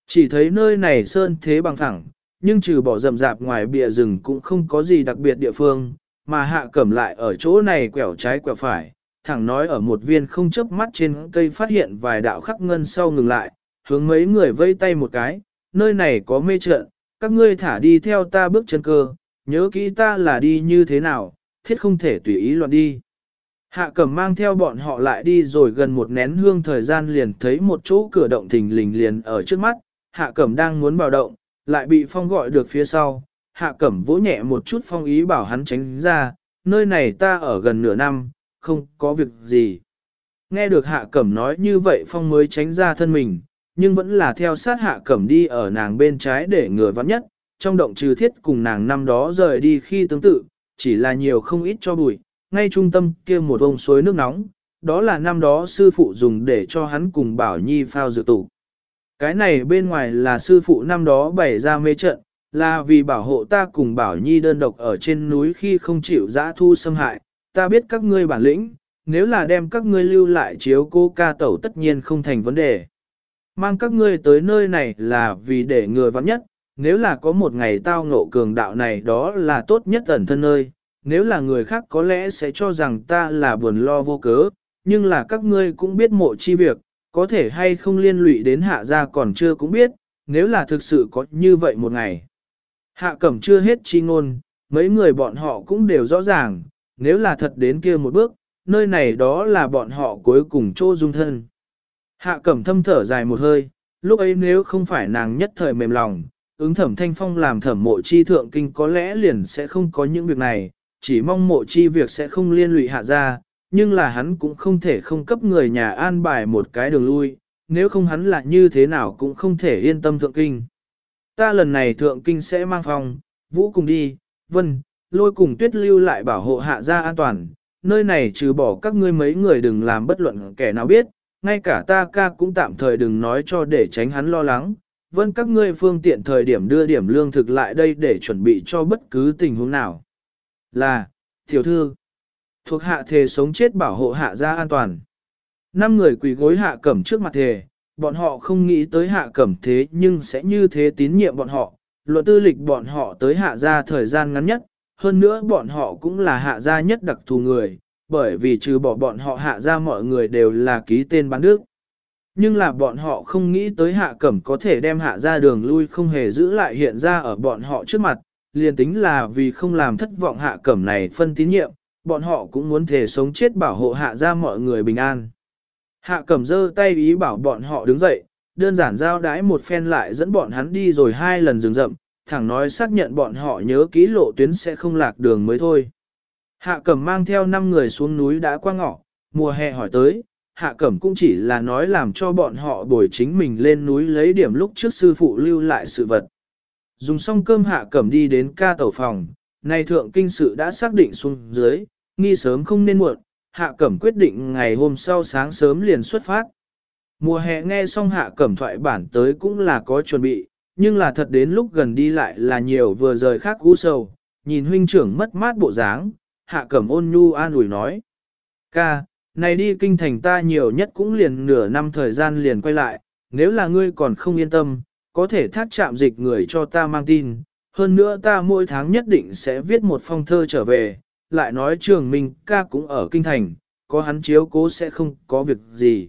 Chỉ thấy nơi này sơn thế bằng thẳng, nhưng trừ bỏ rậm rạp ngoài bìa rừng cũng không có gì đặc biệt địa phương, mà hạ cẩm lại ở chỗ này quẹo trái quẹo phải, thẳng nói ở một viên không chớp mắt trên cây phát hiện vài đạo khắc ngân sau ngừng lại, hướng mấy người vây tay một cái, nơi này có mê trận, các ngươi thả đi theo ta bước chân cơ, nhớ kỹ ta là đi như thế nào, thiết không thể tùy ý loạn đi. Hạ cẩm mang theo bọn họ lại đi rồi gần một nén hương thời gian liền thấy một chỗ cửa động thình lình liền ở trước mắt, hạ cẩm đang muốn vào động, lại bị phong gọi được phía sau, hạ cẩm vỗ nhẹ một chút phong ý bảo hắn tránh ra, nơi này ta ở gần nửa năm, không có việc gì. Nghe được hạ cẩm nói như vậy phong mới tránh ra thân mình, nhưng vẫn là theo sát hạ cẩm đi ở nàng bên trái để ngừa vắng nhất, trong động trừ thiết cùng nàng năm đó rời đi khi tương tự, chỉ là nhiều không ít cho bụi, ngay trung tâm kia một ông suối nước nóng, đó là năm đó sư phụ dùng để cho hắn cùng Bảo Nhi phao dự tủ. Cái này bên ngoài là sư phụ năm đó bày ra mê trận, là vì bảo hộ ta cùng Bảo Nhi đơn độc ở trên núi khi không chịu dã thu xâm hại, ta biết các ngươi bản lĩnh, nếu là đem các ngươi lưu lại chiếu cô ca tẩu tất nhiên không thành vấn đề. Mang các ngươi tới nơi này là vì để người vắng nhất, nếu là có một ngày tao ngộ cường đạo này đó là tốt nhất ẩn thân nơi, nếu là người khác có lẽ sẽ cho rằng ta là buồn lo vô cớ, nhưng là các ngươi cũng biết mộ chi việc, có thể hay không liên lụy đến hạ gia còn chưa cũng biết, nếu là thực sự có như vậy một ngày. Hạ cẩm chưa hết chi ngôn, mấy người bọn họ cũng đều rõ ràng, nếu là thật đến kia một bước, nơi này đó là bọn họ cuối cùng chỗ dung thân. Hạ cẩm thâm thở dài một hơi, lúc ấy nếu không phải nàng nhất thời mềm lòng, ứng thẩm thanh phong làm thẩm mộ chi thượng kinh có lẽ liền sẽ không có những việc này, chỉ mong mộ chi việc sẽ không liên lụy hạ ra, nhưng là hắn cũng không thể không cấp người nhà an bài một cái đường lui, nếu không hắn là như thế nào cũng không thể yên tâm thượng kinh. Ta lần này thượng kinh sẽ mang phong, vũ cùng đi, vân, lôi cùng tuyết lưu lại bảo hộ hạ gia an toàn, nơi này trừ bỏ các ngươi mấy người đừng làm bất luận kẻ nào biết, ngay cả ta ca cũng tạm thời đừng nói cho để tránh hắn lo lắng. Vân các ngươi phương tiện thời điểm đưa điểm lương thực lại đây để chuẩn bị cho bất cứ tình huống nào. Là, tiểu thư, thuộc hạ thề sống chết bảo hộ hạ gia an toàn. Năm người quỳ gối hạ cẩm trước mặt thề, bọn họ không nghĩ tới hạ cẩm thế nhưng sẽ như thế tín nhiệm bọn họ, luận tư lịch bọn họ tới hạ gia thời gian ngắn nhất, hơn nữa bọn họ cũng là hạ gia nhất đặc thù người, bởi vì trừ bỏ bọn họ hạ gia mọi người đều là ký tên bán nước. Nhưng là bọn họ không nghĩ tới hạ cẩm có thể đem hạ ra đường lui không hề giữ lại hiện ra ở bọn họ trước mặt, liền tính là vì không làm thất vọng hạ cẩm này phân tín nhiệm, bọn họ cũng muốn thể sống chết bảo hộ hạ ra mọi người bình an. Hạ cẩm giơ tay ý bảo bọn họ đứng dậy, đơn giản giao đái một phen lại dẫn bọn hắn đi rồi hai lần rừng rậm, thẳng nói xác nhận bọn họ nhớ kỹ lộ tuyến sẽ không lạc đường mới thôi. Hạ cẩm mang theo 5 người xuống núi đã qua ngọ, mùa hè hỏi tới, hạ cẩm cũng chỉ là nói làm cho bọn họ bồi chính mình lên núi lấy điểm lúc trước sư phụ lưu lại sự vật. Dùng xong cơm hạ cẩm đi đến ca tẩu phòng, nay thượng kinh sự đã xác định xuống dưới, nghi sớm không nên muộn, hạ cẩm quyết định ngày hôm sau sáng sớm liền xuất phát. Mùa hè nghe xong hạ cẩm thoại bản tới cũng là có chuẩn bị, nhưng là thật đến lúc gần đi lại là nhiều vừa rời khác cú sầu, nhìn huynh trưởng mất mát bộ dáng, hạ cẩm ôn nhu an ủi nói. Ca, này đi kinh thành ta nhiều nhất cũng liền nửa năm thời gian liền quay lại, nếu là ngươi còn không yên tâm, có thể thác chạm dịch người cho ta mang tin, hơn nữa ta mỗi tháng nhất định sẽ viết một phong thơ trở về, lại nói trường minh ca cũng ở kinh thành, có hắn chiếu cố sẽ không có việc gì.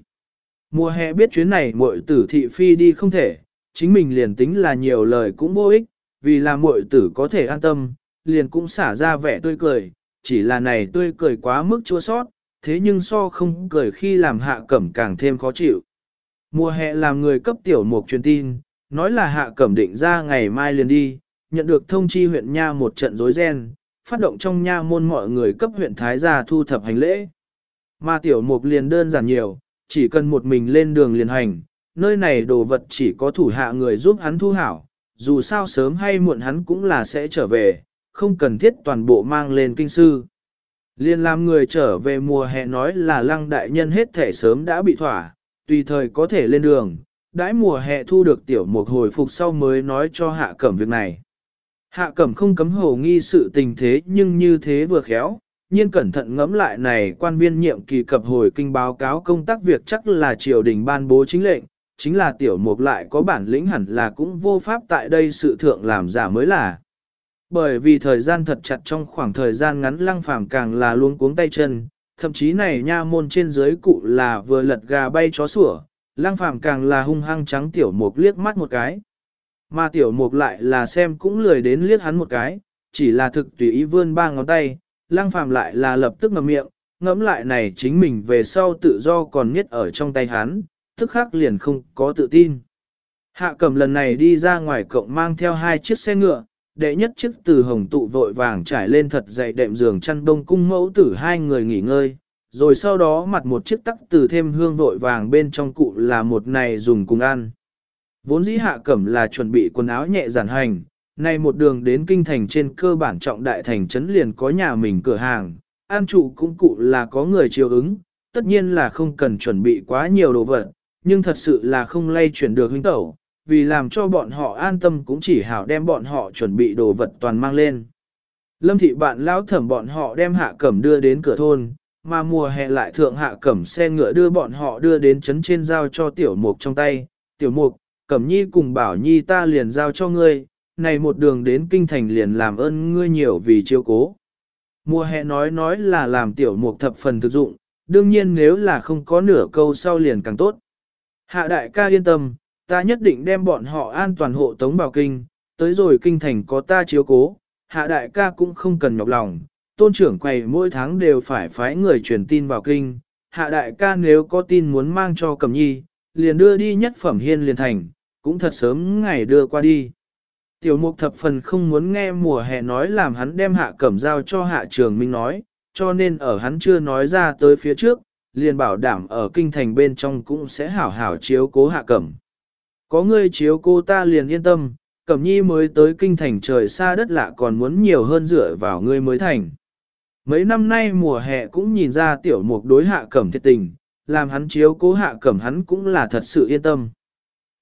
Mùa hè biết chuyến này muội tử thị phi đi không thể, chính mình liền tính là nhiều lời cũng vô ích, vì là muội tử có thể an tâm, liền cũng xả ra vẻ tươi cười, chỉ là này tươi cười quá mức chua sót, thế nhưng so không cười khi làm hạ cẩm càng thêm khó chịu. Mùa hè làm người cấp tiểu mục truyền tin, nói là hạ cẩm định ra ngày mai liền đi, nhận được thông chi huyện Nha một trận rối ren, phát động trong Nha môn mọi người cấp huyện Thái gia thu thập hành lễ. Mà tiểu mục liền đơn giản nhiều, chỉ cần một mình lên đường liền hành, nơi này đồ vật chỉ có thủ hạ người giúp hắn thu hảo, dù sao sớm hay muộn hắn cũng là sẽ trở về, không cần thiết toàn bộ mang lên kinh sư. Liên làm người trở về mùa hè nói là lăng đại nhân hết thể sớm đã bị thỏa, tùy thời có thể lên đường, đãi mùa hè thu được tiểu mục hồi phục sau mới nói cho hạ cẩm việc này. Hạ cẩm không cấm hồ nghi sự tình thế nhưng như thế vừa khéo, nhiên cẩn thận ngẫm lại này quan viên nhiệm kỳ cập hồi kinh báo cáo công tác việc chắc là triều đình ban bố chính lệnh, chính là tiểu mục lại có bản lĩnh hẳn là cũng vô pháp tại đây sự thượng làm giả mới là. Bởi vì thời gian thật chặt trong khoảng thời gian ngắn lăng phàm càng là luôn cuống tay chân, thậm chí này nha môn trên dưới cụ là vừa lật gà bay chó sủa, lăng phàm càng là hung hăng trắng tiểu mục liếc mắt một cái. Mà tiểu mục lại là xem cũng lười đến liếc hắn một cái, chỉ là thực tùy ý vươn ba ngón tay, lăng phàm lại là lập tức ngậm miệng, ngẫm lại này chính mình về sau tự do còn niết ở trong tay hắn, tức khắc liền không có tự tin. Hạ cầm lần này đi ra ngoài cộng mang theo hai chiếc xe ngựa, đệ nhất chiếc từ hồng tụ vội vàng trải lên thật dày đệm giường chăn đông cung mẫu tử hai người nghỉ ngơi, rồi sau đó mặt một chiếc tắc từ thêm hương vội vàng bên trong cụ là một này dùng cùng ăn. Vốn dĩ hạ cẩm là chuẩn bị quần áo nhẹ giản hành, nay một đường đến kinh thành trên cơ bản trọng đại thành trấn liền có nhà mình cửa hàng, an trụ cũng cụ là có người chiều ứng, tất nhiên là không cần chuẩn bị quá nhiều đồ vật, nhưng thật sự là không lay chuyển được huynh tẩu, vì làm cho bọn họ an tâm cũng chỉ hảo đem bọn họ chuẩn bị đồ vật toàn mang lên. Lâm thị bạn lão thẩm bọn họ đem hạ cẩm đưa đến cửa thôn, mà mùa hè lại thượng hạ cẩm xe ngựa đưa bọn họ đưa đến trấn trên giao cho tiểu mục trong tay. Tiểu mục, cẩm nhi cùng bảo nhi ta liền giao cho ngươi, này một đường đến kinh thành liền làm ơn ngươi nhiều vì chiêu cố. Mùa hè nói nói là làm tiểu mục thập phần thực dụng, đương nhiên nếu là không có nửa câu sau liền càng tốt. Hạ đại ca yên tâm, ta nhất định đem bọn họ an toàn hộ tống vào kinh, tới rồi kinh thành có ta chiếu cố, hạ đại ca cũng không cần nhọc lòng, tôn trưởng quầy mỗi tháng đều phải phái người truyền tin vào kinh, hạ đại ca nếu có tin muốn mang cho cầm nhi, liền đưa đi nhất phẩm hiên liền thành, cũng thật sớm ngày đưa qua đi. Tiểu mục thập phần không muốn nghe mùa hè nói làm hắn đem hạ cẩm giao cho hạ trường minh nói, cho nên ở hắn chưa nói ra tới phía trước, liền bảo đảm ở kinh thành bên trong cũng sẽ hảo hảo chiếu cố hạ cẩm. Có ngươi chiếu cô ta liền yên tâm, cẩm nhi mới tới kinh thành trời xa đất lạ còn muốn nhiều hơn dựa vào ngươi mới thành. Mấy năm nay mùa hè cũng nhìn ra tiểu mục đối hạ cẩm thiệt tình, làm hắn chiếu cố hạ cẩm hắn cũng là thật sự yên tâm.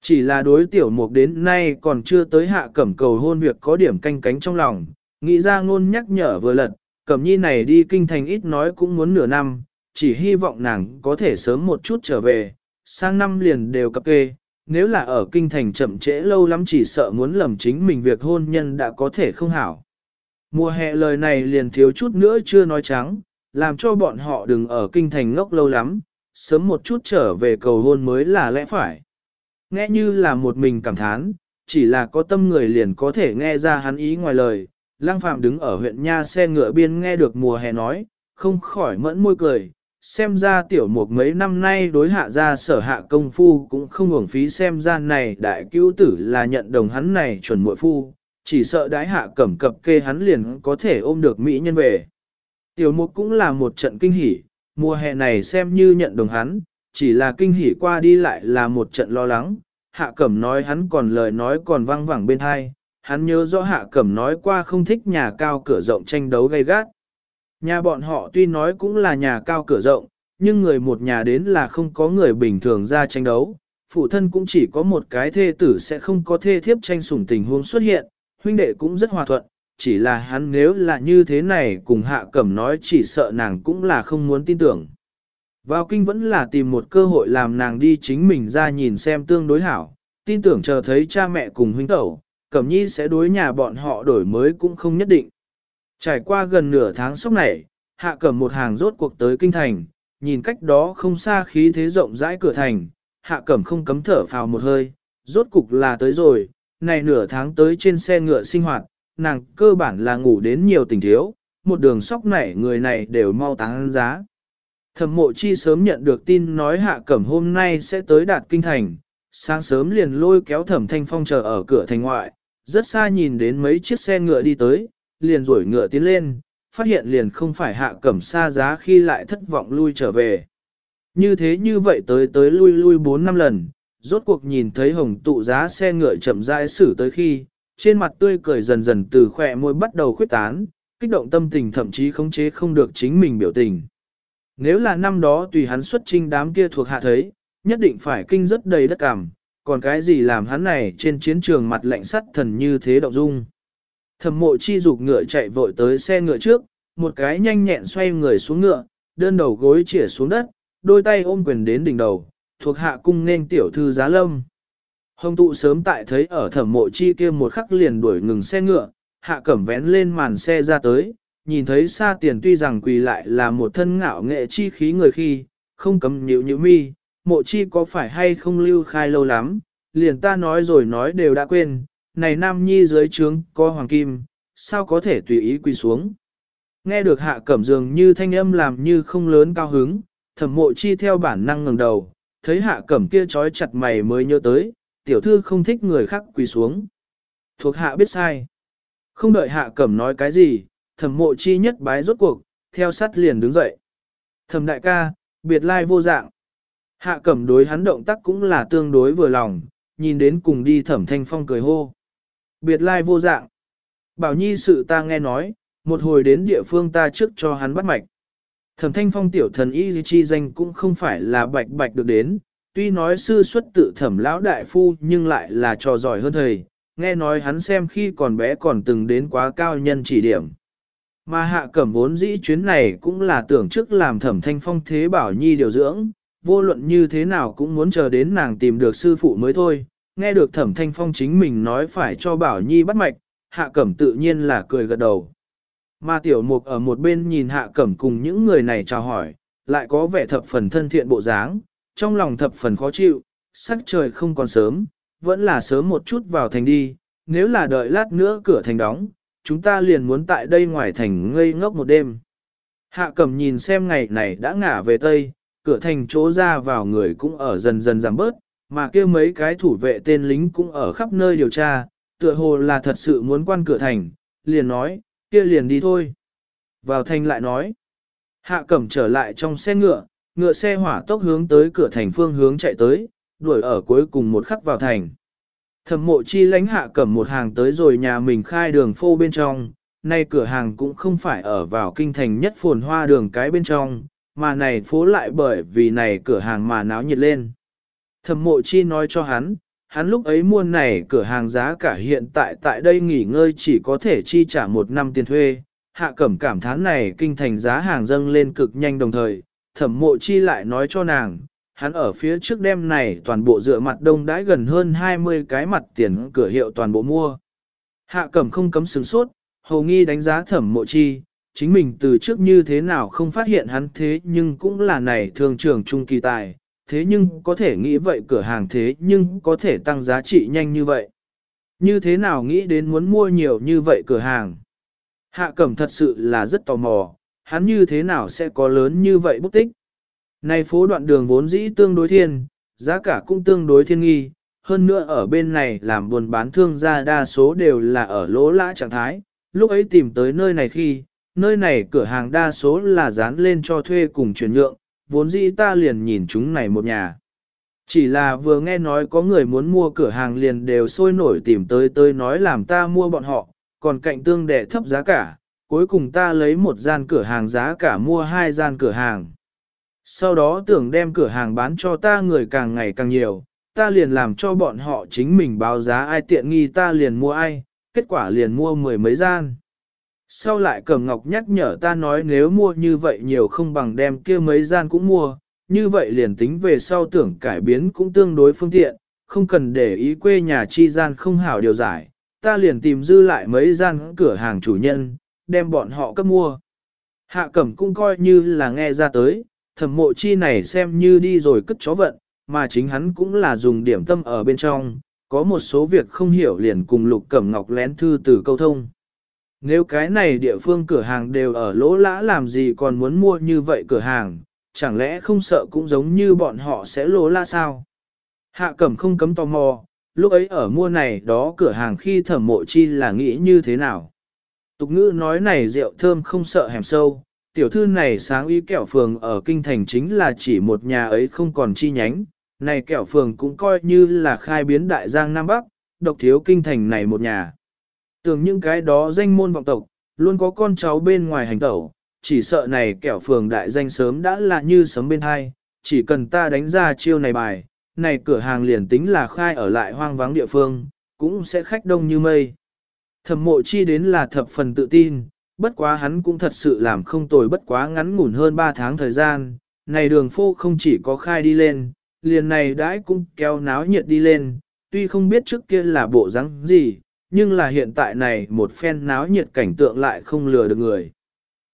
Chỉ là đối tiểu mục đến nay còn chưa tới hạ cẩm cầu hôn việc có điểm canh cánh trong lòng, nghĩ ra ngôn nhắc nhở vừa lật, cẩm nhi này đi kinh thành ít nói cũng muốn nửa năm, chỉ hy vọng nàng có thể sớm một chút trở về, sang năm liền đều cập kê, nếu là ở kinh thành chậm trễ lâu lắm chỉ sợ muốn lầm chính mình việc hôn nhân đã có thể không hảo. Mùa hè lời này liền thiếu chút nữa chưa nói trắng, làm cho bọn họ đừng ở kinh thành ngốc lâu lắm, sớm một chút trở về cầu hôn mới là lẽ phải. Nghe như là một mình cảm thán, chỉ là có tâm người liền có thể nghe ra hắn ý ngoài lời. Lăng Phạm đứng ở huyện Nha xe ngựa biên nghe được mùa hè nói, không khỏi mẫn môi cười, xem ra tiểu mục mấy năm nay đối hạ ra sở hạ công phu cũng không hưởng phí xem ra này đại cứu tử là nhận đồng hắn này chuẩn muội phu, chỉ sợ đái hạ cẩm cập kê hắn liền có thể ôm được mỹ nhân về. Tiểu mục cũng là một trận kinh hỉ, mùa hè này xem như nhận đồng hắn, chỉ là kinh hỉ qua đi lại là một trận lo lắng, hạ cẩm nói hắn còn lời nói còn vang vẳng bên hai, hắn nhớ rõ hạ cẩm nói qua không thích nhà cao cửa rộng tranh đấu gay gắt. Nhà bọn họ tuy nói cũng là nhà cao cửa rộng, nhưng người một nhà đến là không có người bình thường ra tranh đấu. Phụ thân cũng chỉ có một cái thê tử sẽ không có thê thiếp tranh sủng tình huống xuất hiện, huynh đệ cũng rất hòa thuận, chỉ là hắn nếu là như thế này cùng hạ cẩm nói chỉ sợ nàng cũng là không muốn tin tưởng. Vào kinh vẫn là tìm một cơ hội làm nàng đi chính mình ra nhìn xem tương đối hảo, tin tưởng chờ thấy cha mẹ cùng huynh tẩu, Cẩm Nhi sẽ đối nhà bọn họ đổi mới cũng không nhất định. Trải qua gần nửa tháng sốc này, hạ cẩm một hàng rốt cuộc tới kinh thành, nhìn cách đó không xa khí thế rộng rãi cửa thành, hạ cẩm không cấm thở phào một hơi, rốt cục là tới rồi, này nửa tháng tới trên xe ngựa sinh hoạt, nàng cơ bản là ngủ đến nhiều tình thiếu, một đường sóc này người này đều mau tăng giá. Thẩm mộ chi sớm nhận được tin nói hạ cẩm hôm nay sẽ tới đạt kinh thành, sáng sớm liền lôi kéo thẩm thanh phong chờ ở cửa thành ngoại, rất xa nhìn đến mấy chiếc xe ngựa đi tới, liền rủi ngựa tiến lên, phát hiện liền không phải hạ cẩm xa giá khi lại thất vọng lui trở về. Như thế như vậy tới tới lui lui 4 năm lần, rốt cuộc nhìn thấy hồng tụ giá xe ngựa chậm rãi xử tới khi, trên mặt tươi cười dần dần từ khỏe môi bắt đầu khuyết tán, kích động tâm tình thậm chí khống chế không được chính mình biểu tình. Nếu là năm đó tùy hắn xuất trinh đám kia thuộc hạ thấy, nhất định phải kinh rất đầy đất cảm, còn cái gì làm hắn này trên chiến trường mặt lạnh sắt thần như thế động dung. Thẩm mộ chi dục ngựa chạy vội tới xe ngựa trước, một cái nhanh nhẹn xoay người xuống ngựa, đơn đầu gối chỉa xuống đất, đôi tay ôm quyền đến đỉnh đầu, thuộc hạ cung nên tiểu thư giá lâm. Hồng tụ sớm tại thấy ở thẩm mộ chi kia một khắc liền đuổi ngừng xe ngựa, hạ cẩm vén lên màn xe ra tới, nhìn thấy xa tiền tuy rằng quỳ lại là một thân ngạo nghệ chi khí người khi, không cấm nhịu nhịu mi, mộ chi có phải hay không lưu khai lâu lắm, liền ta nói rồi nói đều đã quên, này nam nhi dưới trướng có hoàng kim, sao có thể tùy ý quỳ xuống. Nghe được hạ cẩm dường như thanh âm làm như không lớn cao hứng, thẩm mộ chi theo bản năng ngẩng đầu, thấy hạ cẩm kia trói chặt mày mới nhớ tới, tiểu thư không thích người khác quỳ xuống. Thuộc hạ biết sai. Không đợi hạ cẩm nói cái gì, thẩm mộ chi nhất bái rốt cuộc, theo sát liền đứng dậy. Thẩm đại ca, biệt lai vô dạng. Hạ cẩm đối hắn động tác cũng là tương đối vừa lòng, nhìn đến cùng đi thẩm thanh phong cười hô. Biệt lai vô dạng. Bảo nhi sự ta nghe nói, một hồi đến địa phương ta trước cho hắn bắt mạch. Thẩm thanh phong tiểu thần y chi danh cũng không phải là bạch bạch được đến, tuy nói sư xuất tự thẩm lão đại phu nhưng lại là trò giỏi hơn thầy, nghe nói hắn xem khi còn bé còn từng đến quá cao nhân chỉ điểm. Mà hạ cẩm vốn dĩ chuyến này cũng là tưởng trước làm thẩm thanh phong thế bảo nhi điều dưỡng, vô luận như thế nào cũng muốn chờ đến nàng tìm được sư phụ mới thôi, nghe được thẩm thanh phong chính mình nói phải cho bảo nhi bắt mạch, hạ cẩm tự nhiên là cười gật đầu. Mà tiểu mục ở một bên nhìn hạ cẩm cùng những người này chào hỏi, lại có vẻ thập phần thân thiện bộ dáng, trong lòng thập phần khó chịu, sắc trời không còn sớm, vẫn là sớm một chút vào thành đi, nếu là đợi lát nữa cửa thành đóng, chúng ta liền muốn tại đây ngoài thành ngây ngốc một đêm. Hạ cẩm nhìn xem ngày này đã ngả về Tây, cửa thành chỗ ra vào người cũng ở dần dần giảm bớt, mà kia mấy cái thủ vệ tên lính cũng ở khắp nơi điều tra, tựa hồ là thật sự muốn quan cửa thành, liền nói, kia liền đi thôi. Vào thành lại nói, hạ cẩm trở lại trong xe ngựa, ngựa xe hỏa tốc hướng tới cửa thành phương hướng chạy tới, đuổi ở cuối cùng một khắc vào thành. Thẩm mộ chi lánh hạ cẩm một hàng tới rồi nhà mình khai đường phô bên trong, nay cửa hàng cũng không phải ở vào kinh thành nhất phồn hoa đường cái bên trong, mà này phố lại bởi vì này cửa hàng mà náo nhiệt lên. Thẩm mộ chi nói cho hắn, hắn lúc ấy mua này cửa hàng giá cả hiện tại tại đây nghỉ ngơi chỉ có thể chi trả một năm tiền thuê. Hạ cẩm cảm thán này kinh thành giá hàng dâng lên cực nhanh đồng thời, thẩm mộ chi lại nói cho nàng, hắn ở phía trước đêm này toàn bộ dựa mặt đông đãi gần hơn 20 cái mặt tiền cửa hiệu toàn bộ mua. Hạ cẩm không cấm sướng sốt, hầu nghi đánh giá thẩm mộ chi, chính mình từ trước như thế nào không phát hiện hắn thế nhưng cũng là này thường trưởng trung kỳ tài, thế nhưng có thể nghĩ vậy cửa hàng thế nhưng có thể tăng giá trị nhanh như vậy. Như thế nào nghĩ đến muốn mua nhiều như vậy cửa hàng? Hạ cẩm thật sự là rất tò mò, hắn như thế nào sẽ có lớn như vậy bút tích? Này phố đoạn đường vốn dĩ tương đối thiên, giá cả cũng tương đối thiên nghi, hơn nữa ở bên này làm buôn bán thương gia đa số đều là ở lỗ lã trạng thái, lúc ấy tìm tới nơi này khi, nơi này cửa hàng đa số là dán lên cho thuê cùng chuyển nhượng, vốn dĩ ta liền nhìn chúng này một nhà. Chỉ là vừa nghe nói có người muốn mua cửa hàng liền đều sôi nổi tìm tới tới nói làm ta mua bọn họ, còn cạnh tương đệ thấp giá cả, cuối cùng ta lấy một gian cửa hàng giá cả mua hai gian cửa hàng. Sau đó tưởng đem cửa hàng bán cho ta người càng ngày càng nhiều, ta liền làm cho bọn họ chính mình báo giá ai tiện nghi ta liền mua ai, kết quả liền mua mười mấy gian. Sau lại Cẩm Ngọc nhắc nhở ta nói nếu mua như vậy nhiều không bằng đem kia mấy gian cũng mua, như vậy liền tính về sau tưởng cải biến cũng tương đối phương tiện, không cần để ý quê nhà chi gian không hảo điều giải, ta liền tìm dư lại mấy gian cửa hàng chủ nhân, đem bọn họ cấp mua. Hạ cẩm cũng coi như là nghe ra tới, thẩm mộ chi này xem như đi rồi cất chó vận, mà chính hắn cũng là dùng điểm tâm ở bên trong, có một số việc không hiểu liền cùng lục cẩm ngọc lén thư từ câu thông. Nếu cái này địa phương cửa hàng đều ở lỗ lã làm gì còn muốn mua như vậy cửa hàng, chẳng lẽ không sợ cũng giống như bọn họ sẽ lỗ lã sao? Hạ cẩm không cấm tò mò, lúc ấy ở mua này đó cửa hàng khi thẩm mộ chi là nghĩ như thế nào? Tục ngữ nói này rượu thơm không sợ hẻm sâu, tiểu thư này sáng ý kẹo phường ở kinh thành chính là chỉ một nhà ấy không còn chi nhánh, này kẹo phường cũng coi như là khai biến đại giang Nam Bắc, độc thiếu kinh thành này một nhà. Tưởng những cái đó danh môn vọng tộc, luôn có con cháu bên ngoài hành tẩu, chỉ sợ này kẹo phường đại danh sớm đã là như sấm bên hai, chỉ cần ta đánh ra chiêu này bài, này cửa hàng liền tính là khai ở lại hoang vắng địa phương, cũng sẽ khách đông như mây. Thẩm mộ chi đến là thập phần tự tin, bất quá hắn cũng thật sự làm không tồi bất quá ngắn ngủn hơn 3 tháng thời gian, này đường phố không chỉ có khai đi lên, liền này đãi cũng kéo náo nhiệt đi lên, tuy không biết trước kia là bộ dáng gì, nhưng là hiện tại này một phen náo nhiệt cảnh tượng lại không lừa được người.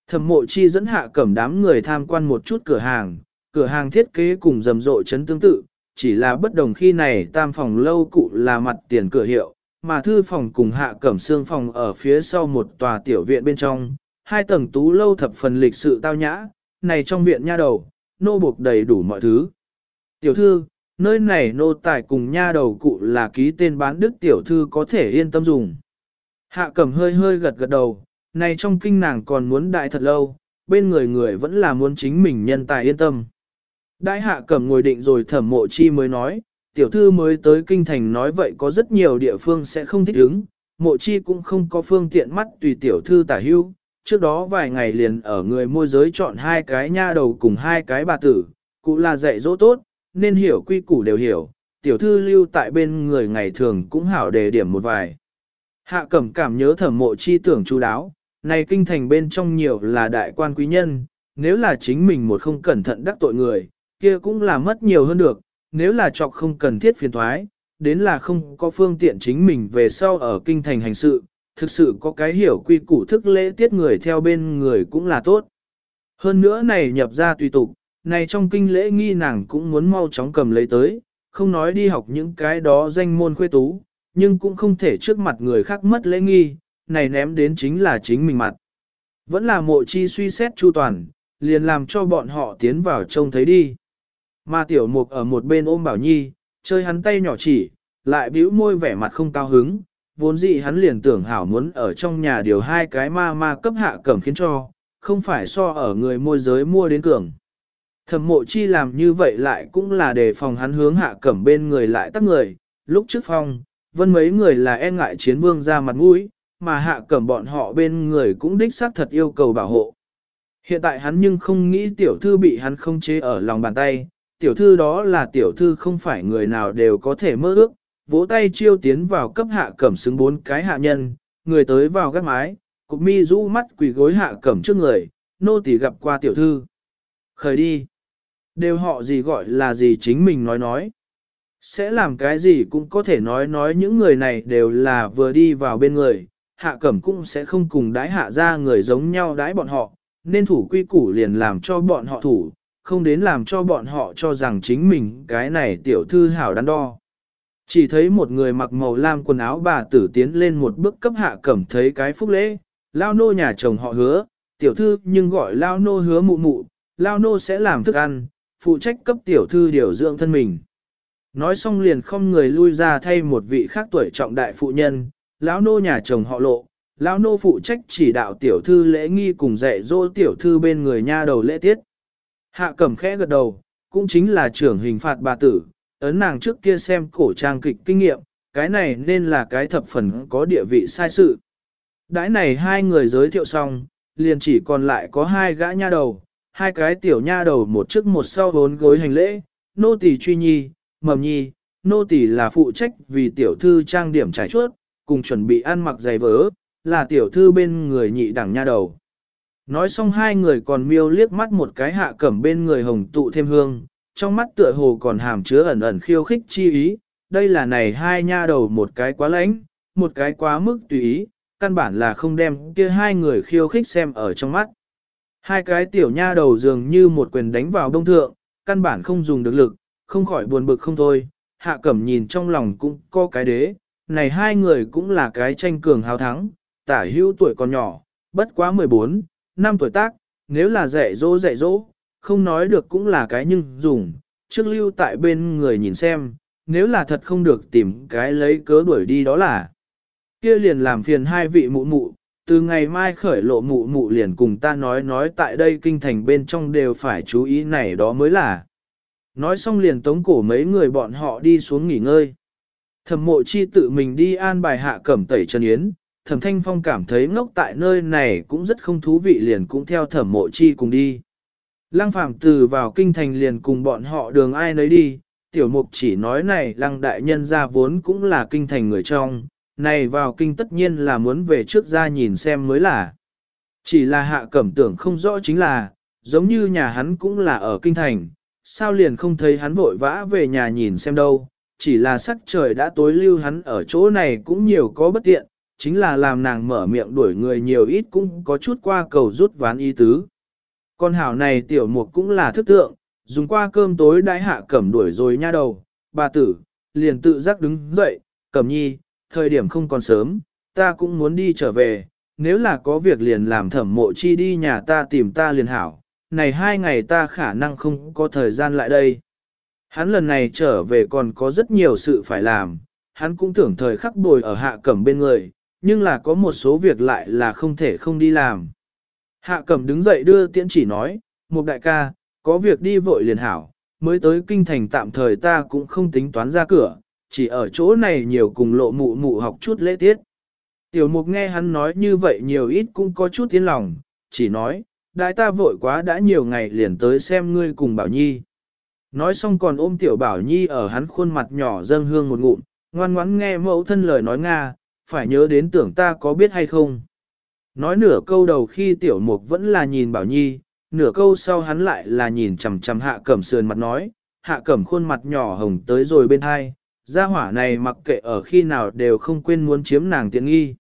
Thẩm mộ chi dẫn hạ cẩm đám người tham quan một chút cửa hàng, cửa hàng thiết kế cùng rầm rộ chấn tương tự, chỉ là bất đồng khi này tam phòng lâu cụ là mặt tiền cửa hiệu, mà thư phòng cùng hạ cẩm xương phòng ở phía sau một tòa tiểu viện bên trong, hai tầng tú lâu thập phần lịch sự tao nhã, này trong viện nha đầu, nô buộc đầy đủ mọi thứ. Tiểu thư, nơi này nô tài cùng nha đầu cụ là ký tên bán đức tiểu thư có thể yên tâm dùng. Hạ cẩm hơi hơi gật gật đầu, này trong kinh nàng còn muốn đại thật lâu, bên người người vẫn là muốn chính mình nhân tài yên tâm. Đại hạ cẩm ngồi định rồi thẩm mộ chi mới nói, tiểu thư mới tới kinh thành nói vậy có rất nhiều địa phương sẽ không thích ứng, mộ chi cũng không có phương tiện mắt tùy tiểu thư tả hưu, trước đó vài ngày liền ở người môi giới chọn hai cái nha đầu cùng hai cái bà tử, cụ là dạy dỗ tốt, nên hiểu quy củ đều hiểu, tiểu thư lưu tại bên người ngày thường cũng hảo đề điểm một vài. Hạ cẩm cảm nhớ thẩm mộ chi tưởng chú đáo, này kinh thành bên trong nhiều là đại quan quý nhân, nếu là chính mình một không cẩn thận đắc tội người, kia cũng là mất nhiều hơn được, nếu là chọc không cần thiết phiền thoái, đến là không có phương tiện chính mình về sau ở kinh thành hành sự, thực sự có cái hiểu quy củ thức lễ tiết người theo bên người cũng là tốt. Hơn nữa này nhập ra tùy tục, này trong kinh lễ nghi nàng cũng muốn mau chóng cầm lấy tới, không nói đi học những cái đó danh môn khuê tú, nhưng cũng không thể trước mặt người khác mất lễ nghi, này ném đến chính là chính mình mặt. Vẫn là mộ chi suy xét chu toàn, liền làm cho bọn họ tiến vào trông thấy đi. Mà tiểu mục ở một bên ôm bảo nhi, chơi hắn tay nhỏ chỉ, lại bĩu môi vẻ mặt không cao hứng, vốn dĩ hắn liền tưởng hảo muốn ở trong nhà điều hai cái ma ma cấp hạ cẩm khiến cho, không phải so ở người môi giới mua đến cường. Thẩm mộ chi làm như vậy lại cũng là để phòng hắn hướng hạ cẩm bên người lại tắt người, lúc trước phong, vân mấy người là e ngại chiến vương ra mặt mũi, mà hạ cẩm bọn họ bên người cũng đích xác thật yêu cầu bảo hộ. Hiện tại hắn nhưng không nghĩ tiểu thư bị hắn không chế ở lòng bàn tay, tiểu thư đó là tiểu thư không phải người nào đều có thể mơ ước, vỗ tay chiêu tiến vào cấp hạ cẩm xứng bốn cái hạ nhân, người tới vào gác mái, cục mi rũ mắt quỳ gối hạ cẩm trước người, nô tỳ gặp qua tiểu thư. Khởi đi. Đều họ gì gọi là gì chính mình nói nói. Sẽ làm cái gì cũng có thể nói nói những người này đều là vừa đi vào bên người, hạ cẩm cũng sẽ không cùng đái hạ ra người giống nhau đái bọn họ, nên thủ quy củ liền làm cho bọn họ thủ, không đến làm cho bọn họ cho rằng chính mình cái này tiểu thư hảo đắn đo. Chỉ thấy một người mặc màu lam quần áo bà tử tiến lên một bước cấp hạ cẩm thấy cái phúc lễ, lao nô nhà chồng họ hứa, tiểu thư nhưng gọi lao nô hứa mụ mụ, lao nô sẽ làm thức ăn, phụ trách cấp tiểu thư điều dưỡng thân mình. Nói xong liền không người lui ra thay một vị khác tuổi trọng đại phụ nhân, lão nô nhà chồng họ lộ, lão nô phụ trách chỉ đạo tiểu thư lễ nghi cùng dạy dỗ tiểu thư bên người nha đầu lễ tiết. Hạ cẩm khẽ gật đầu, cũng chính là trưởng hình phạt bà tử, ấn nàng trước kia xem cổ trang kịch kinh nghiệm, cái này nên là cái thập phần có địa vị sai sự. Đãi này hai người giới thiệu xong, liền chỉ còn lại có hai gã nha đầu, hai cái tiểu nha đầu một trước một sau vốn gối hành lễ, nô tỳ truy nhi, mầm nhi, nô tỳ là phụ trách vì tiểu thư trang điểm trải chuốt, cùng chuẩn bị ăn mặc giày vớ, là tiểu thư bên người nhị đẳng nha đầu. Nói xong hai người còn miêu liếc mắt một cái hạ cẩm bên người hồng tụ thêm hương, trong mắt tựa hồ còn hàm chứa ẩn ẩn khiêu khích chi ý, đây là này hai nha đầu một cái quá lãnh, một cái quá mức tùy ý, căn bản là không đem kia hai người khiêu khích xem ở trong mắt. Hai cái tiểu nha đầu dường như một quyền đánh vào đông thượng, căn bản không dùng được lực, không khỏi buồn bực không thôi, hạ cẩm nhìn trong lòng cũng có cái đế, này hai người cũng là cái tranh cường hào thắng, tả hữu tuổi còn nhỏ, bất quá 14, năm tuổi tác, nếu là dạy dỗ dạy dỗ, không nói được cũng là cái nhưng dùng, trước lưu tại bên người nhìn xem, nếu là thật không được tìm cái lấy cớ đuổi đi đó là. kia liền làm phiền hai vị mụ mụ, từ ngày mai khởi lộ mụ mụ liền cùng ta nói nói tại đây kinh thành bên trong đều phải chú ý này đó mới là. Nói xong liền tống cổ mấy người bọn họ đi xuống nghỉ ngơi. Thẩm mộ chi tự mình đi an bài hạ cẩm tẩy Trần Yến, thẩm thanh phong cảm thấy ngốc tại nơi này cũng rất không thú vị liền cũng theo thẩm mộ chi cùng đi. Lăng phạm từ vào kinh thành liền cùng bọn họ đường ai nấy đi, tiểu mục chỉ nói này lăng đại nhân ra vốn cũng là kinh thành người trong, này vào kinh tất nhiên là muốn về trước ra nhìn xem mới là. Chỉ là hạ cẩm tưởng không rõ chính là, giống như nhà hắn cũng là ở kinh thành, sao liền không thấy hắn vội vã về nhà nhìn xem đâu, chỉ là sắc trời đã tối lưu hắn ở chỗ này cũng nhiều có bất tiện, chính là làm nàng mở miệng đuổi người nhiều ít cũng có chút qua cầu rút ván y tứ. Con hảo này tiểu mục cũng là thức tượng, dùng qua cơm tối đãi hạ cẩm đuổi rồi nha đầu, bà tử, liền tự giác đứng dậy, cẩm nhi, thời điểm không còn sớm, ta cũng muốn đi trở về, nếu là có việc liền làm thẩm mộ chi đi nhà ta tìm ta liền hảo, này hai ngày ta khả năng không có thời gian lại đây. Hắn lần này trở về còn có rất nhiều sự phải làm, hắn cũng tưởng thời khắc bồi ở hạ cẩm bên người, nhưng là có một số việc lại là không thể không đi làm. Hạ cẩm đứng dậy đưa tiễn chỉ nói, một đại ca, có việc đi vội liền hảo, mới tới kinh thành tạm thời ta cũng không tính toán ra cửa, chỉ ở chỗ này nhiều cùng lộ mụ mụ học chút lễ tiết. Tiểu mục nghe hắn nói như vậy nhiều ít cũng có chút tiến lòng, chỉ nói, đại ta vội quá đã nhiều ngày liền tới xem ngươi cùng Bảo Nhi. Nói xong còn ôm tiểu Bảo Nhi ở hắn khuôn mặt nhỏ dâng hương một ngụm, ngoan ngoãn nghe mẫu thân lời nói Nga, phải nhớ đến tưởng ta có biết hay không. Nói nửa câu đầu khi tiểu mục vẫn là nhìn Bảo Nhi, nửa câu sau hắn lại là nhìn chằm chằm hạ cẩm sườn mặt nói, hạ cẩm khuôn mặt nhỏ hồng tới rồi bên hai, gia hỏa này mặc kệ ở khi nào đều không quên muốn chiếm nàng tiện nghi.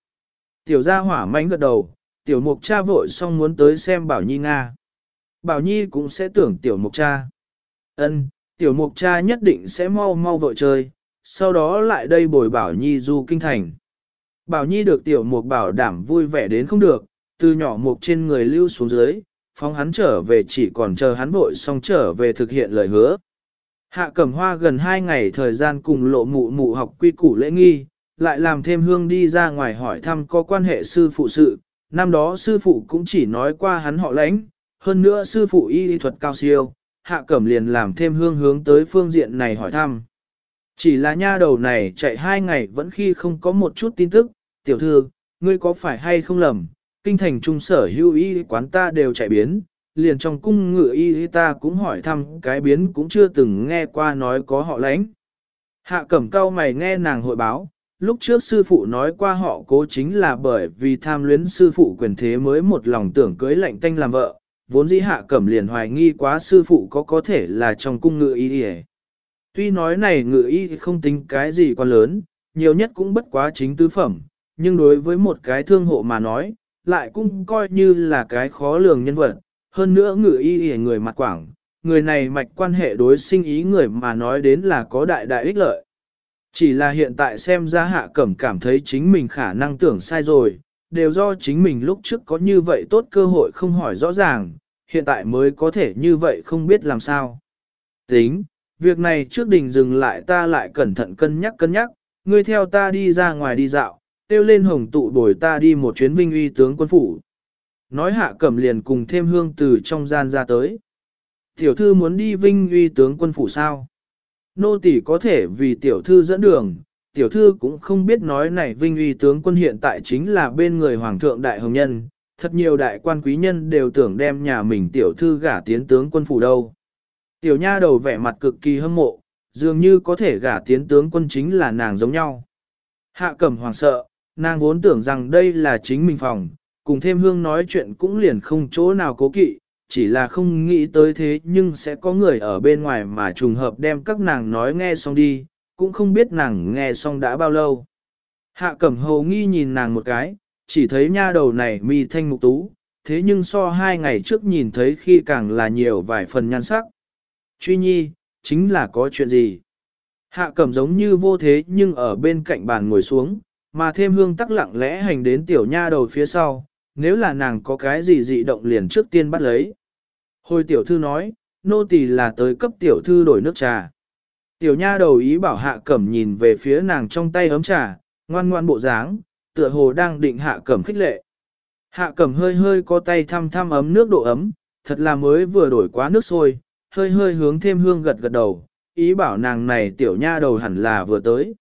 Tiểu gia hỏa mánh gật đầu, tiểu mục cha vội xong muốn tới xem Bảo Nhi Nga. Bảo Nhi cũng sẽ tưởng tiểu mục cha. ân tiểu mục cha nhất định sẽ mau mau vội chơi, sau đó lại đây bồi Bảo Nhi du kinh thành. Bảo Nhi được tiểu mục bảo đảm vui vẻ đến không được, từ nhỏ mục trên người lưu xuống dưới, phóng hắn trở về chỉ còn chờ hắn vội xong trở về thực hiện lời hứa. Hạ cẩm hoa gần hai ngày thời gian cùng lộ mụ mụ học quy củ lễ nghi, lại làm thêm hương đi ra ngoài hỏi thăm có quan hệ sư phụ sự, năm đó sư phụ cũng chỉ nói qua hắn họ lãnh, hơn nữa sư phụ y thuật cao siêu, hạ cẩm liền làm thêm hương hướng tới phương diện này hỏi thăm. Chỉ là nha đầu này chạy hai ngày vẫn khi không có một chút tin tức, tiểu thư, ngươi có phải hay không lầm, kinh thành trung sở hưu y quán ta đều chạy biến, liền trong cung ngự y ta cũng hỏi thăm cái biến cũng chưa từng nghe qua nói có họ lãnh. Hạ cẩm cao mày nghe nàng hội báo, lúc trước sư phụ nói qua họ cố chính là bởi vì tham luyến sư phụ quyền thế mới một lòng tưởng cưới lạnh tanh làm vợ, vốn dĩ hạ cẩm liền hoài nghi quá sư phụ có có thể là trong cung ngự y đi Tuy nói này ngự y không tính cái gì quá lớn, nhiều nhất cũng bất quá chính tứ phẩm, nhưng đối với một cái thương hộ mà nói, lại cũng coi như là cái khó lường nhân vật, hơn nữa ngự y y người mặt quảng, người này mạch quan hệ đối sinh ý người mà nói đến là có đại đại ích lợi. Chỉ là hiện tại xem ra hạ cẩm cảm thấy chính mình khả năng tưởng sai rồi, đều do chính mình lúc trước có như vậy tốt cơ hội không hỏi rõ ràng, hiện tại mới có thể như vậy không biết làm sao. Tính, việc này trước đình dừng lại ta lại cẩn thận cân nhắc cân nhắc, ngươi theo ta đi ra ngoài đi dạo, tiêu lên hồng tụ bồi ta đi một chuyến vinh uy tướng quân phủ. Nói hạ cẩm liền cùng thêm hương từ trong gian ra tới. Tiểu thư muốn đi vinh uy tướng quân phủ sao? Nô tỷ có thể vì tiểu thư dẫn đường, tiểu thư cũng không biết nói này vinh uy tướng quân hiện tại chính là bên người hoàng thượng đại hồng nhân, thật nhiều đại quan quý nhân đều tưởng đem nhà mình tiểu thư gả tiến tướng quân phủ đâu. Tiểu nha đầu vẻ mặt cực kỳ hâm mộ, dường như có thể gả tiến tướng quân chính là nàng giống nhau. Hạ cẩm hoàng sợ, nàng vốn tưởng rằng đây là chính mình phòng, cùng thêm hương nói chuyện cũng liền không chỗ nào cố kỵ, chỉ là không nghĩ tới thế nhưng sẽ có người ở bên ngoài mà trùng hợp đem các nàng nói nghe xong đi, cũng không biết nàng nghe xong đã bao lâu. Hạ cẩm hầu nghi nhìn nàng một cái, chỉ thấy nha đầu này mi thanh mục tú, thế nhưng so hai ngày trước nhìn thấy khi càng là nhiều vài phần nhan sắc. Truy nhi, chính là có chuyện gì? Hạ cẩm giống như vô thế nhưng ở bên cạnh bàn ngồi xuống, mà thêm hương tắc lặng lẽ hành đến tiểu nha đầu phía sau, nếu là nàng có cái gì dị động liền trước tiên bắt lấy. Hồi tiểu thư nói, nô tỳ là tới cấp tiểu thư đổi nước trà. Tiểu nha đầu ý bảo hạ cẩm nhìn về phía nàng trong tay ấm trà, ngoan ngoan bộ dáng, tựa hồ đang định hạ cẩm khích lệ. Hạ cẩm hơi hơi có tay thăm thăm ấm nước độ ấm, thật là mới vừa đổi quá nước sôi, hơi hơi hướng thêm hương gật gật đầu, ý bảo nàng này tiểu nha đầu hẳn là vừa tới.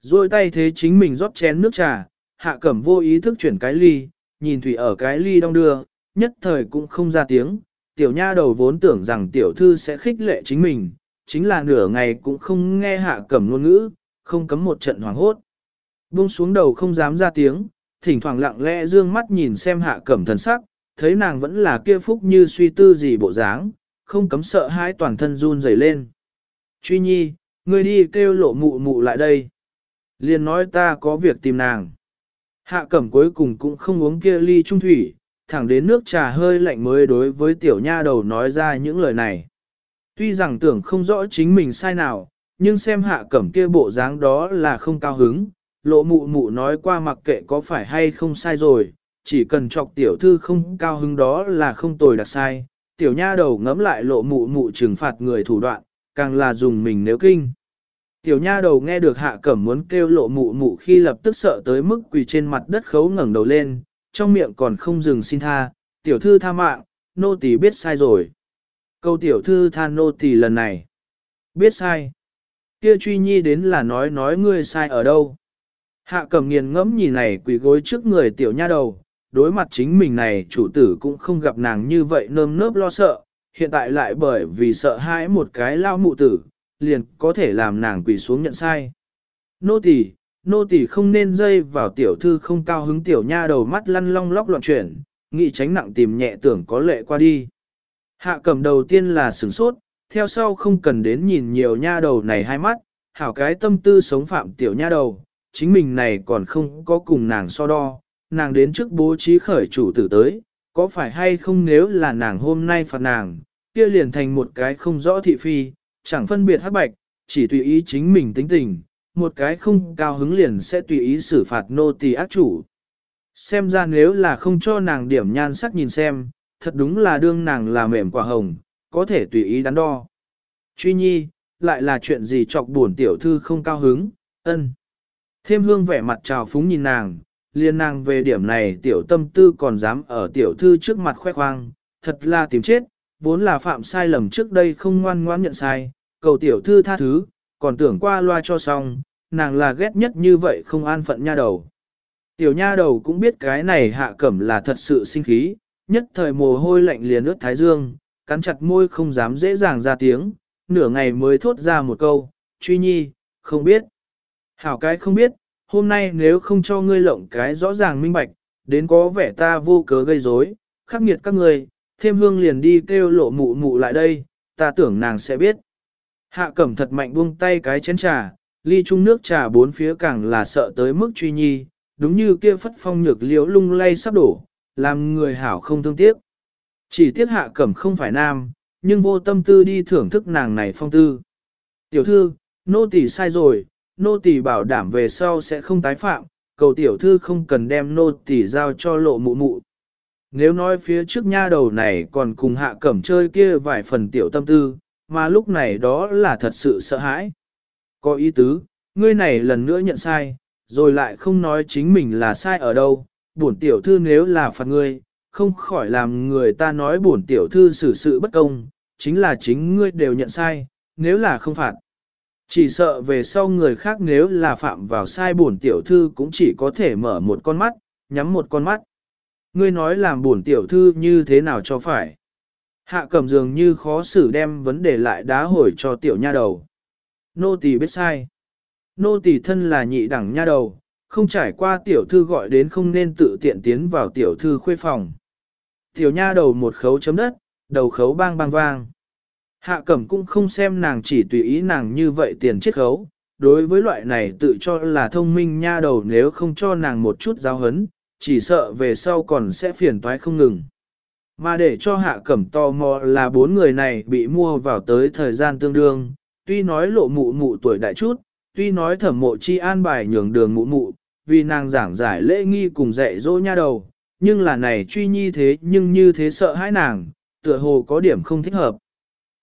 Rồi tay thế chính mình rót chén nước trà, hạ cẩm vô ý thức chuyển cái ly, nhìn thủy ở cái ly đong đưa, nhất thời cũng không ra tiếng, tiểu nha đầu vốn tưởng rằng tiểu thư sẽ khích lệ chính mình, chính là nửa ngày cũng không nghe hạ cẩm ngôn ngữ, không cấm một trận hoảng hốt. Buông xuống đầu không dám ra tiếng, thỉnh thoảng lặng lẽ dương mắt nhìn xem hạ cẩm thần sắc, thấy nàng vẫn là kia phúc như suy tư gì bộ dáng, không cấm sợ hãi toàn thân run rẩy lên. Truy nhi, ngươi đi kêu lộ mụ mụ lại đây. Liền nói ta có việc tìm nàng. Hạ cẩm cuối cùng cũng không uống kia ly trung thủy, thẳng đến nước trà hơi lạnh mới đối với tiểu nha đầu nói ra những lời này. Tuy rằng tưởng không rõ chính mình sai nào, nhưng xem hạ cẩm kia bộ dáng đó là không cao hứng, lộ mụ mụ nói qua mặc kệ có phải hay không sai rồi, chỉ cần chọc tiểu thư không cao hứng đó là không tồi đặc sai. Tiểu nha đầu ngẫm lại lộ mụ mụ trừng phạt người thủ đoạn, càng là dùng mình nếu kinh. Tiểu nha đầu nghe được hạ cẩm muốn kêu lộ mụ mụ khi lập tức sợ tới mức quỳ trên mặt đất khấu ngẩng đầu lên, trong miệng còn không dừng xin tha, tiểu thư tha mạng, nô tỳ biết sai rồi. Câu tiểu thư tha nô tỳ lần này. Biết sai. Kia truy nhi đến là nói nói ngươi sai ở đâu. Hạ cẩm nghiền ngẫm nhìn này quỳ gối trước người tiểu nha đầu, đối mặt chính mình này chủ tử cũng không gặp nàng như vậy nơm nớp lo sợ, hiện tại lại bởi vì sợ hãi một cái lao mụ tử, liền có thể làm nàng quỳ xuống nhận sai. Nô tỳ, nô tỳ không nên dây vào tiểu thư không cao hứng tiểu nha đầu mắt lăn long lóc loạn chuyển, nghĩ tránh nặng tìm nhẹ tưởng có lệ qua đi. Hạ cầm đầu tiên là sửng sốt, theo sau không cần đến nhìn nhiều nha đầu này hai mắt, hảo cái tâm tư sống phạm tiểu nha đầu, chính mình này còn không có cùng nàng so đo, nàng đến trước bố trí khởi chủ tử tới, có phải hay không nếu là nàng hôm nay phạt nàng, kia liền thành một cái không rõ thị phi, chẳng phân biệt hắc bạch, chỉ tùy ý chính mình tính tình, một cái không cao hứng liền sẽ tùy ý xử phạt nô tỳ ác chủ. Xem ra nếu là không cho nàng điểm nhan sắc nhìn xem, thật đúng là đương nàng là mềm quả hồng, có thể tùy ý đắn đo. Truy nhi, lại là chuyện gì chọc buồn tiểu thư không cao hứng, ân. Thêm hương vẻ mặt trào phúng nhìn nàng, liên nàng về điểm này tiểu tâm tư còn dám ở tiểu thư trước mặt khoe khoang, thật là tìm chết, vốn là phạm sai lầm trước đây không ngoan ngoãn nhận sai, cầu tiểu thư tha thứ, còn tưởng qua loa cho xong, nàng là ghét nhất như vậy không an phận nha đầu. Tiểu nha đầu cũng biết cái này hạ cẩm là thật sự sinh khí, nhất thời mồ hôi lạnh liền ướt thái dương, cắn chặt môi không dám dễ dàng ra tiếng, nửa ngày mới thốt ra một câu, truy nhi, không biết. Hảo cái không biết, hôm nay nếu không cho ngươi lộng cái rõ ràng minh bạch, đến có vẻ ta vô cớ gây rối, khắc nghiệt các ngươi, thêm hương liền đi kêu lộ mụ mụ lại đây, ta tưởng nàng sẽ biết. Hạ cẩm thật mạnh buông tay cái chén trà, ly chung nước trà bốn phía càng là sợ tới mức truy nhi, đúng như kia phất phong nhược liễu lung lay sắp đổ, làm người hảo không thương tiếc. Chỉ tiếc hạ cẩm không phải nam, nhưng vô tâm tư đi thưởng thức nàng này phong tư. Tiểu thư, nô tỳ sai rồi, nô tỳ bảo đảm về sau sẽ không tái phạm, cầu tiểu thư không cần đem nô tỳ giao cho lộ mụ mụ. Nếu nói phía trước nha đầu này còn cùng hạ cẩm chơi kia vài phần tiểu tâm tư, mà lúc này đó là thật sự sợ hãi. Có ý tứ, ngươi này lần nữa nhận sai, rồi lại không nói chính mình là sai ở đâu, bổn tiểu thư nếu là phạt ngươi, không khỏi làm người ta nói bổn tiểu thư xử sự bất công, chính là chính ngươi đều nhận sai, nếu là không phạt. Chỉ sợ về sau người khác nếu là phạm vào sai bổn tiểu thư cũng chỉ có thể mở một con mắt, nhắm một con mắt. Ngươi nói làm buồn tiểu thư như thế nào cho phải. Hạ cẩm dường như khó xử đem vấn đề lại đá hồi cho tiểu nha đầu. Nô tỳ biết sai. Nô tỳ thân là nhị đẳng nha đầu, không trải qua tiểu thư gọi đến không nên tự tiện tiến vào tiểu thư khuê phòng. Tiểu nha đầu một khấu chấm đất, đầu khấu bang bang vang. Hạ cẩm cũng không xem nàng chỉ tùy ý nàng như vậy tiền chiết khấu. Đối với loại này tự cho là thông minh nha đầu nếu không cho nàng một chút giáo hấn, chỉ sợ về sau còn sẽ phiền toái không ngừng. Mà để cho hạ cẩm tò mò là bốn người này bị mua vào tới thời gian tương đương, tuy nói lộ mụ mụ tuổi đại chút, tuy nói thẩm mộ chi an bài nhường đường mụ mụ, vì nàng giảng giải lễ nghi cùng dạy dỗ nha đầu, nhưng là này truy nhi thế nhưng như thế sợ hãi nàng, tựa hồ có điểm không thích hợp.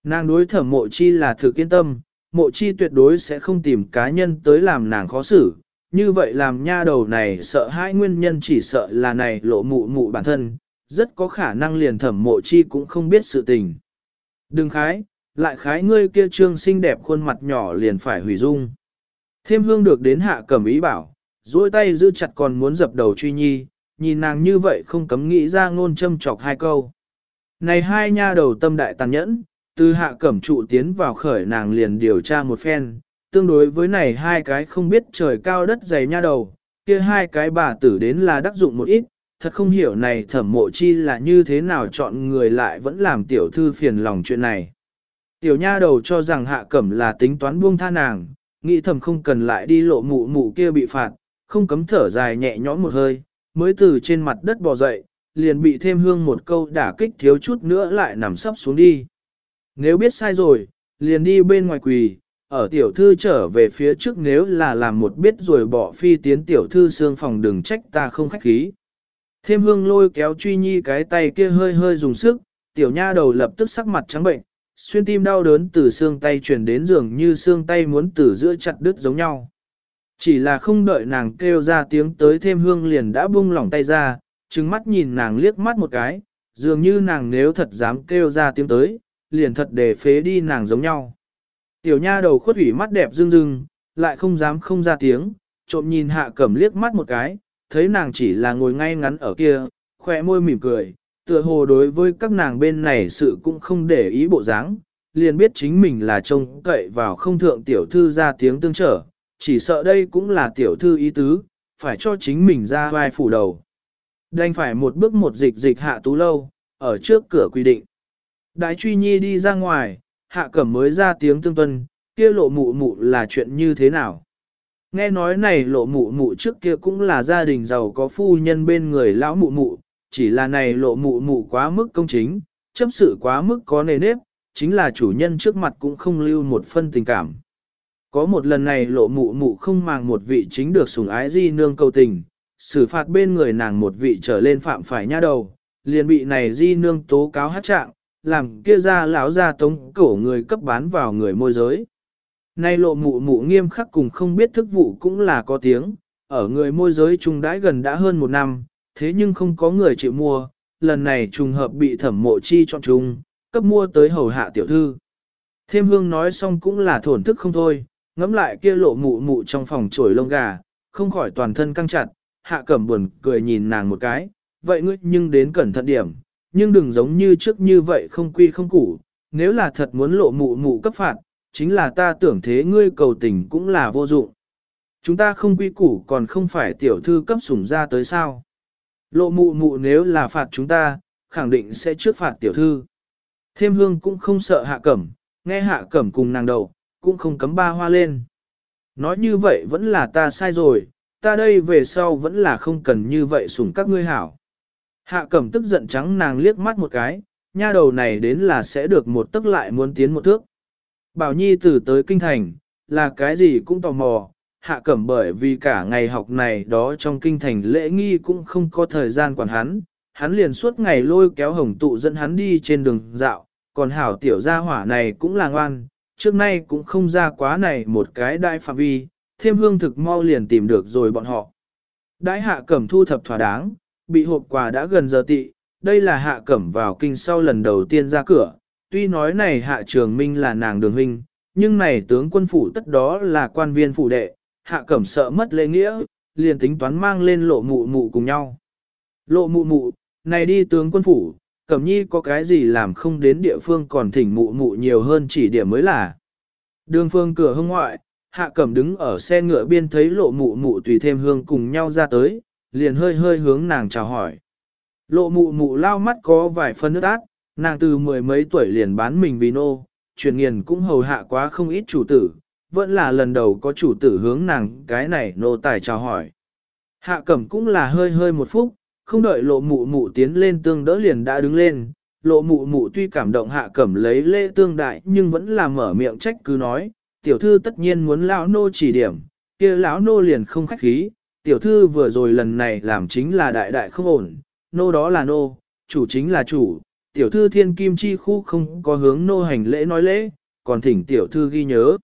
Nàng đối thẩm mộ chi là thực yên tâm, mộ chi tuyệt đối sẽ không tìm cá nhân tới làm nàng khó xử, như vậy làm nha đầu này sợ hãi nguyên nhân chỉ sợ là này lộ mụ mụ bản thân, rất có khả năng liền thẩm mộ chi cũng không biết sự tình. Đừng khái, lại khái ngươi kia trương xinh đẹp khuôn mặt nhỏ liền phải hủy dung. Thêm hương được đến hạ cẩm ý bảo, duỗi tay giữ chặt còn muốn dập đầu truy nhi, nhìn nàng như vậy không cấm nghĩ ra ngôn châm chọc hai câu. Này hai nha đầu tâm đại tàn nhẫn, từ hạ cẩm trụ tiến vào khởi nàng liền điều tra một phen, tương đối với này hai cái không biết trời cao đất dày nha đầu, kia hai cái bà tử đến là đắc dụng một ít, thật không hiểu này thẩm mộ chi là như thế nào chọn người lại vẫn làm tiểu thư phiền lòng chuyện này. Tiểu nha đầu cho rằng hạ cẩm là tính toán buông tha nàng, nghĩ thầm không cần lại đi lộ mụ mụ kia bị phạt, không cấm thở dài nhẹ nhõm một hơi, mới từ trên mặt đất bò dậy, liền bị thêm hương một câu đả kích thiếu chút nữa lại nằm sấp xuống đi. Nếu biết sai rồi, liền đi bên ngoài quỳ, ở tiểu thư trở về phía trước nếu là làm một biết rồi bỏ phi tiến tiểu thư xương phòng đừng trách ta không khách khí. Thêm hương lôi kéo truy nhi cái tay kia hơi hơi dùng sức, tiểu nha đầu lập tức sắc mặt trắng bệnh, xuyên tim đau đớn từ xương tay truyền đến giường như xương tay muốn từ giữa chặt đứt giống nhau. Chỉ là không đợi nàng kêu ra tiếng tới thêm hương liền đã buông lỏng tay ra, trừng mắt nhìn nàng liếc mắt một cái, dường như nàng nếu thật dám kêu ra tiếng tới, liền thật để phế đi nàng giống nhau. Tiểu nha đầu khuất ủy mắt đẹp rưng rưng, lại không dám không ra tiếng, trộm nhìn hạ cẩm liếc mắt một cái, thấy nàng chỉ là ngồi ngay ngắn ở kia, khỏe môi mỉm cười, tựa hồ đối với các nàng bên này sự cũng không để ý bộ dáng, liền biết chính mình là trông cậy vào không thượng tiểu thư ra tiếng tương trở, chỉ sợ đây cũng là tiểu thư ý tứ, phải cho chính mình ra vai phủ đầu. Đành phải một bước một dịch dịch hạ tú lâu, ở trước cửa quy định. Đại truy nhi đi ra ngoài, hạ cẩm mới ra tiếng tương tuân, kia lộ mụ mụ là chuyện như thế nào. Nghe nói này lộ mụ mụ trước kia cũng là gia đình giàu có phu nhân bên người lão mụ mụ, chỉ là này lộ mụ mụ quá mức công chính, chấp sự quá mức có nề nếp, chính là chủ nhân trước mặt cũng không lưu một phân tình cảm. Có một lần này lộ mụ mụ không màng một vị chính được sủng ái di nương cầu tình, xử phạt bên người nàng một vị trở lên phạm phải nha đầu, liền bị này di nương tố cáo hát trạng, làm kia ra lão ra tống cổ người cấp bán vào người môi giới. Nay lộ mụ mụ nghiêm khắc cùng không biết thức vụ cũng là có tiếng, ở người môi giới trung đãi gần đã hơn một năm, thế nhưng không có người chịu mua, lần này trùng hợp bị thẩm mộ chi chọn chung, cấp mua tới hầu hạ tiểu thư. Thêm hương nói xong cũng là thổn thức không thôi, ngắm lại kia lộ mụ mụ trong phòng trổi lông gà, không khỏi toàn thân căng chặt, hạ cẩm buồn cười nhìn nàng một cái, vậy ngươi nhưng đến cẩn thận điểm, nhưng đừng giống như trước như vậy không quy không củ, nếu là thật muốn lộ mụ mụ cấp phạt, chính là ta tưởng thế ngươi cầu tình cũng là vô dụng. Chúng ta không quy củ còn không phải tiểu thư cấp sủng ra tới sao. Lộ mụ mụ nếu là phạt chúng ta, khẳng định sẽ trước phạt tiểu thư. Thêm hương cũng không sợ hạ cẩm, nghe hạ cẩm cùng nàng đầu, cũng không cấm ba hoa lên. Nói như vậy vẫn là ta sai rồi, ta đây về sau vẫn là không cần như vậy sủng các ngươi hảo. Hạ cẩm tức giận trắng nàng liếc mắt một cái, nha đầu này đến là sẽ được một tức lại muốn tiến một thước. Bảo Nhi từ tới kinh thành, là cái gì cũng tò mò, hạ cẩm bởi vì cả ngày học này đó trong kinh thành lễ nghi cũng không có thời gian quản hắn, hắn liền suốt ngày lôi kéo hồng tụ dẫn hắn đi trên đường dạo, còn hảo tiểu gia hỏa này cũng là ngoan, trước nay cũng không ra quá này một cái đại phạm vi, thêm hương thực mau liền tìm được rồi bọn họ. Đại hạ cẩm thu thập thỏa đáng, bị hộp quà đã gần giờ tị, đây là hạ cẩm vào kinh sau lần đầu tiên ra cửa, tuy nói này hạ trường minh là nàng đường huynh, nhưng này tướng quân phủ tất đó là quan viên phủ đệ, hạ cẩm sợ mất lễ nghĩa, liền tính toán mang lên lộ mụ mụ cùng nhau. Lộ mụ mụ, này đi tướng quân phủ, cẩm nhi có cái gì làm không đến địa phương còn thỉnh mụ mụ nhiều hơn chỉ điểm mới là. Đường phương cửa hông ngoại, hạ cẩm đứng ở xe ngựa biên thấy lộ mụ mụ tùy thêm hương cùng nhau ra tới, liền hơi hơi hướng nàng chào hỏi. Lộ mụ mụ lao mắt có vài phân nước át, nàng từ mười mấy tuổi liền bán mình vì nô, chuyện nghiền cũng hầu hạ quá không ít chủ tử, vẫn là lần đầu có chủ tử hướng nàng cái này nô tài chào hỏi. Hạ cẩm cũng là hơi hơi một phút, không đợi lộ mụ mụ tiến lên tương đỡ liền đã đứng lên, lộ mụ mụ tuy cảm động hạ cẩm lấy lễ tương đại nhưng vẫn là mở miệng trách cứ nói, tiểu thư tất nhiên muốn lão nô chỉ điểm, kia lão nô liền không khách khí, tiểu thư vừa rồi lần này làm chính là đại đại không ổn, nô đó là nô, chủ chính là chủ, tiểu thư thiên kim chi khu không có hướng nô hành lễ nói lễ, còn thỉnh tiểu thư ghi nhớ.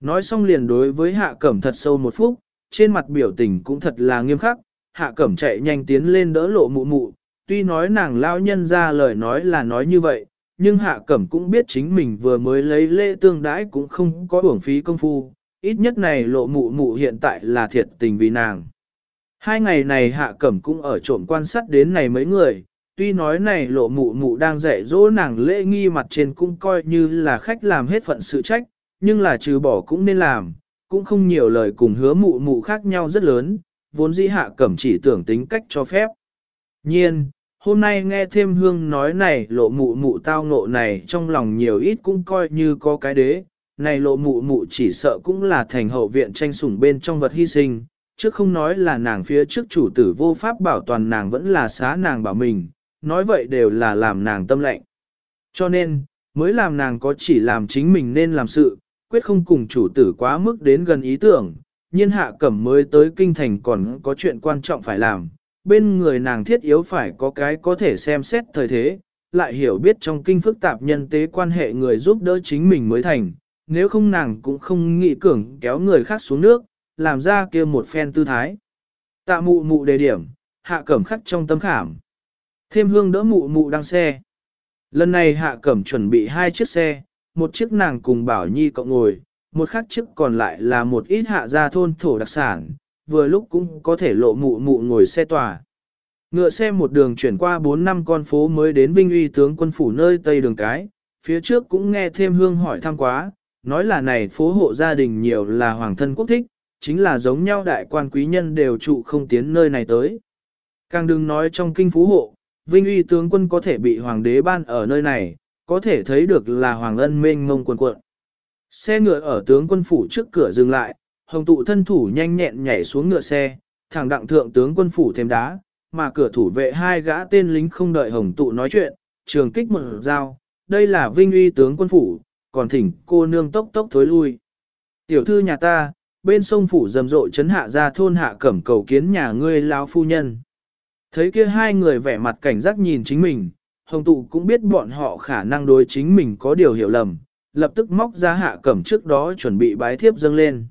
Nói xong liền đối với hạ cẩm thật sâu một phút, trên mặt biểu tình cũng thật là nghiêm khắc, hạ cẩm chạy nhanh tiến lên đỡ lộ mụ mụ, tuy nói nàng lao nhân ra lời nói là nói như vậy, nhưng hạ cẩm cũng biết chính mình vừa mới lấy lễ tương đãi cũng không có uổng phí công phu, ít nhất này lộ mụ mụ hiện tại là thiệt tình vì nàng. Hai ngày này hạ cẩm cũng ở trộm quan sát đến này mấy người, tuy nói này lộ mụ mụ đang dạy dỗ nàng lễ nghi mặt trên cũng coi như là khách làm hết phận sự trách, nhưng là trừ bỏ cũng nên làm, cũng không nhiều lời cùng hứa mụ mụ khác nhau rất lớn, vốn dĩ hạ cẩm chỉ tưởng tính cách cho phép. Nhiên, hôm nay nghe thêm hương nói này lộ mụ mụ tao ngộ này trong lòng nhiều ít cũng coi như có cái đế, này lộ mụ mụ chỉ sợ cũng là thành hậu viện tranh sủng bên trong vật hy sinh, chứ không nói là nàng phía trước chủ tử vô pháp bảo toàn nàng vẫn là xá nàng bảo mình, nói vậy đều là làm nàng tâm lệnh. Cho nên, mới làm nàng có chỉ làm chính mình nên làm sự, quyết không cùng chủ tử quá mức đến gần ý tưởng, nhiên hạ cẩm mới tới kinh thành còn có chuyện quan trọng phải làm, bên người nàng thiết yếu phải có cái có thể xem xét thời thế, lại hiểu biết trong kinh phức tạp nhân tế quan hệ người giúp đỡ chính mình mới thành, nếu không nàng cũng không nghĩ cường kéo người khác xuống nước, làm ra kia một phen tư thái. Tạ mụ mụ đề điểm, hạ cẩm khắc trong tâm khảm. Thêm hương đỡ mụ mụ đang xe. Lần này hạ cẩm chuẩn bị hai chiếc xe, một chiếc nàng cùng bảo nhi cộng ngồi, một khác chiếc còn lại là một ít hạ gia thôn thổ đặc sản, vừa lúc cũng có thể lộ mụ mụ ngồi xe tòa. Ngựa xe một đường chuyển qua 4 năm con phố mới đến Vinh uy tướng quân phủ nơi Tây đường cái, phía trước cũng nghe thêm hương hỏi thăm quá, nói là này phố hộ gia đình nhiều là hoàng thân quốc thích, chính là giống nhau đại quan quý nhân đều trụ không tiến nơi này tới. Càng đừng nói trong kinh phú hộ, Vinh uy tướng quân có thể bị hoàng đế ban ở nơi này, có thể thấy được là hoàng ân mênh mông quần cuộn. Xe ngựa ở tướng quân phủ trước cửa dừng lại, hồng tụ thân thủ nhanh nhẹn nhảy xuống ngựa xe, thẳng đặng thượng tướng quân phủ thêm đá, mà cửa thủ vệ hai gã tên lính không đợi hồng tụ nói chuyện, trường kích một dao, đây là vinh uy tướng quân phủ, còn thỉnh cô nương tốc tốc thối lui. Tiểu thư nhà ta, bên sông phủ rầm rộ chấn hạ ra thôn hạ cẩm cầu kiến nhà ngươi lão phu nhân. Thấy kia hai người vẻ mặt cảnh giác nhìn chính mình, hồng tụ cũng biết bọn họ khả năng đối chính mình có điều hiểu lầm, lập tức móc ra hạ cẩm trước đó chuẩn bị bái thiếp dâng lên.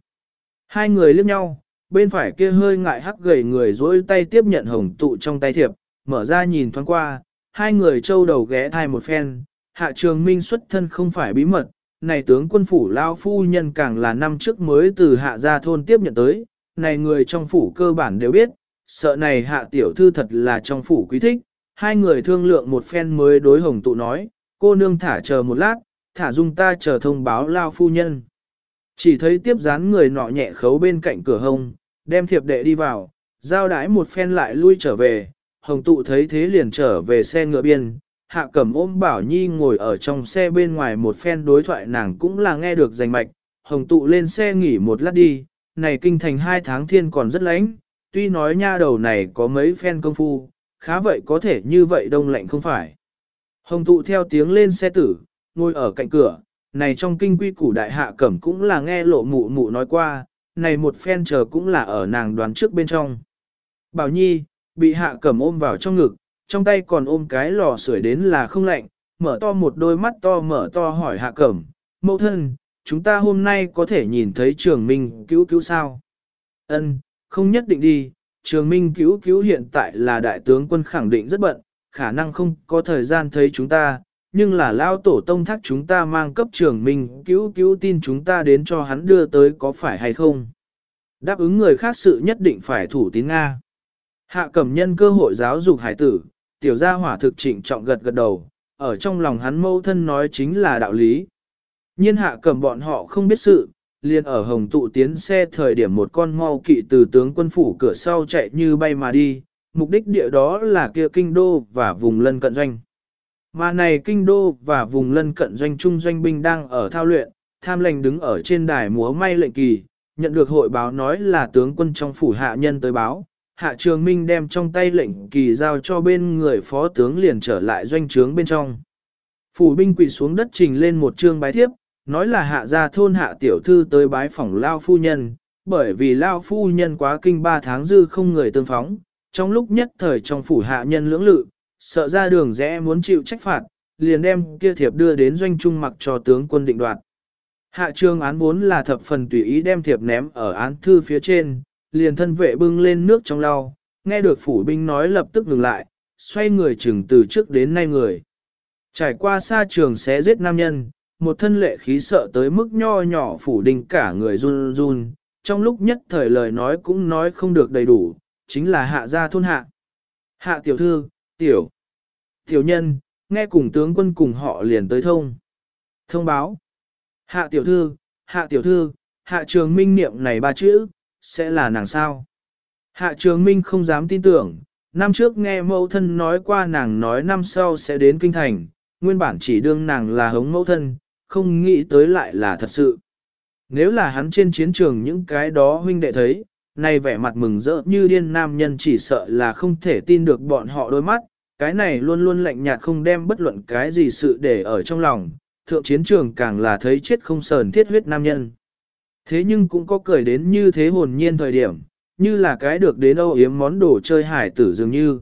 Hai người liếc nhau, bên phải kia hơi ngại hắc gầy người dối tay tiếp nhận hồng tụ trong tay thiệp, mở ra nhìn thoáng qua, hai người trâu đầu ghé thai một phen, hạ trường minh xuất thân không phải bí mật, này tướng quân phủ lao phu nhân càng là năm trước mới từ hạ gia thôn tiếp nhận tới, này người trong phủ cơ bản đều biết, sợ này hạ tiểu thư thật là trong phủ quý thích, hai người thương lượng một phen mới đối hồng tụ nói, cô nương thả chờ một lát, thả dung ta chờ thông báo lao phu nhân. Chỉ thấy tiếp dán người nọ nhẹ khấu bên cạnh cửa hồng, đem thiệp đệ đi vào, giao đái một phen lại lui trở về, hồng tụ thấy thế liền trở về xe ngựa biên, hạ cẩm ôm bảo nhi ngồi ở trong xe bên ngoài một phen đối thoại nàng cũng là nghe được rành mạch, hồng tụ lên xe nghỉ một lát đi, này kinh thành hai tháng thiên còn rất lạnh, tuy nói nha đầu này có mấy phen công phu, khá vậy có thể như vậy đông lạnh không phải. Hồng tụ theo tiếng lên xe tử, ngồi ở cạnh cửa, này trong kinh quy củ đại hạ cẩm cũng là nghe lộ mụ mụ nói qua, này một phen chờ cũng là ở nàng đoán trước bên trong. Bảo Nhi, bị hạ cẩm ôm vào trong ngực, trong tay còn ôm cái lò sưởi đến là không lạnh, mở to một đôi mắt to mở to hỏi hạ cẩm, mẫu thân, chúng ta hôm nay có thể nhìn thấy trường minh cứu cứu sao? Ân, không nhất định đi, trường minh cứu cứu hiện tại là đại tướng quân khẳng định rất bận, khả năng không có thời gian thấy chúng ta, nhưng là lao tổ tông thác chúng ta mang cấp trường minh cứu cứu tin chúng ta đến cho hắn đưa tới có phải hay không. Đáp ứng người khác sự nhất định phải thủ tín Nga. Hạ cẩm nhân cơ hội giáo dục hải tử, tiểu gia hỏa thực trịnh trọng gật gật đầu, ở trong lòng hắn mâu thân nói chính là đạo lý. Nhiên hạ cầm bọn họ không biết sự, liền ở hồng tụ tiến xe thời điểm một con mau kỵ từ tướng quân phủ cửa sau chạy như bay mà đi, mục đích địa đó là kia kinh đô và vùng lân cận doanh. Mà này kinh đô và vùng lân cận doanh trung doanh binh đang ở thao luyện, tham lệnh đứng ở trên đài múa may lệnh kỳ, nhận được hội báo nói là tướng quân trong phủ hạ nhân tới báo. Hạ Trường Minh đem trong tay lệnh kỳ giao cho bên người phó tướng liền trở lại doanh trướng bên trong. Phủ binh quỳ xuống đất trình lên một trương bái thiếp, nói là hạ gia thôn hạ tiểu thư tới bái phỏng Lao Phu Nhân, bởi vì Lao Phu Nhân quá kinh ba tháng dư không người tương phóng, trong lúc nhất thời trong phủ hạ nhân lưỡng lự, sợ ra đường rẽ muốn chịu trách phạt, liền đem kia thiệp đưa đến doanh trung mặc cho tướng quân định đoạt. Hạ trương án vốn là thập phần tùy ý đem thiệp ném ở án thư phía trên, liền thân vệ bưng lên nước trong lau, nghe được phủ binh nói lập tức ngừng lại, xoay người chừng từ trước đến nay người. Trải qua xa trường xé giết nam nhân, một thân lệ khí sợ tới mức nho nhỏ phủ đình cả người run run, trong lúc nhất thời lời nói cũng nói không được đầy đủ, chính là hạ gia thôn hạ. Hạ tiểu thư, tiểu, tiểu nhân, nghe cùng tướng quân cùng họ liền tới thông. Thông báo. Hạ tiểu thư, hạ tiểu thư, hạ trường minh niệm này ba chữ, sẽ là nàng sao? Hạ trường minh không dám tin tưởng, năm trước nghe mẫu thân nói qua nàng nói năm sau sẽ đến kinh thành, nguyên bản chỉ đương nàng là hống mẫu thân, không nghĩ tới lại là thật sự. Nếu là hắn trên chiến trường những cái đó huynh đệ thấy, nay vẻ mặt mừng rỡ như điên nam nhân chỉ sợ là không thể tin được bọn họ đôi mắt, cái này luôn luôn lạnh nhạt không đem bất luận cái gì sự để ở trong lòng, thượng chiến trường càng là thấy chết không sờn thiết huyết nam nhân. Thế nhưng cũng có cười đến như thế hồn nhiên thời điểm, như là cái được đến âu yếm món đồ chơi hải tử dường như.